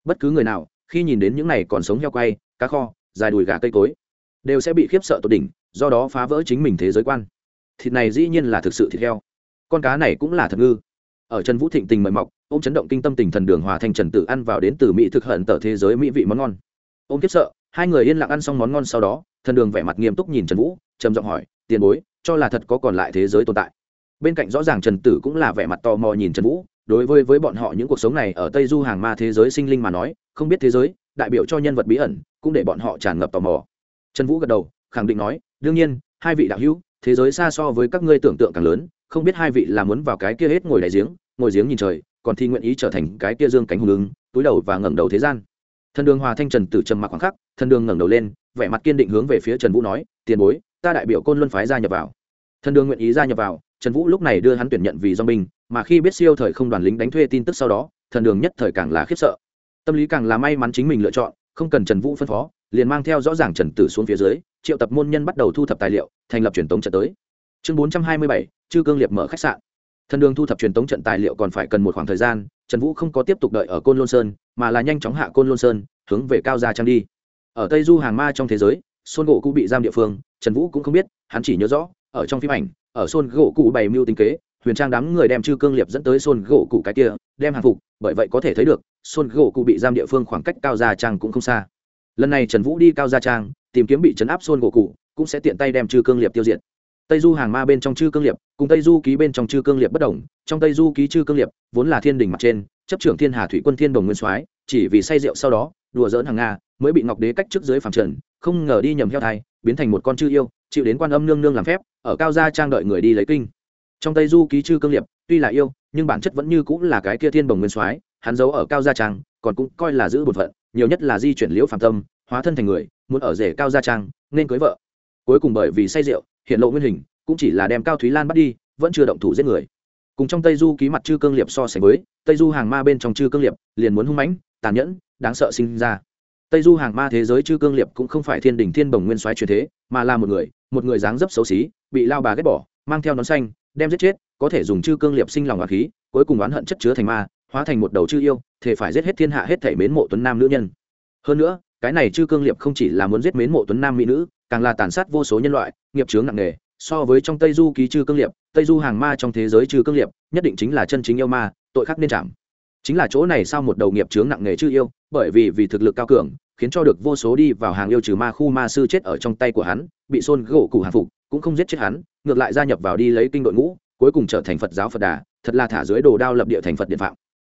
Bất cứ người nào, khi nhìn đến những này còn sống heo quay, cá kho, dài đùi gà cây cối, đều sẽ bị khiếp sợ tột đỉnh, do đó phá vỡ chính mình thế giới quan. Thịt này dĩ nhiên là thực sự thịt heo. Con cá này cũng là thật ngư. Ở trần vũ thịnh tình mời mọc ô m chấn động kinh tâm tình thần đường hòa thành trần tự ăn vào đến từ mỹ thực hận tờ thế giới mỹ vị món ngon. Ô m kiếp sợ, hai người yên lặng ăn xong món ngon sau đó, thần đường vẻ mặt nghiêm túc nhìn trần vũ, trầm giọng hỏi, tiền bối cho là thật có còn lại thế giới tồn tại. Bên cạnh rõ ràng trần tử cũng là vẻ mặt tò mò nhìn trần vũ, đối với với bọn họ những cuộc sống này ở tây du hàng ma thế giới sinh linh mà nói, không biết thế giới, đại biểu cho nhân vật bí ẩn, cũng để bọn họ tràn ngập tò mò. Trần vũ gật đầu, khẳng định nói, đương nhiên, hai vị đạo hữu, thế giới xa so với các ngươi tưởng tượng càng lớn, không biết hai vị là muốn vào cái kia hết ngồi đại giếng, ngồi giếng nhìn trời, còn thi nguyện ý trở thành cái kia dương cánh hùng ứng, túi đầu và ngẩng đầu thế gian. Thần đường hòa thanh trần tử trầm mặc khoảng khắc, thần đường ngẩng đầu lên, vẻ mặt kiên định hướng về phía trần vũ nói, tiền bối ta đại biểu côn luân phái gia nhập vào. Thần đường nguyện ý gia nhập vào, trần vũ lúc này đưa hắn tuyển nhận vì do binh, mà khi biết siêu thời không đoàn lính đánh thuê tin tức sau đó, thần đường nhất thời càng là khiếp sợ. Tâm lý càng là may mắn chính mình lựa chọn, không cần trần vũ phân phó, liền mang theo rõ ràng trần tử xuống phía dưới, triệu tập môn nhân bắt đầu thu thập tài liệu, thành lập truyền tống trận tới. Chương bốn trăm hai mươi bảy, chư cương liệt mở khách sạn. Thần đường thu thập truyền tống trận tài liệu còn phải cần một khoảng thời gian, trần vũ không có tiếp tục đợi ở côn lôn sơn, mà là nhanh chóng hạ côn lôn sơn, hướng về cao gia trang đi. Ở tây du hàng ma trong thế giới xôn gỗ cũng bị giam địa phương trần vũ cũng không biết, hắn chỉ nhớ rõ, ở trong phim ảnh, ở xôn gỗ cụ bày mưu tính kế, huyền trang đám người đem chư cương liệp dẫn tới xôn gỗ cụ cái kia, đem hàng phục, bởi vậy có thể thấy được xôn gỗ cụ bị giam địa phương khoảng cách cao gia trang cũng không xa. Lần này trần vũ đi cao gia trang, tìm kiếm bị chấn áp xôn gỗ cụ, cũng sẽ tiện tay đem chư cương liệp tiêu diệt. Tây du hàng ma bên trong chư cương liệp, cùng tây du ký bên trong chư cương liệp bất đồng, trong tây du ký chư cương liệp, vốn là thiên đình mặt trên, chấp trưởng thiên hà thủy quân thiên đồng nguyên soái, chỉ vì say rượu sau đó, đùa dỡn hàng nga, mới bị ngọc đế cách trước dưới phàm trần, không ngờ đi nhầm heo thai biến thành một con chư yêu, chịu đến quan âm nương nương làm phép, ở cao gia trang đợi người đi lấy kinh. Trong tây du ký chư cương liệp tuy là yêu, nhưng bản chất vẫn như cũng là cái kia thiên bồng nguyên soái, hắn giấu ở cao gia trang, còn cũng coi là giữ bột phận, nhiều nhất là di chuyển liễu phạm tâm, hóa thân thành người, muốn ở rể cao gia trang, nên cưới vợ. Cuối cùng bởi vì say rượu, hiện lộ nguyên hình, cũng chỉ là đem cao thúy lan bắt đi, vẫn chưa động thủ giết người. Cùng trong tây du ký mặt chư cương liệp so sánh với, tây du hàng ma bên trong chư cương liệp liền muốn hung mãnh, tàn nhẫn, đáng sợ sinh ra tây du hàng ma thế giới chư cương liệp cũng không phải thiên đình thiên bồng nguyên soái truyền thế, mà là một người một người dáng dấp xấu xí, bị lao bà ghét bỏ, mang theo nón xanh, đem giết chết, có thể dùng chư cương liệp sinh lòng và khí, cuối cùng oán hận chất chứa thành ma, hóa thành một đầu chư yêu thể phải giết hết thiên hạ hết thể mến mộ tuấn nam nữ nhân. Hơn nữa, cái này chư cương liệp không chỉ là muốn giết mến mộ tuấn nam mỹ nữ, càng là tàn sát vô số nhân loại, nghiệp chướng nặng nề. So với trong tây du ký chư cương liệp, tây du hàng ma trong thế giới chư cương liệp, nhất định chính là chân chính yêu ma, tội khắc nên chạm. Chính là chỗ này sao một đầu nghiệp chướng nặng nề chư yêu, bởi vì vì thực lực cao cường khiến cho được vô số đi vào hàng yêu trừ ma khu ma sư chết ở trong tay của hắn, bị xôn gỗ cụ hàng phục, cũng không giết chết hắn, ngược lại gia nhập vào đi lấy kinh đội ngũ, cuối cùng trở thành phật giáo phật đà, thật là thả dưới đồ đao lập địa thành phật điện phạm.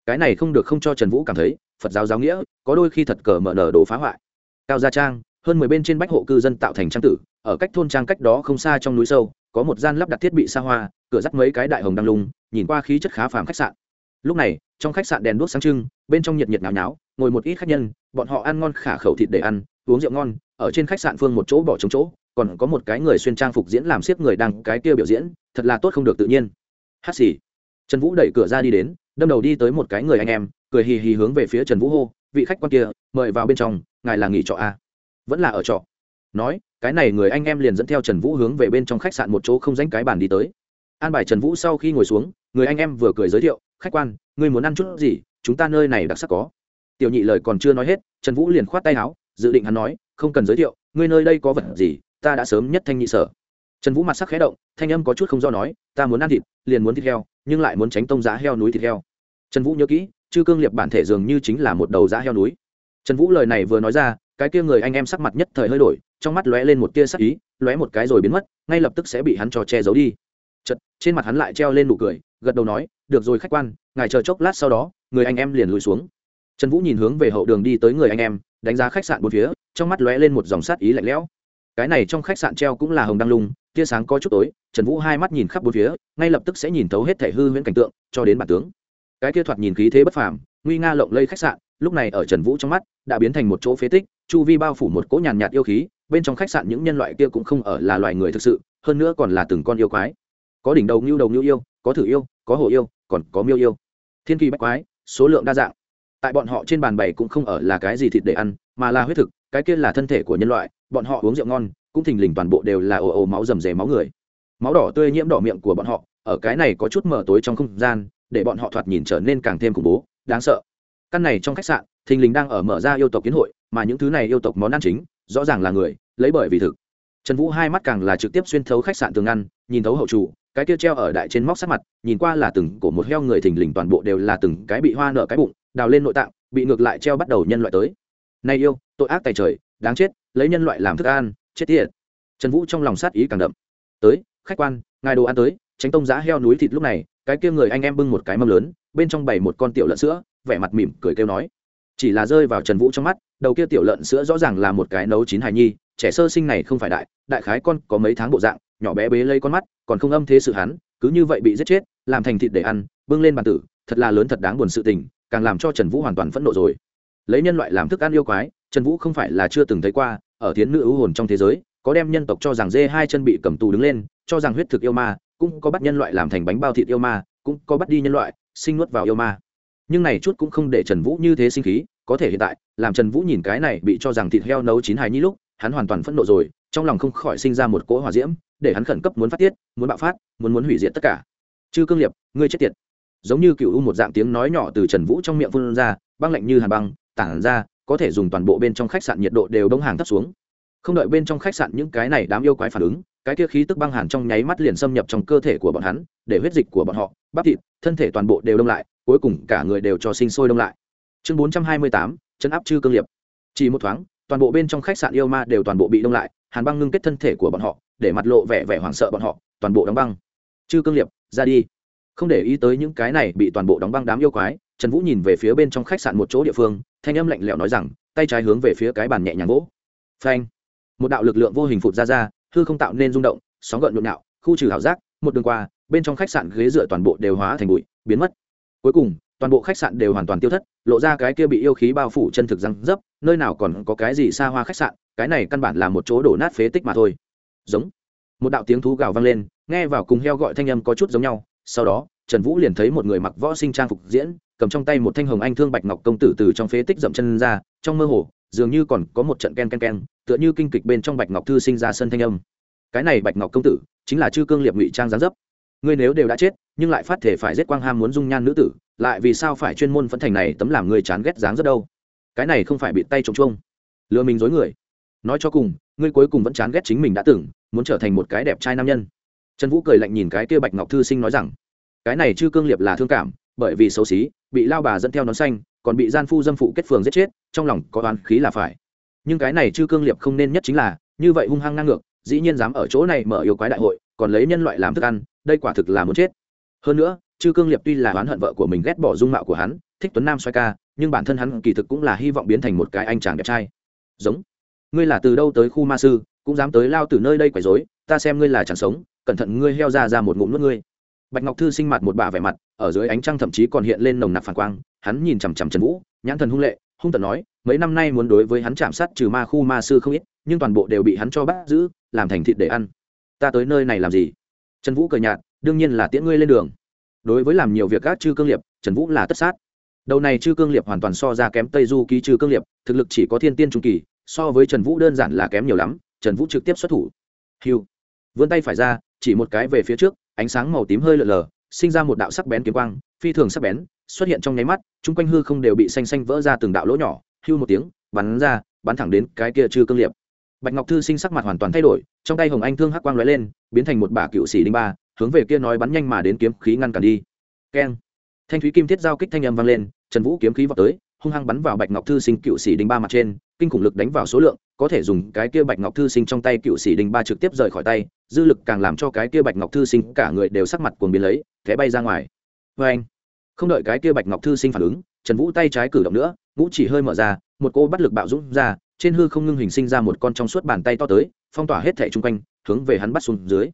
Cái này không được không cho trần vũ cảm thấy, phật giáo giáo nghĩa, có đôi khi thật cờ mở nở đồ phá hoại. Cao gia trang, hơn mười bên trên bách hộ cư dân tạo thành trang tử, ở cách thôn trang cách đó không xa trong núi sâu, có một gian lắp đặt thiết bị xa hoa, cửa dắt mấy cái đại hồng đăng lung, nhìn qua khí chất khá phàm khách sạn. Lúc này, trong khách sạn đèn đuốc sáng trưng, bên trong nhiệt nhiệt náo náo ngồi một ít khách nhân, bọn họ ăn ngon khả khẩu thịt để ăn, uống rượu ngon, ở trên khách sạn phương một chỗ bỏ trống chỗ, còn có một cái người xuyên trang phục diễn làm siếc người đang cái kia biểu diễn, thật là tốt không được tự nhiên. Hát xì. Trần vũ đẩy cửa ra đi đến, đâm đầu đi tới một cái người anh em, cười hì hì hướng về phía trần vũ hô, vị khách quan kia, mời vào bên trong, ngài là nghỉ trọ a vẫn là ở trọ. Nói, cái này người anh em liền dẫn theo trần vũ hướng về bên trong khách sạn một chỗ không danh cái bàn đi tới. An bài trần vũ sau khi ngồi xuống, người anh em vừa cười giới thiệu, khách quan, ngươi muốn ăn chút gì? Chúng ta nơi này đặc sắc có tiểu nhị lời còn chưa nói hết, trần vũ liền khoát tay áo, dự định hắn nói, không cần giới thiệu, ngươi nơi đây có vật gì, ta đã sớm nhất thanh nhị sở. Trần vũ mặt sắc khé động, thanh âm có chút không do nói, ta muốn ăn thịt, liền muốn thịt heo, nhưng lại muốn tránh tông giá heo núi thịt heo. Trần vũ nhớ kỹ, chư cương liệp bản thể dường như chính là một đầu giá heo núi. Trần vũ lời này vừa nói ra, cái kia người anh em sắc mặt nhất thời hơi đổi, trong mắt lóe lên một tia sắc ý, lóe một cái rồi biến mất, ngay lập tức sẽ bị hắn cho che giấu đi. Chật trên mặt hắn lại treo lên nụ cười, gật đầu nói, được rồi khách quan, ngài chờ chốc lát sau đó, người anh em liền lùi xuống trần vũ nhìn hướng về hậu đường đi tới người anh em, đánh giá khách sạn bốn phía, trong mắt lóe lên một dòng sát ý lạnh lẽo. Cái này trong khách sạn treo cũng là hồng đăng lung, tia sáng có chút tối, trần vũ hai mắt nhìn khắp bốn phía, ngay lập tức sẽ nhìn thấu hết thể hư huyễn cảnh tượng, cho đến bản tướng. Cái kia thoạt nhìn khí thế bất phàm, nguy nga lộng lây khách sạn, lúc này ở trần vũ trong mắt, đã biến thành một chỗ phế tích, chu vi bao phủ một cỗ nhàn nhạt yêu khí, bên trong khách sạn những nhân loại kia cũng không ở là loài người thực sự, hơn nữa còn là từng con yêu quái. Có đỉnh đầu, ngưu đầu, ngưu yêu, có thử yêu, có hổ yêu, còn có miêu yêu. Thiên kỳ bách quái, số lượng đa dạng tại bọn họ trên bàn bày cũng không ở là cái gì thịt để ăn mà là huyết thực cái kia là thân thể của nhân loại bọn họ uống rượu ngon cũng thình lình toàn bộ đều là ồ ồ máu rầm rề máu người. Máu đỏ tươi nhiễm đỏ miệng của bọn họ ở cái này có chút mờ tối trong không gian để bọn họ thoạt nhìn trở nên càng thêm khủng bố đáng sợ. Căn này trong khách sạn thình lình đang ở mở ra yêu tộc kiến hội mà những thứ này yêu tộc món ăn chính rõ ràng là người lấy bởi vì thực. Trần vũ hai mắt càng là trực tiếp xuyên thấu khách sạn tường ngăn nhìn thấu hậu trụ, cái kia treo ở đại trên móc sát mặt nhìn qua là từng cổ một heo người thình lình toàn bộ đều là từng cái bị hoa nợ cái bụng đào lên nội tạng, bị ngược lại treo bắt đầu nhân loại tới. Nay yêu, tội ác tài trời, đáng chết, lấy nhân loại làm thức ăn, chết tiệt. Trần vũ trong lòng sát ý càng đậm. Tới, khách quan, ngài đồ ăn tới, tránh tông giá heo núi thịt lúc này, cái kia người anh em bưng một cái mâm lớn, bên trong bày một con tiểu lợn sữa, vẻ mặt mỉm cười kêu nói. Chỉ là rơi vào trần vũ trong mắt, đầu kia tiểu lợn sữa rõ ràng là một cái nấu chín hài nhi, trẻ sơ sinh này không phải đại đại khái con có mấy tháng bộ dạng, nhỏ bé bế lấy con mắt, còn không âm thế sự hắn, cứ như vậy bị giết chết, làm thành thịt để ăn, bưng lên bàn tử, thật là lớn thật đáng buồn sự tình càng làm cho trần vũ hoàn toàn phẫn nộ rồi. Lấy nhân loại làm thức ăn yêu quái, trần vũ không phải là chưa từng thấy qua, ở thiến nữ ưu hồn trong thế giới, có đem nhân tộc cho rằng dê hai chân bị cầm tù đứng lên, cho rằng huyết thực yêu ma, cũng có bắt nhân loại làm thành bánh bao thịt yêu ma, cũng có bắt đi nhân loại, sinh nuốt vào yêu ma. Nhưng này chút cũng không để trần vũ như thế sinh khí, có thể hiện tại, làm trần vũ nhìn cái này bị cho rằng thịt heo nấu chín hài nhi lúc, hắn hoàn toàn phẫn nộ rồi, trong lòng không khỏi sinh ra một cỗ hỏa diễm, để hắn khẩn cấp muốn phát tiết, muốn bạo phát, muốn muốn hủy diệt tất cả. Chư cương liệp, ngươi chết tiệt giống như cựu u một dạng tiếng nói nhỏ từ trần vũ trong miệng phun ra, băng lạnh như hàn băng, tản ra, có thể dùng toàn bộ bên trong khách sạn nhiệt độ đều đông hàng thấp xuống. Không đợi bên trong khách sạn những cái này đám yêu quái phản ứng, cái kia khí tức băng hàn trong nháy mắt liền xâm nhập trong cơ thể của bọn hắn, để huyết dịch của bọn họ, bắp thịt, thân thể toàn bộ đều đông lại, cuối cùng cả người đều cho sinh sôi đông lại. Chương bốn trăm hai mươi tám chấn áp chư cương liệp chỉ một thoáng, toàn bộ bên trong khách sạn yêu ma đều toàn bộ bị đông lại, hàn băng ngưng kết thân thể của bọn họ, để mặt lộ vẻ vẻ hoảng sợ bọn họ, toàn bộ đóng băng. Chư cương liệp ra đi không để ý tới những cái này bị toàn bộ đóng băng đám yêu quái, trần vũ nhìn về phía bên trong khách sạn một chỗ địa phương, thanh âm lạnh lẽo nói rằng, tay trái hướng về phía cái bàn nhẹ nhàng gỗ. Phanh. Một đạo lực lượng vô hình phụt ra ra, hư không tạo nên rung động, sóng gợn nhộn nhạo, khu trừ ảo giác, một đường qua, bên trong khách sạn ghế dựa toàn bộ đều hóa thành bụi, biến mất. Cuối cùng, toàn bộ khách sạn đều hoàn toàn tiêu thất, lộ ra cái kia bị yêu khí bao phủ chân thực răng dấp, nơi nào còn có cái gì xa hoa khách sạn, cái này căn bản là một chỗ đổ nát phế tích mà thôi. Giống. Một đạo tiếng thú gào vang lên, nghe vào cùng heo gọi thanh âm có chút giống nhau sau đó, trần vũ liền thấy một người mặc võ sinh trang phục diễn, cầm trong tay một thanh hồng anh thương bạch ngọc công tử từ trong phế tích dậm chân ra, trong mơ hồ, dường như còn có một trận ken ken ken, tựa như kinh kịch bên trong bạch ngọc thư sinh ra sân thanh âm. Cái này bạch ngọc công tử, chính là chư cương liệp ngụy trang gián dấp. Ngươi nếu đều đã chết, nhưng lại phát thể phải giết quang ham muốn dung nhan nữ tử, lại vì sao phải chuyên môn phấn thành này tấm làm người chán ghét dáng rất đâu? Cái này không phải bị tay trống chuông. Lừa mình dối người. Nói cho cùng, ngươi cuối cùng vẫn chán ghét chính mình đã từng, muốn trở thành một cái đẹp trai nam nhân trần vũ cười lạnh nhìn cái kia bạch ngọc thư sinh nói rằng, cái này chư cương liệp là thương cảm, bởi vì xấu xí, bị lao bà dẫn theo nón xanh, còn bị gian phu dâm phụ kết phường giết chết, trong lòng có oán khí là phải. Nhưng cái này chư cương liệp không nên nhất chính là, như vậy hung hăng ngang ngược, dĩ nhiên dám ở chỗ này mở yêu quái đại hội, còn lấy nhân loại làm thức ăn, đây quả thực là muốn chết. Hơn nữa, chư cương liệp tuy là oán hận vợ của mình ghét bỏ dung mạo của hắn, thích tuấn nam xoay ca, nhưng bản thân hắn kỳ thực cũng là hy vọng biến thành một cái anh chàng đẹp trai. Giống. Ngươi là từ đâu tới khu ma sư, cũng dám tới lao từ nơi đây quấy rối, ta xem ngươi là chẳng sống cẩn thận ngươi heo ra ra một ngụm nuốt ngươi. Bạch ngọc thư sinh mặt một bà vẻ mặt, ở dưới ánh trăng thậm chí còn hiện lên nồng nặc phản quang, hắn nhìn chằm chằm trần vũ, nhãn thần hung lệ, hung tận nói, mấy năm nay muốn đối với hắn chạm sát trừ ma khu ma sư không ít, nhưng toàn bộ đều bị hắn cho bắt giữ, làm thành thịt để ăn. Ta tới nơi này làm gì? Trần vũ cười nhạt, đương nhiên là tiễn ngươi lên đường. Đối với làm nhiều việc gác chư cương liệp, trần vũ là tất sát. Đầu này chư cương liệp hoàn toàn so ra kém tây du ký chư cương liệp, thực lực chỉ có thiên tiên trung kỳ, so với trần vũ đơn giản là kém nhiều lắm, trần vũ trực tiếp xuất thủ. Hiu vươn tay phải ra, chỉ một cái về phía trước, ánh sáng màu tím hơi lờ lờ, sinh ra một đạo sắc bén kiếm quang, phi thường sắc bén, xuất hiện trong nháy mắt, chung quanh hư không đều bị xanh xanh vỡ ra từng đạo lỗ nhỏ, hưu một tiếng, bắn ra, bắn thẳng đến cái kia chư cương liệp bạch ngọc thư sinh sắc mặt hoàn toàn thay đổi, trong tay hồng anh thương hắc quang lóe lên, biến thành một bả cựu sĩ đinh ba, hướng về kia nói bắn nhanh mà đến kiếm khí ngăn cản đi. Keng. Thanh thúy kim thiết giao kích thanh âm vang lên, trần vũ kiếm khí vào tới, hung hăng bắn vào bạch ngọc thư sinh cựu sĩ đinh ba mặt trên, kinh khủng lực đánh vào số lượng có thể dùng cái kia bạch ngọc thư sinh trong tay cựu sĩ đình ba trực tiếp rời khỏi tay, dư lực càng làm cho cái kia bạch ngọc thư sinh cả người đều sắc mặt cuồng biến lấy thế bay ra ngoài. Vê anh, không đợi cái kia bạch ngọc thư sinh phản ứng, trần vũ tay trái cử động nữa, ngũ chỉ hơi mở ra, một cô bắt lực bạo dũng ra, trên hư không ngưng hình sinh ra một con trong suốt bàn tay to tới, phong tỏa hết thẻ chung quanh, hướng về hắn bắt xuống dưới.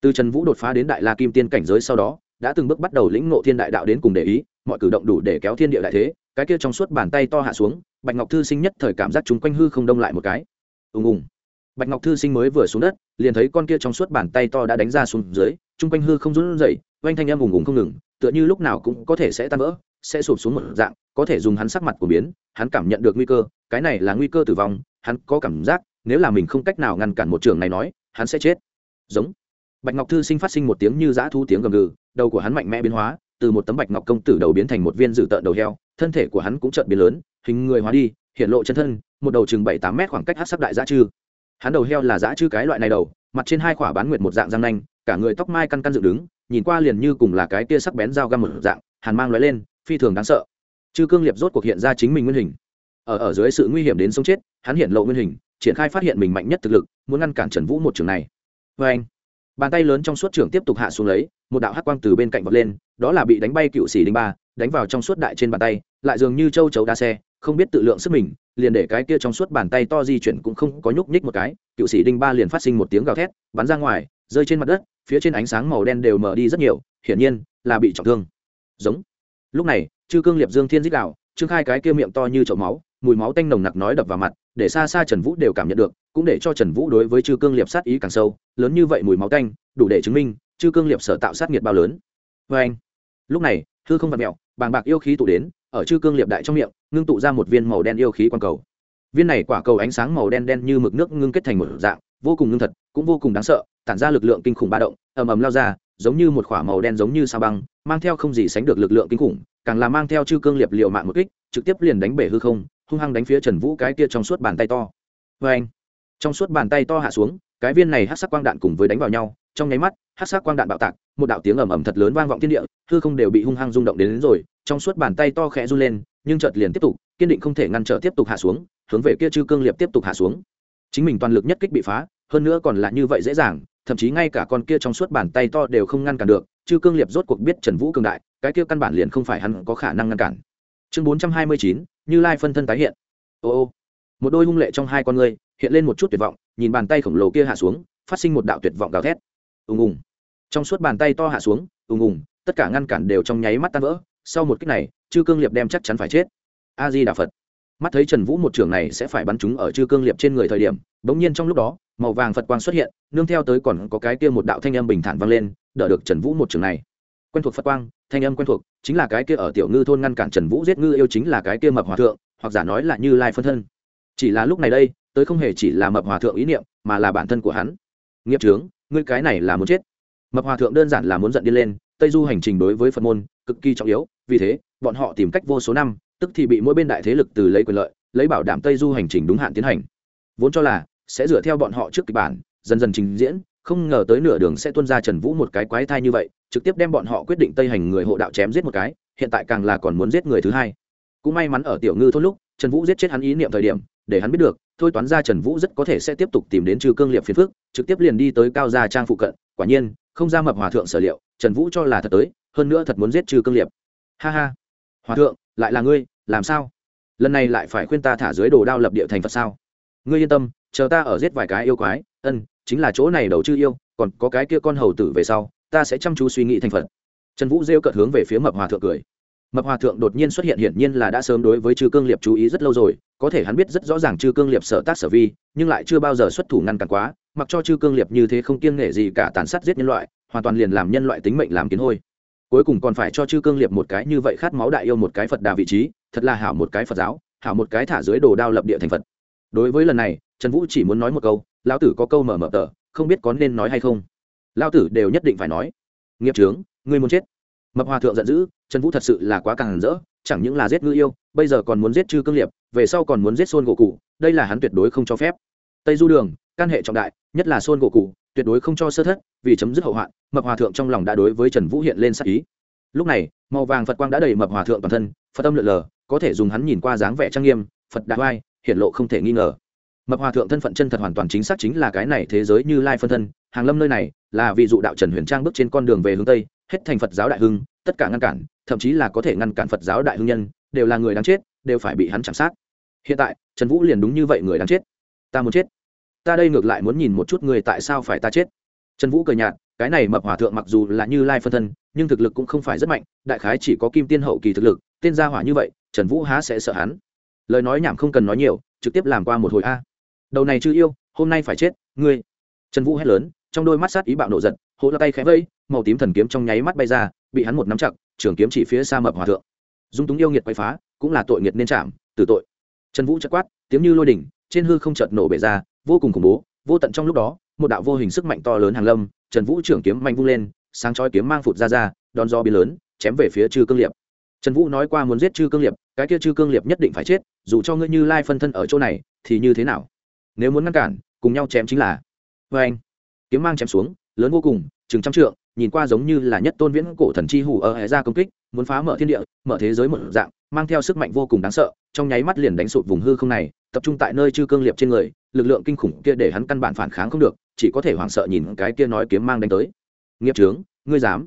Từ trần vũ đột phá đến đại la kim tiên cảnh giới sau đó, đã từng bước bắt đầu lĩnh ngộ thiên đại đạo đến cùng để ý, mọi cử động đủ để kéo thiên địa đại thế cái kia trong suốt bàn tay to hạ xuống, bạch ngọc thư sinh nhất thời cảm giác chúng quanh hư không đông lại một cái. Ùng ùng. Bạch ngọc thư sinh mới vừa xuống đất, liền thấy con kia trong suốt bàn tay to đã đánh ra xuống dưới, chung quanh hư không run rẩy, oanh thanh em ùng ùng không ngừng, tựa như lúc nào cũng có thể sẽ tan vỡ, sẽ sụp xuống một dạng, có thể dùng hắn sắc mặt của biến, hắn cảm nhận được nguy cơ, cái này là nguy cơ tử vong, hắn có cảm giác, nếu là mình không cách nào ngăn cản một trường này nói, hắn sẽ chết. Giống. Bạch ngọc thư sinh phát sinh một tiếng như dã thu tiếng gầm gừ, đầu của hắn mạnh mẽ biến hóa từ một tấm bạch ngọc công tử đầu biến thành một viên dự tợn đầu heo, thân thể của hắn cũng chợt biến lớn, hình người hóa đi, hiện lộ chân thân, một đầu chừng bảy tám mét khoảng cách hát sắc đại dã chư. Hắn đầu heo là dã chư cái loại này đầu, mặt trên hai khỏa bán nguyệt một dạng răng nanh, cả người tóc mai căn căn dựng đứng, nhìn qua liền như cùng là cái tia sắc bén dao găm một dạng, hàn mang lóe lên, phi thường đáng sợ. Chư cương liệp rốt cuộc hiện ra chính mình nguyên hình. Ở ở dưới sự nguy hiểm đến sống chết, hắn hiện lộ nguyên hình, triển khai phát hiện mình mạnh nhất thực lực, muốn ngăn cản trần vũ một trường này. Vê anh bàn tay lớn trong suốt trưởng tiếp tục hạ xuống lấy, một đạo hắc quang từ bên cạnh vọt lên, đó là bị đánh bay cựu sĩ đinh ba, đánh vào trong suốt đại trên bàn tay, lại dường như châu chấu đa xe, không biết tự lượng sức mình, liền để cái kia trong suốt bàn tay to di chuyển cũng không có nhúc nhích một cái, cựu sĩ đinh ba liền phát sinh một tiếng gào thét, bắn ra ngoài, rơi trên mặt đất, phía trên ánh sáng màu đen đều mở đi rất nhiều, hiển nhiên là bị trọng thương. Giống. Lúc này, chư cương liệp dương thiên dích đạo trương khai cái kia miệng to như chậu máu, mùi máu tanh nồng nặc nói đập vào mặt, để xa xa trần vũ đều cảm nhận được, cũng để cho trần vũ đối với chư cương liệp sát ý càng sâu, lớn như vậy mùi máu tanh, đủ để chứng minh, chư cương liệp sở tạo sát nghiệt bao lớn. Vê anh, lúc này, thư không vặt mẹo, bàng bạc yêu khí tụ đến, ở chư cương liệp đại trong miệng, ngưng tụ ra một viên màu đen yêu khí quang cầu. Viên này quả cầu ánh sáng màu đen đen như mực nước ngưng kết thành một dạng, vô cùng ngưng thật, cũng vô cùng đáng sợ, tản ra lực lượng kinh khủng ba động, ầm ầm lao ra, giống như một k màu đen giống như sao băng, mang theo không gì sánh được lực lượng kinh khủng càng là mang theo chư cương liệp liệu mạng một kích trực tiếp liền đánh bể hư không hung hăng đánh phía trần vũ cái kia trong suốt bàn tay to. Vê anh trong suốt bàn tay to hạ xuống cái viên này hát sắc quang đạn cùng với đánh vào nhau trong nháy mắt hát sắc quang đạn bạo tạc một đạo tiếng ầm ầm thật lớn vang vọng thiên địa hư không đều bị hung hăng rung động đến, đến rồi trong suốt bàn tay to khẽ run lên nhưng chợt liền tiếp tục kiên định không thể ngăn trở tiếp tục hạ xuống hướng về kia chư cương liệp tiếp tục hạ xuống. Chính mình toàn lực nhất kích bị phá hơn nữa còn là như vậy dễ dàng thậm chí ngay cả con kia trong suốt bàn tay to đều không ngăn cản được chư cương liệp rốt cuộc biết trần vũ cường đại cái kia căn bản liền không phải hắn có khả năng ngăn cản. Chương bốn trăm hai mươi chín, như lai phân thân tái hiện. Ô ô, một đôi hung lệ trong hai con ngươi hiện lên một chút tuyệt vọng, nhìn bàn tay khổng lồ kia hạ xuống, phát sinh một đạo tuyệt vọng gào thét. Ùng ùng. Trong suốt bàn tay to hạ xuống, ùng ùng, tất cả ngăn cản đều trong nháy mắt tan vỡ, sau một kích này, chư cương liệp đem chắc chắn phải chết. A di đà phật. Mắt thấy trần vũ một trường này sẽ phải bắn chúng ở chư cương liệp trên người thời điểm, bỗng nhiên trong lúc đó, màu vàng phật quang xuất hiện, nương theo tới còn có cái kia một đạo thanh âm bình thản vang lên, đỡ được trần vũ một trường này. Quen thuộc phật quang thanh âm quen thuộc, chính là cái kia ở tiểu ngư thôn ngăn cản trần vũ giết ngư yêu chính là cái kia mập hòa thượng, hoặc giả nói là như lai phân thân. Chỉ là lúc này đây, tới không hề chỉ là mập hòa thượng ý niệm, mà là bản thân của hắn. Nghiệp trướng ngươi cái này là muốn chết. Mập hòa thượng đơn giản là muốn giận đi lên, tây du hành trình đối với phật môn, cực kỳ trọng yếu, vì thế, bọn họ tìm cách vô số năm, tức thì bị mỗi bên đại thế lực từ lấy quyền lợi, lấy bảo đảm tây du hành trình đúng hạn tiến hành. Vốn cho là, sẽ dựa theo bọn họ trước kịch bản, dần dần trình diễn không ngờ tới nửa đường sẽ tuân ra trần vũ một cái quái thai như vậy, trực tiếp đem bọn họ quyết định tây hành người hộ đạo chém giết một cái, hiện tại càng là còn muốn giết người thứ hai. Cũng may mắn ở tiểu ngư thôn lúc, trần vũ giết chết hắn ý niệm thời điểm, để hắn biết được, thôi toán ra trần vũ rất có thể sẽ tiếp tục tìm đến trừ cương liệp phiền phước trực tiếp liền đi tới cao gia trang phụ cận, quả nhiên, không ra mập hòa thượng sở liệu, trần vũ cho là thật tới, hơn nữa thật muốn giết trừ cương liệp. Ha ha, hòa thượng, lại là ngươi, làm sao? Lần này lại phải khuyên ta thả dưới đồ đao lập địa thành phật sao? Ngươi yên tâm, chờ ta ở giết vài cái yêu quái ân, chính là chỗ này đầu chư yêu, còn có cái kia con hầu tử về sau, ta sẽ chăm chú suy nghĩ thành phật. Trần vũ rêu cợt hướng về phía mập hòa thượng cười. Mập hòa thượng đột nhiên xuất hiện hiển nhiên là đã sớm đối với chư cương liệp chú ý rất lâu rồi, có thể hắn biết rất rõ ràng chư cương liệp sở tác sở vi, nhưng lại chưa bao giờ xuất thủ ngăn cản quá, mặc cho chư cương liệp như thế không kiêng nghệ gì cả tàn sát giết nhân loại, hoàn toàn liền làm nhân loại tính mệnh làm kiến hôi. Cuối cùng còn phải cho chư cương liệp một cái như vậy khát máu đại yêu một cái phật đà vị trí, thật là hảo một cái phật giáo, hảo một cái thả dưới đồ đao lập địa thành phật. Đối với lần này, trần vũ chỉ muốn nói một câu lão tử có câu mở mở tờ, không biết có nên nói hay không. Lão tử đều nhất định phải nói. Nghiệp trướng, ngươi muốn chết. Mập hòa thượng giận dữ, trần vũ thật sự là quá càng rỡ, chẳng những là giết ngư yêu, bây giờ còn muốn giết chư cương liệp, về sau còn muốn giết xôn gỗ cụ, đây là hắn tuyệt đối không cho phép. Tây du đường, căn hệ trọng đại, nhất là xôn gỗ cụ, tuyệt đối không cho sơ thất, vì chấm dứt hậu hoạn, mập hòa thượng trong lòng đã đối với trần vũ hiện lên sắc ý. Lúc này, màu vàng phật quang đã đầy mập hòa thượng toàn thân, phật tâm lượn lờ, có thể dùng hắn nhìn qua dáng vẻ trang nghiêm, phật đại oai hiện lộ không thể nghi ngờ mập hòa thượng thân phận chân thật hoàn toàn chính xác chính là cái này thế giới như lai phân thân, hàng lâm nơi này là vì dụ đạo trần huyền trang bước trên con đường về hướng tây, hết thành phật giáo đại hưng, tất cả ngăn cản, thậm chí là có thể ngăn cản phật giáo đại hưng nhân, đều là người đáng chết, đều phải bị hắn chạm sát. Hiện tại, trần vũ liền đúng như vậy người đáng chết. Ta muốn chết. Ta đây ngược lại muốn nhìn một chút người tại sao phải ta chết. Trần vũ cười nhạt, cái này mập hòa thượng mặc dù là như lai phân thân, nhưng thực lực cũng không phải rất mạnh, đại khái chỉ có kim tiên hậu kỳ thực lực, tên gia hỏa như vậy, trần vũ há sẽ sợ hắn. Lời nói nhảm không cần nói nhiều, trực tiếp làm qua một hồi a đầu này chưa yêu, hôm nay phải chết, ngươi. Trần vũ hét lớn, trong đôi mắt sát ý bạo nổ giật hỗ ra tay khẽ vây, màu tím thần kiếm trong nháy mắt bay ra, bị hắn một nắm chặt, trường kiếm chỉ phía xa mập hòa thượng. Dung túng yêu nghiệt quay phá, cũng là tội nghiệt nên chạm từ tội. Trần vũ chất quát, tiếng như lôi đỉnh, trên hư không chợt nổ bể ra, vô cùng khủng bố, vô tận trong lúc đó, một đạo vô hình sức mạnh to lớn hàng lâm, trần vũ trưởng kiếm mạnh vung lên, sáng chói kiếm mang phụt ra ra đòn do biến lớn, chém về phía chư cương liệp. Trần vũ nói qua muốn giết chư cương liệp, cái kia chư cương liệp nhất định phải chết, dù cho ngươi như lai phân thân ở chỗ này, thì như thế nào? Nếu muốn ngăn cản, cùng nhau chém chính là. Vê anh, kiếm mang chém xuống, lớn vô cùng, chừng trăm trượng, nhìn qua giống như là nhất tôn viễn cổ thần chi hủ ở hệ ra công kích, muốn phá mở thiên địa, mở thế giới một dạng, mang theo sức mạnh vô cùng đáng sợ, trong nháy mắt liền đánh sụt vùng hư không này, tập trung tại nơi chư cương liệp trên người, lực lượng kinh khủng kia để hắn căn bản phản kháng không được, chỉ có thể hoảng sợ nhìn cái kia nói kiếm mang đánh tới. Nghiệp trướng, ngươi dám.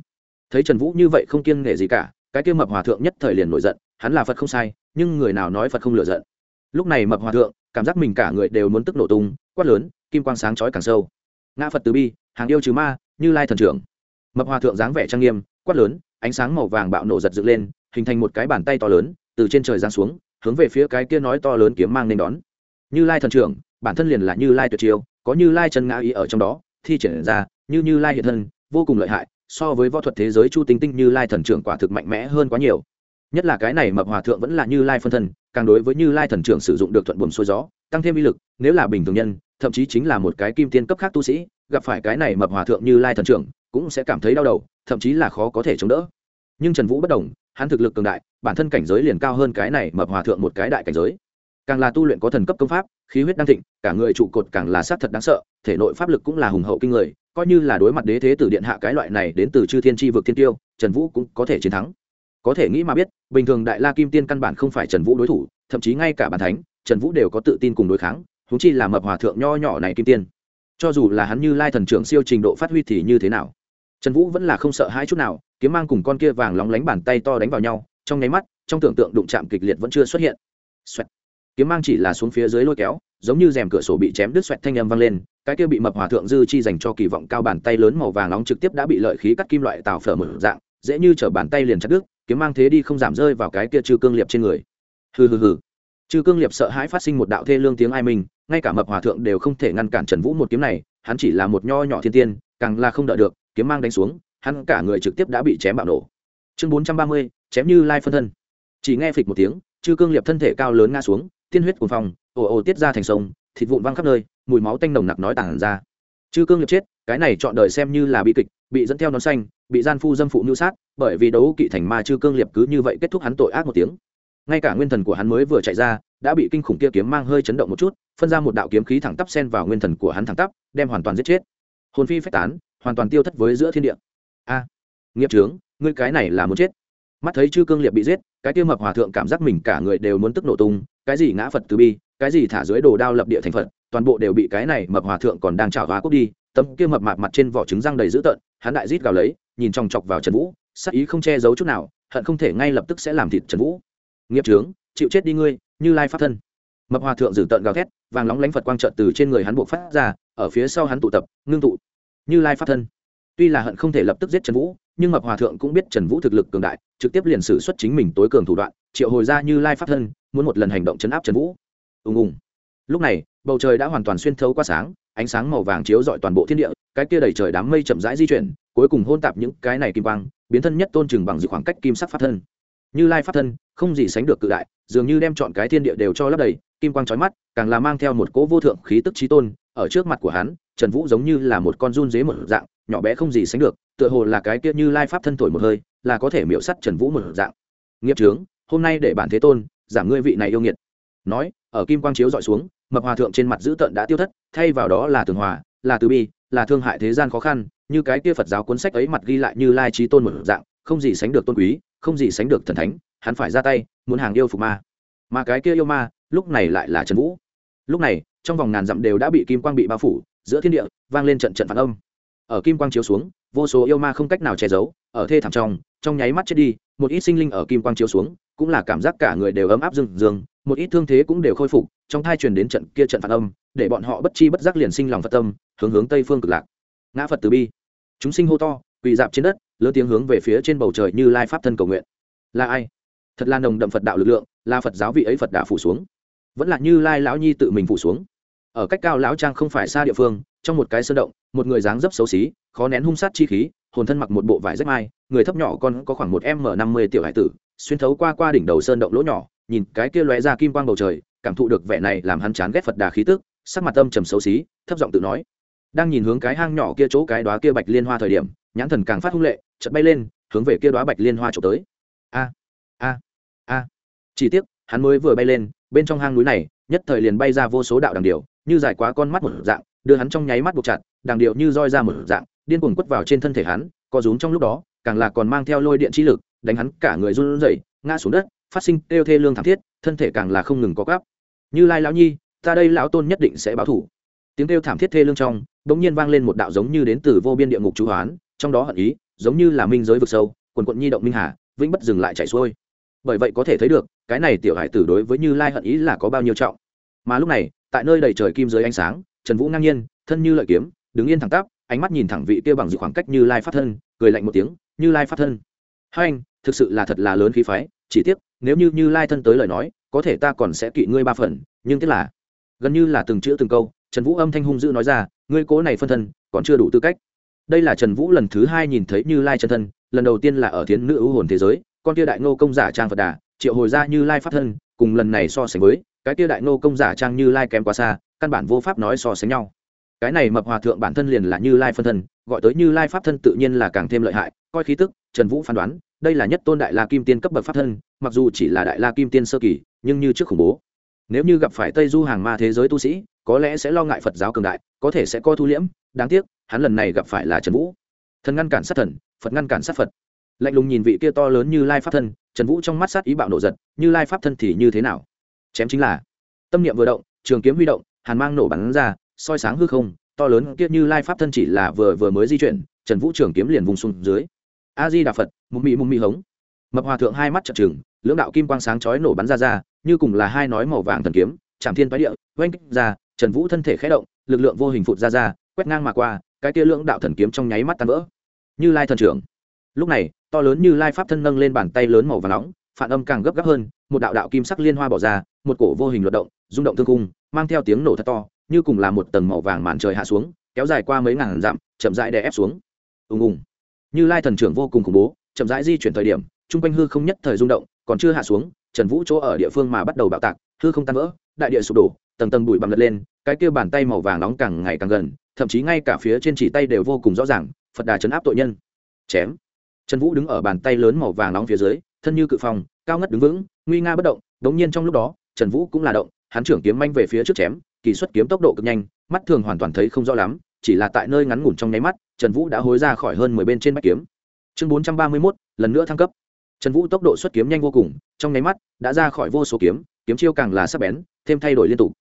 Thấy trần vũ như vậy không kiêng nghệ gì cả, cái kia mập hòa thượng nhất thời liền nổi giận, hắn là phật không sai, nhưng người nào nói phật không lựa giận. Lúc này mập hòa thượng cảm giác mình cả người đều muốn tức nổ tung, quát lớn, kim quang sáng chói càng sâu. Ngã phật từ bi, hàng yêu trừ ma, như lai thần trưởng. Mập hòa thượng dáng vẻ trang nghiêm, quát lớn, ánh sáng màu vàng bạo nổ giật dựng lên, hình thành một cái bàn tay to lớn, từ trên trời giáng xuống, hướng về phía cái kia nói to lớn kiếm mang nên đón. Như lai thần trưởng, bản thân liền là như lai tuyệt chiêu, có như lai chân ngã ý ở trong đó, thi triển ra, như như lai hiện thân, vô cùng lợi hại, so với võ thuật thế giới chu tinh tinh như lai thần trưởng quả thực mạnh mẽ hơn quá nhiều nhất là cái này mập hòa thượng vẫn là như lai phân thân, càng đối với như lai thần trưởng sử dụng được thuận buồm xuôi gió, tăng thêm uy lực, nếu là bình thường nhân, thậm chí chính là một cái kim tiên cấp khác tu sĩ, gặp phải cái này mập hòa thượng như lai thần trưởng, cũng sẽ cảm thấy đau đầu, thậm chí là khó có thể chống đỡ. Nhưng trần vũ bất đồng, hắn thực lực cường đại, bản thân cảnh giới liền cao hơn cái này mập hòa thượng một cái đại cảnh giới. Càng là tu luyện có thần cấp công pháp, khí huyết đang thịnh, cả người trụ cột càng là sát thật đáng sợ, thể nội pháp lực cũng là hùng hậu kinh người, coi như là đối mặt đế thế tử điện hạ cái loại này đến từ chư thiên tri vực thiên tiêu, trần vũ cũng có thể chiến thắng có thể nghĩ mà biết, bình thường đại la kim tiên căn bản không phải trần vũ đối thủ, thậm chí ngay cả bàn thánh, trần vũ đều có tự tin cùng đối kháng húng chi là mập hòa thượng nho nhỏ này kim tiên. Cho dù là hắn như lai thần trưởng siêu trình độ phát huy thì như thế nào? Trần vũ vẫn là không sợ hai chút nào, kiếm mang cùng con kia vàng lóng lánh bàn tay to đánh vào nhau, trong nháy mắt, trong tưởng tượng đụng chạm kịch liệt vẫn chưa xuất hiện. Xoẹt. kiếm mang chỉ là xuống phía dưới lôi kéo, giống như rèm cửa sổ bị chém đứt xoẹt thanh âm vang lên, cái kia bị mập hòa thượng dư chi dành cho kỳ vọng cao bàn tay lớn màu vàng nóng trực tiếp đã bị lợi khí cắt kim loại tào phở mở dạng dễ như chở bàn tay liền chặt đứt, kiếm mang thế đi không giảm rơi vào cái kia chư cương liệp trên người. Hừ hừ hừ. Chư cương liệp sợ hãi phát sinh một đạo thê lương tiếng ai mình, ngay cả mập hòa thượng đều không thể ngăn cản trần vũ một kiếm này, hắn chỉ là một nho nhỏ thiên tiên, càng là không đợi được, kiếm mang đánh xuống, hắn cả người trực tiếp đã bị chém bạo nổ. Chương bốn trăm ba mươi, chém như lai phân thân. Chỉ nghe phịch một tiếng chư cương liệp thân thể cao lớn ngã xuống, tiên huyết cuồng phòng ồ ồ tiết ra thành sông, thịt vụn văng khắp nơi, mùi máu tanh nồng nặc nói tàn ra. Chư cương liệp chết, cái này chọn đời xem như là bi kịch, bị dẫn theo nón xanh bị gian phu dâm phụ mưu sát, bởi vì đấu kỵ thành ma chư cương liệp cứ như vậy kết thúc hắn tội ác một tiếng. Ngay cả nguyên thần của hắn mới vừa chạy ra, đã bị kinh khủng kia kiếm mang hơi chấn động một chút, phân ra một đạo kiếm khí thẳng tắp sen vào nguyên thần của hắn thẳng tắp, đem hoàn toàn giết chết. Hồn phi phách tán, hoàn toàn tiêu thất với giữa thiên địa. A, nghiệp trướng ngươi cái này là muốn chết. Mắt thấy chư cương liệp bị giết, cái tiêu mập hòa thượng cảm giác mình cả người đều muốn tức nổ tung, cái gì ngã phật từ bi, cái gì thả dưới đồ đao lập địa thành phật, toàn bộ đều bị cái này mập hòa thượng còn đang trào hóa cốt đi tấm kia mập mạp mặt trên vỏ trứng răng đầy dữ tợn, hắn đại rít gào lấy, nhìn chòng chọc vào trần vũ, sắc ý không che giấu chút nào, hận không thể ngay lập tức sẽ làm thịt trần vũ. Nghiệp trướng, chịu chết đi ngươi, như lai pháp thân. Mập hòa thượng dử tợn gào thét, vàng lóng lánh phật quang trợn từ trên người hắn buộc phát ra, ở phía sau hắn tụ tập, ngưng tụ. Như lai pháp thân. Tuy là hận không thể lập tức giết trần vũ, nhưng mập hòa thượng cũng biết trần vũ thực lực cường đại, trực tiếp liền sử xuất chính mình tối cường thủ đoạn, triệu hồi ra như lai pháp thân, muốn một lần hành động chấn áp trần vũ. Ùng ùng. Lúc này, bầu trời đã hoàn toàn xuyên thấu qua sáng ánh sáng màu vàng chiếu rọi toàn bộ thiên địa, cái kia đầy trời đám mây chậm rãi di chuyển, cuối cùng hôn tạp những cái này kim quang, biến thân nhất tôn trừng bằng dự khoảng cách kim sắc pháp thân. Như lai pháp thân, không gì sánh được cự đại, dường như đem chọn cái thiên địa đều cho lấp đầy, kim quang trói mắt, càng là mang theo một cỗ vô thượng khí tức trí tôn, ở trước mặt của hắn, trần vũ giống như là một con run dế một dạng, nhỏ bé không gì sánh được, tựa hồ là cái kia như lai pháp thân thổi một hơi, là có thể miễu sắt trần vũ một dạng. Nghiệp trướng hôm nay để bản thế tôn, giảm ngươi vị này yêu nghiệt. Nói ở kim quang chiếu dọi xuống, mập hòa thượng trên mặt dữ tợn đã tiêu thất, thay vào đó là tường hòa, là từ bi, là thương hại thế gian khó khăn, như cái kia phật giáo cuốn sách ấy mặt ghi lại như lai trí tôn một dạng, không gì sánh được tôn quý, không gì sánh được thần thánh, hắn phải ra tay, muốn hàng yêu phục ma. Mà cái kia yêu ma, lúc này lại là trần vũ. Lúc này, trong vòng ngàn dặm đều đã bị kim quang bị bao phủ, giữa thiên địa, vang lên trận trận phản âm. Ở kim quang chiếu xuống, vô số yêu ma không cách nào che giấu, ở thê thảm trong trong nháy mắt chết đi, một ít sinh linh ở kim quang chiếu xuống, cũng là cảm giác cả người đều ấm áp rừng rừng một ít thương thế cũng đều khôi phục, trong thai truyền đến trận kia trận phản âm, để bọn họ bất chi bất giác liền sinh lòng phật tâm, hướng hướng tây phương cực lạc. Ngã phật từ bi. Chúng sinh hô to, quỳ dạp trên đất, lớn tiếng hướng về phía trên bầu trời như lai pháp thân cầu nguyện. Là ai? Thật là nồng đậm phật đạo lực lượng, là phật giáo vị ấy phật đạo phủ xuống. Vẫn là như lai lão nhi tự mình phủ xuống. Ở cách cao lão trang không phải xa địa phương, trong một cái sơn động, một người dáng dấp xấu xí, khó nén hung sát chi khí, hồn thân mặc một bộ vải rách mai, người thấp nhỏ còn có khoảng một m năm mươi tiểu hải tử, xuyên thấu qua qua đỉnh đầu sơn động lỗ nhỏ nhìn cái kia lóe ra kim quang bầu trời cảm thụ được vẻ này làm hắn chán ghét phật đà khí tức sắc mặt tâm trầm xấu xí thấp giọng tự nói. Đang nhìn hướng cái hang nhỏ kia chỗ cái đóa kia bạch liên hoa thời điểm nhãn thần càng phát hung lệ chợt bay lên hướng về kia đóa bạch liên hoa trộm tới. A a a. Chỉ tiếc hắn mới vừa bay lên bên trong hang núi này nhất thời liền bay ra vô số đạo đằng điều, như dài quá con mắt một dạng đưa hắn trong nháy mắt buộc chặt đằng điệu như roi ra một dạng điên cuồng quất vào trên thân thể hắn co rúm trong lúc đó càng là còn mang theo lôi điện chi lực đánh hắn cả người run rẩy ngã xuống đất phát sinh kêu thê lương thảm thiết, thân thể càng là không ngừng có gáp như lai lão nhi, ta đây lão tôn nhất định sẽ báo thủ. Tiếng kêu thảm thiết thê lương trong, bỗng nhiên vang lên một đạo giống như đến từ vô biên địa ngục chú hoán, trong đó hận ý, giống như là minh giới vực sâu, quần quận nhi động minh hà, vĩnh bất dừng lại chảy xuôi. Bởi vậy có thể thấy được, cái này tiểu hải tử đối với như lai hận ý là có bao nhiêu trọng. Mà lúc này, tại nơi đầy trời kim dưới ánh sáng, trần vũ ngang nhiên, thân như lợi kiếm, đứng yên thẳng tắp, ánh mắt nhìn thẳng vị kia bằng dự khoảng cách như lai phát thân, cười lạnh một tiếng, như lai phát thân. Hai anh, thực sự là thật là lớn khí phái, chỉ tiếc nếu như như lai thân tới lời nói, có thể ta còn sẽ kỵ ngươi ba phần, nhưng tức là, gần như là từng chữ từng câu, trần vũ âm thanh hung dữ nói ra, ngươi cố này phân thân, còn chưa đủ tư cách. Đây là trần vũ lần thứ hai nhìn thấy như lai chân thân, lần đầu tiên là ở thiến nữ ưu hồn thế giới, con kia đại ngô công giả trang phật đà, triệu hồi ra như lai pháp thân, cùng lần này so sánh với, cái kia đại ngô công giả trang như lai kém quá xa, căn bản vô pháp nói so sánh nhau. Cái này mập hòa thượng bản thân liền là như lai phân thân, gọi tới như lai pháp thân tự nhiên là càng thêm lợi hại, coi khí tức, trần vũ phán đoán đây là nhất tôn đại la kim tiên cấp bậc pháp thân, mặc dù chỉ là đại la kim tiên sơ kỳ, nhưng như trước khủng bố. Nếu như gặp phải tây du hàng ma thế giới tu sĩ, có lẽ sẽ lo ngại phật giáo cường đại, có thể sẽ co thu liễm, đáng tiếc, hắn lần này gặp phải là trần vũ. Thần ngăn cản sát thần, phật ngăn cản sát phật. Lạnh lùng nhìn vị kia to lớn như lai pháp thân, trần vũ trong mắt sát ý bạo nổ giật như lai pháp thân thì như thế nào? Chém chính là, tâm niệm vừa động, trường kiếm huy động, hàn mang nổ bắn ra, soi sáng hư không, to lớn kia như lai pháp thân chỉ là vừa vừa mới di chuyển, trần vũ trường kiếm liền vùng xuống dưới a di đà phật mụm mị mụm mị hống. Mập hòa thượng hai mắt chợt trừng, lưỡng đạo kim quang sáng chói nổ bắn ra ra, như cùng là hai nói màu vàng thần kiếm, chạm thiên phái địa, oanh kích ra, trần vũ thân thể khé động, lực lượng vô hình phụt ra ra, quét ngang mà qua, cái tia lưỡng đạo thần kiếm trong nháy mắt tan vỡ. Như lai thần trưởng. Lúc này, to lớn như lai pháp thân nâng lên bàn tay lớn màu và nóng, phản âm càng gấp gáp hơn, một đạo đạo kim sắc liên hoa bỏ ra, một cổ vô hình luật động, rung động thương cung, mang theo tiếng nổ thật to, như cùng là một tầng màu vàng màn trời hạ xuống, kéo dài qua mấy ngàn dặm, chậm rãi đè ép xuống. Ùng ùng như lai thần trưởng vô cùng khủng bố, chậm rãi di chuyển thời điểm trung quanh hư không nhất thời rung động, còn chưa hạ xuống, trần vũ chỗ ở địa phương mà bắt đầu bạo tạc, hư không tan vỡ, đại địa sụp đổ, tầng tầng bụi bặm lật lên, cái kia bàn tay màu vàng nóng càng ngày càng gần, thậm chí ngay cả phía trên chỉ tay đều vô cùng rõ ràng, phật đà chấn áp tội nhân. Chém. Trần vũ đứng ở bàn tay lớn màu vàng nóng phía dưới, thân như cự phòng cao ngất đứng vững, nguy nga bất động, đống nhiên trong lúc đó, trần vũ cũng là động, hắn trưởng kiếm manh về phía trước chém, kỳ xuất kiếm tốc độ cực nhanh, mắt thường hoàn toàn thấy không rõ lắm chỉ là tại nơi ngắn ngủn trong nháy mắt, trần vũ đã hối ra khỏi hơn mười bên trên bách kiếm. Chương bốn trăm ba mươi mốt, lần nữa thăng cấp. Trần vũ tốc độ xuất kiếm nhanh vô cùng, trong nháy mắt đã ra khỏi vô số kiếm kiếm chiêu càng là sắc bén, thêm thay đổi liên tục.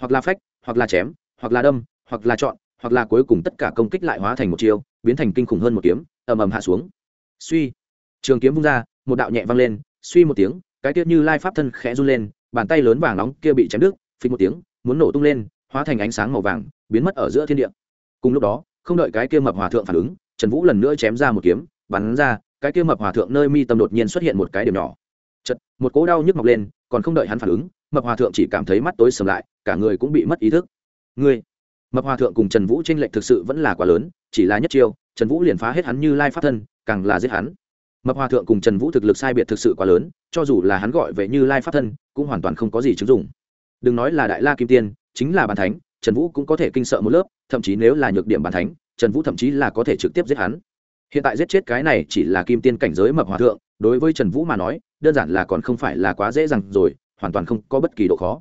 Hoặc là phách, hoặc là chém, hoặc là đâm, hoặc là chọn, hoặc là cuối cùng tất cả công kích lại hóa thành một chiêu, biến thành kinh khủng hơn một kiếm, ầm ầm hạ xuống. Suy. Trường kiếm vung ra, một đạo nhẹ vang lên, suy một tiếng, cái tiết như lai pháp thân khẽ run lên, bàn tay lớn vàng nóng kia bị chém đứt, phình một tiếng, muốn nổ tung lên, hóa thành ánh sáng màu vàng, biến mất ở giữa thiên địa cùng lúc đó, không đợi cái kia mập hòa thượng phản ứng, trần vũ lần nữa chém ra một kiếm, bắn ra, cái kia mập hòa thượng nơi mi tâm đột nhiên xuất hiện một cái điểm nhỏ. Chật một cỗ đau nhức mọc lên, còn không đợi hắn phản ứng, mập hòa thượng chỉ cảm thấy mắt tối sầm lại, cả người cũng bị mất ý thức. Ngươi, mập hòa thượng cùng trần vũ tranh lệch thực sự vẫn là quá lớn, chỉ là nhất chiêu, trần vũ liền phá hết hắn như lai pháp thân, càng là giết hắn. Mập hòa thượng cùng trần vũ thực lực sai biệt thực sự quá lớn, cho dù là hắn gọi về như lai pháp thân, cũng hoàn toàn không có gì chứng dụng. Đừng nói là đại la kim tiên, chính là bàn thánh trần vũ cũng có thể kinh sợ một lớp, thậm chí nếu là nhược điểm bàn thánh, trần vũ thậm chí là có thể trực tiếp giết hắn. Hiện tại giết chết cái này chỉ là kim tiên cảnh giới mập hòa thượng, đối với trần vũ mà nói, đơn giản là còn không phải là quá dễ dàng rồi, hoàn toàn không có bất kỳ độ khó.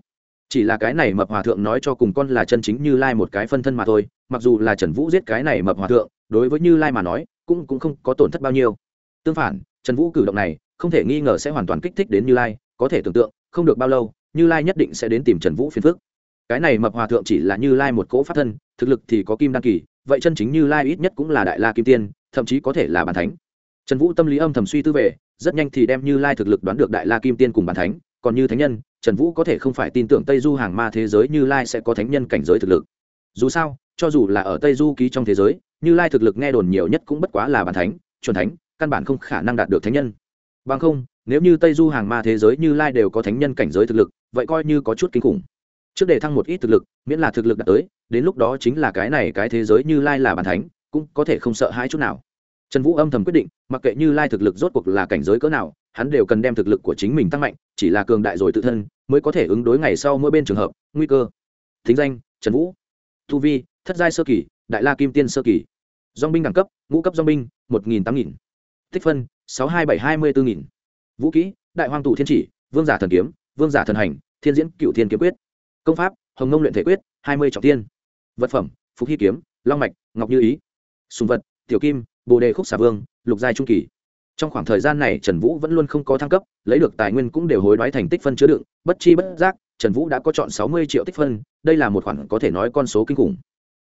Chỉ là cái này mập hòa thượng nói cho cùng con là chân chính như lai một cái phân thân mà thôi, mặc dù là trần vũ giết cái này mập hòa thượng, đối với như lai mà nói, cũng cũng không có tổn thất bao nhiêu. Tương phản, trần vũ cử động này, không thể nghi ngờ sẽ hoàn toàn kích thích đến như lai, có thể tưởng tượng, không được bao lâu, như lai nhất định sẽ đến tìm trần vũ phiền phức cái này mập hòa thượng chỉ là như lai một cỗ pháp thân, thực lực thì có kim đăng kỳ, vậy chân chính như lai ít nhất cũng là đại la kim tiên, thậm chí có thể là bàn thánh. Trần vũ tâm lý âm thầm suy tư về, rất nhanh thì đem như lai thực lực đoán được đại la kim tiên cùng bàn thánh, còn như thánh nhân, trần vũ có thể không phải tin tưởng tây du hàng ma thế giới như lai sẽ có thánh nhân cảnh giới thực lực. Dù sao, cho dù là ở tây du ký trong thế giới, như lai thực lực nghe đồn nhiều nhất cũng bất quá là bàn thánh, chuẩn thánh, căn bản không khả năng đạt được thánh nhân. Bằng không, nếu như tây du hàng ma thế giới như lai đều có thánh nhân cảnh giới thực lực, vậy coi như có chút kinh khủng trước để thăng một ít thực lực, miễn là thực lực đạt tới, đến lúc đó chính là cái này cái thế giới như lai là bàn thánh, cũng có thể không sợ hãi chút nào. Trần vũ âm thầm quyết định, mặc kệ như lai thực lực rốt cuộc là cảnh giới cỡ nào, hắn đều cần đem thực lực của chính mình tăng mạnh, chỉ là cường đại rồi tự thân, mới có thể ứng đối ngày sau mỗi bên trường hợp, nguy cơ. Thính danh, trần vũ. Tu vi, thất giai sơ kỳ, đại la kim tiên sơ kỳ. Dong binh đẳng cấp, ngũ cấp dong binh, một nghìn tám nghìn. Tích phân, sáu hai bảy hai mươi bốn nghìn. Vũ kỹ, đại hoang tụ thiên chỉ, vương giả thần kiếm, vương giả thần hành, thiên diễn cựu thiên kiếm quyết công pháp, hồng ngông luyện thể quyết, hai mươi trọng tiên. Vật phẩm, phục hy kiếm, long mạch, ngọc như ý. Sùng vật, tiểu kim, bồ đề khúc xà vương, lục giai trung kỳ. Trong khoảng thời gian này, trần vũ vẫn luôn không có thăng cấp, lấy được tài nguyên cũng đều hối đoái thành tích phân chứa đựng, bất chi bất giác, trần vũ đã có chọn sáu mươi triệu tích phân, đây là một khoản có thể nói con số kinh khủng.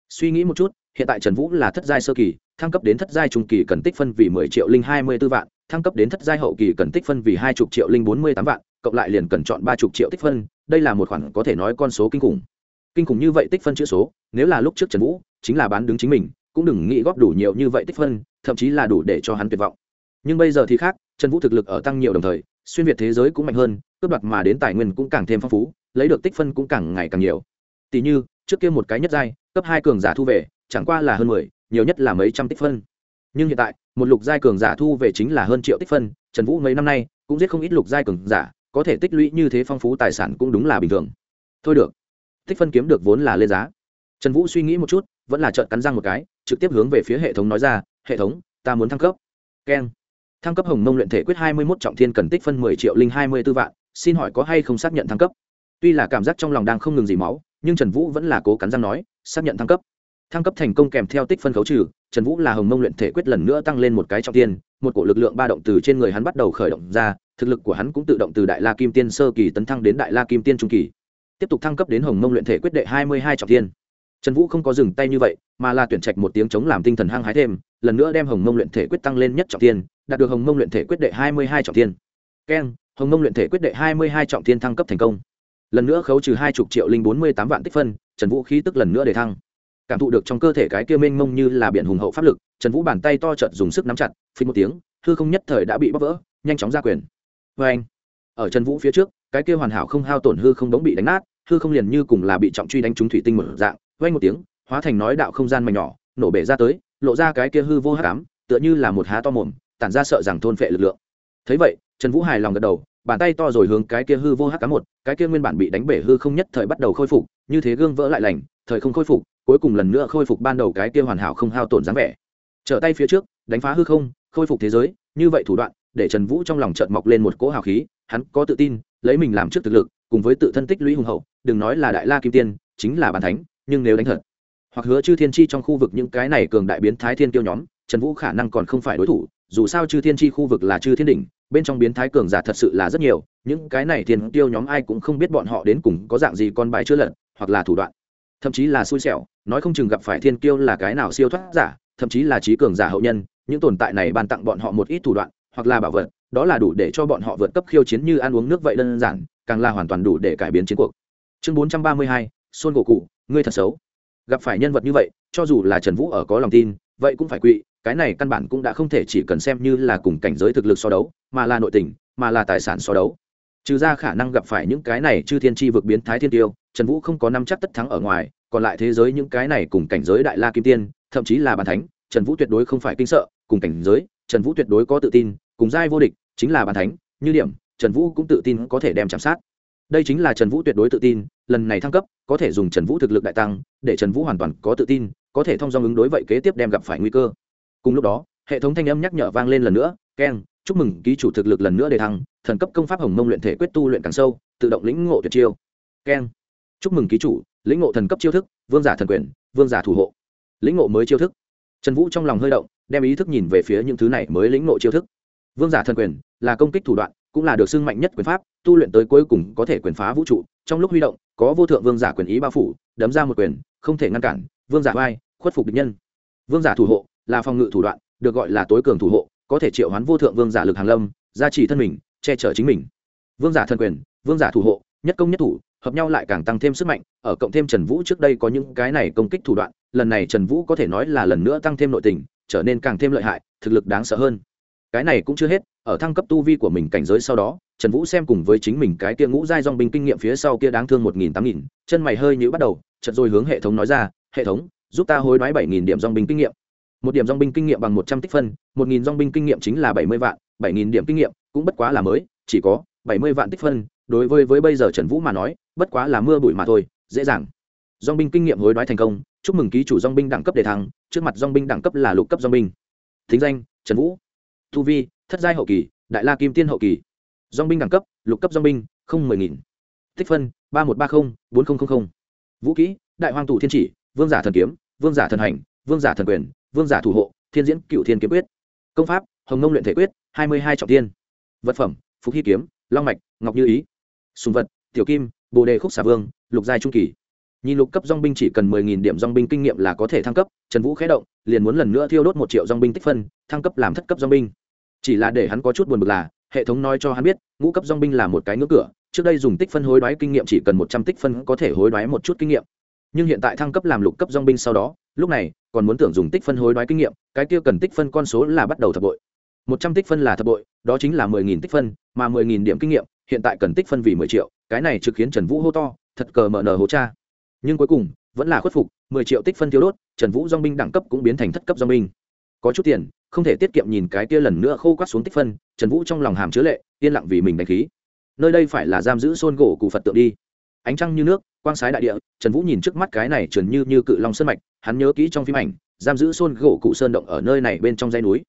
Suy nghĩ một chút, hiện tại trần vũ là thất giai sơ kỳ, thăng cấp đến thất giai trung kỳ cần tích phân vì mười triệu linh hai mươi b ố vạn, thăng cấp đến thất giai hậu kỳ cần tích phân vì hai chục triệu linh bốn mươi tám vạn, cộng lại liền cần chọn ba chục triệu tích phân đây là một khoản có thể nói con số kinh khủng. Kinh khủng như vậy tích phân chữ số, nếu là lúc trước trần vũ, chính là bán đứng chính mình, cũng đừng nghĩ góp đủ nhiều như vậy tích phân, thậm chí là đủ để cho hắn tuyệt vọng. Nhưng bây giờ thì khác, trần vũ thực lực ở tăng nhiều đồng thời, xuyên việt thế giới cũng mạnh hơn, cướp đoạt mà đến tài nguyên cũng càng thêm phong phú, lấy được tích phân cũng càng ngày càng nhiều. Tỷ như, trước kia một cái nhất giai, cấp hai cường giả thu về, chẳng qua là hơn mười, nhiều nhất là mấy trăm tích phân. Nhưng hiện tại, một lục giai cường giả thu về chính là hơn triệu tích phân, trần vũ mấy năm nay cũng giết không ít lục giai cường giả có thể tích lũy như thế phong phú tài sản cũng đúng là bình thường. Thôi được. Tích phân kiếm được vốn là lên giá. Trần vũ suy nghĩ một chút, vẫn là trợn cắn răng một cái, trực tiếp hướng về phía hệ thống nói ra, hệ thống, ta muốn thăng cấp. Keng. Thăng cấp hồng mông luyện thể quyết hai mươi một trọng thiên cần tích phân mười triệu linh hai mươi b ố vạn, xin hỏi có hay không xác nhận thăng cấp? Tuy là cảm giác trong lòng đang không ngừng dì máu, nhưng trần vũ vẫn là cố cắn răng nói, xác nhận thăng cấp. Thăng cấp thành công kèm theo tích phân khấu trừ, trần vũ là hồng mông luyện thể quyết lần nữa tăng lên một cái trọng tiên một cổ lực lượng ba động từ trên người hắn bắt đầu khởi động ra thực lực của hắn cũng tự động từ đại la kim tiên sơ kỳ tấn thăng đến đại la kim tiên trung kỳ, tiếp tục thăng cấp đến hồng mông luyện thể quyết đệ hai mươi hai trọng tiên trần vũ không có dừng tay như vậy, mà là tuyển trạch một tiếng chống làm tinh thần hăng hái thêm, lần nữa đem hồng mông luyện thể quyết tăng lên nhất trọng tiên đạt được hồng mông luyện thể quyết đệ hai mươi hai trọng tiên keng, hồng mông luyện thể quyết đệ hai mươi hai trọng tiên thăng cấp thành công. Lần nữa khấu trừ hai chục triệu linh bốn mươi tám vạn tích phân, trần vũ khí tức lần nữa để thăng. Cảm thụ được trong cơ thể cái kia mênh mông như là biển hùng hậu pháp lực, trần vũ bàn tay to trợt dùng sức nắm chặt phí một tiếng, hư không nhất thời đã bị bóc vỡ, nhanh chóng ra quyền vê anh, ở trần vũ phía trước, cái kia hoàn hảo không hao tổn hư không đống bị đánh nát, hư không liền như cùng là bị trọng truy đánh trúng thủy tinh một dạng vay một tiếng, hóa thành nói đạo không gian mảnh nhỏ, nổ bể ra tới, lộ ra cái kia hư vô hát cám tựa như là một há to mồm, tản ra sợ rằng thôn phệ lực lượng. Thấy vậy, trần vũ hài lòng gật đầu, bàn tay to rồi hướng cái kia hư vô hắc ám một, cái kia nguyên bản bị đánh bể hư không nhất thời bắt đầu khôi phục, như thế gương vỡ lại lành, thời không khôi phục, cuối cùng lần nữa khôi phục ban đầu cái kia hoàn hảo không hao tổn dáng vẻ. Trở tay phía trước, đánh phá hư không, khôi phục thế giới, như vậy thủ đoạn để trần vũ trong lòng chợt mọc lên một cỗ hào khí, hắn có tự tin, lấy mình làm trước thực lực, cùng với tự thân tích lũy hùng hậu, đừng nói là đại la kim tiên, chính là bàn thánh, nhưng nếu đánh thật, hoặc hứa chư thiên chi trong khu vực những cái này cường đại biến thái thiên tiêu nhóm, trần vũ khả năng còn không phải đối thủ, dù sao chư thiên chi khu vực là chư thiên đỉnh, bên trong biến thái cường giả thật sự là rất nhiều, những cái này thiên tiêu nhóm ai cũng không biết bọn họ đến cùng có dạng gì con bài chưa lật, hoặc là thủ đoạn. Thậm chí là xui xẻo, nói không chừng gặp phải thiên kiêu là cái nào siêu thoát giả, thậm chí là trí cường giả hậu nhân, những tồn tại này ban tặng bọn họ một ít thủ đoạn hoặc là bảo vật, đó là đủ để cho bọn họ vượt cấp khiêu chiến như ăn uống nước vậy đơn giản, càng là hoàn toàn đủ để cải biến chiến cuộc. Chương bốn trăm ba mươi hai xôn gỗ cụ, ngươi thật xấu. Gặp phải nhân vật như vậy, cho dù là trần vũ ở có lòng tin, vậy cũng phải quỵ, cái này căn bản cũng đã không thể chỉ cần xem như là cùng cảnh giới thực lực so đấu, mà là nội tình, mà là tài sản so đấu. Trừ ra khả năng gặp phải những cái này chư thiên tri vực biến thái thiên tiêu, trần vũ không có năm chắc tất thắng ở ngoài, còn lại thế giới những cái này cùng cảnh giới đại la kim tiên, thậm chí là bàn thánh, trần vũ tuyệt đối không phải kinh sợ, cùng cảnh giới trần vũ tuyệt đối có tự tin, cùng giai vô địch chính là bàn thánh, như điểm, trần vũ cũng tự tin có thể đem chạm sát. Đây chính là trần vũ tuyệt đối tự tin, lần này thăng cấp, có thể dùng trần vũ thực lực đại tăng, để trần vũ hoàn toàn có tự tin, có thể thông dong ứng đối vậy kế tiếp đem gặp phải nguy cơ. Cùng lúc đó, hệ thống thanh âm nhắc nhở vang lên lần nữa keng chúc mừng, ký chủ thực lực lần nữa để thăng, thần cấp công pháp hồng mông luyện thể quyết tu luyện càng sâu, tự động lĩnh ngộ tuyệt chiêu. Keng chúc mừng, ký chủ, lĩnh ngộ thần cấp chiêu thức, vương giả thần quyền, vương giả thủ hộ. Lĩnh ngộ mới chiêu thức. Trần vũ trong lòng hơi động đem ý thức nhìn về phía những thứ này mới lĩnh ngộ chiêu thức. Vương giả thần quyền là công kích thủ đoạn, cũng là được xưng mạnh nhất quyền pháp, tu luyện tới cuối cùng có thể quyền phá vũ trụ, trong lúc huy động, có vô thượng vương giả quyền ý bao phủ, đấm ra một quyền, không thể ngăn cản, vương giả vai, khuất phục địch nhân. Vương giả thủ hộ là phòng ngự thủ đoạn, được gọi là tối cường thủ hộ, có thể triệu hoán vô thượng vương giả lực hàng lâm, gia trì thân mình, che chở chính mình. Vương giả thần quyền, vương giả thủ hộ, nhất công nhất thủ, hợp nhau lại càng tăng thêm sức mạnh, ở cộng thêm trần vũ trước đây có những cái này công kích thủ đoạn, lần này trần vũ có thể nói là lần nữa tăng thêm nội tình trở nên càng thêm lợi hại, thực lực đáng sợ hơn. Cái này cũng chưa hết, ở thăng cấp tu vi của mình cảnh giới sau đó, trần vũ xem cùng với chính mình cái kia ngũ giai dong binh kinh nghiệm phía sau kia đáng thương một nghìn tám nghìn, chân mày hơi nhữ bắt đầu chật rồi hướng hệ thống nói ra, hệ thống, giúp ta hối đoái bảy nghìn điểm dong binh kinh nghiệm. Một điểm dong binh kinh nghiệm bằng một trăm tích phân, một nghìn dong binh kinh nghiệm chính là bảy mươi vạn, bảy nghìn điểm kinh nghiệm cũng bất quá là mới, chỉ có bảy mươi vạn tích phân. Đối với với bây giờ trần vũ mà nói, bất quá là mưa bụi mà thôi, dễ dàng. Dong binh kinh nghiệm hối đoái thành công chúc mừng ký chủ dong binh đẳng cấp đề thăng, trước mặt dong binh đẳng cấp là lục cấp dong binh. Thính danh, trần vũ. Thu vi, thất giai hậu kỳ, đại la kim tiên hậu kỳ. Dong binh đẳng cấp, lục cấp dong binh, không mười nghìn. Tích phân, ba một ba mươi bốn nghìn vũ kỹ, đại hoàng tù thiên chỉ, vương giả thần kiếm, vương giả thần hành, vương giả thần quyền, vương giả thủ hộ, thiên diễn cựu thiên kiếm quyết. Công pháp, hồng nông luyện thể quyết, hai mươi hai trọng tiên. Vật phẩm, phục hy kiếm, long mạch, ngọc như ý. Sùng vật, tiểu kim, bồ đề khúc xà vương, lục giai trung kỳ nhìn lục cấp dong binh chỉ cần mười nghìn điểm dong binh kinh nghiệm là có thể thăng cấp, trần vũ khé động, liền muốn lần nữa thiêu đốt một triệu dong binh tích phân, thăng cấp làm thất cấp dong binh. Chỉ là để hắn có chút buồn bực là, hệ thống nói cho hắn biết, ngũ cấp dong binh là một cái ngưỡng cửa, trước đây dùng tích phân hối đoái kinh nghiệm chỉ cần một trăm tích phân có thể hối đoái một chút kinh nghiệm. Nhưng hiện tại thăng cấp làm lục cấp dong binh sau đó, lúc này, còn muốn tưởng dùng tích phân hối đoái kinh nghiệm, cái kia cần tích phân con số là bắt đầu thập bội. Một trăm tích phân là thập bội, đó chính là mười nghìn tích phân, mà mười nghìn điểm kinh nghiệm, hiện tại cần tích phân vì mười triệu, cái này trực khiến trần vũ hô to, thật cờ mở nờ hố cha nhưng cuối cùng, vẫn là khuất phục, mười triệu tích phân thiếu đốt, trần vũ dong binh đẳng cấp cũng biến thành thất cấp dong binh. Có chút tiền, không thể tiết kiệm nhìn cái kia lần nữa khô quát xuống tích phân, trần vũ trong lòng hàm chứa lệ, yên lặng vì mình đánh khí. Nơi đây phải là giam giữ xôn gỗ cụ phật tượng đi. Ánh trăng như nước, quang sái đại địa, trần vũ nhìn trước mắt cái này trần như như cự long sơn mạch, hắn nhớ kỹ trong phim ảnh, giam giữ xôn gỗ cụ sơn động ở nơi này bên trong dãy núi.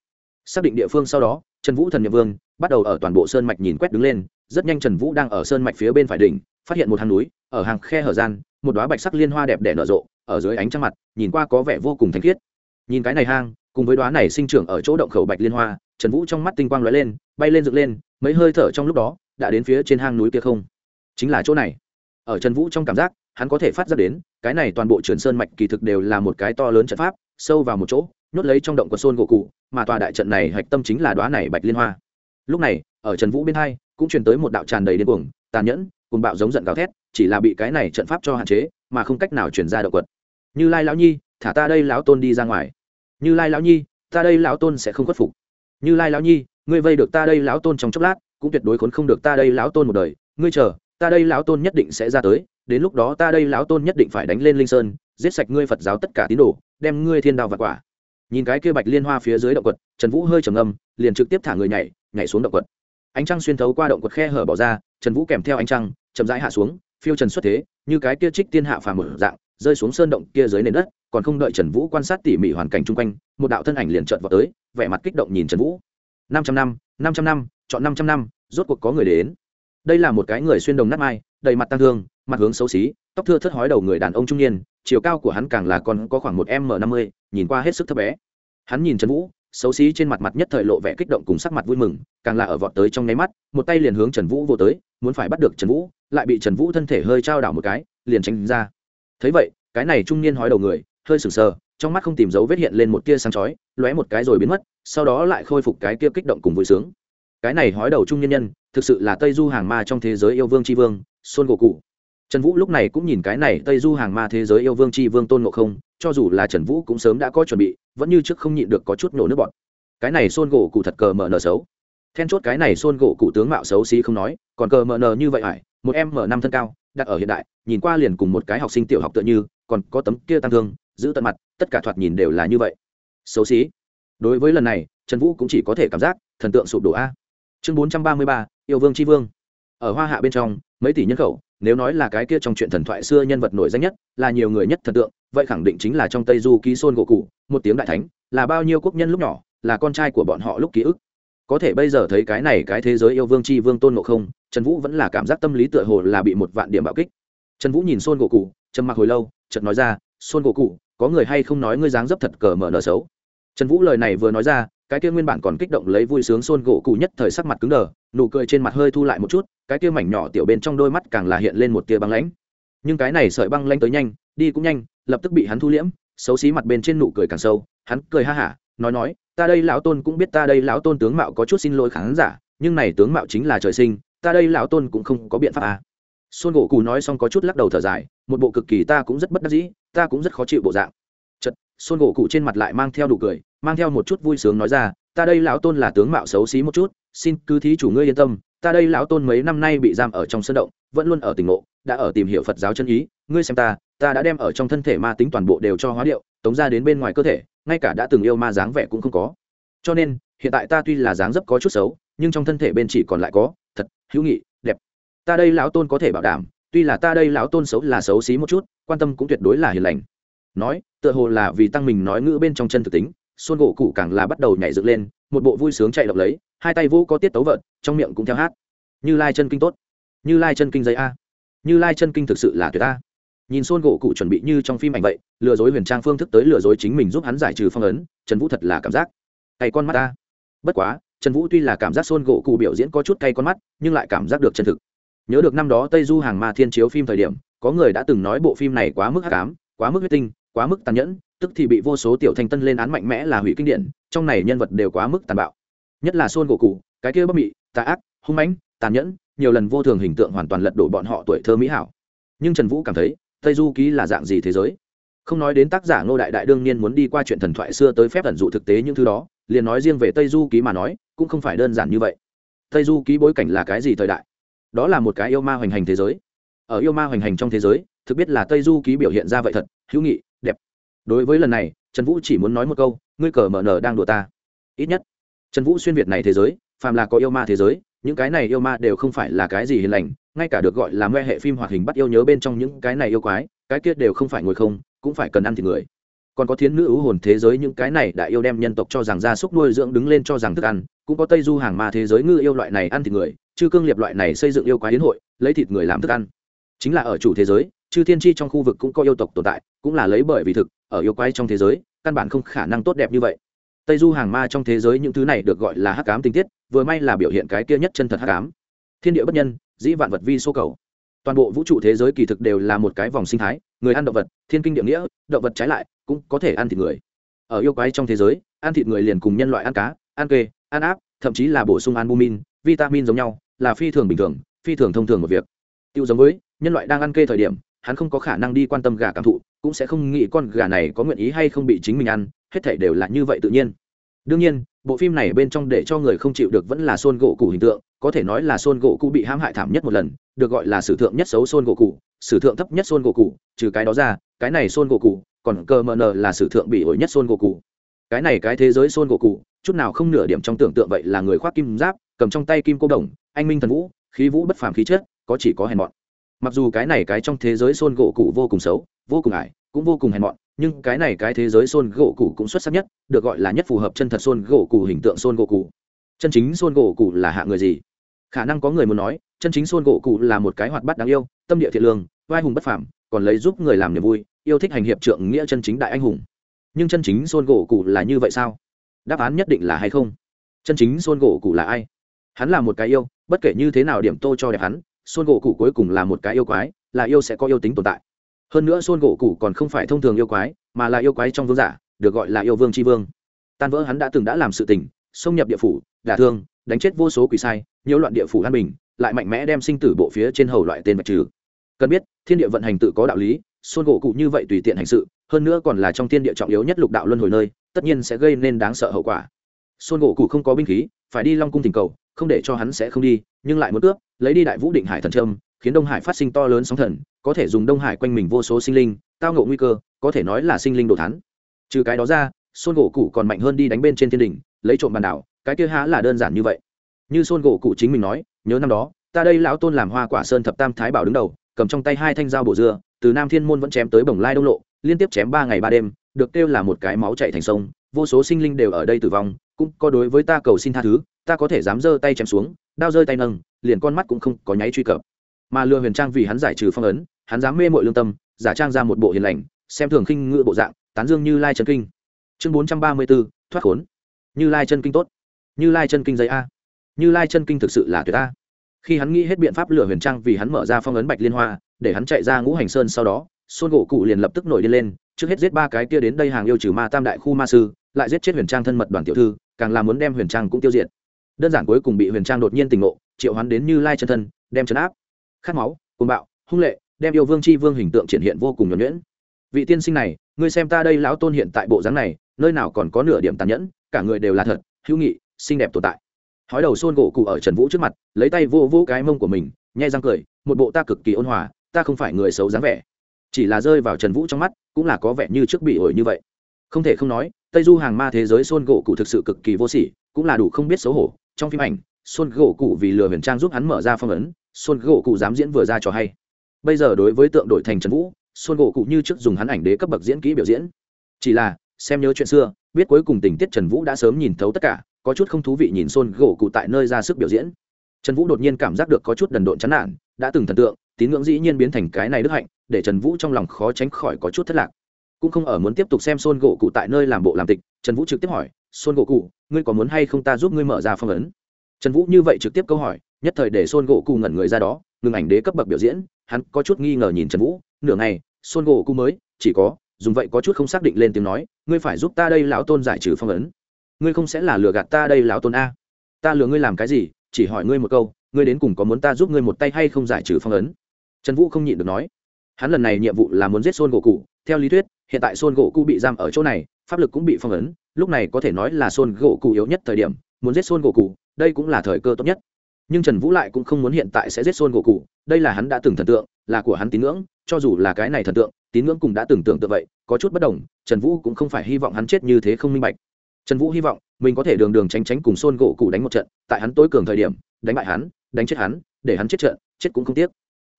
Xác định địa phương sau đó, trần vũ thần nhậm vương, bắt đầu ở toàn bộ sơn mạch nhìn quét đứng lên, rất nhanh trần vũ đang ở sơn mạch phía bên phải đỉnh, phát hiện một hang núi, ở hàng khe hở gian một đóa bạch sắc liên hoa đẹp đẽ nở rộ, ở dưới ánh trăng mặt, nhìn qua có vẻ vô cùng thanh khiết. Nhìn cái này hang, cùng với đóa này sinh trưởng ở chỗ động khẩu bạch liên hoa, trần vũ trong mắt tinh quang lóe lên, bay lên dựng lên, mấy hơi thở trong lúc đó, đã đến phía trên hang núi kia không. Chính là chỗ này. Ở trần vũ trong cảm giác, hắn có thể phát ra đến, cái này toàn bộ truyền sơn mạch kỳ thực đều là một cái to lớn trận pháp, sâu vào một chỗ, nhốt lấy trong động của sơn gỗ cụ, mà tòa đại trận này hạch tâm chính là đóa này bạch liên hoa. Lúc này, ở trần vũ bên hai, cũng truyền tới một đạo tràn đầy điên cuồng, tàn nhẫn cùng bạo giống giận gào thét, chỉ là bị cái này trận pháp cho hạn chế, mà không cách nào chuyển ra động quật. Như lai lão nhi, thả ta đây lão tôn đi ra ngoài. Như lai lão nhi, ta đây lão tôn sẽ không khuất phục. Như lai lão nhi, ngươi vây được ta đây lão tôn trong chốc lát, cũng tuyệt đối khốn không được ta đây lão tôn một đời. Ngươi chờ, ta đây lão tôn nhất định sẽ ra tới, đến lúc đó ta đây lão tôn nhất định phải đánh lên linh sơn, giết sạch ngươi phật giáo tất cả tín đồ, đem ngươi thiên đạo và quả. Nhìn cái kia bạch liên hoa phía dưới động quật, trần vũ hơi trầm âm liền trực tiếp thả người nhảy nhảy xuống động quật. Ánh trăng xuyên thấu qua động quật khe hở bỏ ra, trần vũ kèm theo ánh trăng chậm rãi hạ xuống, phiêu trần xuất thế, như cái kia trích tiên hạ phàm mở dạng, rơi xuống sơn động kia dưới nền đất, còn không đợi trần vũ quan sát tỉ mỉ hoàn cảnh chung quanh, một đạo thân ảnh liền chợt vào tới, vẻ mặt kích động nhìn trần vũ. Năm trăm năm năm trăm năm, chọn năm trăm năm, rốt cuộc có người đến. Đây là một cái người xuyên đồng nát mai, đầy mặt tăng thương, mặt hướng xấu xí, tóc thưa thất hói đầu người đàn ông trung niên, chiều cao của hắn càng là còn có khoảng một m năm mươi, nhìn qua hết sức thấp bé. Hắn nhìn trần vũ, xấu xí trên mặt mặt nhất thời lộ vẻ kích động cùng sắc mặt vui mừng, càng là ở vọt tới trong nháy mắt, một tay liền hướng trần vũ vô tới, muốn phải bắt được trần vũ lại bị trần vũ thân thể hơi trao đảo một cái, liền tránh ra. Thấy vậy, cái này trung niên hói đầu người, hơi sừng sờ, trong mắt không tìm dấu vết hiện lên một tia sáng chói, lóe một cái rồi biến mất, sau đó lại khôi phục cái kia kích động cùng vui sướng. Cái này hói đầu trung niên nhân, thực sự là tây du hàng ma trong thế giới yêu vương tri vương xuân gỗ cụ trần vũ lúc này cũng nhìn cái này tây du hàng ma thế giới yêu vương tri vương tôn ngộ không, cho dù là trần vũ cũng sớm đã có chuẩn bị, vẫn như trước không nhịn được có chút nổ nước bọt. Cái này xôn gỗ cụ thật cờ mờ nở xấu then chốt cái này xôn gỗ cụ tướng mạo xấu xí không nói, còn cờ mờ nờ như vậy ải một em mở năm thân cao, đặt ở hiện đại, nhìn qua liền cùng một cái học sinh tiểu học tựa như, còn có tấm kia tăng thương, giữ tận mặt, tất cả thoạt nhìn đều là như vậy. Xấu xí. Đối với lần này, trần vũ cũng chỉ có thể cảm giác, thần tượng sụp đổ a. Chương bốn trăm ba mươi ba, yêu vương tri vương. Ở hoa hạ bên trong, mấy tỷ nhân khẩu, nếu nói là cái kia trong chuyện thần thoại xưa nhân vật nổi danh nhất, là nhiều người nhất thần tượng, vậy khẳng định chính là trong tây du ký xôn gỗ cụ, một tiếng đại thánh, là bao nhiêu quốc nhân lúc nhỏ, là con trai của bọn họ lúc ký ức có thể bây giờ thấy cái này cái thế giới yêu vương c h i vương tôn ngộ không, trần vũ vẫn là cảm giác tâm lý tựa hồ là bị một vạn điểm bạo kích. Trần vũ nhìn xôn gỗ cụ trầm mặc hồi lâu, chợt nói ra xôn gỗ cụ có người hay không nói ngươi dáng dấp thật cờ mở nở xấu? Trần vũ lời này vừa nói ra, cái kia nguyên bản còn kích động lấy vui sướng xôn gỗ cụ nhất thời sắc mặt cứng đờ, nụ cười trên mặt hơi thu lại một chút, cái kia mảnh nhỏ tiểu bên trong đôi mắt càng là hiện lên một tia băng lãnh. Nhưng cái này sợi băng lãnh tới nhanh, đi cũng nhanh, lập tức bị hắn thu liễm, xấu xí mặt bên trên nụ cười càng sâu, hắn cười ha hả, nói nói ta đây lão tôn cũng biết ta đây lão tôn tướng mạo có chút xin lỗi khán giả, nhưng này tướng mạo chính là trời sinh, ta đây lão tôn cũng không có biện pháp à. Xuân gỗ cù nói xong có chút lắc đầu thở dài, một bộ cực kỳ ta cũng rất bất đắc dĩ, ta cũng rất khó chịu bộ dạng chật Xuân gỗ cụ trên mặt lại mang theo đủ cười, mang theo một chút vui sướng nói ra, ta đây lão tôn là tướng mạo xấu xí một chút, xin cứ thí chủ ngươi yên tâm, ta đây lão tôn mấy năm nay bị giam ở trong sân động, vẫn luôn ở tỉnh ngộ, đã ở tìm hiểu phật giáo chân ý, ngươi xem ta ta đã đem ở trong thân thể ma tính toàn bộ đều cho hóa điệu, tống ra đến bên ngoài cơ thể ngay cả đã từng yêu ma dáng vẻ cũng không có. Cho nên, hiện tại ta tuy là dáng dấp có chút xấu, nhưng trong thân thể bên chỉ còn lại có, thật, hữu nghị, đẹp. Ta đây lão tôn có thể bảo đảm, tuy là ta đây lão tôn xấu là xấu xí một chút, quan tâm cũng tuyệt đối là hiền lành. Nói, tựa hồ là vì tăng mình nói ngữ bên trong chân thực tính xuân gỗ cụ càng là bắt đầu nhảy dựng lên, một bộ vui sướng chạy động lấy, hai tay vũ có tiết tấu vợt, trong miệng cũng theo hát. Như lai chân kinh tốt. Như lai chân kinh giấy a. Như lai chân kinh thực sự là tuyệt a nhìn xôn gỗ cụ chuẩn bị như trong phim ảnh vậy, lừa dối huyền trang phương thức tới lừa dối chính mình giúp hắn giải trừ phong ấn, trần vũ thật là cảm giác cay con mắt ta. Bất quá, trần vũ tuy là cảm giác xôn gỗ cụ biểu diễn có chút cay con mắt, nhưng lại cảm giác được chân thực. Nhớ được năm đó tây du hàng ma thiên chiếu phim thời điểm, có người đã từng nói bộ phim này quá mức hắc ám, quá mức huyết tinh, quá mức tàn nhẫn, tức thì bị vô số tiểu thanh tân lên án mạnh mẽ là hủy kinh điển, trong này nhân vật đều quá mức tàn bạo. Nhất là xôn gỗ cụ, cái kia bất mị, tà ác, hung mãnh, tàn nhẫn, nhiều lần vô thường hình tượng hoàn toàn lật đổ bọn họ tuổi thơ mỹ hảo. Nhưng trần vũ cảm thấy tây du ký là dạng gì thế giới? Không nói đến tác giả ngô đại đại đương nhiên muốn đi qua chuyện thần thoại xưa tới phép ẩn dụ thực tế những thứ đó, liền nói riêng về tây du ký mà nói, cũng không phải đơn giản như vậy. Tây du ký bối cảnh là cái gì thời đại? Đó là một cái yêu ma hoành hành thế giới. Ở yêu ma hoành hành trong thế giới, thực biết là tây du ký biểu hiện ra vậy thật, hữu nghị, đẹp. Đối với lần này, trần vũ chỉ muốn nói một câu, ngươi cờ mở nở đang đùa ta. Ít nhất, trần vũ xuyên việt này thế giới, phàm là có yêu ma thế giới, những cái này yêu ma đều không phải là cái gì hiền lành ngay cả được gọi là mê hệ phim hoạt hình bắt yêu nhớ bên trong những cái này yêu quái, cái kia đều không phải ngồi không, cũng phải cần ăn thịt người. Còn có thiến nữ ưu hồn thế giới những cái này đã yêu đem nhân tộc cho rằng gia súc nuôi dưỡng đứng lên cho rằng thức ăn, cũng có tây du hàng ma thế giới ngư yêu loại này ăn thịt người, chư cương liệp loại này xây dựng yêu quái hiến hội, lấy thịt người làm thức ăn. Chính là ở chủ thế giới, chư thiên tri trong khu vực cũng có yêu tộc tồn tại, cũng là lấy bởi vì thực, ở yêu quái trong thế giới, căn bản không khả năng tốt đẹp như vậy. Tây du hàng ma trong thế giới những thứ này được gọi là hắc cám tình tiết, vừa may là biểu hiện cái kia nhất chân thật hắc cám thiên địa bất nhân dĩ vạn vật vi số cầu. Toàn bộ vũ trụ thế giới kỳ thực đều là một cái vòng sinh thái, người ăn động vật, thiên kinh địa nghĩa, động vật trái lại, cũng có thể ăn thịt người. Ở yêu quái trong thế giới, ăn thịt người liền cùng nhân loại ăn cá, ăn kê, ăn áp, thậm chí là bổ sung albumin, vitamin giống nhau, là phi thường bình thường, phi thường thông thường một việc. Tiêu giống với, nhân loại đang ăn kê thời điểm, hắn không có khả năng đi quan tâm gà cảm thụ, cũng sẽ không nghĩ con gà này có nguyện ý hay không bị chính mình ăn, hết thể đều là như vậy tự nhiên. Đương nhiên bộ phim này bên trong để cho người không chịu được vẫn là xôn gỗ cụ hình tượng, có thể nói là xôn gỗ cụ bị hãm hại thảm nhất một lần, được gọi là sử thượng nhất xấu xôn gỗ cụ sử thượng thấp nhất xôn gỗ cụ trừ cái đó ra, cái này xôn gỗ cụ còn cờ mờ nờ là sử thượng bị ổi nhất xôn gỗ cụ cái này cái thế giới xôn gỗ cụ chút nào không nửa điểm trong tưởng tượng vậy là người khoác kim giáp, cầm trong tay kim cô đồng, anh minh thần vũ, khí vũ bất phàm khí chất, có chỉ có hèn mọn. Mặc dù cái này cái trong thế giới xôn gỗ cụ vô cùng xấu, vô cùng ải, cũng vô cùng hèn mọn nhưng cái này cái thế giới son gỗ cụ cũng xuất sắc nhất, được gọi là nhất phù hợp chân thật son gỗ cụ hình tượng son gỗ cụ chân chính son gỗ cụ là hạ người gì? Khả năng có người muốn nói, chân chính son gỗ cụ là một cái hoạt bát đáng yêu, tâm địa thiện lương, vai hùng bất phàm, còn lấy giúp người làm niềm vui, yêu thích hành hiệp trượng nghĩa chân chính đại anh hùng. Nhưng chân chính son gỗ cụ là như vậy sao? Đáp án nhất định là hay không? Chân chính son gỗ cụ là ai? Hắn là một cái yêu, bất kể như thế nào điểm tô cho đẹp hắn, son gỗ cụ cuối cùng là một cái yêu quái, là yêu sẽ có yêu tính tồn tại hơn nữa xôn gỗ cụ còn không phải thông thường yêu quái, mà là yêu quái trong vương giả, được gọi là yêu vương tri vương. Tan vỡ hắn đã từng đã làm sự tình, xông nhập địa phủ, đả thương, đánh chết vô số quỷ sai, nhiễu loạn địa phủ an bình, lại mạnh mẽ đem sinh tử bộ phía trên hầu loại tên bạch trừ. Cần biết, thiên địa vận hành tự có đạo lý xôn gỗ cụ như vậy tùy tiện hành sự, hơn nữa còn là trong thiên địa trọng yếu nhất lục đạo luân hồi nơi, tất nhiên sẽ gây nên đáng sợ hậu quả. Xôn gỗ cụ không có binh khí, phải đi long cung tình cầu, không để cho hắn sẽ không đi, nhưng lại muốn cướp, lấy đi đại vũ định hải thần trâm khiến đông hải phát sinh to lớn sóng thần có thể dùng đông hải quanh mình vô số sinh linh, tao ngộ nguy cơ, có thể nói là sinh linh đồ thắn trừ cái đó ra xôn gỗ cụ còn mạnh hơn đi đánh bên trên thiên đình lấy trộm bàn đảo, cái kia há là đơn giản như vậy. Như xôn gỗ cụ chính mình nói, nhớ năm đó, ta đây lão tôn làm hoa quả sơn thập tam thái bảo đứng đầu, cầm trong tay hai thanh dao bổ dưa từ nam thiên môn vẫn chém tới bồng lai đông lộ, liên tiếp chém ba ngày ba đêm, được kêu là một cái máu chạy thành sông, vô số sinh linh đều ở đây tử vong, cũng có đối với ta cầu xin tha thứ, ta có thể dám giơ tay chém xuống, đao rơi tay nâng, liền con mắt cũng không có nháy truy cập. Mà lừa huyền trang vì hắn giải trừ phong ấn hắn dám mê mội lương tâm, giả trang ra một bộ hiền lành, xem thường khinh ngự bộ dạng, tán dương như lai chân kinh. Chương bốn trăm ba mươi b ố thoát khốn. Như lai chân kinh tốt. Như lai chân kinh giấy a. Như lai chân kinh thực sự là tuyệt a. Khi hắn nghĩ hết biện pháp lừa huyền trang vì hắn mở ra phong ấn bạch liên hoa, để hắn chạy ra ngũ hành sơn sau đó xôn gỗ cụ liền lập tức nổi đi lên, trước hết giết ba cái kia đến đây hàng yêu trừ ma tam đại khu ma sư, lại giết chết huyền trang thân mật đoàn tiểu thư, càng là muốn đem huyền trang cũng tiêu diệt. Đơn giản cuối cùng bị huyền trang đột nhiên tỉnh ngộ, triệu hắn đến như lai chân thân, đem chấn áp. Khát máu côn bạo, hung lệ đem yêu vương c h i vương hình tượng triển hiện vô cùng nhuẩn nhuyễn. Vị tiên sinh này, ngươi xem ta đây lão tôn hiện tại bộ dáng này, nơi nào còn có nửa điểm tàn nhẫn, cả người đều là thật, hữu nghị, xinh đẹp tồn tại. Hói đầu xôn gỗ cụ ở trần vũ trước mặt, lấy tay vô vô cái mông của mình, nhai răng cười, một bộ ta cực kỳ ôn hòa, ta không phải người xấu dáng vẻ. Chỉ là rơi vào trần vũ trong mắt, cũng là có vẻ như trước bị ổi như vậy. Không thể không nói, tây du hàng ma thế giới xôn gỗ cụ thực sự cực kỳ vô sỉ, cũng là đủ không biết xấu hổ. Trong phim ảnh, xôn gỗ cụ vì lừa huyền trang giúp hắn mở ra phong ấn, xôn gỗ cụ dám diễn vừa ra cho hay bây giờ đối với tượng đội thành trần vũ, Xuân gỗ cụ như trước dùng hắn ảnh đế cấp bậc diễn kỹ biểu diễn. Chỉ là, xem nhớ chuyện xưa, biết cuối cùng tình tiết trần vũ đã sớm nhìn thấu tất cả, có chút không thú vị nhìn Xuân gỗ cụ tại nơi ra sức biểu diễn. Trần vũ đột nhiên cảm giác được có chút đần độn chán nản, đã từng thần tượng, tín ngưỡng dĩ nhiên biến thành cái này đức hạnh, để trần vũ trong lòng khó tránh khỏi có chút thất lạc. Cũng không ở muốn tiếp tục xem xôn gỗ cụ tại nơi làm bộ làm tịch, trần vũ trực tiếp hỏi xôn gỗ cụ, ngươi có muốn hay không ta giúp ngươi mở ra phong ấn? Trần vũ như vậy trực tiếp câu hỏi, nhất thời để xôn gỗ cụ ngẩn người ra đó, ngừng ảnh đế cấp bậc biểu diễn hắn có chút nghi ngờ nhìn trần vũ, nửa ngày xôn gỗ cụ mới, chỉ có, dùng vậy có chút không xác định lên tiếng nói, ngươi phải giúp ta đây lão tôn giải trừ phong ấn. Ngươi không sẽ là lừa gạt ta đây lão tôn a. Ta lừa ngươi làm cái gì, chỉ hỏi ngươi một câu, ngươi đến cùng có muốn ta giúp ngươi một tay hay không giải trừ phong ấn? Trần vũ không nhịn được nói. Hắn lần này nhiệm vụ là muốn giết xôn gỗ cụ theo lý thuyết, hiện tại xôn gỗ cụ bị giam ở chỗ này, pháp lực cũng bị phong ấn, lúc này có thể nói là xôn gỗ cụ yếu nhất thời điểm, muốn giết xôn gỗ cụ đây cũng là thời cơ tốt nhất nhưng trần vũ lại cũng không muốn hiện tại sẽ giết xôn gỗ cụ, đây là hắn đã từng thần tượng, là của hắn tín ngưỡng, cho dù là cái này thần tượng, tín ngưỡng cũng đã từng tưởng tượng vậy, có chút bất đồng, trần vũ cũng không phải hy vọng hắn chết như thế không minh bạch. Trần vũ hy vọng mình có thể đường đường tránh tránh cùng xôn gỗ cụ đánh một trận, tại hắn tối cường thời điểm, đánh bại hắn, đánh chết hắn, để hắn chết trận, chết cũng không tiếc.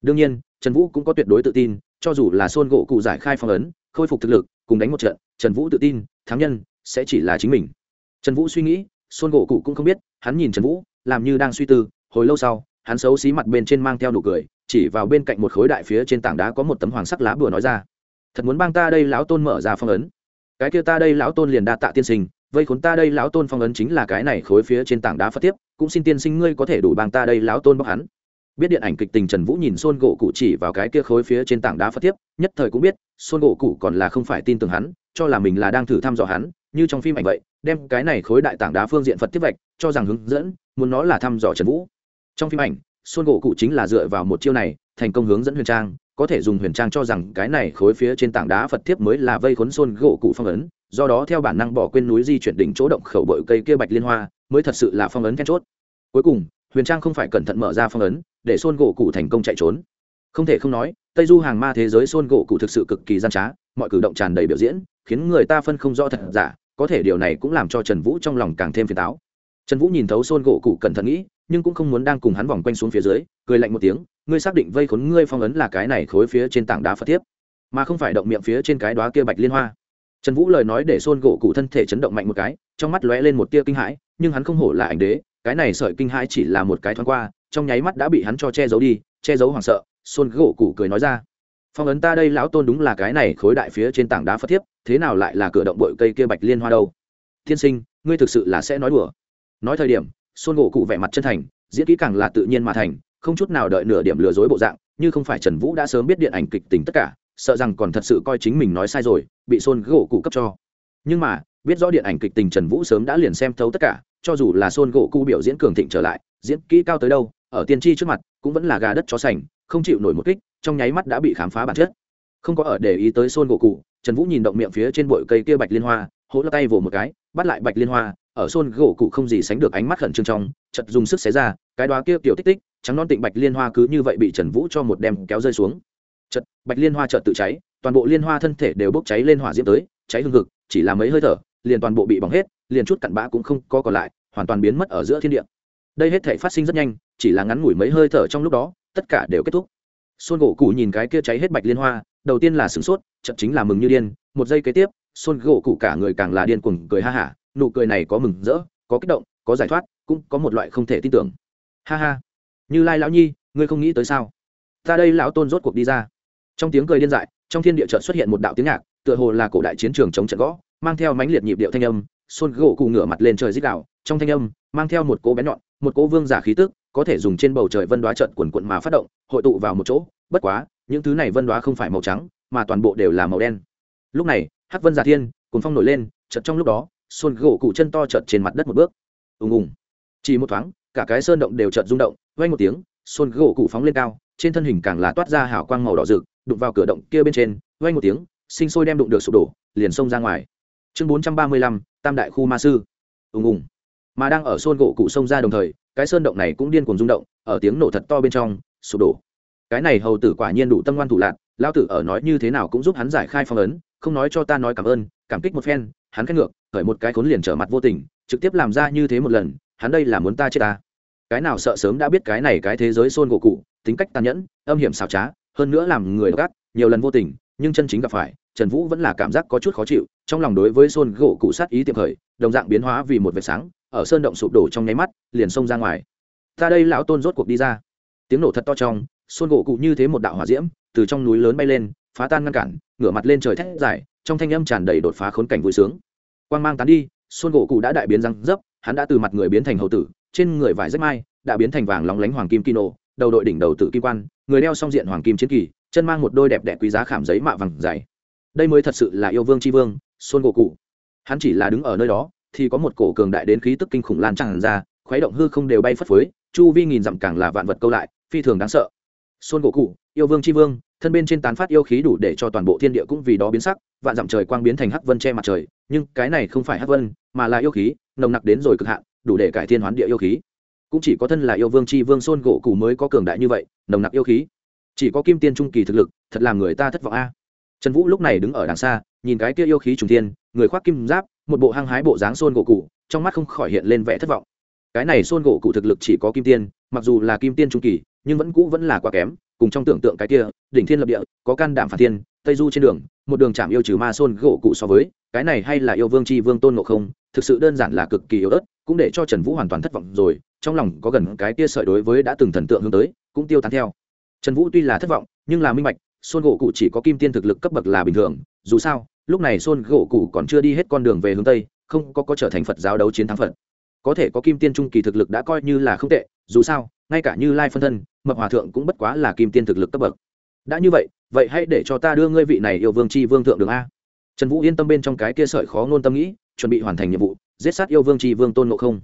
Đương nhiên, trần vũ cũng có tuyệt đối tự tin, cho dù là xôn gỗ cụ giải khai phong ấn, khôi phục thực lực, cùng đánh một trận, trần vũ tự tin, thắng nhân sẽ chỉ là chính mình. Trần vũ suy nghĩ xôn gỗ cụ cũng không biết, hắn nhìn trần vũ, làm như đang suy tư hồi lâu sau, hắn xấu xí mặt bên trên mang theo nụ cười, chỉ vào bên cạnh một khối đại phía trên tảng đá có một tấm hoàng sắc lá bùa nói ra. Thật muốn bang ta đây lão tôn mở ra phong ấn. Cái kia ta đây lão tôn liền đa tạ tiên sinh, vây khốn ta đây lão tôn phong ấn chính là cái này khối phía trên tảng đá phát tiếp, cũng xin tiên sinh ngươi có thể đủ bang ta đây lão tôn bóc hắn. Biết điện ảnh kịch tình trần vũ nhìn xôn gỗ cụ chỉ vào cái kia khối phía trên tảng đá phát tiếp, nhất thời cũng biết xôn gỗ cụ còn là không phải tin tưởng hắn, cho là mình là đang thử thăm dò hắn, như trong phim ảnh vậy, đem cái này khối đại tảng đá phương diện phật tiếp vạch, cho rằng hướng dẫn, muốn nó là thăm dò trần vũ trong phim ảnh xôn gỗ cụ chính là dựa vào một chiêu này, thành công hướng dẫn huyền trang, có thể dùng huyền trang cho rằng cái này khối phía trên tảng đá phật tiếp mới là vây khốn xôn gỗ cụ phong ấn, do đó theo bản năng bỏ quên núi di chuyển đỉnh chỗ động khẩu bội cây kia bạch liên hoa, mới thật sự là phong ấn then chốt. Cuối cùng, huyền trang không phải cẩn thận mở ra phong ấn, để xôn gỗ cụ thành công chạy trốn. Không thể không nói, tây du hàng ma thế giới xôn gỗ cụ thực sự cực kỳ gian trá, mọi cử động tràn đầy biểu diễn, khiến người ta phân không rõ thật giả, có thể điều này cũng làm cho trần vũ trong lòng càng thêm phiền táo trần vũ nhìn thấu xôn gỗ cụ cẩn thận nghĩ, nhưng cũng không muốn đang cùng hắn vòng quanh xuống phía dưới, cười lạnh một tiếng, ngươi xác định vây khốn ngươi phong ấn là cái này khối phía trên tảng đá phật tiếp mà không phải động miệng phía trên cái đó kia bạch liên hoa. Trần vũ lời nói để xôn gỗ cụ thân thể chấn động mạnh một cái, trong mắt lóe lên một tia kinh hãi, nhưng hắn không hổ là ảnh đế, cái này sợi kinh hãi chỉ là một cái thoáng qua, trong nháy mắt đã bị hắn cho che giấu đi, che giấu hoảng sợ xôn gỗ cụ cười nói ra, phong ấn ta đây lão tôn đúng là cái này khối đại phía trên tảng đá phật thiếp, thế nào lại là cửa động bội cây kia bạch liên hoa đâu? Tiên sinh, ngươi thực sự là sẽ nói đùa nói thời điểm xôn gỗ cụ vẻ mặt chân thành, diễn kỹ càng là tự nhiên mà thành, không chút nào đợi nửa điểm lừa dối bộ dạng, như không phải trần vũ đã sớm biết điện ảnh kịch tính tất cả, sợ rằng còn thật sự coi chính mình nói sai rồi, bị xôn gỗ cụ cấp cho. Nhưng mà, biết rõ điện ảnh kịch tình trần vũ sớm đã liền xem thấu tất cả, cho dù là xôn gỗ cụ biểu diễn cường thịnh trở lại, diễn kỹ cao tới đâu, ở tiên tri trước mặt, cũng vẫn là gà đất chó sành, không chịu nổi một kích, trong nháy mắt đã bị khám phá bản chất. Không có ở để ý tới xôn gỗ cụ, trần vũ nhìn động miệng phía trên bụi cây kia bạch liên hoa, hỗ tay vồ một cái, bắt lại bạch liên hoa ở xôn gỗ cụ không gì sánh được ánh mắt khẩn trương trong chật dùng sức xé ra cái đó kia kiểu tích tích trắng non tịnh bạch liên hoa cứ như vậy bị trần vũ cho một đem kéo rơi xuống. Chật bạch liên hoa chợt tự cháy toàn bộ liên hoa thân thể đều bốc cháy lên hỏa diễm tới cháy hương hực, chỉ là mấy hơi thở liền toàn bộ bị bỏng hết liền chút cặn bã cũng không có còn lại hoàn toàn biến mất ở giữa thiên địa. Đây hết thể phát sinh rất nhanh chỉ là ngắn ngủi mấy hơi thở trong lúc đó tất cả đều kết thúc. Xôn gỗ cụ nhìn cái kia cháy hết bạch liên hoa đầu tiên là sửng sốt chậm chính là mừng như điên một giây kế tiếp xôn gỗ cụ cả người càng là điên cuồng cười ha hả nụ cười này có mừng rỡ, có kích động, có giải thoát, cũng có một loại không thể tin tưởng. Ha ha. Như lai lão nhi, ngươi không nghĩ tới sao? Ta đây lão tôn rốt cuộc đi ra. Trong tiếng cười điên dại, trong thiên địa trận xuất hiện một đạo tiếng nhạc, tựa hồ là cổ đại chiến trường chống trận gõ, mang theo mãnh liệt nhịp điệu thanh âm xôn gỗ cụ ngửa mặt lên trời dích đạo trong thanh âm, mang theo một cỗ bé nhọn, một cỗ vương giả khí tức, có thể dùng trên bầu trời vân đoá trận quần quận mà phát động, hội tụ vào một chỗ, bất quá, những thứ này vân đoá không phải màu trắng, mà toàn bộ đều là màu đen. Lúc này, hắc vân giả thiên cuốn phong nổi lên, chợt trong lúc đó Xuân gỗ cụ chân to chợt trên mặt đất một bước. Ùng ùng. Chỉ một thoáng, cả cái sơn động đều chợt rung động, vang một tiếng, Xuân gỗ cụ phóng lên cao, trên thân hình càng là toát ra hào quang màu đỏ rực, đụng vào cửa động kia bên trên, vang một tiếng, sinh sôi đem đụng được sụp đổ, liền xông ra ngoài. Chương bốn trăm ba mươi lăm, tam đại khu ma sư. Ùng ùng. Mà đang ở Xuân gỗ cụ xông ra đồng thời, cái sơn động này cũng điên cuồng rung động, ở tiếng nổ thật to bên trong, sụp đổ. Cái này hầu tử quả nhiên đủ tâm ngoan thủ lạc lao tử ở nói như thế nào cũng giúp hắn giải khai phong ấn, không nói cho ta nói cảm ơn, cảm kích một phen hắn khét ngược, khởi một cái khốn liền trở mặt vô tình, trực tiếp làm ra như thế một lần, hắn đây là muốn ta chết ta. Cái nào sợ sớm đã biết cái này cái thế giới xôn gỗ cụ, tính cách tàn nhẫn, âm hiểm xảo trá, hơn nữa làm người gắt nhiều lần vô tình, nhưng chân chính gặp phải, trần vũ vẫn là cảm giác có chút khó chịu, trong lòng đối với xôn gỗ cụ sát ý tiệm khởi, đồng dạng biến hóa vì một vệt sáng, ở sơn động sụp đổ trong nháy mắt, liền xông ra ngoài. Ta đây lão tôn rốt cuộc đi ra. Tiếng nổ thật to trong, xôn gỗ cụ như thế một đạo hỏa diễm, từ trong núi lớn bay lên phá tan ngăn cản, ngửa mặt lên trời thét dài, trong thanh âm tràn đầy đột phá khốn cảnh vui sướng. Quang mang tán đi Xuân gỗ cụ đã đại biến răng dấp, hắn đã từ mặt người biến thành hậu tử, trên người vải rách mai đã biến thành vàng lóng lánh hoàng kim kino, đầu đội đỉnh đầu tử kim quan, người đeo song diện hoàng kim chiến kỳ, chân mang một đôi đẹp đẽ quý giá khảm giấy mạ vàng dày. Đây mới thật sự là yêu vương tri vương Xuân gỗ cụ. Hắn chỉ là đứng ở nơi đó, thì có một cổ cường đại đến khí tức kinh khủng lan tràn ra, khuấy động hư không đều bay phất phới, chu vi nghìn dặm càng là vạn vật câu lại, phi thường đáng sợ. Xuân gỗ cụ yêu vương c h i vương, thân bên trên tán phát yêu khí đủ để cho toàn bộ thiên địa cũng vì đó biến sắc, vạn dặm trời quang biến thành hắc vân che mặt trời, nhưng cái này không phải hắc vân, mà là yêu khí, nồng nặc đến rồi cực hạn, đủ để cải thiên hoán địa yêu khí. Cũng chỉ có thân là yêu vương c h i vương xôn gỗ cù mới có cường đại như vậy, nồng nặc yêu khí. Chỉ có kim tiên trung kỳ thực lực, thật làm người ta thất vọng a. Trần vũ lúc này đứng ở đằng xa, nhìn cái kia yêu khí trùng thiên, người khoác kim giáp, một bộ hăng hái bộ dáng xôn gỗ cụ trong mắt không khỏi hiện lên vẻ thất vọng. Cái này xôn gỗ cụ thực lực chỉ có kim tiên, mặc dù là kim tiên trung kỳ, nhưng vẫn cũ vẫn là quá kém cùng trong tưởng tượng cái kia, đỉnh thiên lập địa, có can đảm phản thiên, tây du trên đường, một đường chạm yêu trừ ma xôn gỗ cụ so với, cái này hay là yêu vương c h i vương tôn ngộ không, thực sự đơn giản là cực kỳ yếu ớt, cũng để cho trần vũ hoàn toàn thất vọng rồi, trong lòng có gần cái kia sợi đối với đã từng thần tượng hướng tới, cũng tiêu tán theo. Trần vũ tuy là thất vọng, nhưng là minh bạch, xôn gỗ cụ chỉ có kim tiên thực lực cấp bậc là bình thường, dù sao, lúc này xôn gỗ cụ còn chưa đi hết con đường về hướng tây, không có có trở thành phật giáo đấu chiến thắng phật. Có thể có kim tiên trung kỳ thực lực đã coi như là không tệ, dù sao ngay cả như lai phân thân, mập hòa thượng cũng bất quá là kim tiên thực lực cấp bậc. Đã như vậy vậy hãy để cho ta đưa ngươi vị này yêu vương c h i vương thượng đường a. Trần vũ yên tâm bên trong cái kia sợi khó ngôn tâm nghĩ, chuẩn bị hoàn thành nhiệm vụ, giết sát yêu vương c h i vương tôn ngộ không.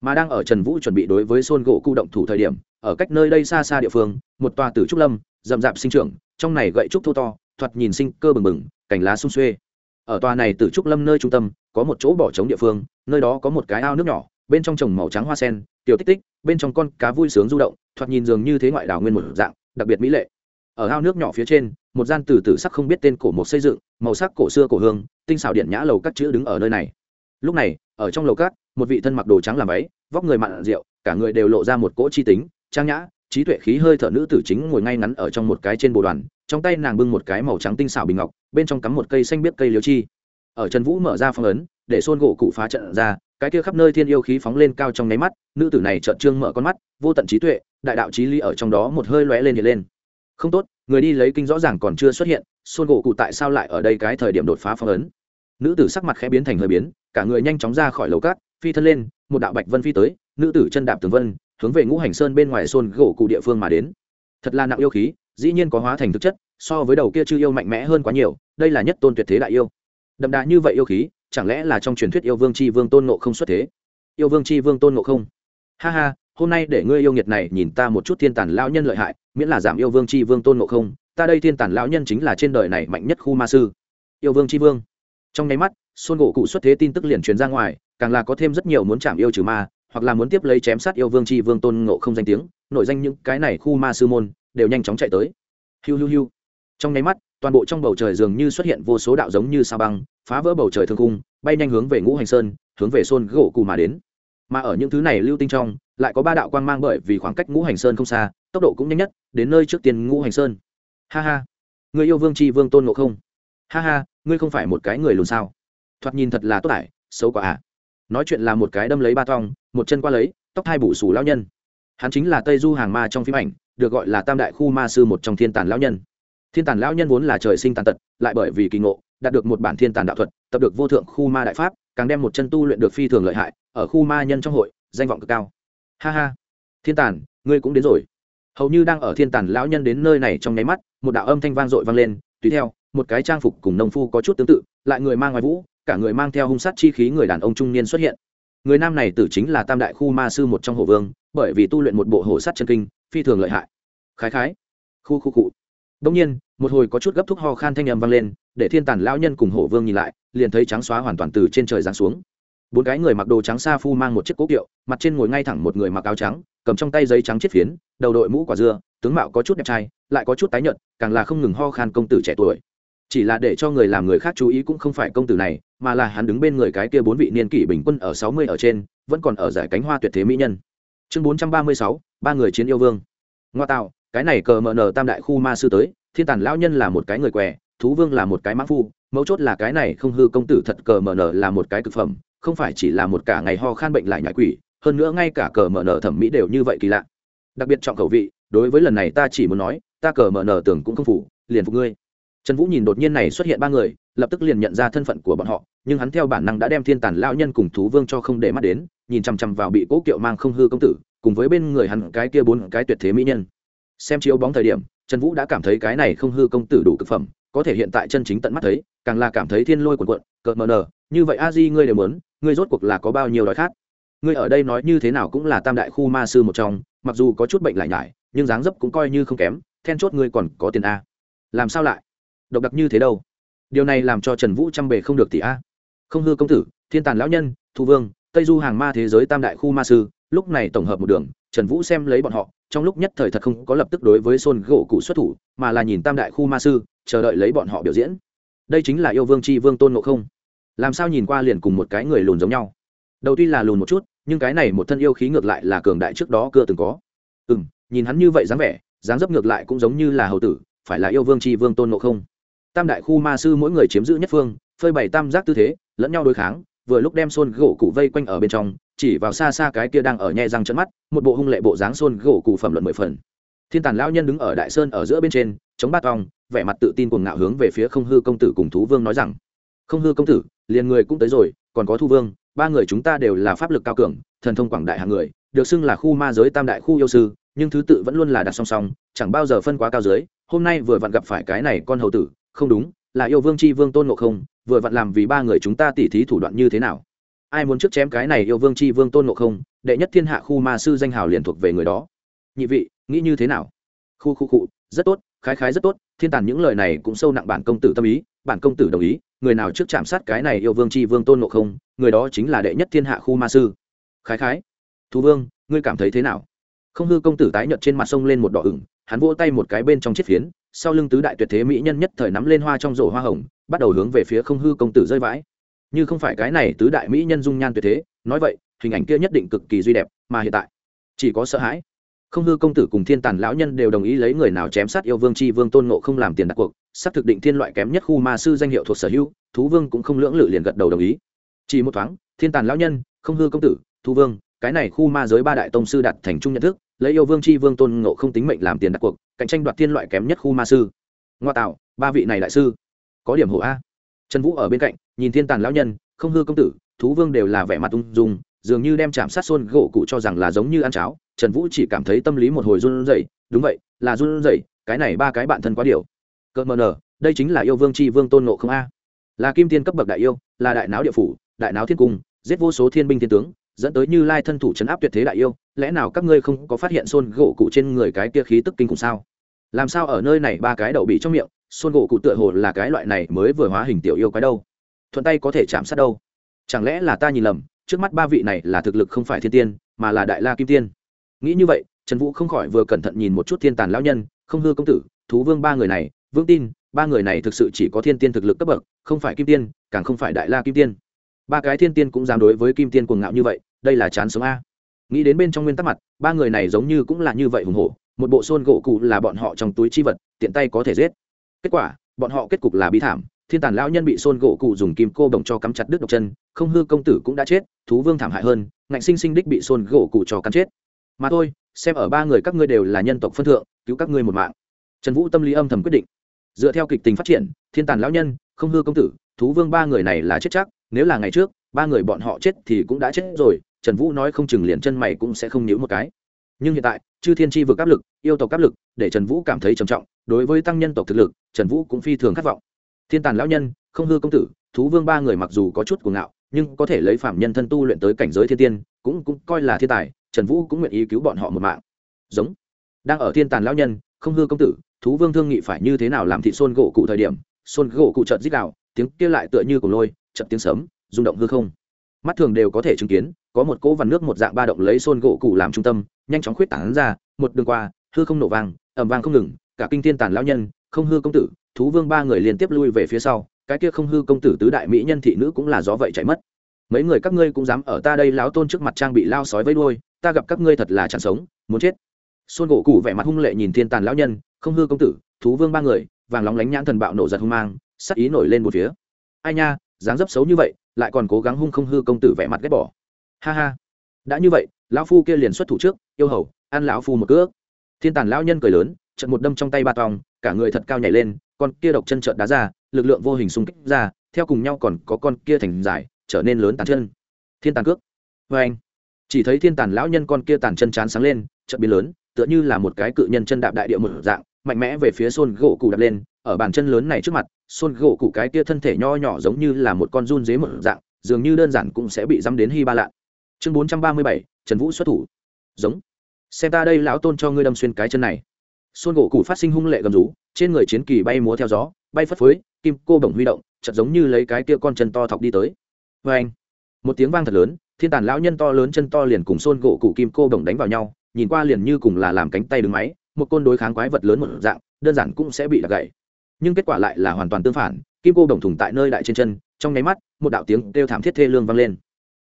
Mà đang ở trần vũ chuẩn bị đối với xôn gỗ cụ động thủ thời điểm, ở cách nơi đây xa xa địa phương, một tòa tử trúc lâm, rậm rạp sinh trưởng, trong này gậy trúc thô to, thoạt nhìn sinh cơ bừng bừng, cành lá sung xuê. Ở tòa này tử trúc lâm nơi trung tâm, có một chỗ bỏ trống địa phương, nơi đó có một cái ao nước nhỏ bên trong trồng màu trắng hoa sen, tiểu tích tích, bên trong con cá vui sướng du động, thoạt nhìn dường như thế ngoại đảo nguyên một dạng, đặc biệt mỹ lệ. Ở ao nước nhỏ phía trên, một gian từ từ sắc không biết tên cổ một xây dựng, màu sắc cổ xưa cổ hương, tinh xảo điện nhã lầu các chữ đứng ở nơi này. Lúc này, ở trong lầu cát một vị thân mặc đồ trắng làm váy, vóc người mặn rượu, cả người đều lộ ra một cỗ chi tính, trang nhã, trí tuệ khí hơi thở nữ tử chính ngồi ngay ngắn ở trong một cái trên bồ đoàn, trong tay nàng bưng một cái màu trắng tinh xảo bình ngọc, bên trong cắm một cây xanh biết cây liêu chi. Ở trần vũ mở ra phong ấn, để xôn gỗ cụ phá trận ra cái kia khắp nơi thiên yêu khí phóng lên cao trong nháy mắt, nữ tử này trợn trương mở con mắt, vô tận trí tuệ, đại đạo trí lý ở trong đó một hơi lóe lên hiện lên. Không tốt, người đi lấy kinh rõ ràng còn chưa xuất hiện, xôn gỗ cụ tại sao lại ở đây cái thời điểm đột phá phong ấn? Nữ tử sắc mặt khẽ biến thành hơi biến, cả người nhanh chóng ra khỏi lầu cát, phi thân lên, một đạo bạch vân phi tới, nữ tử chân đạp tường vân, hướng về ngũ hành sơn bên ngoài xôn gỗ cụ địa phương mà đến. Thật là nặng yêu khí, dĩ nhiên có hóa thành thực chất, so với đầu kia chư yêu mạnh mẽ hơn quá nhiều, đây là nhất tôn tuyệt thế đại yêu. Đậm đà như vậy yêu khí chẳng lẽ là trong truyền thuyết yêu vương c h i vương tôn nộ không xuất thế? Yêu vương c h i vương tôn nộ không? Ha ha, hôm nay để ngươi yêu nghiệt này nhìn ta một chút thiên tàn lao nhân lợi hại, miễn là giảm yêu vương c h i vương tôn nộ không, ta đây thiên tàn lao nhân chính là trên đời này mạnh nhất khu ma sư. Yêu vương c h i vương. Trong nháy mắt xôn gỗ cụ xuất thế tin tức liền truyền ra ngoài, càng là có thêm rất nhiều muốn chạm yêu trừ ma, hoặc là muốn tiếp lấy chém sát yêu vương c h i vương tôn nộ không danh tiếng, nội danh những cái này khu ma sư môn, đều nhanh chóng chạy tới. Hiu hiu hiu. Trong nháy mắt, toàn bộ trong bầu trời dường như xuất hiện vô số đạo giống như sao băng phá vỡ bầu trời thương cung bay nhanh hướng về ngũ hành sơn, hướng về xôn gỗ cù mà đến. Mà ở những thứ này lưu tinh trong, lại có ba đạo quang mang bởi vì khoảng cách ngũ hành sơn không xa, tốc độ cũng nhanh nhất, đến nơi trước tiên ngũ hành sơn. Ha ha. Người yêu vương c h i vương tôn ngộ không. Ha ha, ngươi không phải một cái người lùn sao? Thoạt nhìn thật là tốt ải, xấu quả à. Nói chuyện là một cái đâm lấy ba thong một chân qua lấy, tóc hai bủ sủ lao nhân. Hắn chính là tây du hàng ma trong phim ảnh, được gọi là tam đại khu ma sư một trong thiên tàn lao nhân. Thiên tàn lao nhân vốn là trời sinh tàn tật, lại bởi vì kỳ ngộ đạt được một bản thiên tàn đạo thuật, tập được vô thượng khu ma đại pháp, càng đem một chân tu luyện được phi thường lợi hại, ở khu ma nhân trong hội, danh vọng cực cao. Ha ha. Thiên tàn, ngươi cũng đến rồi. Hầu như đang ở thiên tàn lão nhân đến nơi này trong nháy mắt, một đạo âm thanh vang dội vang lên, tùy theo, một cái trang phục cùng nông phu có chút tương tự, lại người mang ngoài vũ, cả người mang theo hung sát chi khí người đàn ông trung niên xuất hiện. Người nam này tử chính là tam đại khu ma sư một trong hồ vương, bởi vì tu luyện một bộ hồ sát chân kinh, phi thường lợi hại. Khái khái. Khu khu cụ. Đông nhiên một hồi có chút gấp thúc ho khan thanh âm vang lên, để thiên tàn lão nhân cùng hổ vương nhìn lại, liền thấy trắng xóa hoàn toàn từ trên trời giáng xuống. Bốn cái người mặc đồ trắng sa phu mang một chiếc cố kiệu, mặt trên ngồi ngay thẳng một người mặc áo trắng, cầm trong tay giấy trắng chiết phiến, đầu đội mũ quả dưa, tướng mạo có chút đẹp trai, lại có chút tái nhợt, càng là không ngừng ho khan công tử trẻ tuổi. Chỉ là để cho người làm người khác chú ý cũng không phải công tử này, mà là hắn đứng bên người cái kia bốn vị niên kỷ bình quân ở sáu mươi ở trên, vẫn còn ở giải cánh hoa tuyệt thế mỹ nhân. Chương bốn trăm ba mươi sáu, ba người chiến yêu vương. Ngoa tạo, cái này cờ mờ nờ tam đại khu ma sư tới thiên tàn lão nhân là một cái người què, thú vương là một cái mã phu, mấu chốt là cái này không hư công tử thật cờ mờ nờ là một cái cực phẩm, không phải chỉ là một cả ngày ho khan bệnh lại nhại quỷ, hơn nữa ngay cả cờ mờ nờ thẩm mỹ đều như vậy kỳ lạ. Đặc biệt trọng khẩu vị, đối với lần này ta chỉ muốn nói, ta cờ mờ nờ tưởng cũng không phủ liền phục ngươi. Trần vũ nhìn đột nhiên này xuất hiện ba người, lập tức liền nhận ra thân phận của bọn họ, nhưng hắn theo bản năng đã đem thiên tàn lão nhân cùng thú vương cho không để mắt đến, nhìn chằm chằm vào bị cố kiệu mang không hư công tử, cùng với bên người hắn cái kia bốn cái tuyệt thế mỹ nhân. Xem chiếu bóng thời điểm trần vũ đã cảm thấy cái này không hư công tử đủ c ự c phẩm, có thể hiện tại chân chính tận mắt thấy, càng là cảm thấy thiên lôi cuồn cuộn, cợt mờ nờ, như vậy a di ngươi đều muốn, ngươi rốt cuộc là có bao nhiêu đói khát? Ngươi ở đây nói như thế nào cũng là tam đại khu ma sư một trong, mặc dù có chút bệnh lại nhải, nhưng dáng dấp cũng coi như không kém, then chốt ngươi còn có tiền a. Làm sao lại? Độc đặc như thế đâu? Điều này làm cho trần vũ chăm bề không được tỷ a. Không hư công tử, thiên tàn lão nhân, thu vương, tây du hàng ma thế giới tam đại khu ma sư lúc này tổng hợp một đường, trần vũ xem lấy bọn họ, trong lúc nhất thời thật không có lập tức đối với sôn gỗ cụ xuất thủ, mà là nhìn tam đại khu ma sư, chờ đợi lấy bọn họ biểu diễn. Đây chính là yêu vương c h i vương tôn ngộ không. Làm sao nhìn qua liền cùng một cái người lùn giống nhau. Đầu tuy là lùn một chút, nhưng cái này một thân yêu khí ngược lại là cường đại trước đó cưa từng có. Ừ m nhìn hắn như vậy dáng vẻ, dáng dấp ngược lại cũng giống như là hầu tử, phải là yêu vương c h i vương tôn ngộ không. Tam đại khu ma sư mỗi người chiếm giữ nhất phương, phơi bày tam giác tư thế, lẫn nhau đối kháng vừa lúc đem xôn gỗ cụ vây quanh ở bên trong, chỉ vào xa xa cái kia đang ở nhẹ răng trận mắt, một bộ hung lệ bộ dáng xôn gỗ cụ phẩm luận mười phần. Thiên tàn lão nhân đứng ở đại sơn ở giữa bên trên, chống bát vòng vẻ mặt tự tin cuồng ngạo hướng về phía không hư công tử cùng thú vương nói rằng, không hư công tử, liền người cũng tới rồi, còn có thu vương, ba người chúng ta đều là pháp lực cao cường, thần thông quảng đại hàng người, được xưng là khu ma giới tam đại khu yêu sư, nhưng thứ tự vẫn luôn là đặt song song, chẳng bao giờ phân quá cao dưới, hôm nay vừa vặn gặp phải cái này con hầu tử, không đúng, là yêu vương c h i vương tôn ngộ không vừa vặn làm vì ba người chúng ta tỉ thí thủ đoạn như thế nào? Ai muốn trước chém cái này yêu vương c h i vương tôn ngộ không? Đệ nhất thiên hạ khu ma sư danh hào liền thuộc về người đó. Nhị vị, nghĩ như thế nào? Khu khu cụ rất tốt, khái khái rất tốt, thiên tàn những lời này cũng sâu nặng bản công tử tâm ý, bản công tử đồng ý, người nào trước chạm sát cái này yêu vương c h i vương tôn ngộ không, người đó chính là đệ nhất thiên hạ khu ma sư. Khái khái thú vương, ngươi cảm thấy thế nào? Không hư công tử tái nhợt trên mặt sông lên một đỏ ửng, hắn vỗ tay một cái bên trong chiếc phiến, sau lưng tứ đại tuyệt thế mỹ nhân nhất thời nắm lên hoa trong rổ hoa hồng bắt đầu hướng về phía không hư công tử rơi vãi. Như không phải cái này tứ đại mỹ nhân dung nhan tuyệt thế, nói vậy, hình ảnh kia nhất định cực kỳ duy đẹp, mà hiện tại, chỉ có sợ hãi. Không hư công tử cùng thiên tàn lão nhân đều đồng ý lấy người nào chém sát yêu vương c h i vương tôn nộ không làm tiền đặt cuộc, sắp thực định thiên loại kém nhất khu ma sư danh hiệu thuộc sở hữu, thú vương cũng không lưỡng lự liền gật đầu đồng ý. Chỉ một thoáng, thiên tàn lão nhân, không hư công tử, thú vương, cái này khu ma giới ba đại tông sư đặt thành trung nhận thức, lấy yêu vương c h i vương tôn ngộ không tính mệnh làm tiền đặt cuộc, cạnh tranh đoạt thiên loại kém nhất khu ma sư. Ngoa tạo, ba vị này đại sư có điểm hộ a. Trần vũ ở bên cạnh, nhìn thiên tàn lão nhân, không hư công tử, thú vương đều là vẻ mặt ung dung, dường như đem chạm sát xôn gỗ cụ cho rằng là giống như ăn cháo. Trần vũ chỉ cảm thấy tâm lý một hồi run rẩy. Đúng vậy, là run rẩy, cái này ba cái bạn thân quá điều. Cợt mờ nở đây chính là yêu vương c h i vương tôn nộ không a? Là kim tiên cấp bậc đại yêu, là đại náo địa phủ, đại náo thiên cung, giết vô số thiên binh thiên tướng, dẫn tới như lai thân thủ chấn áp tuyệt thế đại yêu. Lẽ nào các ngươi không có phát hiện xôn gỗ cụ trên người cái kia khí tức kinh khủng sao? Làm sao ở nơi này ba cái đậu bị trong miệng xôn gỗ cụ tựa hồ là cái loại này mới vừa hóa hình tiểu yêu cái đâu. Thuận tay có thể chạm sát đâu. Chẳng lẽ là ta nhìn lầm, trước mắt ba vị này là thực lực không phải thiên tiên, mà là đại la kim tiên? Nghĩ như vậy, trần vũ không khỏi vừa cẩn thận nhìn một chút thiên tàn lão nhân, không hư công tử, thú vương ba người này, vương tin, ba người này thực sự chỉ có thiên tiên thực lực cấp bậc, không phải kim tiên, càng không phải đại la kim tiên. Ba cái thiên tiên cũng dám đối với kim tiên cuồng ngạo như vậy, đây là chán sống a. Nghĩ đến bên trong nguyên tắc mặt, ba người này giống như cũng là như vậy hùng hổ, một bộ xôn gỗ cụ là bọn họ trong túi chi vật, tiện tay có thể giết kết quả, bọn họ kết cục là bi thảm, thiên tàn lão nhân bị xôn gỗ cụ dùng kim cô bồng cho cắm chặt đứt độc chân, không hư công tử cũng đã chết, thú vương thảm hại hơn, ngạnh sinh sinh đích bị xôn gỗ cụ cho cắn chết. Mà thôi, xem ở ba người các ngươi đều là nhân tộc phân thượng, cứu các ngươi một mạng. Trần vũ tâm lý âm thầm quyết định. Dựa theo kịch tình phát triển, thiên tàn lão nhân, không hư công tử, thú vương ba người này là chết chắc, nếu là ngày trước, ba người bọn họ chết thì cũng đã chết rồi, trần vũ nói không chừng liền chân mày cũng sẽ không nhíu một cái. Nhưng hiện tại, chư thiên tri vực áp lực, yêu tộc áp lực, để trần vũ cảm thấy trầm trọng đối với tăng nhân tộc thực lực, trần vũ cũng phi thường khát vọng. Thiên tàn lão nhân, không hư công tử, thú vương ba người mặc dù có chút cuồng ngạo, nhưng có thể lấy phạm nhân thân tu luyện tới cảnh giới thiên tiên, cũng cũng coi là thiên tài, trần vũ cũng nguyện ý cứu bọn họ một mạng. Giống. Đang ở thiên tàn lão nhân, không hư công tử, thú vương thương nghị phải như thế nào làm thị xôn gỗ cụ thời điểm xôn gỗ cụ trợt dít đạo tiếng kia lại tựa như cổ lôi chậm tiếng sấm, rung động hư không. Mắt thường đều có thể chứng kiến, có một cỗ vằn nước một dạng ba động lấy xôn gỗ cụ làm trung tâm, nhanh chóng khuyết tảng ra, một đường qua, hư không nổ vang ẩm vang không ngừng cả kinh thiên tàn lão nhân, không hư công tử, thú vương ba người liên tiếp lui về phía sau, cái kia không hư công tử tứ đại mỹ nhân thị nữ cũng là gió vậy chạy mất. Mấy người các ngươi cũng dám ở ta đây láo tôn trước mặt trang bị lao sói với đuôi, ta gặp các ngươi thật là chẳng sống, muốn chết. Xôn gỗ cụ vẻ mặt hung lệ nhìn thiên tàn lão nhân, không hư công tử, thú vương ba người, vàng lóng lánh nhãn thần bạo nổ giật hung mang, sắc ý nổi lên một phía. Ai nha, dáng dấp xấu như vậy, lại còn cố gắng hung không hư công tử vẻ mặt ghét bỏ. Ha ha. Đã như vậy, lão phu kia liền xuất thủ trước, yêu hầu, ăn lão phu một cước. Thiên tàn lão nhân cười lớn trận một đâm trong tay ba tòng, cả người thật cao nhảy lên, con kia độc chân trợn đá ra, lực lượng vô hình xung kích ra, theo cùng nhau còn có con kia thành dài trở nên lớn tàn chân. Thiên tàn cước. Vê anh, chỉ thấy thiên tàn lão nhân con kia tàn chân chán sáng lên trận biến lớn, tựa như là một cái cự nhân chân đạp đại địa một dạng, mạnh mẽ về phía xôn gỗ cụ đập lên, ở bàn chân lớn này trước mặt xôn gỗ cụ cái kia thân thể nho nhỏ giống như là một con run dế một dạng, dường như đơn giản cũng sẽ bị dăm đến hy ba lạ. Chương bốn trăm ba mươi bảy, trần vũ xuất thủ. Giống. Xem ta đây lão tôn cho ngươi đâm xuyên cái chân này. Xuân gỗ cụ phát sinh hung lệ gầm rú trên người chiến kỳ bay múa theo gió bay phất phới kim cô bổng huy động chật giống như lấy cái kia con chân to thọc đi tới. Vê anh một tiếng vang thật lớn thiên tàn lão nhân to lớn chân to liền cùng Xuân gỗ cụ kim cô bổng đánh vào nhau nhìn qua liền như cùng là làm cánh tay đứng máy một côn đối kháng quái vật lớn một dạng đơn giản cũng sẽ bị đặt gãy. Nhưng kết quả lại là hoàn toàn tương phản kim cô đồng thủng tại nơi đại trên chân trong nháy mắt một đạo tiếng kêu thảm thiết thê lương vang lên.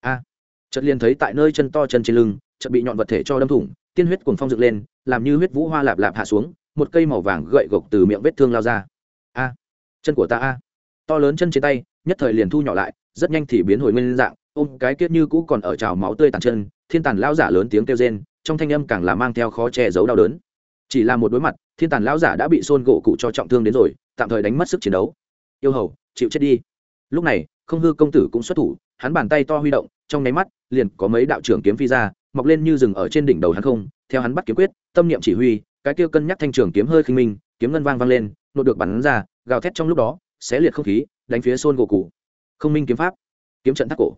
A à, chợt liền thấy tại nơi chân to chân trên lưng chợt bị nhọn vật thể cho đâm thủng tiên huyết cuồng phong dựng lên, làm như huyết vũ hoa lạp lạp hạ xuống, một cây màu vàng gậy gộc từ miệng vết thương lao ra. A, chân của ta a. To lớn chân trên tay, nhất thời liền thu nhỏ lại, rất nhanh thì biến hồi nguyên dạng, ôm cái kiết như cũ còn ở trào máu tươi tàn chân, thiên tàn Lão giả lớn tiếng kêu rên, trong thanh âm càng là mang theo khó che giấu đau đớn. Chỉ là một đối mặt, thiên tàn lão giả đã bị xôn gỗ cụ cho trọng thương đến rồi, tạm thời đánh mất sức chiến đấu. Yêu hầu, chịu chết đi. Lúc này, không hư công tử cũng xuất thủ, hắn bàn tay to huy động, trong nháy mắt, liền có mấy đạo trưởng kiếm phi ra mọc lên như rừng ở trên đỉnh đầu hắn không, theo hắn bắt kiếm quyết, tâm niệm chỉ huy, cái kia cân nhắc thanh trường kiếm hơi khinh minh, kiếm ngân vang vang lên nộ được bắn ra, gào thét trong lúc đó, xé liệt không khí, đánh phía xôn gỗ cụ không minh kiếm pháp, kiếm trận thác cổ.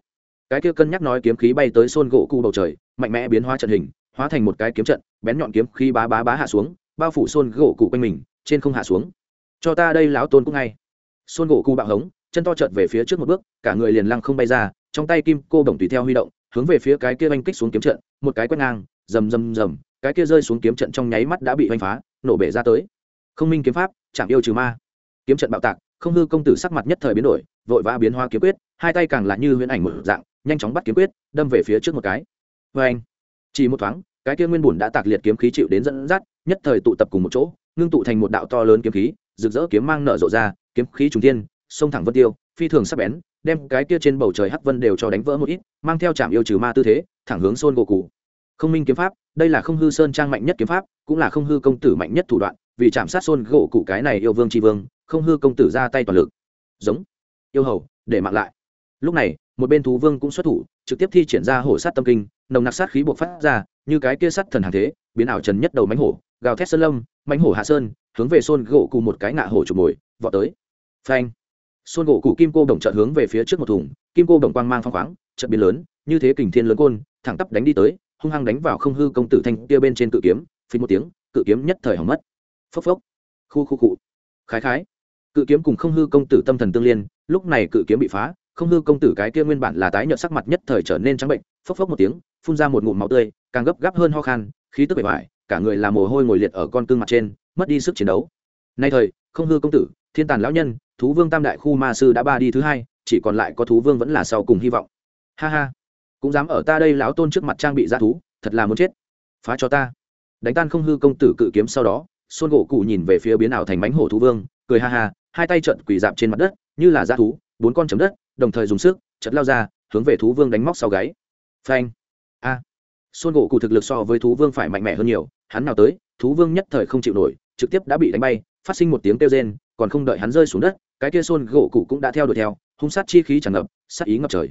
Cái kia cân nhắc nói kiếm khí bay tới xôn gỗ cụ bầu trời, mạnh mẽ biến hóa trận hình, hóa thành một cái kiếm trận, bén nhọn kiếm khí bá bá bá hạ xuống, bao phủ xôn gỗ cụ quanh mình, trên không hạ xuống. Cho ta đây láo tôn cũng ngay. Xôn gỗ cụ bạo hống, chân to trợt về phía trước một bước, cả người liền lăng không bay ra, trong tay kim cô đồng tùy theo huy động hướng về phía cái kia oanh kích xuống kiếm trận, một cái quét ngang, rầm rầm rầm, cái kia rơi xuống kiếm trận trong nháy mắt đã bị oanh phá, nổ bể ra tới. Không minh kiếm pháp, chạm yêu trừ ma. Kiếm trận bạo tạc, không hư công tử sắc mặt nhất thời biến đổi, vội vã biến hoa kiếm quyết, hai tay càng là như huyễn ảnh một dạng, nhanh chóng bắt kiếm quyết, đâm về phía trước một cái. Vê anh chỉ một thoáng, cái kia nguyên bùn đã tạc liệt kiếm khí chịu đến dẫn dắt, nhất thời tụ tập cùng một chỗ, ngưng tụ thành một đạo to lớn kiếm khí, rực rỡ kiếm mang nở rộ ra, kiếm khí trùng thiên, sông thẳng vân tiêu phi thường sắc bén, đem cái kia trên bầu trời hắc vân đều cho đánh vỡ một ít, mang theo trạm yêu trừ ma tư thế, thẳng hướng xôn gỗ cụ không minh kiếm pháp, đây là không hư sơn trang mạnh nhất kiếm pháp, cũng là không hư công tử mạnh nhất thủ đoạn, vì chạm sát xôn gỗ cụ cái này yêu vương tri vương, không hư công tử ra tay toàn lực. Giống. Yêu hầu, để mặc lại. Lúc này, một bên thú vương cũng xuất thủ, trực tiếp thi triển ra hổ sát tâm kinh, nồng nặc sát khí buộc phát ra, như cái kia sắt thần hàng thế, biến ảo trần nhất đầu mánh hổ, gào thét sơn lâm mánh hổ hạ sơn, hướng về xôn gỗ cụ một cái ngạ hổ chụp mồi, vọt tới. Phanh xôn gỗ cụ kim cô đồng trợ hướng về phía trước một thùng, kim cô đồng quang mang phong khoáng trận biến lớn, như thế kình thiên lớn côn, thẳng tắp đánh đi tới, hung hăng đánh vào không hư công tử thanh kia bên trên cự kiếm phí một tiếng, cự kiếm nhất thời hỏng mất. Phốc phốc. Khu khu cụ khái khái. Cự kiếm cùng không hư công tử tâm thần tương liên, lúc này cự kiếm bị phá, không hư công tử cái kia nguyên bản là tái nhợt sắc mặt nhất thời trở nên trắng bệnh, phốc phốc một tiếng, phun ra một ngụm máu tươi, càng gấp gáp hơn ho khan, khí tức bể bại, cả người là mồ hôi ngồi liệt ở con cương mặt trên, mất đi sức chiến đấu. Nay thời, không hư công tử thiên tàn lão nhân, thú vương tam đại khu ma sư đã ba đi thứ hai, chỉ còn lại có thú vương vẫn là sau cùng hy vọng. Ha ha. Cũng dám ở ta đây lão tôn trước mặt trang bị ra thú, thật là muốn chết. Phá cho ta. Đánh tan không hư công tử cự kiếm sau đó xôn gỗ cụ nhìn về phía biến ảo thành bánh hổ thú vương, cười ha ha, hai tay trận quỳ dạp trên mặt đất, như là ra thú, bốn con chấm đất, đồng thời dùng sức chật lao ra, hướng về thú vương đánh móc sau gáy. Phanh. A. À. xôn gỗ cụ thực lực so với thú vương phải mạnh mẽ hơn nhiều, hắn nào tới, thú vương nhất thời không chịu nổi, trực tiếp đã bị đánh bay, phát sinh một tiếng kêu rên còn không đợi hắn rơi xuống đất, cái kia xôn gỗ cụ cũng đã theo đuổi theo, hung sát chi khí tràn ngập, sát ý ngập trời.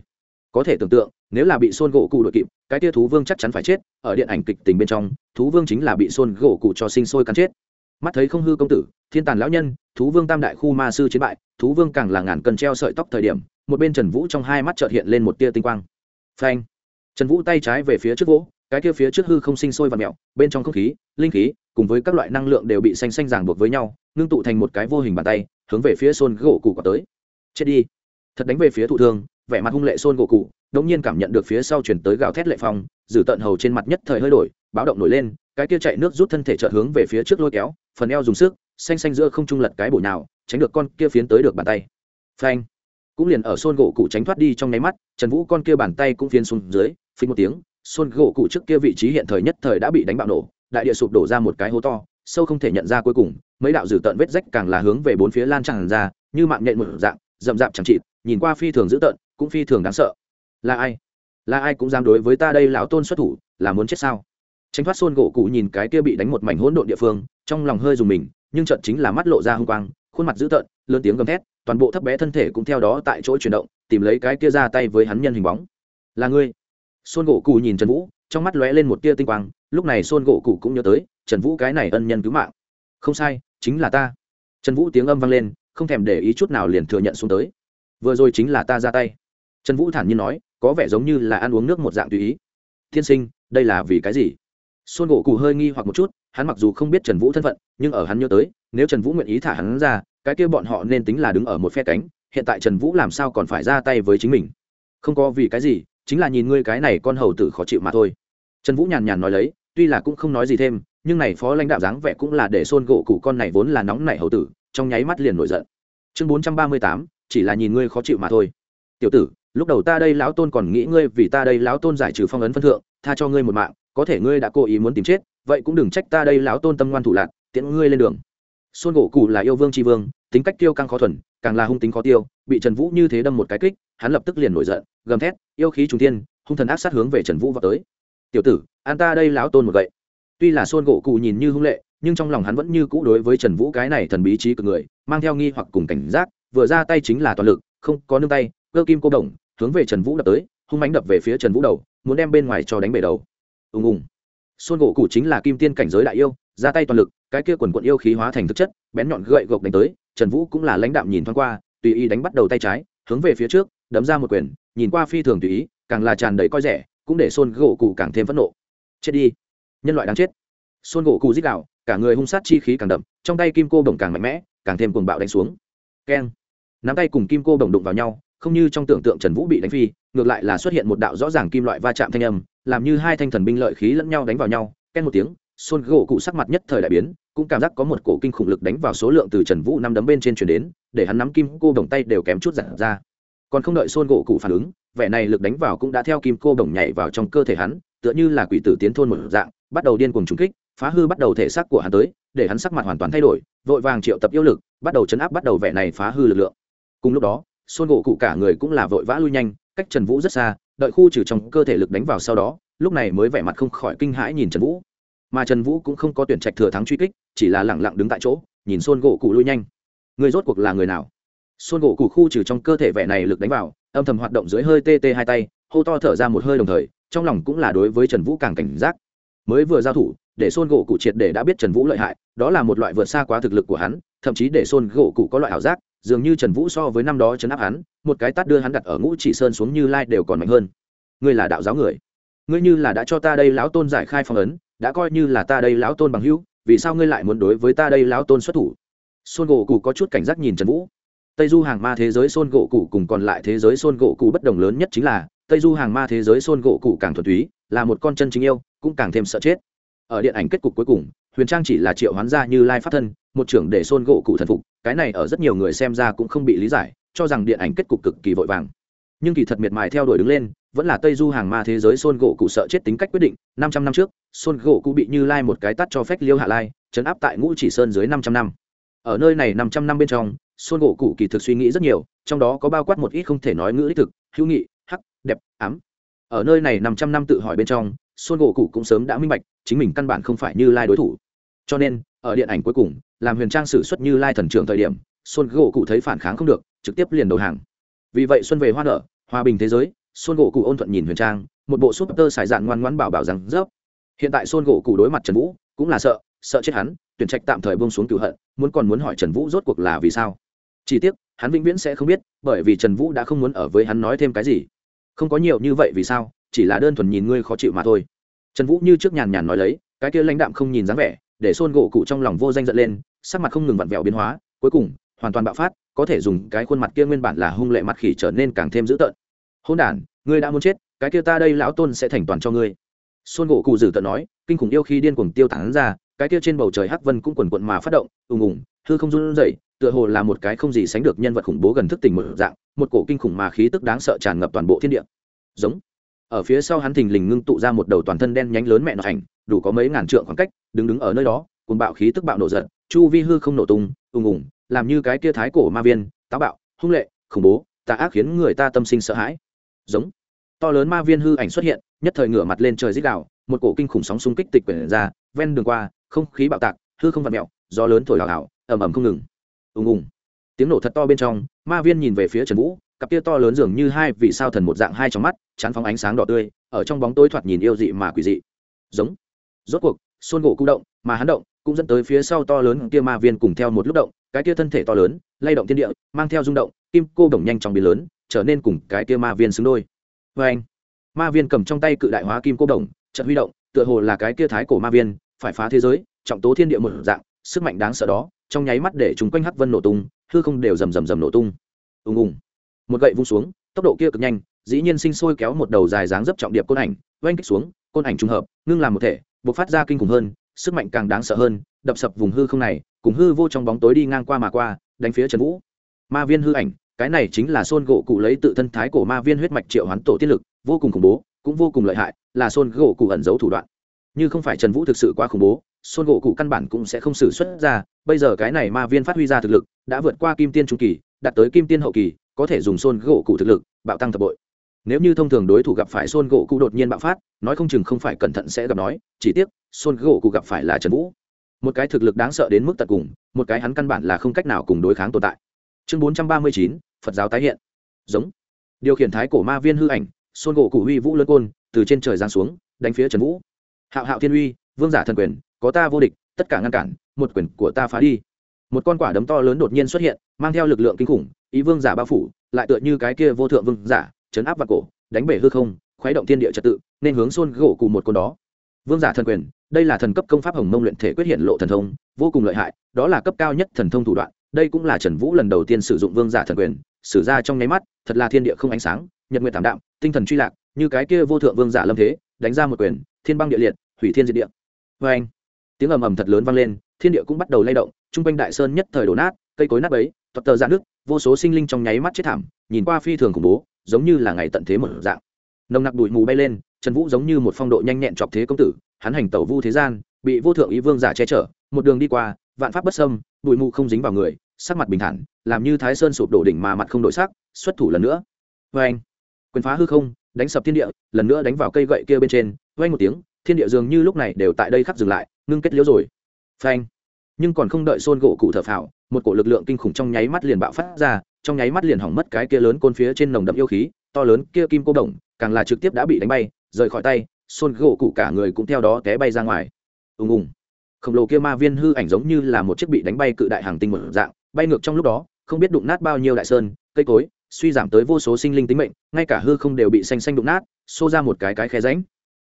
Có thể tưởng tượng, nếu là bị xôn gỗ cụ đội kịp, cái tia thú vương chắc chắn phải chết, ở điện ảnh kịch tình bên trong, thú vương chính là bị xôn gỗ cụ cho sinh sôi cắn chết. Mắt thấy không hư công tử, thiên tàn lão nhân, thú vương tam đại khu ma sư chiến bại, thú vương càng là ngàn cần treo sợi tóc thời điểm, một bên trần vũ trong hai mắt trợt hiện lên một tia tinh quang. Phanh! Trần vũ tay trái về phía trước vỗ, cái kia phía trước hư không sinh sôi và mẹo bên trong không khí, linh khí, cùng với các loại năng lượng đều bị xanh xanh ràng buộc với nhau ngưng tụ thành một cái vô hình bàn tay, hướng về phía xôn gỗ cụ quả tới. Chết đi. Thật đánh về phía thụ thương, vẻ mặt hung lệ xôn gỗ cụ, đống nhiên cảm nhận được phía sau chuyển tới gào thét lệ phong dử tận hầu trên mặt nhất thời hơi đổi, báo động nổi lên, cái kia chạy nước rút thân thể chợt hướng về phía trước lôi kéo, phần eo dùng sức, xanh xanh giữa không trung lật cái bổ nào tránh được con kia phiến tới được bàn tay. Phanh. Cũng liền ở xôn gỗ cụ tránh thoát đi trong nháy mắt, trần vũ con kia bàn tay cũng phiến xuống dưới, phình một tiếng xôn gỗ cụ trước kia vị trí hiện thời nhất thời đã bị đánh bạo nổ, đại địa sụp đổ ra một cái hố to sâu không thể nhận ra cuối cùng, mấy đạo dử tợn vết rách càng là hướng về bốn phía lan tràn ra, như mạng nhện một dạng, rậm rạp chẳng chịt, nhìn qua phi thường dữ tợn, cũng phi thường đáng sợ. Là ai? Là ai cũng dám đối với ta đây lão tôn xuất thủ, là muốn chết sao? Tránh thoát xôn gỗ cụ nhìn cái kia bị đánh một mảnh hỗn độn địa phương, trong lòng hơi dùng mình, nhưng trận chính là mắt lộ ra hung quang, khuôn mặt dữ tợn, lớn tiếng gầm thét, toàn bộ thấp bé thân thể cũng theo đó tại chỗ chuyển động, tìm lấy cái kia ra tay với hắn nhân hình bóng. Là ngươi. Xôn gỗ cụ nhìn trần vũ trong mắt lóe lên một tia tinh quang, lúc này xôn gỗ cụ cũng nhớ tới, trần vũ cái này ân nhân cứu mạng. Không sai, chính là ta. Trần vũ tiếng âm vang lên, không thèm để ý chút nào liền thừa nhận xuống tới. Vừa rồi chính là ta ra tay. Trần vũ thản nhiên nói, có vẻ giống như là ăn uống nước một dạng tùy ý. Tiên sinh, đây là vì cái gì? Xôn gỗ cụ hơi nghi hoặc một chút, hắn mặc dù không biết trần vũ thân phận, nhưng ở hắn nhớ tới, nếu trần vũ nguyện ý thả hắn ra, cái kia bọn họ nên tính là đứng ở một phe cánh, hiện tại trần vũ làm sao còn phải ra tay với chính mình? Không có vì cái gì chính là nhìn ngươi cái này con hầu tử khó chịu mà thôi. Trần vũ nhàn nhàn nói lấy, tuy là cũng không nói gì thêm, nhưng này phó lãnh đạo dáng vẻ cũng là để xôn gỗ cụ con này vốn là nóng nảy hầu tử, trong nháy mắt liền nổi giận. Chương bốn trăm ba mươi tám, chỉ là nhìn ngươi khó chịu mà thôi. Tiểu tử, lúc đầu ta đây lão tôn còn nghĩ ngươi vì ta đây lão tôn giải trừ phong ấn phân thượng, tha cho ngươi một mạng, có thể ngươi đã cố ý muốn tìm chết, vậy cũng đừng trách ta đây lão tôn tâm ngoan thủ lạc, tiễn ngươi lên đường. Xuân gỗ cụ là yêu vương tri vương tính cách tiêu căng khó thuần càng là hung tính khó tiêu bị trần vũ như thế đâm một cái kích hắn lập tức liền nổi giận gầm thét yêu khí trùng thiên, hung thần ác sát hướng về trần vũ vọt tới. Tiểu tử an ta đây lão tôn một gậy. Tuy là Xuân gỗ cụ nhìn như hung lệ nhưng trong lòng hắn vẫn như cũ đối với trần vũ cái này thần bí trí cực người mang theo nghi hoặc cùng cảnh giác vừa ra tay chính là toàn lực không có nương tay cơ kim cô đồng hướng về trần vũ đập tới hung mãnh đập về phía trần vũ đầu muốn đem bên ngoài cho đánh bể đầu. Ùng ùng. Xuân gỗ cụ chính là kim tiên cảnh giới đại yêu ra tay toàn lực cái kia quần quận yêu khí hóa thành thực chất, bén nhọn gậy gộc đánh tới, trần vũ cũng là lãnh đạm nhìn thoáng qua, tùy ý đánh bắt đầu tay trái, hướng về phía trước, đấm ra một quyền, nhìn qua phi thường tùy ý, càng là tràn đầy coi rẻ, cũng để xôn gỗ cụ càng thêm phẫn nộ. Chết đi. Nhân loại đáng chết. Xôn gỗ cụ dích đạo cả người hung sát chi khí càng đậm, trong tay kim cô bồng càng mạnh mẽ, càng thêm cuồng bạo đánh xuống. Keng. Nắm tay cùng kim cô bồng đụng vào nhau, không như trong tưởng tượng trần vũ bị đánh phi, ngược lại là xuất hiện một đạo rõ ràng kim loại va chạm thanh âm, làm như hai thanh thần binh lợi khí lẫn nhau đánh vào nhau ken một tiếng Son gỗ cụ sắc mặt nhất thời đại biến, cũng cảm giác có một cổ kinh khủng lực đánh vào số lượng từ trần vũ năm đấm bên trên chuyển đến, để hắn nắm kim cô đồng tay đều kém chút giật ra. Còn không đợi Son gỗ cụ phản ứng, vẻ này lực đánh vào cũng đã theo kim cô đồng nhảy vào trong cơ thể hắn, tựa như là quỷ tử tiến thôn một dạng, bắt đầu điên cuồng trúng kích, phá hư bắt đầu thể xác của hắn tới, để hắn sắc mặt hoàn toàn thay đổi, vội vàng triệu tập yêu lực, bắt đầu chấn áp bắt đầu vẻ này phá hư lực lượng. Cùng lúc đó, Son gỗ cụ cả người cũng là vội vã lui nhanh, cách trần vũ rất xa, đợi khu trừ trong cơ thể lực đánh vào sau đó, lúc này mới vẻ mặt không khỏi kinh hãi nhìn trần vũ mà trần vũ cũng không có tuyển trạch thừa thắng truy kích, chỉ là lẳng lặng đứng tại chỗ, nhìn xôn gỗ cụ lui nhanh. Người rốt cuộc là người nào? Xôn gỗ cụ khu trừ trong cơ thể vẻ này lực đánh vào, âm thầm hoạt động dưới hơi tê tê hai tay, hô to thở ra một hơi đồng thời, trong lòng cũng là đối với trần vũ càng cảnh giác. Mới vừa giao thủ, để xôn gỗ cụ triệt để đã biết trần vũ lợi hại, đó là một loại vượt xa quá thực lực của hắn, thậm chí để xôn gỗ cụ có loại ảo giác, dường như trần vũ so với năm đó chấn áp hắn, một cái tát đưa hắn đặt ở ngũ chỉ sơn xuống như lai đều còn mạnh hơn. Ngươi là đạo giáo người. Ngươi như là đã cho ta đây lão tôn giải khai phong ấn đã coi như là ta đây lão tôn bằng hữu, vì sao ngươi lại muốn đối với ta đây lão tôn xuất thủ? Xôn gỗ cụ có chút cảnh giác nhìn trần vũ. Tây du hàng ma thế giới xôn gỗ cụ cùng còn lại thế giới xôn gỗ cụ bất đồng lớn nhất chính là, tây du hàng ma thế giới xôn gỗ cụ càng thuần túy, là một con chân chính yêu, cũng càng thêm sợ chết. Ở điện ảnh kết cục cuối cùng, huyền trang chỉ là triệu hoán gia như lai phát thân, một trưởng để xôn gỗ cụ thần phục, cái này ở rất nhiều người xem ra cũng không bị lý giải, cho rằng điện ảnh kết cục cực kỳ vội vàng. Nhưng kỳ thật miệt mài theo đuổi đứng lên, vẫn là tây du hàng ma thế giới xôn gỗ cụ sợ chết tính cách quyết định, năm trăm năm trước Son gỗ cụ bị như lai một cái tắt cho phép liêu hạ lai, chấn áp tại ngũ chỉ sơn dưới năm trăm năm. Ở nơi này năm trăm năm bên trong, Son gỗ cụ kỳ thực suy nghĩ rất nhiều, trong đó có bao quát một ít không thể nói ngữ đích thực, hữu nghị, hắc, đẹp, ám. Ở nơi này năm trăm năm tự hỏi bên trong, Son gỗ cụ cũng sớm đã minh bạch, chính mình căn bản không phải như lai đối thủ. Cho nên, ở điện ảnh cuối cùng, làm huyền trang sử xuất như lai thần trưởng thời điểm, Son gỗ cụ thấy phản kháng không được, trực tiếp liền đầu hàng. Vì vậy xuân về hoa nở, hòa bình thế giới, Son gỗ cụ ôn thuận nhìn huyền trang, một bộ súp tơ xài dạn ngoan ngoãn bảo bảo rằng rớp hiện tại xôn gỗ cụ đối mặt trần vũ, cũng là sợ sợ chết hắn, tuyển trạch tạm thời bông xuống cựu hận, muốn còn muốn hỏi trần vũ rốt cuộc là vì sao. Chỉ tiếc, hắn vĩnh viễn sẽ không biết, bởi vì trần vũ đã không muốn ở với hắn nói thêm cái gì. Không có nhiều như vậy vì sao, chỉ là đơn thuần nhìn ngươi khó chịu mà thôi. Trần vũ như trước nhàn nhàn nói lấy, cái kia lãnh đạm không nhìn dáng vẻ, để xôn gỗ cụ trong lòng vô danh giận lên, sắc mặt không ngừng vặn vẹo biến hóa, cuối cùng, hoàn toàn bạo phát, có thể dùng cái khuôn mặt kia nguyên bản là hung lệ mặt khỉ trở nên càng thêm dữ tợn. Hôn đản, ngươi đã muốn chết, cái kia ta đây lão tôn sẽ thành toàn cho ngươi xôn gỗ cụ dử tận nói, kinh khủng yêu khi điên cuồng tiêu tán ra, cái kia trên bầu trời hắc vân cũng quần quần mà phát động, ùng ùng, hư không run rẩy, tựa hồ là một cái không gì sánh được nhân vật khủng bố gần thức tỉnh một dạng, một cổ kinh khủng mà khí tức đáng sợ tràn ngập toàn bộ thiên địa. Giống. Ở phía sau hắn thình lình ngưng tụ ra một đầu toàn thân đen nhánh lớn mẹ nó ảnh, đủ có mấy ngàn trượng khoảng cách, đứng đứng ở nơi đó, cuồng bạo khí tức bạo nổ giận, chu vi hư không nổ tung, ùng ùng, làm như cái kia thái cổ ma viên, táo bạo, hung lệ, khủng bố, tà ác khiến người ta tâm sinh sợ hãi. Giống. To lớn ma viên hư ảnh xuất hiện nhất thời ngửa mặt lên trời rít gào, một cổ kinh khủng sóng xung kích tịch quyển ra, ven đường qua, không khí bạo tạc, hư không vặn mẹo gió lớn thổi hào hào, ầm ầm không ngừng. Ùng ùng. Tiếng nổ thật to bên trong, ma viên nhìn về phía trần vũ, cặp kia to lớn dường như hai vì sao thần một dạng hai trong mắt, chán phóng ánh sáng đỏ tươi, ở trong bóng tối thoạt nhìn yêu dị mà quỷ dị. Giống. Rốt cuộc xôn gỗ cụ động mà hắn động, cũng dẫn tới phía sau to lớn kia ma viên cùng theo một lúc động, cái kia thân thể to lớn, lay động thiên địa, mang theo rung động, kim cô đồng nhanh trong biến lớn, trở nên cùng cái kia ma viên xứng đôi. Vê anh ma viên cầm trong tay cự đại hóa kim cô đồng trận huy động, tựa hồ là cái kia thái cổ ma viên, phải phá thế giới, trọng tố thiên địa một dạng, sức mạnh đáng sợ đó, trong nháy mắt để chúng quanh hắc vân nổ tung, hư không đều rầm rầm rầm nổ tung. Ùng ùng. Một gậy vung xuống, tốc độ kia cực nhanh, dĩ nhiên sinh sôi kéo một đầu dài dáng dấp trọng điệp côn ảnh, oanh kích xuống, côn ảnh trùng hợp, ngưng làm một thể buộc phát ra kinh khủng hơn, sức mạnh càng đáng sợ hơn, đập sập vùng hư không này, cùng hư vô trong bóng tối đi ngang qua mà qua, đánh phía trần vũ. Ma viên hư ảnh, cái này chính là xôn gỗ cụ lấy tự thân thái cổ ma viên huyết mạch triệu hoán tổ tiết lực vô cùng khủng bố, cũng vô cùng lợi hại, là xôn gỗ cụ ẩn giấu thủ đoạn. Như không phải trần vũ thực sự quá khủng bố xôn gỗ cụ căn bản cũng sẽ không xử xuất ra, bây giờ cái này ma viên phát huy ra thực lực, đã vượt qua kim tiên trung kỳ, đạt tới kim tiên hậu kỳ, có thể dùng xôn gỗ cụ thực lực, bạo tăng thập bội. Nếu như thông thường đối thủ gặp phải xôn gỗ cụ đột nhiên bạo phát, nói không chừng không phải cẩn thận sẽ gặp nói, chỉ tiếc xôn gỗ cụ gặp phải là trần vũ. Một cái thực lực đáng sợ đến mức tận cùng, một cái hắn căn bản là không cách nào cùng đối kháng tồn tại. Chương bốn trăm ba mươi chín, phật giáo tái hiện. Giống. Điều khiển thái cổ ma viên hư ảnh xôn gỗ cụ huy vũ lân côn từ trên trời giáng xuống, đánh phía trần vũ. Hạo hạo thiên uy, vương giả thần quyền, có ta vô địch, tất cả ngăn cản, một quyền của ta phá đi. Một con quả đấm to lớn đột nhiên xuất hiện, mang theo lực lượng kinh khủng, ý vương giả bao phủ, lại tựa như cái kia vô thượng vương giả chấn áp vào cổ, đánh bể hư không, khuấy động thiên địa trật tự, nên hướng xôn gỗ cụ một con đó. Vương giả thần quyền, đây là thần cấp công pháp hồng mông luyện thể quyết hiện lộ thần thông, vô cùng lợi hại, đó là cấp cao nhất thần thông thủ đoạn, đây cũng là trần vũ lần đầu tiên sử dụng vương giả thần quyền, sử ra trong nháy mắt, thật là thiên địa không ánh sáng nhật nguyện thảm đạm, tinh thần truy lạc, như cái kia vô thượng vương giả lâm thế, đánh ra một quyền, thiên băng địa liệt, hủy thiên diệt địa. Vê anh, tiếng ầm ầm thật lớn vang lên, thiên địa cũng bắt đầu lay động, trung quanh đại sơn nhất thời đổ nát, cây cối nát bấy thuật tờ ra nước vô số sinh linh trong nháy mắt chết thảm, nhìn qua phi thường khủng bố, giống như là ngày tận thế một dạng. Nồng nặc bụi mù bay lên, trần vũ giống như một phong độ nhanh nhẹn chọc thế công tử, hắn hành tẩu vu thế gian, bị vô thượng ý vương giả che chở, một đường đi qua, vạn pháp bất sâm bụi mù không dính vào người, sắc mặt bình thản, làm như thái sơn sụp đổ đỉnh mà mặt không đổi sắc, xuất thủ lần nữa. Vê anh quyền phá hư không, đánh sập thiên địa, lần nữa đánh vào cây gậy kia bên trên vay một tiếng, thiên địa dường như lúc này đều tại đây khắc dừng lại, ngưng kết liễu rồi. Phanh. Nhưng còn không đợi xôn gỗ cụ thở phào, một cổ lực lượng kinh khủng trong nháy mắt liền bạo phát ra, trong nháy mắt liền hỏng mất cái kia lớn côn phía trên nồng đậm yêu khí, to lớn kia kim cô đồng, càng là trực tiếp đã bị đánh bay, rời khỏi tay xôn gỗ cụ cả người cũng theo đó té bay ra ngoài. Ùng ùng. Khổng lồ kia ma viên hư ảnh giống như là một chiếc bị đánh bay cự đại hàng tinh một dạng, bay ngược trong lúc đó, không biết đụng nát bao nhiêu đại sơn, cây cối suy giảm tới vô số sinh linh tính mệnh, ngay cả hư không đều bị xanh xanh đụng nát, xô ra một cái cái khe ránh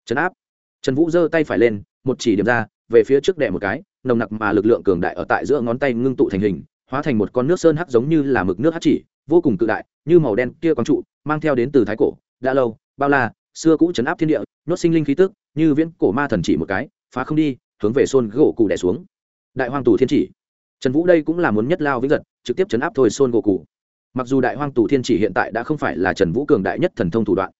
chấn áp. Trần vũ giơ tay phải lên, một chỉ điểm ra, về phía trước đè một cái, nồng nặc mà lực lượng cường đại ở tại giữa ngón tay ngưng tụ thành hình, hóa thành một con nước sơn hắc giống như là mực nước hắc chỉ, vô cùng cự đại, như màu đen kia quang trụ, mang theo đến từ thái cổ, đã lâu, bao la, xưa cũ chấn áp thiên địa, nhốt sinh linh khí tức, như viễn cổ ma thần chỉ một cái, phá không đi, hướng về xôn gỗ cụ đẻ xuống. Đại hoàng tù thiên chỉ. Trần vũ đây cũng là muốn nhất lao vĩnh giật, trực tiếp chấn áp thôi xôn gỗ cụ mặc dù đại hoang tù thiên chỉ hiện tại đã không phải là trần vũ cường đại nhất thần thông thủ đoạn,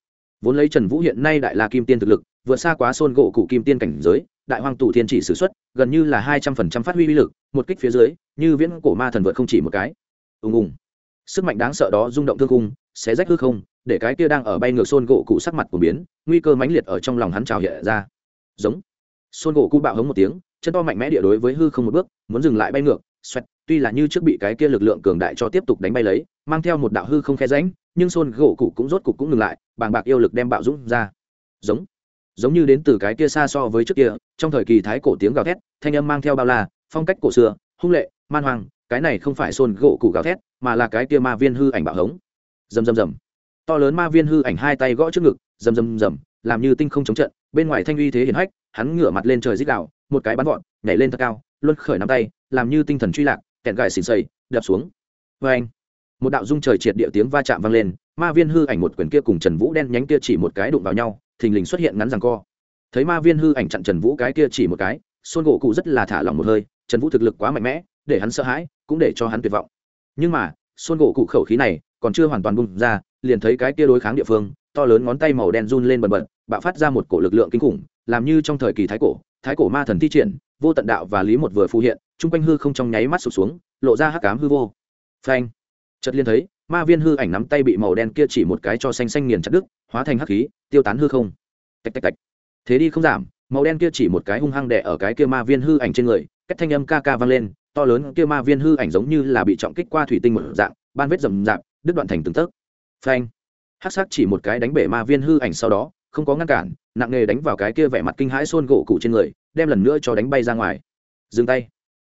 vốn lấy trần vũ hiện nay đại la kim tiên thực lực, vượt xa quá xôn gỗ cụ kim tiên cảnh giới, đại hoang tù thiên chỉ s ử x u ấ t gần như là hai trăm phần trăm phát huy uy lực, một kích phía dưới, như viễn cổ ma thần vượt không chỉ một cái. Ùng ùng. Sức mạnh đáng sợ đó rung động thương cung xé rách hư không, để cái kia đang ở bay ngược xôn gỗ cụ sắc mặt của biến, nguy cơ mãnh liệt ở trong lòng hắn trào hiện ra. Giống. Xôn gỗ cụ bạo hống một tiếng, chân to mạnh mẽ địa đối với hư không một bước, muốn dừng lại bay ngược xoẹt tuy là như trước bị cái kia lực lượng cường đại cho tiếp tục đánh bay lấy mang theo một đạo hư không khe ránh nhưng xôn gỗ cụ cũng rốt cục cũng ngừng lại bàng bạc yêu lực đem bạo dũng ra. Giống giống như đến từ cái kia xa so với trước kia trong thời kỳ thái cổ tiếng gào thét thanh âm mang theo bao la phong cách cổ xưa hung lệ man hoang cái này không phải xôn gỗ cụ gào thét mà là cái kia ma viên hư ảnh bạo hống. Rầm rầm rầm. To lớn ma viên hư ảnh hai tay gõ trước ngực rầm rầm rầm làm như tinh không chống trận bên ngoài thanh uy thế hiển hách hắn ngửa mặt lên trời dích đạo một cái bắn vọt, nhảy lên thật cao luân khởi nắm tay, làm như tinh thần truy lạc kẹn gài xịn xây đập xuống. Vê anh, một đạo dung trời triệt địa tiếng va chạm vang lên, ma viên hư ảnh một quyển kia cùng trần vũ đen nhánh kia chỉ một cái đụng vào nhau, thình lình xuất hiện ngắn rằng co. Thấy ma viên hư ảnh chặn trần vũ cái kia chỉ một cái xôn gỗ cụ rất là thả lỏng một hơi, trần vũ thực lực quá mạnh mẽ, để hắn sợ hãi, cũng để cho hắn tuyệt vọng. Nhưng mà xôn gỗ cụ khẩu khí này còn chưa hoàn toàn bung ra, liền thấy cái kia đối kháng địa phương, to lớn ngón tay màu đen run lên bần bật, bạo phát ra một cổ lực lượng kinh khủng, làm như trong thời kỳ thái cổ thái cổ ma thần thi triển, vô tận đạo và lý một vừa phù hiện, chung quanh hư không trong nháy mắt sụp xuống, lộ ra hắc cám hư vô. Phanh! Chợt liên thấy, ma viên hư ảnh nắm tay bị màu đen kia chỉ một cái cho xanh xanh nghiền chặt đứt, hóa thành hắc khí, tiêu tán hư không. Tạch tạch tạch. Thế đi không giảm, màu đen kia chỉ một cái hung hăng đẻ ở cái kia ma viên hư ảnh trên người cách thanh âm ca ca vang lên, to lớn kia ma viên hư ảnh giống như là bị trọng kích qua thủy tinh một dạng, ban vết rầm rạp, đứt đoạn thành từng tấc. Phanh! Hắc sắc chỉ một cái đánh bể ma viên hư ảnh sau đó, không có ngăn cản nặng nề đánh vào cái kia vẻ mặt kinh hãi xôn gỗ cụ trên người, đem lần nữa cho đánh bay ra ngoài. Dừng tay.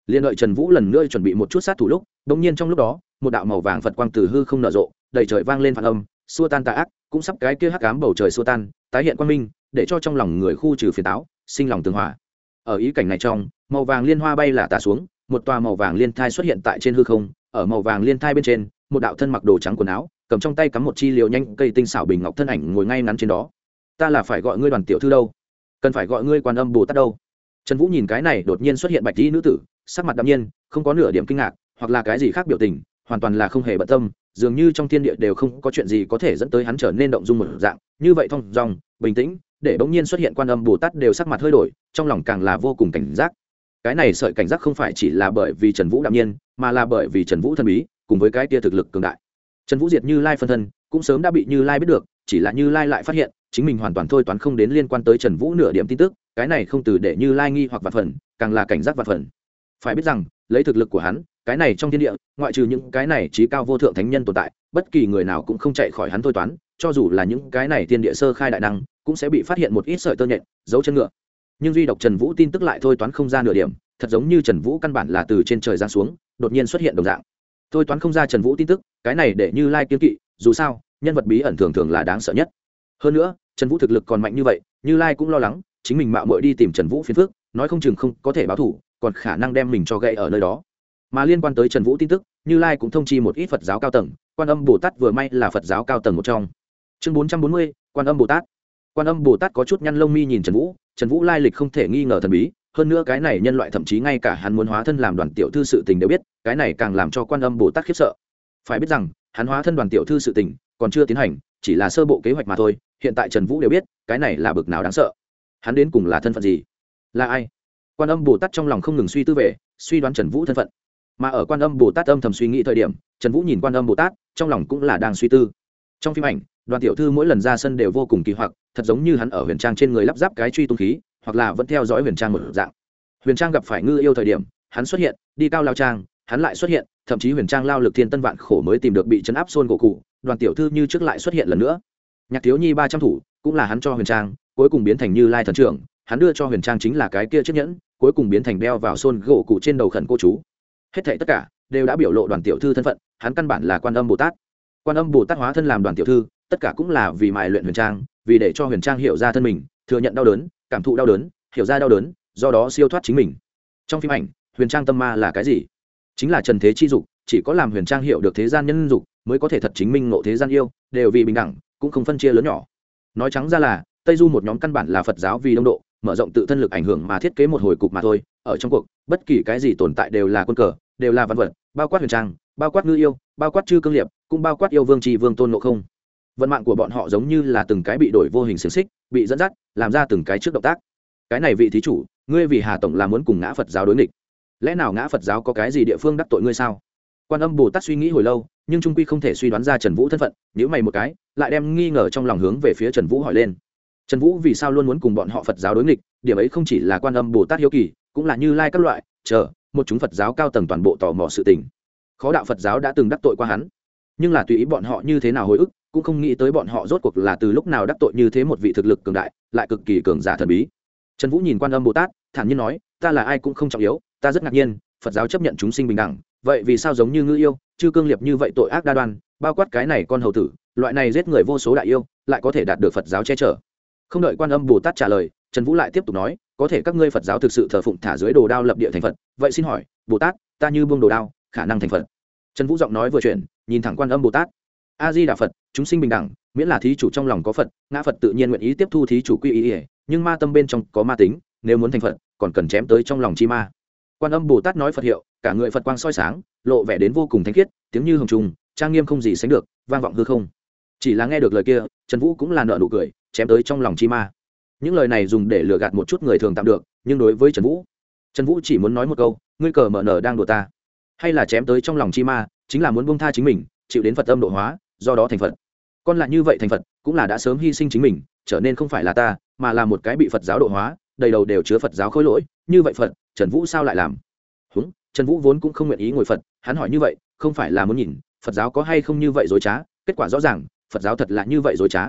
Liên đợi trần vũ lần nữa chuẩn bị một chút sát thủ lúc đ ỗ n g nhiên trong lúc đó, một đạo màu vàng phật quang từ hư không nở rộ, đầy trời vang lên phản âm, xua tan tà ác, cũng sắp cái kia hắc cám bầu trời xua tan, tái hiện quang minh, để cho trong lòng người khu trừ phiền táo, sinh lòng tường hòa. Ở ý cảnh này trong, màu vàng liên hoa bay là tà xuống, một tòa màu vàng liên thai xuất hiện tại trên hư không, ở màu vàng liên thai bên trên, một đạo thân mặc đồ trắng quần áo, cầm trong tay cắm một chi liều nhanh cây tinh xảo bình ngọc thân ảnh ngồi ngay ngắn trên đó ta là phải gọi ngươi đoàn tiểu thư đâu. Cần phải gọi ngươi quan âm bồ tát đâu. Trần vũ nhìn cái này đột nhiên xuất hiện bạch dĩ nữ tử, sắc mặt đ ạ m nhiên, không có nửa điểm kinh ngạc, hoặc là cái gì khác biểu tình, hoàn toàn là không hề bận tâm, dường như trong thiên địa đều không có chuyện gì có thể dẫn tới hắn trở nên động dung một dạng. Như vậy thong dòng bình tĩnh, để bỗng nhiên xuất hiện quan âm bồ tát đều sắc mặt hơi đổi, trong lòng càng là vô cùng cảnh giác. Cái này sợi cảnh giác không phải chỉ là bởi vì trần vũ đạm nhiên, mà là bởi vì trần vũ thần bí, cùng với cái tia thực lực cường đại. Trần vũ diệt như lai phân thân, cũng sớm đã bị như lai biết được, chỉ là như lai lại phát hiện chính mình hoàn toàn thôi toán không đến liên quan tới trần vũ nửa điểm tin tức, cái này không từ để như lai nghi hoặc vạn phần, càng là cảnh giác vạn phần. Phải biết rằng, lấy thực lực của hắn, cái này trong thiên địa, ngoại trừ những cái này trí cao vô thượng thánh nhân tồn tại, bất kỳ người nào cũng không chạy khỏi hắn thôi toán, cho dù là những cái này thiên địa sơ khai đại năng, cũng sẽ bị phát hiện một ít sợi tơ nhện dấu chân ngựa. Nhưng duy độc trần vũ tin tức lại thôi toán không ra nửa điểm, thật giống như trần vũ căn bản là từ trên trời giáng xuống, đột nhiên xuất hiện đồng dạng. Thôi toán không ra trần vũ tin tức, cái này để như lai kiên kỵ, dù sao, nhân vật bí ẩn thường thường là đáng sợ nhất. Hơn nữa trần vũ thực lực còn mạnh như vậy, như lai cũng lo lắng, chính mình mạo muội đi tìm trần vũ phiền phước nói không chừng không có thể báo thủ, còn khả năng đem mình cho gậy ở nơi đó. Mà liên quan tới trần vũ tin tức, như lai cũng thông chi một ít phật giáo cao tầng, quan âm bồ tát vừa may là phật giáo cao tầng một trong. Chương bốn trăm bốn mươi, quan âm bồ tát. Quan âm bồ tát có chút nhăn lông mi nhìn trần vũ trần vũ lai lịch không thể nghi ngờ thần bí, hơn nữa cái này nhân loại thậm chí ngay cả hắn muốn hóa thân làm đoàn tiểu thư sự tình đều biết, cái này càng làm cho quan âm bồ tát khiếp sợ. Phải biết rằng, hắn hóa thân đoàn tiểu thư sự tình còn chưa tiến hành, chỉ là sơ bộ kế hoạch mà thôi, hiện tại trần vũ đều biết, cái này là bực nào đáng sợ. Hắn đến cùng là thân phận gì? Là ai? Quan âm bồ tát trong lòng không ngừng suy tư về, suy đoán trần vũ thân phận. Mà ở quan âm bồ tát âm thầm suy nghĩ thời điểm, trần vũ nhìn quan âm bồ tát, trong lòng cũng là đang suy tư. Trong phim ảnh, đoàn tiểu thư mỗi lần ra sân đều vô cùng kỳ hoặc, thật giống như hắn ở huyền trang trên người lắp ráp cái truy tung khí, hoặc là vẫn theo dõi huyền trang một dạng. Huyền trang gặp phải ngư yêu thời điểm, hắn xuất hiện, đi cao lao trang, hắn lại xuất hiện, thậm chí huyền trang lao lực thiên tân vạn khổ mới tìm được bị chấn áp xôn cổ cụ đoàn tiểu thư như trước lại xuất hiện lần nữa. Nhạc thiếu nhi ba trăm thủ, cũng là hắn cho huyền trang, cuối cùng biến thành như lai thần trưởng, hắn đưa cho huyền trang chính là cái kia chiếc nhẫn, cuối cùng biến thành đeo vào xôn gỗ cụ trên đầu khẩn cô chú. Hết thảy tất cả đều đã biểu lộ đoàn tiểu thư thân phận, hắn căn bản là quan âm bồ tát. Quan âm bồ tát hóa thân làm đoàn tiểu thư, tất cả cũng là vì mài luyện huyền trang, vì để cho huyền trang hiểu ra thân mình, thừa nhận đau đớn, cảm thụ đau đớn, hiểu ra đau đớn, do đó siêu thoát chính mình. Trong phim ảnh, huyền trang tâm ma là cái gì? Chính là trần thế chi dục, chỉ có làm huyền trang hiểu được thế gian nhân dục mới có thể thật chính minh ngộ thế gian yêu, đều vì bình đẳng, cũng không phân chia lớn nhỏ. Nói trắng ra là, tây du một nhóm căn bản là phật giáo vì đông độ, mở rộng tự thân lực ảnh hưởng mà thiết kế một hồi cục mà thôi. Ở trong cuộc, bất kỳ cái gì tồn tại đều là quân cờ, đều là văn vật, bao quát huyền trang, bao quát ngư yêu, bao quát chư cương liệp cũng bao quát yêu vương trì vương tôn ngộ không. Vận mạng của bọn họ giống như là từng cái bị đổi vô hình xiềng xích, bị dẫn dắt, làm ra từng cái trước động tác. Cái này vị thí chủ, ngươi vì hà tổng là muốn cùng ngã phật giáo đối nghịch. Lẽ nào ngã phật giáo có cái gì địa phương đắc tội ngươi sao? Quan âm bồ tát suy nghĩ hồi lâu, nhưng trung quy không thể suy đoán ra trần vũ thân phận nếu mày một cái, lại đem nghi ngờ trong lòng hướng về phía trần vũ hỏi lên. Trần vũ vì sao luôn muốn cùng bọn họ phật giáo đối nghịch, điểm ấy không chỉ là quan âm bồ tát hiếu kỳ, cũng là như lai các loại, chờ, một chúng phật giáo cao tầng toàn bộ tò mò sự tình. Khó đạo phật giáo đã từng đắc tội qua hắn, nhưng là tùy ý bọn họ như thế nào hồi ức, cũng không nghĩ tới bọn họ rốt cuộc là từ lúc nào đắc tội như thế một vị thực lực cường đại, lại cực kỳ cường giả thần bí. Trần vũ nhìn quan âm bồ tát, thản nhiên nói, ta là ai cũng không trọng yếu, ta rất ngạc nhiên, phật giáo chấp nhận chúng sinh bình đẳng vậy vì sao giống như ngư yêu, chư cương liệt như vậy tội ác đa đoan, bao quát cái này con hầu tử, loại này giết người vô số đại yêu, lại có thể đạt được phật giáo che chở? Không đợi quan âm bồ tát trả lời, trần vũ lại tiếp tục nói, có thể các ngươi phật giáo thực sự thờ phụng thả dưới đồ đao lập địa thành phật, vậy xin hỏi, bồ tát, ta như buông đồ đao, khả năng thành phật? Trần vũ giọng nói vừa chuyển, nhìn thẳng quan âm bồ tát. A di đà phật, chúng sinh bình đẳng, miễn là thí chủ trong lòng có phật, ngã phật tự nhiên nguyện ý tiếp thu thí chủ quy ý ỉa nhưng ma tâm bên trong có ma tính, nếu muốn thành phật, còn cần chém tới trong lòng chi ma quan âm bồ tát nói phật hiệu cả người phật quang soi sáng lộ vẻ đến vô cùng thanh khiết tiếng như hồng trùng trang nghiêm không gì sánh được vang vọng hư không chỉ là nghe được lời kia trần vũ cũng là nợ nụ cười chém tới trong lòng chi ma những lời này dùng để lừa gạt một chút người thường tạm được nhưng đối với trần vũ trần vũ chỉ muốn nói một câu ngươi cờ mở nở đang đùa ta hay là chém tới trong lòng chi ma chính là muốn bông tha chính mình chịu đến phật âm độ hóa do đó thành phật con lại như vậy thành phật cũng là đã sớm hy sinh chính mình trở nên không phải là ta mà là một cái bị phật giáo độ hóa đầy đầu đều chứa phật giáo khối lỗi như vậy phật trần vũ sao lại làm? Húng, trần vũ vốn cũng không nguyện ý ngồi phật, hắn hỏi như vậy, không phải là muốn nhìn, phật giáo có hay không như vậy dối trá? Kết quả rõ ràng, phật giáo thật là như vậy dối trá.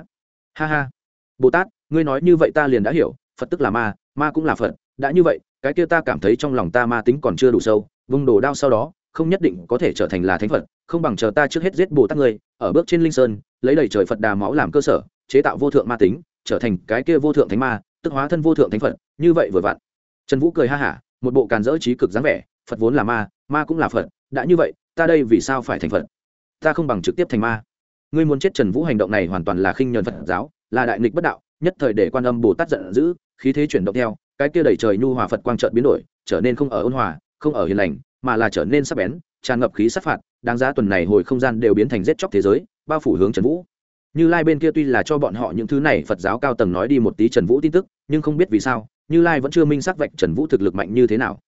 Ha ha. Bồ tát, ngươi nói như vậy ta liền đã hiểu, phật tức là ma ma cũng là phật. Đã như vậy, cái kia ta cảm thấy trong lòng ta ma tính còn chưa đủ sâu, vung đồ đao sau đó, không nhất định có thể trở thành là thánh phật, không bằng chờ ta trước hết giết bồ tát ngươi, ở bước trên linh sơn, lấy đầy trời phật đà máu làm cơ sở, chế tạo vô thượng ma tính, trở thành cái kia vô thượng thánh ma, tức hóa thân vô thượng thánh phật, như vậy vừa vặn. Trần vũ cười ha hả một bộ càn dỡ trí cực dáng vẻ, phật vốn là ma ma cũng là phật, đã như vậy, ta đây vì sao phải thành phật? Ta không bằng trực tiếp thành ma. Ngươi muốn chết trần vũ hành động này hoàn toàn là khinh nhờn phật giáo, là đại nghịch bất đạo, nhất thời để quan âm bồ tát giận dữ, khí thế chuyển động theo, cái kia đẩy trời nhu hòa phật quang trợn biến đổi, trở nên không ở ôn hòa, không ở hiền lành, mà là trở nên sắc bén, tràn ngập khí sát phạt, đáng giá tuần này hồi không gian đều biến thành giết chóc thế giới, bao phủ hướng trần vũ. Như lai bên kia tuy là cho bọn họ những thứ này phật giáo cao tầng nói đi một tí trần vũ tin tức, nhưng không biết vì sao như lai vẫn chưa minh xác vạch trần vũ thực lực mạnh như thế nào.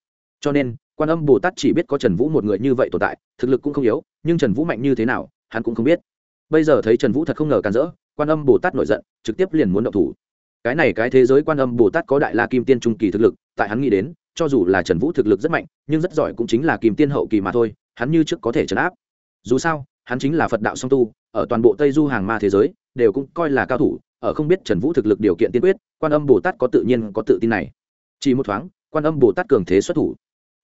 Cho nên, quan âm bồ tát chỉ biết có trần vũ một người như vậy tồn tại, thực lực cũng không yếu, nhưng trần vũ mạnh như thế nào, hắn cũng không biết. Bây giờ thấy trần vũ thật không ngờ càn rỡ, quan âm bồ tát nổi giận, trực tiếp liền muốn động thủ. Cái này cái thế giới quan âm bồ tát có đại la kim tiên trung kỳ thực lực, tại hắn nghĩ đến, cho dù là trần vũ thực lực rất mạnh, nhưng rất giỏi cũng chính là kim tiên hậu kỳ mà thôi, hắn như trước có thể trấn áp. Dù sao, hắn chính là phật đạo song tu, ở toàn bộ tây du hàng ma thế giới, đều cũng coi là cao thủ ở không biết trần vũ thực lực điều kiện tiên quyết, quan âm bồ tát có tự nhiên có tự tin này. Chỉ một thoáng, quan âm bồ tát cường thế xuất thủ.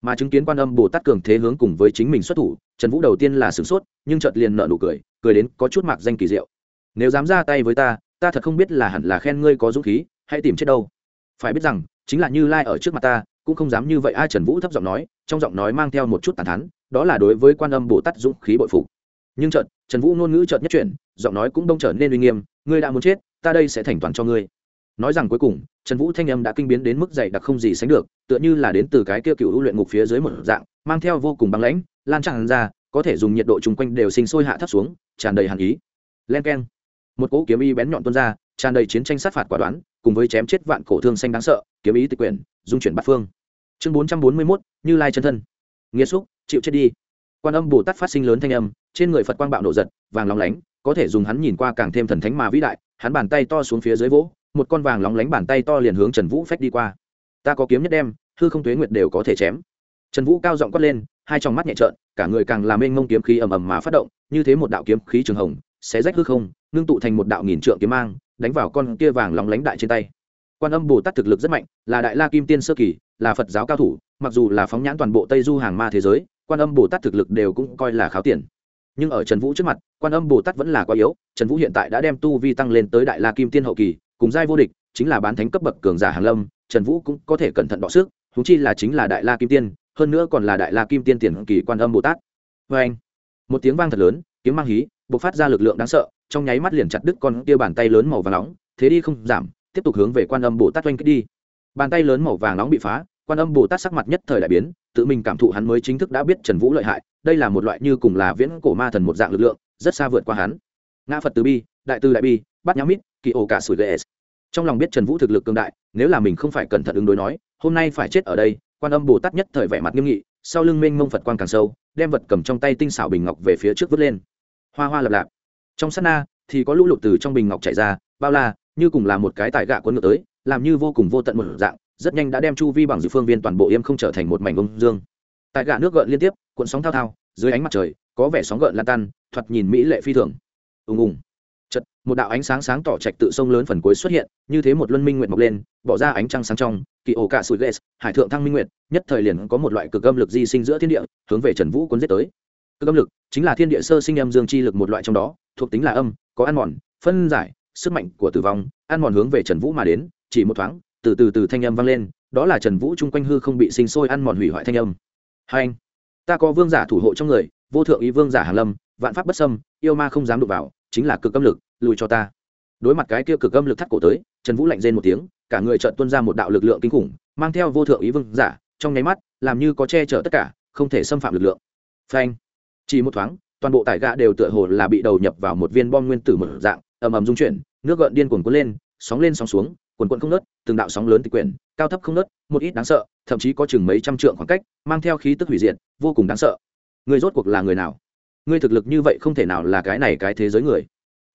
Mà chứng kiến quan âm bồ tát cường thế hướng cùng với chính mình xuất thủ, trần vũ đầu tiên là sửng sốt, nhưng chợt liền nợ nụ cười cười đến có chút mạc danh kỳ diệu. Nếu dám ra tay với ta ta thật không biết là hẳn là khen ngươi có dũng khí, hay tìm chết đâu. Phải biết rằng, chính là như lai ở trước mặt ta, cũng không dám như vậy. Ai à, trần vũ thấp giọng nói, trong giọng nói mang theo một chút tàn thắn đó là đối với quan âm bồ tát dũng khí bội phục. Nhưng chợt, trần vũ ngôn ngữ chợt nhất chuyển, giọng nói cũng đông trở nên uy nghiêm, ngươi đã muốn chết ta đây sẽ thành toàn cho ngươi. Nói rằng cuối cùng, trần vũ thanh âm đã kinh biến đến mức dày đặc không gì sánh được, tựa như là đến từ cái kia cựu luyện ngục phía dưới một dạng, mang theo vô cùng băng lãnh, lan tràn ra, có thể dùng nhiệt độ chung quanh đều sinh sôi hạ thấp xuống, tràn đầy hàn ý. Len k e n một cỗ kiếm y bén nhọn tuôn ra, tràn đầy chiến tranh sát phạt quả đoán, cùng với chém chết vạn cổ thương xanh đáng sợ, kiếm ý tịch quyển, dung chuyển bát phương. Chương bốn trăm bốn mươi mốt, như lai chân thân. Nghĩa xúc, chịu chết đi. Quan âm bồ tát phát sinh lớn thanh âm, trên người phật quang bạo nộ giật, vàng lóng lánh, có thể dùng hắn nhìn qua càng thêm thần thánh mà vĩ đại hắn bàn tay to xuống phía dưới vỗ, một con vàng lóng lánh bàn tay to liền hướng trần vũ phách đi qua. Ta có kiếm nhất đem, hư không tuế nguyệt đều có thể chém. Trần vũ cao giọng quát lên, hai trong mắt nhẹ trợn, cả người càng làm mênh mông kiếm khí ầm ầm mà phát động, như thế một đạo kiếm khí trường hồng sẽ rách hư không, ngưng tụ thành một đạo nghìn trượng kiếm mang, đánh vào con kia vàng lóng lánh đại trên tay. Quan âm bồ tát thực lực rất mạnh, là đại la kim tiên sơ kỳ, là phật giáo cao thủ, mặc dù là phóng nhãn toàn bộ tây du hàng ma thế giới, quan âm bồ tát thực lực đều cũng coi là kháo tiền nhưng ở trần vũ trước mặt, quan âm bồ tát vẫn là quá yếu, trần vũ hiện tại đã đem tu vi tăng lên tới đại la kim tiên hậu kỳ, cùng giai vô địch, chính là bán thánh cấp bậc cường giả hàng lâm, trần vũ cũng có thể cẩn thận đọ sức húng chi là chính là đại la kim tiên, hơn nữa còn là đại la kim tiên tiền kỳ quan âm bồ tát. Vê anh, một tiếng vang thật lớn, kiếm mang hí b ộ c phát ra lực lượng đáng sợ, trong nháy mắt liền chặt đứt con tia bàn tay lớn màu vàng nóng, thế đi không giảm, tiếp tục hướng về quan âm bồ tát oanh kích đi. Bàn tay lớn màu vàng nóng bị phá quan âm bồ tát sắc mặt nhất thời đại biến, tự mình cảm thụ hắn mới chính thức đã biết trần vũ lợi hại, đây là một loại như cùng là viễn cổ ma thần một dạng lực lượng, rất xa vượt qua hắn. Ngã phật từ bi, đại tư đại bi bắt nhắm mít, kỳ ổ cả sủi ghê trong lòng biết trần vũ thực lực cương đại, nếu là mình không phải cẩn thận ứng đối nói, hôm nay phải chết ở đây, quan âm bồ tát nhất thời vẻ mặt nghiêm nghị, sau lưng mênh mông phật quan càng sâu, đem vật cầm trong tay tinh xảo bình ngọc về phía trước vứt lên. Hoa hoa lập lạp. Trong sát na, thì có lũ lụt từ trong bình ngọc chảy ra, bao la, như cùng là một cái tài gạ quấn ngược tới, làm như vô cùng vô tận một dạng rất nhanh đã đem chu vi bằng dự phương viên toàn bộ yêm không trở thành một mảnh ông dương. Tại gã nước gợn liên tiếp, cuộn sóng thao thao, dưới ánh mặt trời, có vẻ sóng gợn lan tan, thoạt nhìn mỹ lệ phi thường. Ùng ùng. Chật một đạo ánh sáng sáng tỏ trạch tự sông lớn phần cuối xuất hiện, như thế một luân minh nguyện mọc lên, bỏ ra ánh trăng sáng trong, kỳ ổ cả sủi ghê hải thượng thăng minh nguyện nhất thời liền có một loại cực âm lực di sinh giữa thiên địa, hướng về trần vũ cuốn giết tới. Cực âm lực chính là thiên địa sơ sinh âm dương chi lực một loại trong đó, thuộc tính là âm, có ăn mòn, phân giải, sức mạnh của tử vong, ăn mòn hướng về trần vũ mà đến, chỉ một thoáng từ từ từ thanh âm vang lên, đó là trần vũ chung quanh hư không bị sinh sôi ăn mòn hủy hoại thanh âm. Hai anh, ta có vương giả thủ hộ trong người, vô thượng ý vương giả hàn lâm, vạn pháp bất xâm, yêu ma không dám đụng vào, chính là cực âm lực, lùi cho ta. Đối mặt cái kia cực âm lực thắt cổ tới, trần vũ lạnh rên một tiếng, cả người trợn tuôn ra một đạo lực lượng kinh khủng, mang theo vô thượng ý vương giả, trong nháy mắt, làm như có che chở tất cả, không thể xâm phạm lực lượng. Phanh, chỉ một thoáng, toàn bộ tải gạ đều tựa hồ là bị đầu nhập vào một viên bom nguyên tử mở dạng, ầm ầm dung chuyển, nước gợn điên cuồng cuốn lên, sóng lên sóng xuống quần quần không nớt, từng đạo sóng lớn tịch quyển, cao thấp không nớt, một ít đáng sợ, thậm chí có chừng mấy trăm trượng khoảng cách, mang theo khí tức hủy diệt, vô cùng đáng sợ. Người rốt cuộc là người nào? Ngươi thực lực như vậy không thể nào là cái này cái thế giới người.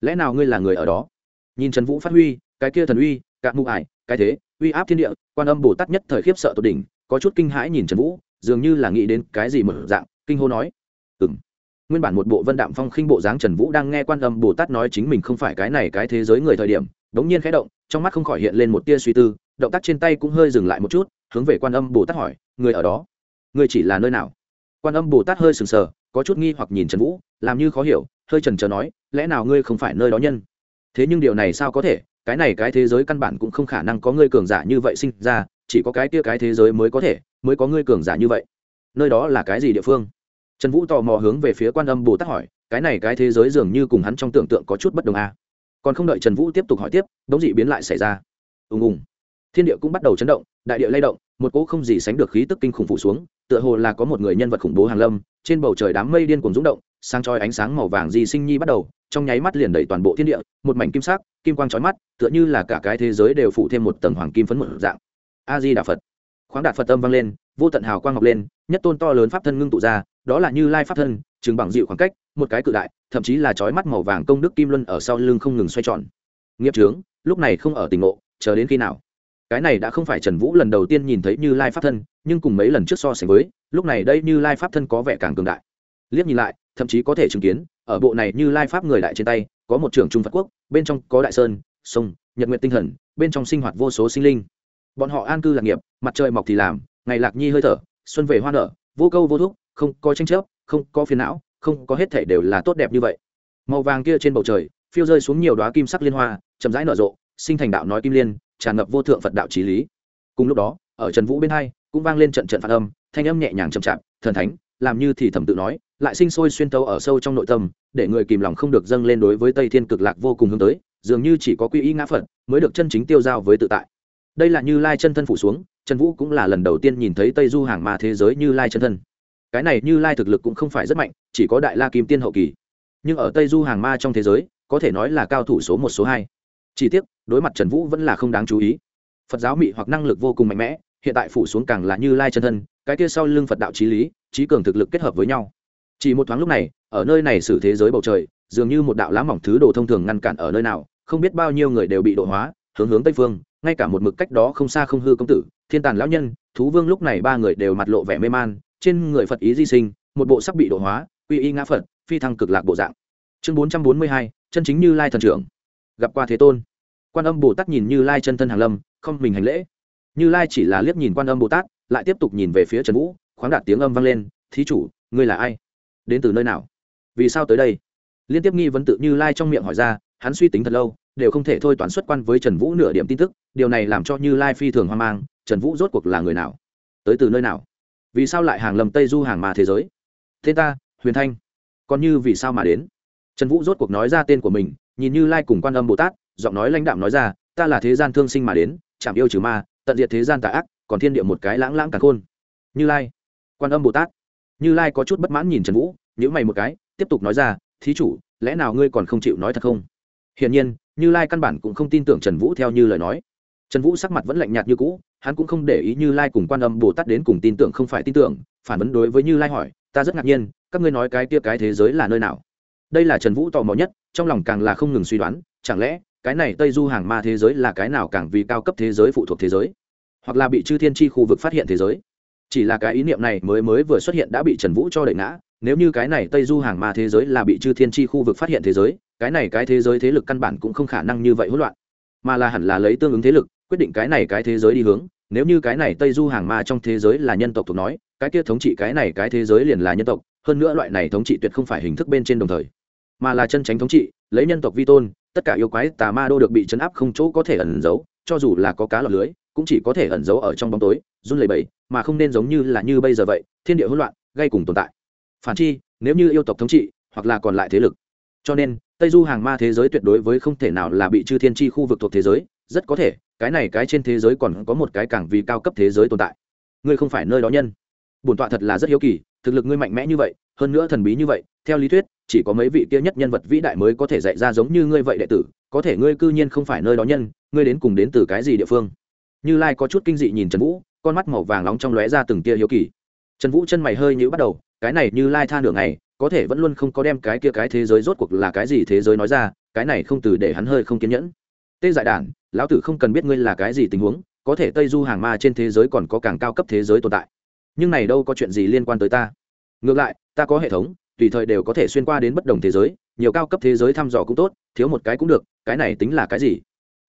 Lẽ nào ngươi là người ở đó? Nhìn trần vũ phát huy, cái kia thần uy, cạn mụ ải, cái thế, uy áp thiên địa, quan âm bồ tát nhất thời khiếp sợ tột đỉnh, có chút kinh hãi nhìn trần vũ, dường như là nghĩ đến cái gì mở dạng, kinh hô nói. Ừng nguyên bản một bộ vân đạm phong khinh bộ dáng trần vũ đang nghe quan âm bồ tát nói chính mình không phải cái này cái thế giới người thời điểm đống nhiên khẽ động, trong mắt không khỏi hiện lên một tia suy tư, động tác trên tay cũng hơi dừng lại một chút, hướng về quan âm bồ tát hỏi, người ở đó? Người chỉ là nơi nào? Quan âm bồ tát hơi sừng sờ, có chút nghi hoặc nhìn trần vũ, làm như khó hiểu, hơi trần trờ nói, lẽ nào ngươi không phải nơi đó nhân? Thế nhưng điều này sao có thể? Cái này cái thế giới căn bản cũng không khả năng có ngươi cường giả như vậy sinh ra, chỉ có cái kia cái thế giới mới có thể, mới có ngươi cường giả như vậy. Nơi đó là cái gì địa phương? Trần vũ tò mò hướng về phía quan âm bồ tát hỏi, cái này cái thế giới dường như cùng hắn trong tưởng tượng có chút bất đồng a à còn không đợi trần vũ tiếp tục hỏi tiếp đống dị biến lại xảy ra ùng ùng thiên địa cũng bắt đầu chấn động đại địa lay động một cỗ không gì sánh được khí tức kinh khủng phụ xuống tựa hồ là có một người nhân vật khủng bố hàng lâm trên bầu trời đám mây điên cuồng rúng động sáng chói ánh sáng màu vàng di sinh nhi bắt đầu trong nháy mắt liền đẩy toàn bộ thiên địa một mảnh kim sắc kim quang chói mắt tựa như là cả cái thế giới đều phụ thêm một tầng hoàng kim phấn một dạng a di đà phật khoáng đạt phật âm vang lên vô tận hào quang ngọc lên nhất tôn to lớn pháp thân ngưng tụ ra đó là như lai pháp thân chừng bằng dịu khoảng cách một cái cự đại thậm chí là chói mắt màu vàng công đức kim luân ở sau lưng không ngừng xoay tròn. Nghiệp trướng, lúc này không ở tình ngộ, chờ đến khi nào? Cái này đã không phải trần vũ lần đầu tiên nhìn thấy như lai pháp thân, nhưng cùng mấy lần trước so sánh với, lúc này đây như lai pháp thân có vẻ càng cường đại. Liếc nhìn lại, thậm chí có thể chứng kiến, ở bộ này như lai pháp người đại trên tay, có một trường trung phật quốc, bên trong có đại sơn, sông, nhật nguyện tinh thần bên trong sinh hoạt vô số sinh linh. Bọn họ an cư lạc nghiệp, mặt trời mọc thì làm, ngày lạc nhi hơi thở, xuân về hoa nở, vô câu vô thúc, không có tranh chấp, không có phiền não không có hết thể đều là tốt đẹp như vậy. Màu vàng kia trên bầu trời, phiêu rơi xuống nhiều đoá kim sắc liên hoa, chậm rãi nở rộ, sinh thành đạo nói kim liên, tràn ngập vô thượng phật đạo trí lý. Cùng lúc đó, ở trần vũ bên hai, cũng vang lên trận trận phản âm, thanh âm nhẹ nhàng chậm chạp, thần thánh, làm như thì thầm tự nói, lại sinh sôi xuyên tấu ở sâu trong nội tâm, để người kìm lòng không được dâng lên đối với tây thiên cực lạc vô cùng hướng tới, dường như chỉ có quy y ngã phật, mới được chân chính tiêu giao với tự tại. Đây là như lai chân thân phủ xuống, trần vũ cũng là lần đầu tiên nhìn thấy tây du hàng mà thế giới như lai chân thân cái này như lai thực lực cũng không phải rất mạnh, chỉ có đại la kim tiên hậu kỳ. Nhưng ở tây du hàng ma trong thế giới, có thể nói là cao thủ số một, số hai. Chỉ tiếc, đối mặt trần vũ vẫn là không đáng chú ý. Phật giáo mị hoặc năng lực vô cùng mạnh mẽ, hiện tại phủ xuống càng là như lai chân thân, cái kia sau lưng phật đạo trí lý, trí cường thực lực kết hợp với nhau. Chỉ một thoáng lúc này, ở nơi này xử thế giới bầu trời, dường như một đạo lá mỏng thứ đồ thông thường ngăn cản ở nơi nào, không biết bao nhiêu người đều bị độ hóa, hướng hướng tây phương, ngay cả một mực cách đó không xa không hư công tử, thiên tàn lão nhân, thú vương lúc này ba người đều mặt lộ vẻ mê man trên người phật ý di sinh, một bộ sắc bị độ hóa uy y ngã phật, phi thăng cực lạc bộ dạng. Chương bốn trăm bốn mươi hai, chân chính như lai thần trưởng. Gặp qua thế tôn. Quan âm bồ tát nhìn như lai chân thân hàng lâm, không mình hành lễ. Như lai chỉ là liếc nhìn quan âm bồ tát, lại tiếp tục nhìn về phía trần vũ, khoáng đạt tiếng âm vang lên, thí chủ, ngươi là ai? Đến từ nơi nào? Vì sao tới đây? Liên tiếp nghi vấn tự như lai trong miệng hỏi ra, hắn suy tính thật lâu, đều không thể thôi toán xuất quan với trần vũ nửa điểm tin tức, điều này làm cho như lai phi thường hoang mang, trần vũ rốt cuộc là người nào? Tới từ nơi nào? Vì sao lại hàng lầm tây du hàng mà thế giới? Thế ta, huyền thanh. Còn như vì sao mà đến? Trần vũ rốt cuộc nói ra tên của mình, nhìn như lai cùng quan âm bồ tát, giọng nói lãnh đạm nói ra, ta là thế gian thương sinh mà đến chạm yêu trừ ma, tận diệt thế gian tà ác, còn thiên địa một cái lãng lãng càng khôn. Như lai. Quan âm bồ tát. Như lai có chút bất mãn nhìn trần vũ nhữ mày một cái, tiếp tục nói ra, thí chủ, lẽ nào ngươi còn không chịu nói thật không? Hiển nhiên, như lai căn bản cũng không tin tưởng trần vũ theo như lời nói trần vũ sắc mặt vẫn lạnh nhạt như cũ, hắn cũng không để ý như lai cùng quan âm bồ tát đến cùng tin tưởng không phải tin tưởng, phản vấn đối với như lai hỏi, ta rất ngạc nhiên, các ngươi nói cái kia cái thế giới là nơi nào? Đây là trần vũ tò mò nhất, trong lòng càng là không ngừng suy đoán, chẳng lẽ cái này tây du hàng ma thế giới là cái nào càng vì cao cấp thế giới phụ thuộc thế giới? Hoặc là bị chư thiên tri khu vực phát hiện thế giới? Chỉ là cái ý niệm này mới mới vừa xuất hiện đã bị trần vũ cho đẩy ngã, nếu như cái này tây du hàng ma thế giới là bị chư thiên tri khu vực phát hiện thế giới, cái này cái thế giới thế lực căn bản cũng không khả năng như vậy hỗn loạn, mà là hẳn là lấy tương ứng thế lực quyết định cái này cái thế giới đi hướng, nếu như cái này tây du hàng ma trong thế giới là nhân tộc thuộc nói, cái kia thống trị cái này cái thế giới liền là nhân tộc, hơn nữa loại này thống trị tuyệt không phải hình thức bên trên đồng thời, mà là chân tránh thống trị, lấy nhân tộc vi tôn, tất cả yêu quái tà ma đô được bị chấn áp không chỗ có thể ẩn giấu, cho dù là có cá lọc lưới, cũng chỉ có thể ẩn giấu ở trong bóng tối, run lẩy bẩy, mà không nên giống như là như bây giờ vậy, thiên địa hỗn loạn, gây cùng tồn tại. Phản chi, nếu như yêu tộc thống trị, hoặc là còn lại thế lực. Cho nên, tây du hàng ma thế giới tuyệt đối với không thể nào là bị chư thiên tri khu vực thuộc thế giới rất có thể, cái này cái trên thế giới còn có một cái cảng vì cao cấp thế giới tồn tại. Ngươi không phải nơi đó nhân. Bổn tọa thật là rất hiếu kỳ, thực lực ngươi mạnh mẽ như vậy, hơn nữa thần bí như vậy, theo lý thuyết, chỉ có mấy vị kia nhất nhân vật vĩ đại mới có thể dạy ra giống như ngươi vậy đệ tử, có thể ngươi cư nhiên không phải nơi đó nhân, ngươi đến cùng đến từ cái gì địa phương? Như lai có chút kinh dị nhìn trần vũ, con mắt màu vàng nóng trong lóe ra từng tia hiếu kỳ. Trần vũ chân mày hơi nhữ bắt đầu, cái này như lai tha nửa ngày, có thể vẫn luôn không có đem cái kia cái thế giới rốt cuộc là cái gì thế giới nói ra, cái này không từ để hắn hơi không kiên nhẫn. Tê dại đản lão tử không cần biết ngươi là cái gì tình huống, có thể tây du hàng ma trên thế giới còn có càng cao cấp thế giới tồn tại. Nhưng này đâu có chuyện gì liên quan tới ta. Ngược lại, ta có hệ thống, tùy thời đều có thể xuyên qua đến bất đồng thế giới, nhiều cao cấp thế giới thăm dò cũng tốt, thiếu một cái cũng được, cái này tính là cái gì?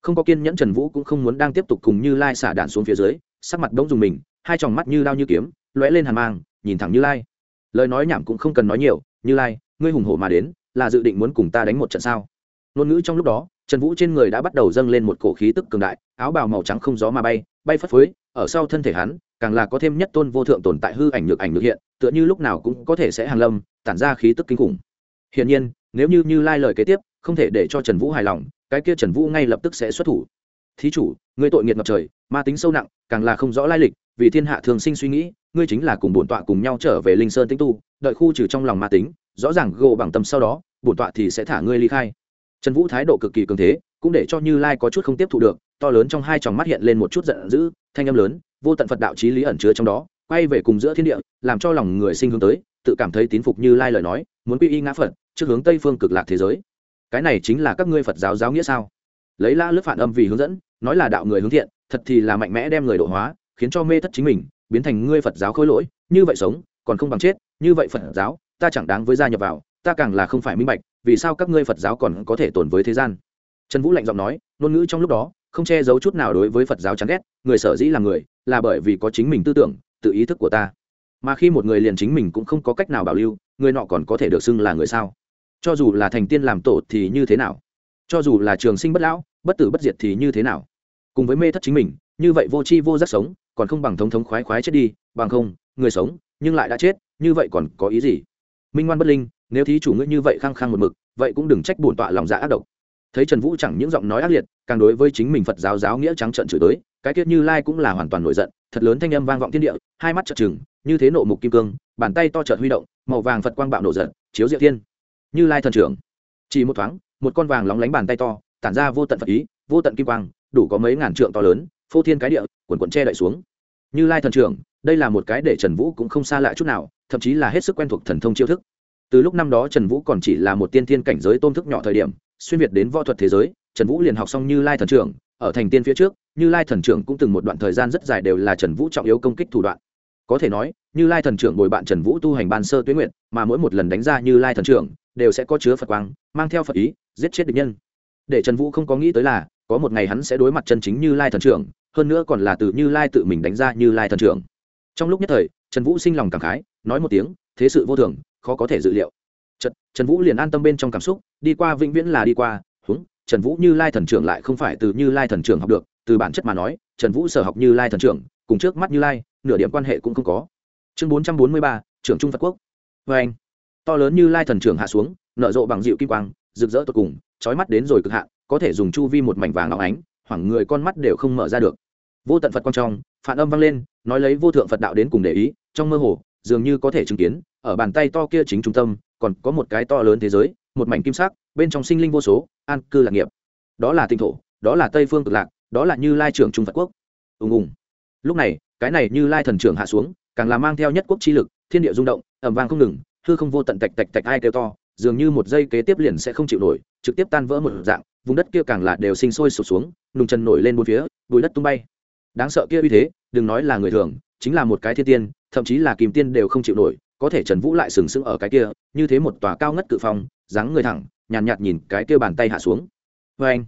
Không có kiên nhẫn trần vũ cũng không muốn đang tiếp tục cùng như lai xả đạn xuống phía dưới, sắc mặt đ dùng mình, hai tròng mắt như đao như kiếm, lóe lên hàn mang, nhìn thẳng như lai. Lời nói nhảm cũng không cần nói nhiều, như lai, ngươi hùng hổ mà đến, là dự định muốn cùng ta đánh một trận sao? Ngôn ngữ trong lúc đó trần vũ trên người đã bắt đầu dâng lên một cổ khí tức cường đại, áo bào màu trắng không gió mà bay bay phất phới, ở sau thân thể hắn, càng là có thêm nhất tôn vô thượng tồn tại hư ảnh nhược ảnh nhược hiện, tựa như lúc nào cũng có thể sẽ hàng lâm, tản ra khí tức kinh khủng. Hiển nhiên, nếu như như lai lời kế tiếp, không thể để cho trần vũ hài lòng, cái kia trần vũ ngay lập tức sẽ xuất thủ. Thí chủ, ngươi tội nghiệt ngập trời, ma tính sâu nặng, càng là không rõ lai lịch, vì thiên hạ thường sinh suy nghĩ, ngươi chính là cùng bổn tọa cùng nhau trở về linh sơn tinh tu, đợi khu trừ trong lòng ma tính, rõ ràng gộ bằng tâm sau đó, bổn tọa thì sẽ thả ngươi ly khai trần vũ thái độ cực kỳ cường thế, cũng để cho như lai có chút không tiếp thu được, to lớn trong hai tròng mắt hiện lên một chút giận dữ, thanh âm lớn, vô tận phật đạo trí lý ẩn chứa trong đó, quay về cùng giữa thiên địa, làm cho lòng người sinh hướng tới, tự cảm thấy tín phục như lai lời nói, muốn quy y ngã phật, trước hướng tây phương cực lạc thế giới. Cái này chính là các ngươi phật giáo giáo nghĩa sao? Lấy la lướt phản âm vì hướng dẫn, nói là đạo người hướng thiện, thật thì là mạnh mẽ đem người độ hóa, khiến cho mê thất chính mình, biến thành ngươi phật giáo khôi lỗi, như vậy sống, còn không bằng chết, như vậy phật giáo, ta chẳng đáng với gia nhập vào ta càng là không phải minh bạch, vì sao các ngươi phật giáo còn có thể tồn với thế gian? Trần vũ lạnh giọng nói, ngôn ngữ trong lúc đó, không che giấu chút nào đối với phật giáo chán ghét, người sở dĩ là người, là bởi vì có chính mình tư tưởng, tự ý thức của ta. Mà khi một người liền chính mình cũng không có cách nào bảo lưu, người nọ còn có thể được xưng là người sao? Cho dù là thành tiên làm tổ thì như thế nào? Cho dù là trường sinh bất lão, bất tử bất diệt thì như thế nào? Cùng với mê thất chính mình, như vậy vô tri vô giác sống, còn không bằng thống thống khoái khoái chết đi, bằng không, người sống, nhưng lại đã chết, như vậy còn có ý gì? Minh ngoan bất linh, nếu thí chủ ngươi như vậy khăng khăng một mực, vậy cũng đừng trách bổn tọa lòng dạ ác độc. Thấy trần vũ chẳng những giọng nói ác liệt, càng đối với chính mình phật giáo giáo nghĩa trắng trận chửi tới cái tiết như lai cũng là hoàn toàn nổi giận, thật lớn thanh âm vang vọng thiên địa, hai mắt trợn trừng, như thế nộ mục kim cương, bàn tay to chợt huy động, màu vàng phật quang bạo nổ giận, chiếu diệu thiên. Như lai thần trưởng, chỉ một thoáng, một con vàng lóng lánh bàn tay to, tản ra vô tận phật ý, vô tận kim quang, đủ có mấy ngàn trượng to lớn, phô thiên cái địa, quần quần che đậy xuống. Như lai thần trưởng, đây là một cái để trần vũ cũng không xa lạ chút nào thậm chí là hết sức quen thuộc thần thông chiêu thức. Từ lúc năm đó trần vũ còn chỉ là một tiên thiên cảnh giới tôn thức nhỏ thời điểm, xuyên việt đến võ thuật thế giới, trần vũ liền học xong như lai thần trưởng, ở thành tiên phía trước, như lai thần trưởng cũng từng một đoạn thời gian rất dài đều là trần vũ trọng yếu công kích thủ đoạn. Có thể nói, như lai thần trưởng bồi bạn trần vũ tu hành ban sơ tuyến nguyện mà mỗi một lần đánh ra như lai thần trưởng, đều sẽ có chứa phật quang, mang theo phật ý, giết chết địch nhân. Để trần vũ không có nghĩ tới là, có một ngày hắn sẽ đối mặt chân chính như lai thần trưởng, hơn nữa còn là từ như lai tự mình đánh ra như lai thần trưởng. Trong lúc nhất thời trần vũ sinh lòng cảm khái nói một tiếng thế sự vô thường khó có thể dự liệu. Trần, trần vũ liền an tâm bên trong cảm xúc đi qua vĩnh viễn là đi qua húng trần vũ như lai thần trưởng lại không phải từ như lai thần trưởng học được từ bản chất mà nói trần vũ sở học như lai thần trưởng cùng trước mắt như lai nửa điểm quan hệ cũng không có. Chương bốn trăm bốn mươi ba trưởng trung phật quốc. Vê anh to lớn như lai thần trưởng hạ xuống nở rộ bằng dịu kim quang rực rỡ tột cùng trói mắt đến rồi cực hạn có thể dùng chu vi một mảnh vàng óng ánh hoảng người con mắt đều không mở ra được. Vô tận phật quang trong phản âm vang lên, nói lấy vô thượng phật đạo đến cùng để ý, trong mơ hồ, dường như có thể chứng kiến, ở bàn tay to kia chính trung tâm, còn có một cái to lớn thế giới, một mảnh kim sắc, bên trong sinh linh vô số, an cư lạc nghiệp. Đó là tinh thổ, đó là tây phương cực lạc, đó là như lai trưởng trung phật quốc. Ùng ùng. Lúc này, cái này như lai thần trưởng hạ xuống, càng là mang theo nhất quốc chi lực, thiên địa rung động ẩm vang không ngừng, hư không vô tận tạch tạch tạch ai kêu to, dường như một giây kế tiếp liền sẽ không chịu nổi, trực tiếp tan vỡ một dạng, vùng đất kia càng là đều sinh sôi sụp xuống, nùng chân nổi lên bốn phía bụi đất tung bay đáng sợ kia uy thế đừng nói là người thường chính là một cái thiên tiên thậm chí là kìm tiên đều không chịu nổi có thể trần vũ lại sừng sững ở cái kia như thế một tòa cao ngất cự phong dáng người thẳng nhàn nhạt, nhạt nhìn cái kia bàn tay hạ xuống. Vê anh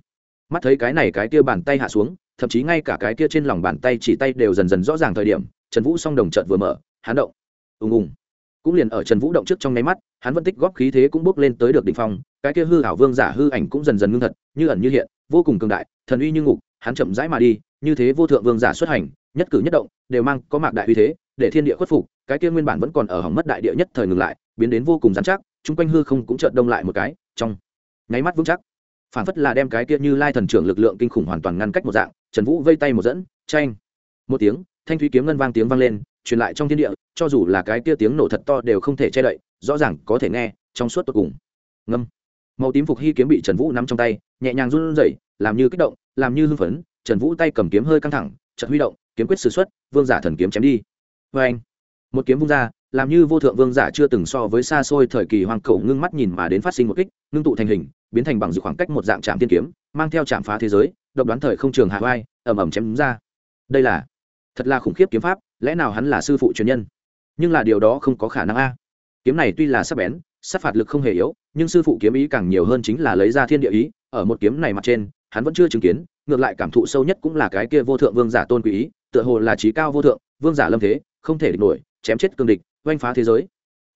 mắt thấy cái này cái kia bàn tay hạ xuống thậm chí ngay cả cái kia trên lòng bàn tay chỉ tay đều dần dần rõ ràng thời điểm trần vũ song đồng trợt vừa mở hắn động. Ùng ùng. Cũng liền ở trần vũ động trước trong nháy mắt hắn vẫn tích góp khí thế cũng bước lên tới được đ ỉ n h phong cái kia hư hảo vương giả hư ảnh cũng dần dần ngưng thật như ẩn như hiện vô cùng cường đại thần uy như ngục hắn chậm rãi mà đi như thế vô thượng vương giả xuất hành, nhất cử nhất động, đều mang có mạc đại uy thế, để thiên địa khuất phục, cái kia nguyên bản vẫn còn ở hỏng mất đại địa nhất thời ngừng lại, biến đến vô cùng dán chắc, chung quanh hư không cũng chợt đông lại một cái, trong nháy mắt vững chắc. Phản phất là đem cái kia như lai thần trưởng lực lượng kinh khủng hoàn toàn ngăn cách một dạng, trần vũ vây tay một dẫn tranh một tiếng, thanh thúy kiếm ngân vang tiếng vang lên, truyền lại trong thiên địa, cho dù là cái kia tiếng nổ thật to đều không thể che đậy, rõ ràng có thể nghe, trong suốt tột cùng. Ngâm. Màu tím phục hy kiếm bị trần vũ nắm trong tay, nhẹ nhàng run rẩy, làm như kích động, làm như hưng phấn trần vũ tay cầm kiếm hơi căng thẳng chợt huy động kiếm quyết s ử x u ấ t vương giả thần kiếm chém đi. Vê anh một kiếm vung ra làm như vô thượng vương giả chưa từng so với xa xôi thời kỳ hoàng cổ, ngưng mắt nhìn mà đến phát sinh một kích ngưng tụ thành hình biến thành bằng dự khoảng cách một dạng trạm tiên kiếm mang theo trạm phá thế giới độc đoán thời không trường hạ oai ẩm ẩm chém ra. Đây là thật là khủng khiếp kiếm pháp lẽ nào hắn là sư phụ truyền nhân? Nhưng là điều đó không có khả năng a. Kiếm này tuy là sắc bén sát phạt lực không hề yếu nhưng sư phụ kiếm ý càng nhiều hơn chính là lấy ra thiên địa ý ở một kiếm này mặt trên hắn vẫn chưa chứng kiến, ngược lại cảm thụ sâu nhất cũng là cái kia vô thượng vương giả tôn quý ý, tựa hồ là trí cao vô thượng, vương giả lâm thế, không thể địch nổi, chém chết cương địch, oanh phá thế giới.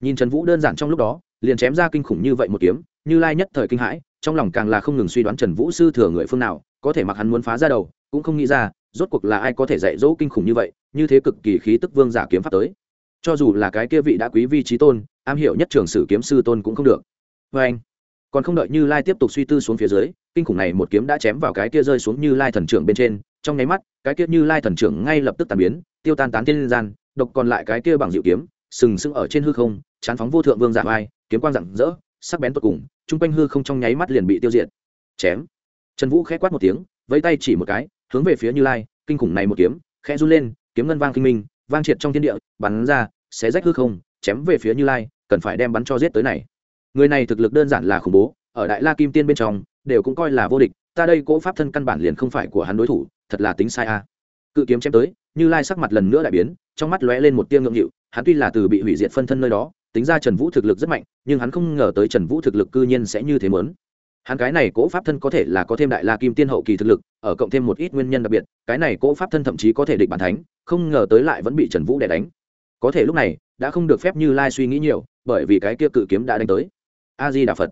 Nhìn trần vũ đơn giản trong lúc đó, liền chém ra kinh khủng như vậy một kiếm, như lai nhất thời kinh hãi, trong lòng càng là không ngừng suy đoán trần vũ sư thừa người phương nào, có thể mặc hắn muốn phá ra đầu, cũng không nghĩ ra, rốt cuộc là ai có thể dạy dỗ kinh khủng như vậy, như thế cực kỳ khí tức vương giả kiếm pháp tới. Cho dù là cái kia vị đã quý vi trí tôn, am hiểu nhất trường sử kiếm sư tôn cũng không được. Vê anh còn không đợi như lai tiếp tục suy tư xuống phía dưới kinh khủng này một kiếm đã chém vào cái kia rơi xuống như lai thần trưởng bên trên, trong nháy mắt, cái kia như lai thần trưởng ngay lập tức tàn biến, tiêu tan tán tiên gian, độc còn lại cái kia bằng dịu kiếm, sừng sững ở trên hư không, chán phóng vô thượng vương giả vai kiếm quang rạng rỡ, sắc bén tột cùng, chung quanh hư không trong nháy mắt liền bị tiêu diệt. Chém. Trần vũ khẽ quát một tiếng, vẫy tay chỉ một cái, hướng về phía như lai, kinh khủng này một kiếm, khẽ run lên, kiếm ngân vang kinh minh, vang triệt trong thiên địa, bắn ra, xé rách hư không, chém về phía như lai, cần phải đem bắn cho giết tới này. Người này thực lực đơn giản là khủng bố, ở đại la kim tiên bên trong đều cũng coi là vô địch, ta đây cỗ pháp thân căn bản liền không phải của hắn đối thủ, thật là tính sai a. Cự kiếm chém tới, như lai sắc mặt lần nữa đại biến, trong mắt lóe lên một tia ngượng nghịu, hắn tuy là từ bị hủy diệt phân thân nơi đó, tính ra trần vũ thực lực rất mạnh, nhưng hắn không ngờ tới trần vũ thực lực cư nhiên sẽ như thế mớn hắn cái này cỗ pháp thân có thể là có thêm đại la kim tiên hậu kỳ thực lực, ở cộng thêm một ít nguyên nhân đặc biệt, cái này cỗ pháp thân thậm chí có thể địch bản thánh, không ngờ tới lại vẫn bị trần vũ đè đánh. Có thể lúc này, đã không được phép như lai suy nghĩ nhiều, bởi vì cái kia cự kiếm đã đánh tới. A di đà phật.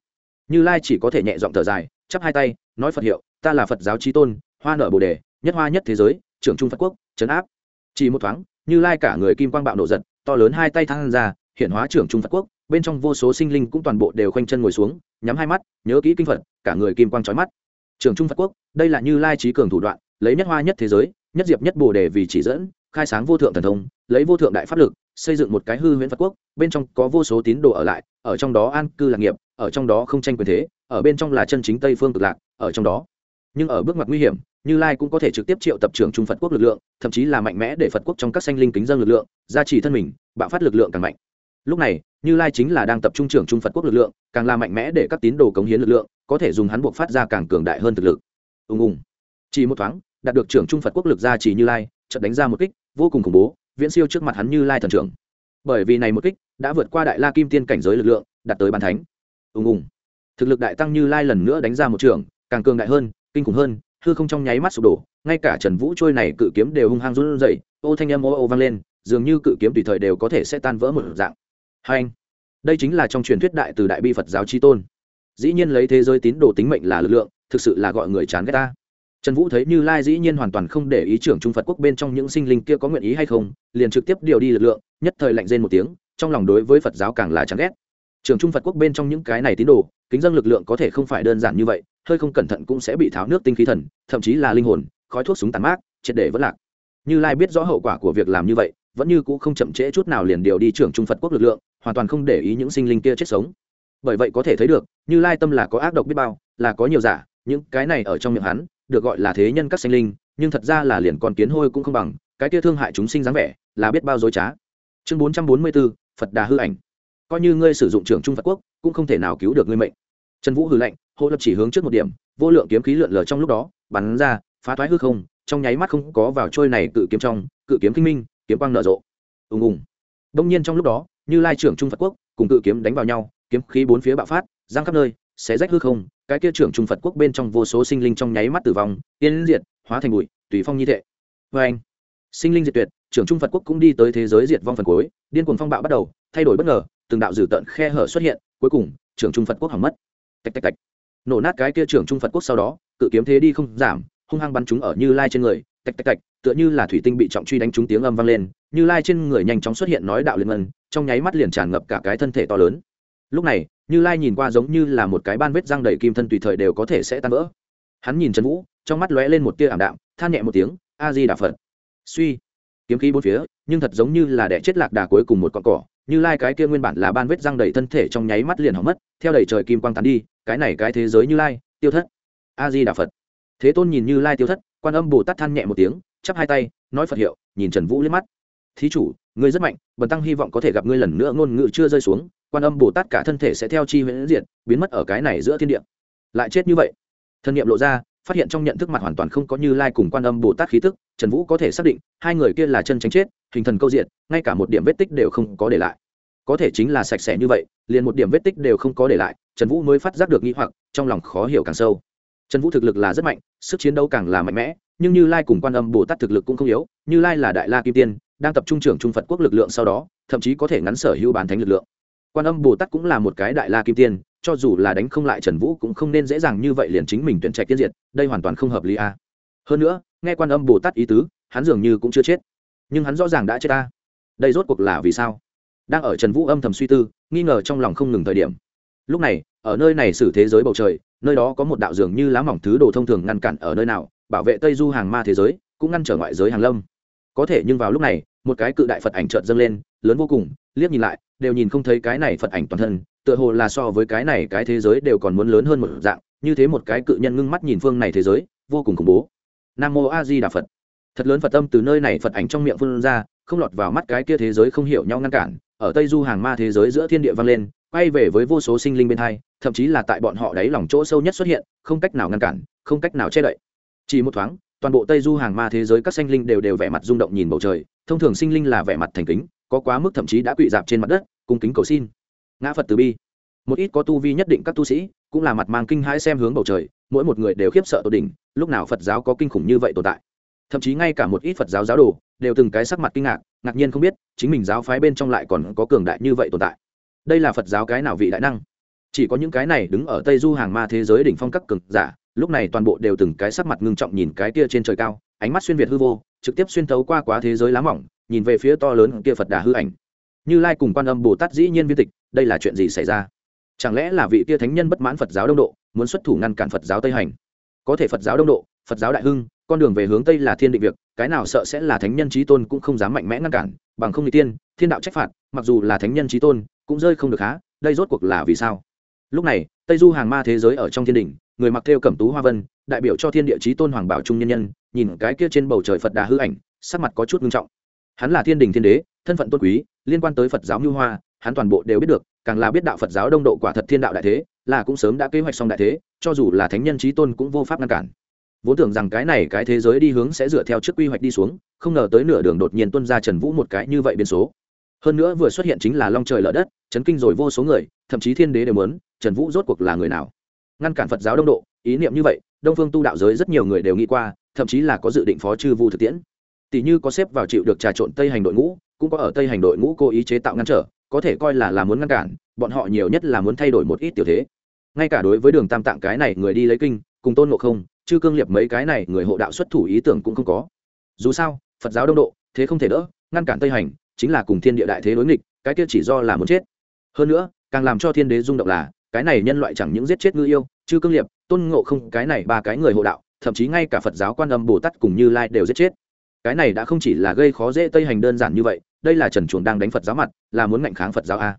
Như lai chỉ có thể nhẹ giọng thở dài chắp hai tay, nói phật hiệu, ta là phật giáo trí tôn, hoa nở bồ đề, nhất hoa nhất thế giới, trưởng trung phật quốc, trấn áp. Chỉ một thoáng, như lai cả người kim quang bạo nổ giật, to lớn hai tay thang ra, hiện hóa trưởng trung phật quốc, bên trong vô số sinh linh cũng toàn bộ đều khoanh chân ngồi xuống, nhắm hai mắt, nhớ kỹ kinh phật, cả người kim quang trói mắt. Trưởng trung phật quốc, đây là như lai trí cường thủ đoạn, lấy nhất hoa nhất thế giới, nhất diệp nhất bồ đề vì chỉ dẫn, khai sáng vô thượng thần thông, lấy vô thượng đại pháp lực, xây dựng một cái hư huyễn phật quốc, bên trong có vô số tín đồ ở lại, ở trong đó an cư lạc nghiệp, ở trong đó không tranh quyền thế ở bên trong là chân chính tây phương cực lạc, ở trong đó. Nhưng ở bước ngoặt nguy hiểm, như lai cũng có thể trực tiếp triệu tập trưởng trung phật quốc lực lượng, thậm chí là mạnh mẽ để phật quốc trong các sanh linh kính dân lực lượng, gia trì thân mình, bạo phát lực lượng càng mạnh. Lúc này, như lai chính là đang tập trung trưởng trung phật quốc lực lượng, càng là mạnh mẽ để các tín đồ cống hiến lực lượng, có thể dùng hắn buộc phát ra càng cường đại hơn thực lực. Ùng ùng. Chỉ một thoáng, đạt được trưởng trung phật quốc lực gia trì như lai trận đánh ra một kích, vô cùng khủng bố, viễn siêu trước mặt hắn như lai thần trưởng. Bởi vì này một kích, đã vượt qua đại la kim tiên cảnh giới lực lượng, đạt tới bàn thánh. Ùng ùng thực lực đại tăng như lai lần nữa đánh ra một trường, càng cường đại hơn, kinh khủng hơn, hư không trong nháy mắt sụp đổ, ngay cả trần vũ trôi này cự kiếm đều hung hăng run rẩy, ô thanh âm ô ô vang lên, dường như cự kiếm tùy thời đều có thể sẽ tan vỡ một dạng. Hai anh, đây chính là trong truyền thuyết đại từ đại bi phật giáo chi tôn. Dĩ nhiên lấy thế giới tín đồ tính mệnh là lực lượng, thực sự là gọi người chán ghét ta. Trần vũ thấy như lai dĩ nhiên hoàn toàn không để ý trưởng trung phật quốc bên trong những sinh linh kia có nguyện ý hay không, liền trực tiếp điều đi lực lượng, nhất thời lạnh rên một tiếng, trong lòng đối với phật giáo càng là chán ghét trưởng trung phật quốc bên trong những cái này tín đồ, kính dân lực lượng có thể không phải đơn giản như vậy, hơi không cẩn thận cũng sẽ bị tháo nước tinh khí thần, thậm chí là linh hồn, khói thuốc súng tàn mát triệt để vẫn lạc. Như lai biết rõ hậu quả của việc làm như vậy, vẫn như cũ không chậm trễ chút nào liền điều đi trưởng trung phật quốc lực lượng, hoàn toàn không để ý những sinh linh kia chết sống. Bởi vậy có thể thấy được, như lai tâm là có ác độc biết bao, là có nhiều giả, những cái này ở trong miệng hắn, được gọi là thế nhân các sinh linh, nhưng thật ra là liền con kiến hôi cũng không bằng, cái kia thương hại chúng sinh dáng vẻ, là biết bao dối trá. Chương bốn trăm bốn mươi bốn, phật đà hư ảnh coi như ngươi sử dụng trưởng trung phật quốc, cũng không thể nào cứu được ngươi mệnh. Trần vũ hư lệnh hộ lập chỉ hướng trước một điểm, vô lượng kiếm khí lượn lờ trong lúc đó, bắn ra, phá thoái hư không, trong nháy mắt không có vào trôi này cự kiếm trong, cự kiếm kinh minh, kiếm quang nở rộ. Ùng ùng. Đông nhiên trong lúc đó, như lai trưởng trung phật quốc cùng cự kiếm đánh vào nhau, kiếm khí bốn phía bạo phát, giang khắp nơi, xé rách hư không, cái kia trưởng trung phật quốc bên trong vô số sinh linh trong nháy mắt tử vong, tiên diệt, hóa thành bụi, tùy phong như thệ vê anh, sinh linh diệt tuyệt, trưởng trung phật quốc cũng đi tới thế giới diệt vong phần cuối, điên cuồng phong bạo bắt đầu, thay đổi bất ngờ từng đạo dử tận khe hở xuất hiện, cuối cùng, trưởng trung phật quốc hỏng mất. Tạch tạch tạch. Nổ nát cái kia trưởng trung phật quốc sau đó, cự kiếm thế đi không giảm, hung hăng bắn chúng ở như lai trên người. Tạch tạch tạch, tựa như là thủy tinh bị trọng truy đánh trúng tiếng âm vang lên, như lai trên người nhanh chóng xuất hiện nói đạo liên ngân, trong nháy mắt liền tràn ngập cả cái thân thể to lớn. Lúc này, như lai nhìn qua giống như là một cái ban vết răng đầy kim thân tùy thời đều có thể sẽ tan vỡ. Hắn nhìn trần vũ, trong mắt lóe lên một tia ảm đạm, than nhẹ một tiếng, a di đà phật. Suy. Kiếm khí bốn phía, nhưng thật giống như là đẻ chết lạc đà cuối cùng một con cỏ như lai cái kia nguyên bản là ban vết răng đầy thân thể trong nháy mắt liền hỏng mất, theo đầy trời kim quang tán đi, cái này cái thế giới như lai, tiêu thất. A di đà phật. Thế tôn nhìn như lai tiêu thất, quan âm bồ tát than nhẹ một tiếng, chắp hai tay, nói phật hiệu, nhìn trần vũ liếc mắt. Thí chủ, ngươi rất mạnh, bần tăng hy vọng có thể gặp ngươi lần nữa, ngôn ngữ chưa rơi xuống, quan âm bồ tát cả thân thể sẽ theo chi huyễn diệt, biến mất ở cái này giữa thiên địa. Lại chết như vậy. Thân nhiệm lộ ra, phát hiện trong nhận thức mặt hoàn toàn không có như lai cùng quan âm bồ tát khí tức trần vũ có thể xác định, hai người kia là chân tránh chết, hình thần câu diện ngay cả một điểm vết tích đều không có để lại. Có thể chính là sạch sẽ như vậy, liền một điểm vết tích đều không có để lại, trần vũ mới phát giác được nghĩ hoặc, trong lòng khó hiểu càng sâu. Trần vũ thực lực là rất mạnh, sức chiến đấu càng là mạnh mẽ, nhưng như lai cùng quan âm bồ tát thực lực cũng không yếu, như lai là đại la kim tiên, đang tập trung trưởng trung phật quốc lực lượng sau đó, thậm chí có thể ngắn sở hữu bán thánh lực lượng. Quan âm bồ tát cũng là một cái đại la kim tiên, cho dù là đánh không lại trần vũ cũng không nên dễ dàng như vậy liền chính mình tuyển trạch tiên diệt, đây hoàn toàn không hợp lý a. À. hơn nữa nghe quan âm bồ tát ý tứ, hắn dường như cũng chưa chết. Nhưng hắn rõ ràng đã chết ta. Đây rốt cuộc là vì sao? Đang ở trần vũ âm thầm suy tư, nghi ngờ trong lòng không ngừng thời điểm. Lúc này, ở nơi này xử thế giới bầu trời, nơi đó có một đạo dường như lá mỏng thứ đồ thông thường ngăn cản ở nơi nào, bảo vệ tây du hàng ma thế giới, cũng ngăn trở ngoại giới hàng lâm. Có thể nhưng vào lúc này, một cái cự đại phật ảnh trợn dâng lên, lớn vô cùng, liếc nhìn lại, đều nhìn không thấy cái này phật ảnh toàn thân, tựa hồ là so với cái này cái thế giới đều còn muốn lớn hơn một dạng, như thế một cái cự nhân ngưng mắt nhìn phương này thế giới, vô cùng khủng bố nam mô a di đà phật. Thật lớn phật tâm từ nơi này phật ảnh trong miệng phương ra, không lọt vào mắt cái kia thế giới không hiểu nhau ngăn cản. Ở tây du hàng ma thế giới giữa thiên địa vang lên, quay về với vô số sinh linh bên hai, thậm chí là tại bọn họ đáy lòng chỗ sâu nhất xuất hiện, không cách nào ngăn cản, không cách nào che đậy. Chỉ một thoáng, toàn bộ tây du hàng ma thế giới các sinh linh đều đều vẻ mặt rung động nhìn bầu trời. Thông thường sinh linh là vẻ mặt thành kính, có quá mức thậm chí đã quỵ dạp trên mặt đất, cung kính cầu xin. Ngã phật từ bi. Một ít có tu vi nhất định các tu sĩ, cũng là mặt mang kinh hãi xem hướng bầu trời, mỗi một người đều khiếp sợ tột đỉnh lúc nào phật giáo có kinh khủng như vậy tồn tại? Thậm chí ngay cả một ít phật giáo giáo đồ đều từng cái sắc mặt kinh ngạc ngạc nhiên không biết chính mình giáo phái bên trong lại còn có cường đại như vậy tồn tại. Đây là phật giáo cái nào vị đại năng? Chỉ có những cái này đứng ở tây du hàng ma thế giới đỉnh phong các cường giả, lúc này toàn bộ đều từng cái sắc mặt ngưng trọng nhìn cái kia trên trời cao, ánh mắt xuyên việt hư vô, trực tiếp xuyên thấu qua quá thế giới lá mỏng, nhìn về phía to lớn kia phật đà hư ảnh. Như lai cùng quan âm bồ tát dĩ nhiên viên tịch, đây là chuyện gì xảy ra? Chẳng lẽ là vị kia thánh nhân bất mãn phật giáo đông độ, muốn xuất thủ ngăn cản phật giáo tây hành? Có thể phật giáo đông độ, phật giáo đại hưng, con đường về hướng tây là thiên định việc, cái nào sợ sẽ là thánh nhân trí tôn cũng không dám mạnh mẽ ngăn cản, bằng không n tiên, thiên đạo trách phạt, mặc dù là thánh nhân trí tôn, cũng rơi không được há đây rốt cuộc là vì sao? Lúc này, tây du hàng ma thế giới ở trong thiên đình, người mặc theo cẩm tú hoa vân, đại biểu cho thiên địa trí tôn hoàng bảo trung nhân nhân, nhìn cái kia trên bầu trời phật đà hư ảnh, sắc mặt có chút nghiêm trọng. Hắn là thiên đình thiên đế, thân phận tôn quý, liên quan tới phật giáo như hoa, hắn toàn bộ đều biết được, càng là biết đạo phật giáo đông độ quả thật thiên đạo đại thế, là cũng sớm đã kế hoạch xong đại thế cho dù là thánh nhân trí tôn cũng vô pháp ngăn cản. Vốn tưởng rằng cái này cái thế giới đi hướng sẽ dựa theo trước quy hoạch đi xuống, không ngờ tới nửa đường đột nhiên tuân ra trần vũ một cái như vậy biến số. Hơn nữa vừa xuất hiện chính là long trời lở đất, chấn kinh rồi vô số người, thậm chí thiên đế đều muốn, trần vũ rốt cuộc là người nào? Ngăn cản phật giáo đông độ, ý niệm như vậy, đông phương tu đạo giới rất nhiều người đều nghĩ qua, thậm chí là có dự định phó chư vu thực tiễn. Tỷ như có xếp vào chịu được trà trộn tây hành đội ngũ, cũng có ở tây hành đội ngũ cố ý chế tạo ngăn trở, có thể coi là là muốn ngăn cản, bọn họ nhiều nhất là muốn thay đổi một ít tiểu thế ngay cả đối với đường tam tạng cái này người đi lấy kinh, cùng tôn ngộ không, chư cương liệp mấy cái này người hộ đạo xuất thủ ý tưởng cũng không có. Dù sao, phật giáo đông độ, thế không thể đỡ, ngăn cản tây hành, chính là cùng thiên địa đại thế đối nghịch, cái kia chỉ do là muốn chết. Hơn nữa, càng làm cho thiên đế rung động là, cái này nhân loại chẳng những giết chết ngư yêu, chư cương liệp tôn ngộ không, cái này ba cái người hộ đạo, thậm chí ngay cả phật giáo quan âm bồ tát cùng như lai đều giết chết. Cái này đã không chỉ là gây khó dễ tây hành đơn giản như vậy, đây là trần chuồng đang đánh phật giáo mặt, là muốn ngạnh kháng phật giáo a.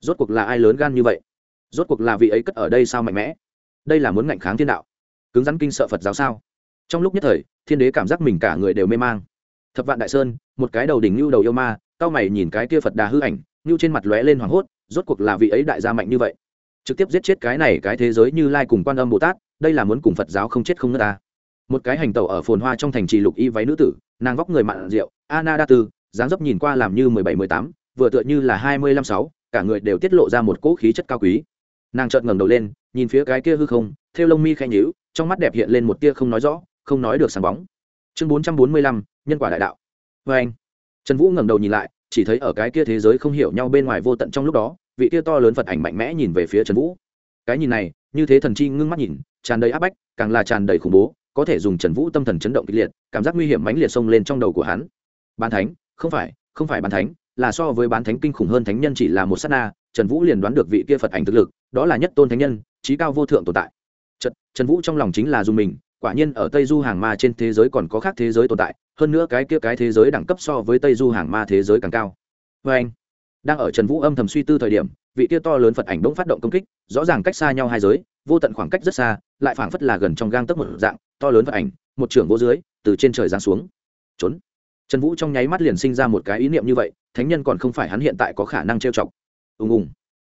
Rốt cuộc là ai lớn gan như vậy? Rốt cuộc là vị ấy cất ở đây sao mạnh mẽ? Đây là muốn ngạnh kháng thiên đạo. Cứng rắn kinh sợ phật giáo sao? Trong lúc nhất thời, thiên đế cảm giác mình cả người đều mê mang. Thập vạn đại sơn, một cái đầu đỉnh ngưu đầu yêu ma, cao mày nhìn cái kia phật đà hư ảnh ngưu trên mặt lóe lên hoảng hốt, rốt cuộc là vị ấy đại gia mạnh như vậy. Trực tiếp giết chết cái này cái thế giới như lai cùng quan âm bồ tát, đây là muốn cùng phật giáo không chết không nước ta. Một cái hành tẩu ở phồn hoa trong thành trì lục y váy nữ tử, nàng vóc người mặn rượu ana đa tư dáng dấp nhìn qua làm như mười bảy, mười tám, vừa tựa như là hai mươi lăm sáu, cả người đều tiết lộ ra một cỗ khí chất cao quý nàng chợt ngẩng đầu lên, nhìn phía cái kia hư không, theo lông mi khẽ nhíu, trong mắt đẹp hiện lên một tia không nói rõ, không nói được sáng bóng. Chương bốn trăm bốn mươi lăm, nhân quả đại đạo. Vê anh, trần vũ ngẩng đầu nhìn lại, chỉ thấy ở cái kia thế giới không hiểu nhau bên ngoài vô tận trong lúc đó, vị kia to lớn phật ảnh mạnh mẽ nhìn về phía trần vũ. Cái nhìn này, như thế thần chi ngưng mắt nhìn, tràn đầy áp bách, càng là tràn đầy khủng bố, có thể dùng trần vũ tâm thần chấn động kịch liệt, cảm giác nguy hiểm mãnh liệt xông lên trong đầu của hắn. Bán thánh, không phải không phải bán thánh, là so với bán thánh kinh khủng hơn thánh nhân chỉ là một sát na trần vũ liền đoán được vị kia phật ảnh thực lực đó là nhất tôn thánh nhân trí cao vô thượng tồn tại. Trần, trần vũ trong lòng chính là dù mình quả nhiên ở tây du hàng ma trên thế giới còn có khác thế giới tồn tại hơn nữa cái kia cái thế giới đẳng cấp so với tây du hàng ma thế giới càng cao. Vê anh đang ở trần vũ âm thầm suy tư thời điểm vị kia to lớn phật ảnh bỗng phát động công kích rõ ràng cách xa nhau hai giới vô tận khoảng cách rất xa lại phảng phất là gần trong gang tấc một dạng to lớn phật ảnh một trưởng vô dưới từ trên trời giáng xuống. Trốn. Trần vũ trong nháy mắt liền sinh ra một cái ý niệm như vậy thánh nhân còn không phải hắn hiện tại có khả năng trêu chọc ùng ùng.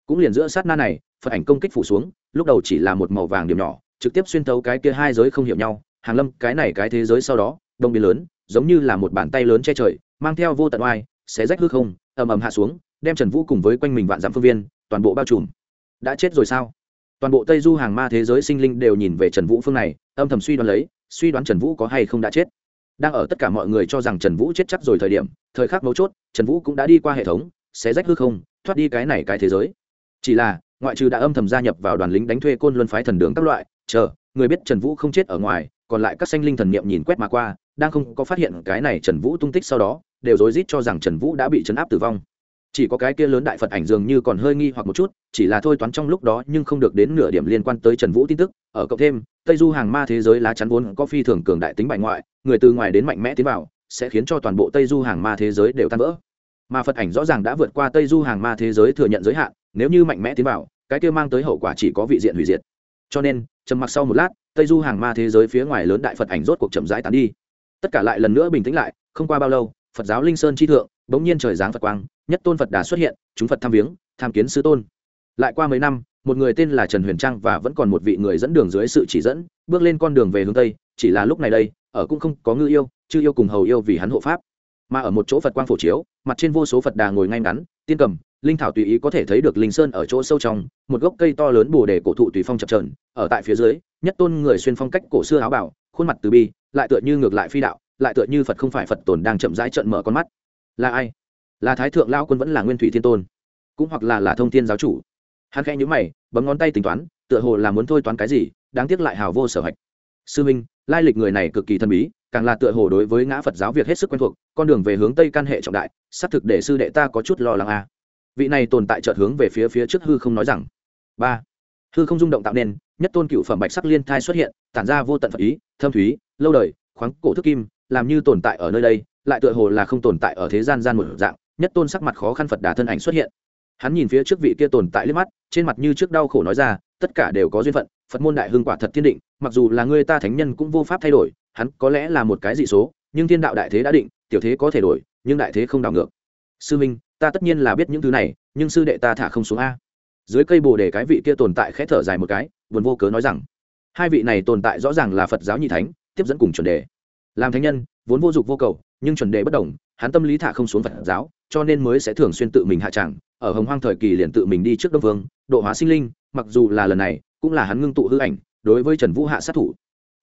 Cũng liền giữa sát na này, phật ảnh công kích phủ xuống, lúc đầu chỉ là một màu vàng điểm nhỏ, trực tiếp xuyên thấu cái kia hai giới không hiểu nhau. Hàng lâm, cái này cái thế giới sau đó, đông biến lớn, giống như là một bàn tay lớn che trời, mang theo vô tận oai, xé rách hư không, ầm ầm hạ xuống, đem trần vũ cùng với quanh mình vạn dặm phương viên, toàn bộ bao trùm. Đã chết rồi sao? Toàn bộ tây du hàng ma thế giới sinh linh đều nhìn về trần vũ phương này, âm thầm suy đoán lấy, suy đoán trần vũ có hay không đã chết. Đang ở tất cả mọi người cho rằng trần vũ chết chắc rồi thời điểm, thời khắc mấu chốt, trần vũ cũng đã đi qua hệ thống xé rách hư không, thoát đi cái này cái thế giới. Chỉ là, ngoại trừ đã âm thầm gia nhập vào đoàn lính đánh thuê côn luân phái thần đường các loại, chờ, người biết trần vũ không chết ở ngoài, còn lại các sanh linh thần niệm nhìn quét mà qua, đang không có phát hiện cái này trần vũ tung tích sau đó, đều rối rít cho rằng trần vũ đã bị chấn áp tử vong. Chỉ có cái kia lớn đại phật ảnh dường như còn hơi nghi hoặc một chút, chỉ là thôi toán trong lúc đó nhưng không được đến nửa điểm liên quan tới trần vũ tin tức. Ở cộng thêm, tây du hàng ma thế giới lá chắn vốn có phi thường cường đại tính bại ngoại, người từ ngoài đến mạnh mẽ tiến vào, sẽ khiến cho toàn bộ tây du hàng ma thế giới đều tan vỡ mà phật ảnh rõ ràng đã vượt qua tây du hàng ma thế giới thừa nhận giới hạn nếu như mạnh mẽ tiến vào cái kia mang tới hậu quả chỉ có vị diện hủy diệt cho nên trầm mặc sau một lát tây du hàng ma thế giới phía ngoài lớn đại phật ảnh rốt cuộc chậm rãi tán đi tất cả lại lần nữa bình tĩnh lại không qua bao lâu phật giáo linh sơn chi thượng bỗng nhiên trời giáng phật quang nhất tôn phật đà xuất hiện chúng phật tham viếng tham kiến sư tôn lại qua mấy năm một người tên là trần huyền trang và vẫn còn một vị người dẫn đường dưới sự chỉ dẫn bước lên con đường về hướng tây chỉ là lúc này đây ở cũng không có ngư yêu chư yêu cùng hầu yêu vì hắn hộ pháp mà ở một chỗ phật quang phổ chiếu, mặt trên vô số phật đà ngồi ngay ngắn, tiên cầm, linh thảo tùy ý có thể thấy được linh sơn ở chỗ sâu trong, một gốc cây to lớn bồ đề cổ thụ tùy phong chập trờn ở tại phía dưới, nhất tôn người xuyên phong cách cổ xưa áo bảo khuôn mặt từ bi, lại tựa như ngược lại phi đạo, lại tựa như phật không phải phật tồn đang chậm rãi trận mở con mắt. Là ai? Là thái thượng lao quân vẫn là nguyên thủy thiên tôn? Cũng hoặc là là thông thiên giáo chủ? Hắn khẽ nhíu mày, bấm ngón tay tính toán, tựa hồ là muốn thôi toán cái gì, đáng tiếc lại hào vô sở hạch sư minh lai lịch người này cực kỳ thần bí, càng là tựa hồ đối với ngã phật giáo việc hết sức quen thuộc, con đường về hướng tây căn hệ trọng đại, xác thực để sư đệ ta có chút lo lắng a vị này tồn tại chợt hướng về phía phía trước hư không nói rằng, ba, hư không rung động tạo nên, nhất tôn cựu phẩm bạch sắc liên thai xuất hiện, tản ra vô tận phật ý, thâm thúy, lâu đời, khoáng cổ thức kim, làm như tồn tại ở nơi đây, lại tựa hồ là không tồn tại ở thế gian gian một dạng, nhất tôn sắc mặt khó khăn phật đà thân ảnh xuất hiện. Hắn nhìn phía trước vị kia tồn tại liếc mắt, trên mặt như trước đau khổ nói ra, tất cả đều có duyên phận, phật môn đại hưng quả thật thiên định mặc dù là người ta thánh nhân cũng vô pháp thay đổi, hắn có lẽ là một cái dị số, nhưng thiên đạo đại thế đã định, tiểu thế có thể đổi, nhưng đại thế không đảo ngược. Sư minh, ta tất nhiên là biết những thứ này, nhưng sư đệ ta thả không xuống a. Dưới cây bồ đề cái vị kia tồn tại khẽ thở dài một cái, buồn vô cớ nói rằng, hai vị này tồn tại rõ ràng là phật giáo nhị thánh, tiếp dẫn cùng chuẩn đề. Làm thánh nhân, vốn vô dụng vô cầu, nhưng chuẩn đề bất đồng, hắn tâm lý thả không xuống phật giáo, cho nên mới sẽ thường xuyên tự mình hạ tràng, ở hồng hoang thời kỳ liền tự mình đi trước đông vương, độ hóa sinh linh, mặc dù là lần này, cũng là hắn ngưng tụ hư ảnh đối với trần vũ hạ sát thủ.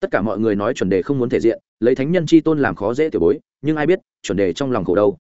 Tất cả mọi người nói chuẩn đề không muốn thể diện, lấy thánh nhân chi tôn làm khó dễ tiểu bối, nhưng ai biết, chuẩn đề trong lòng khổ đâu.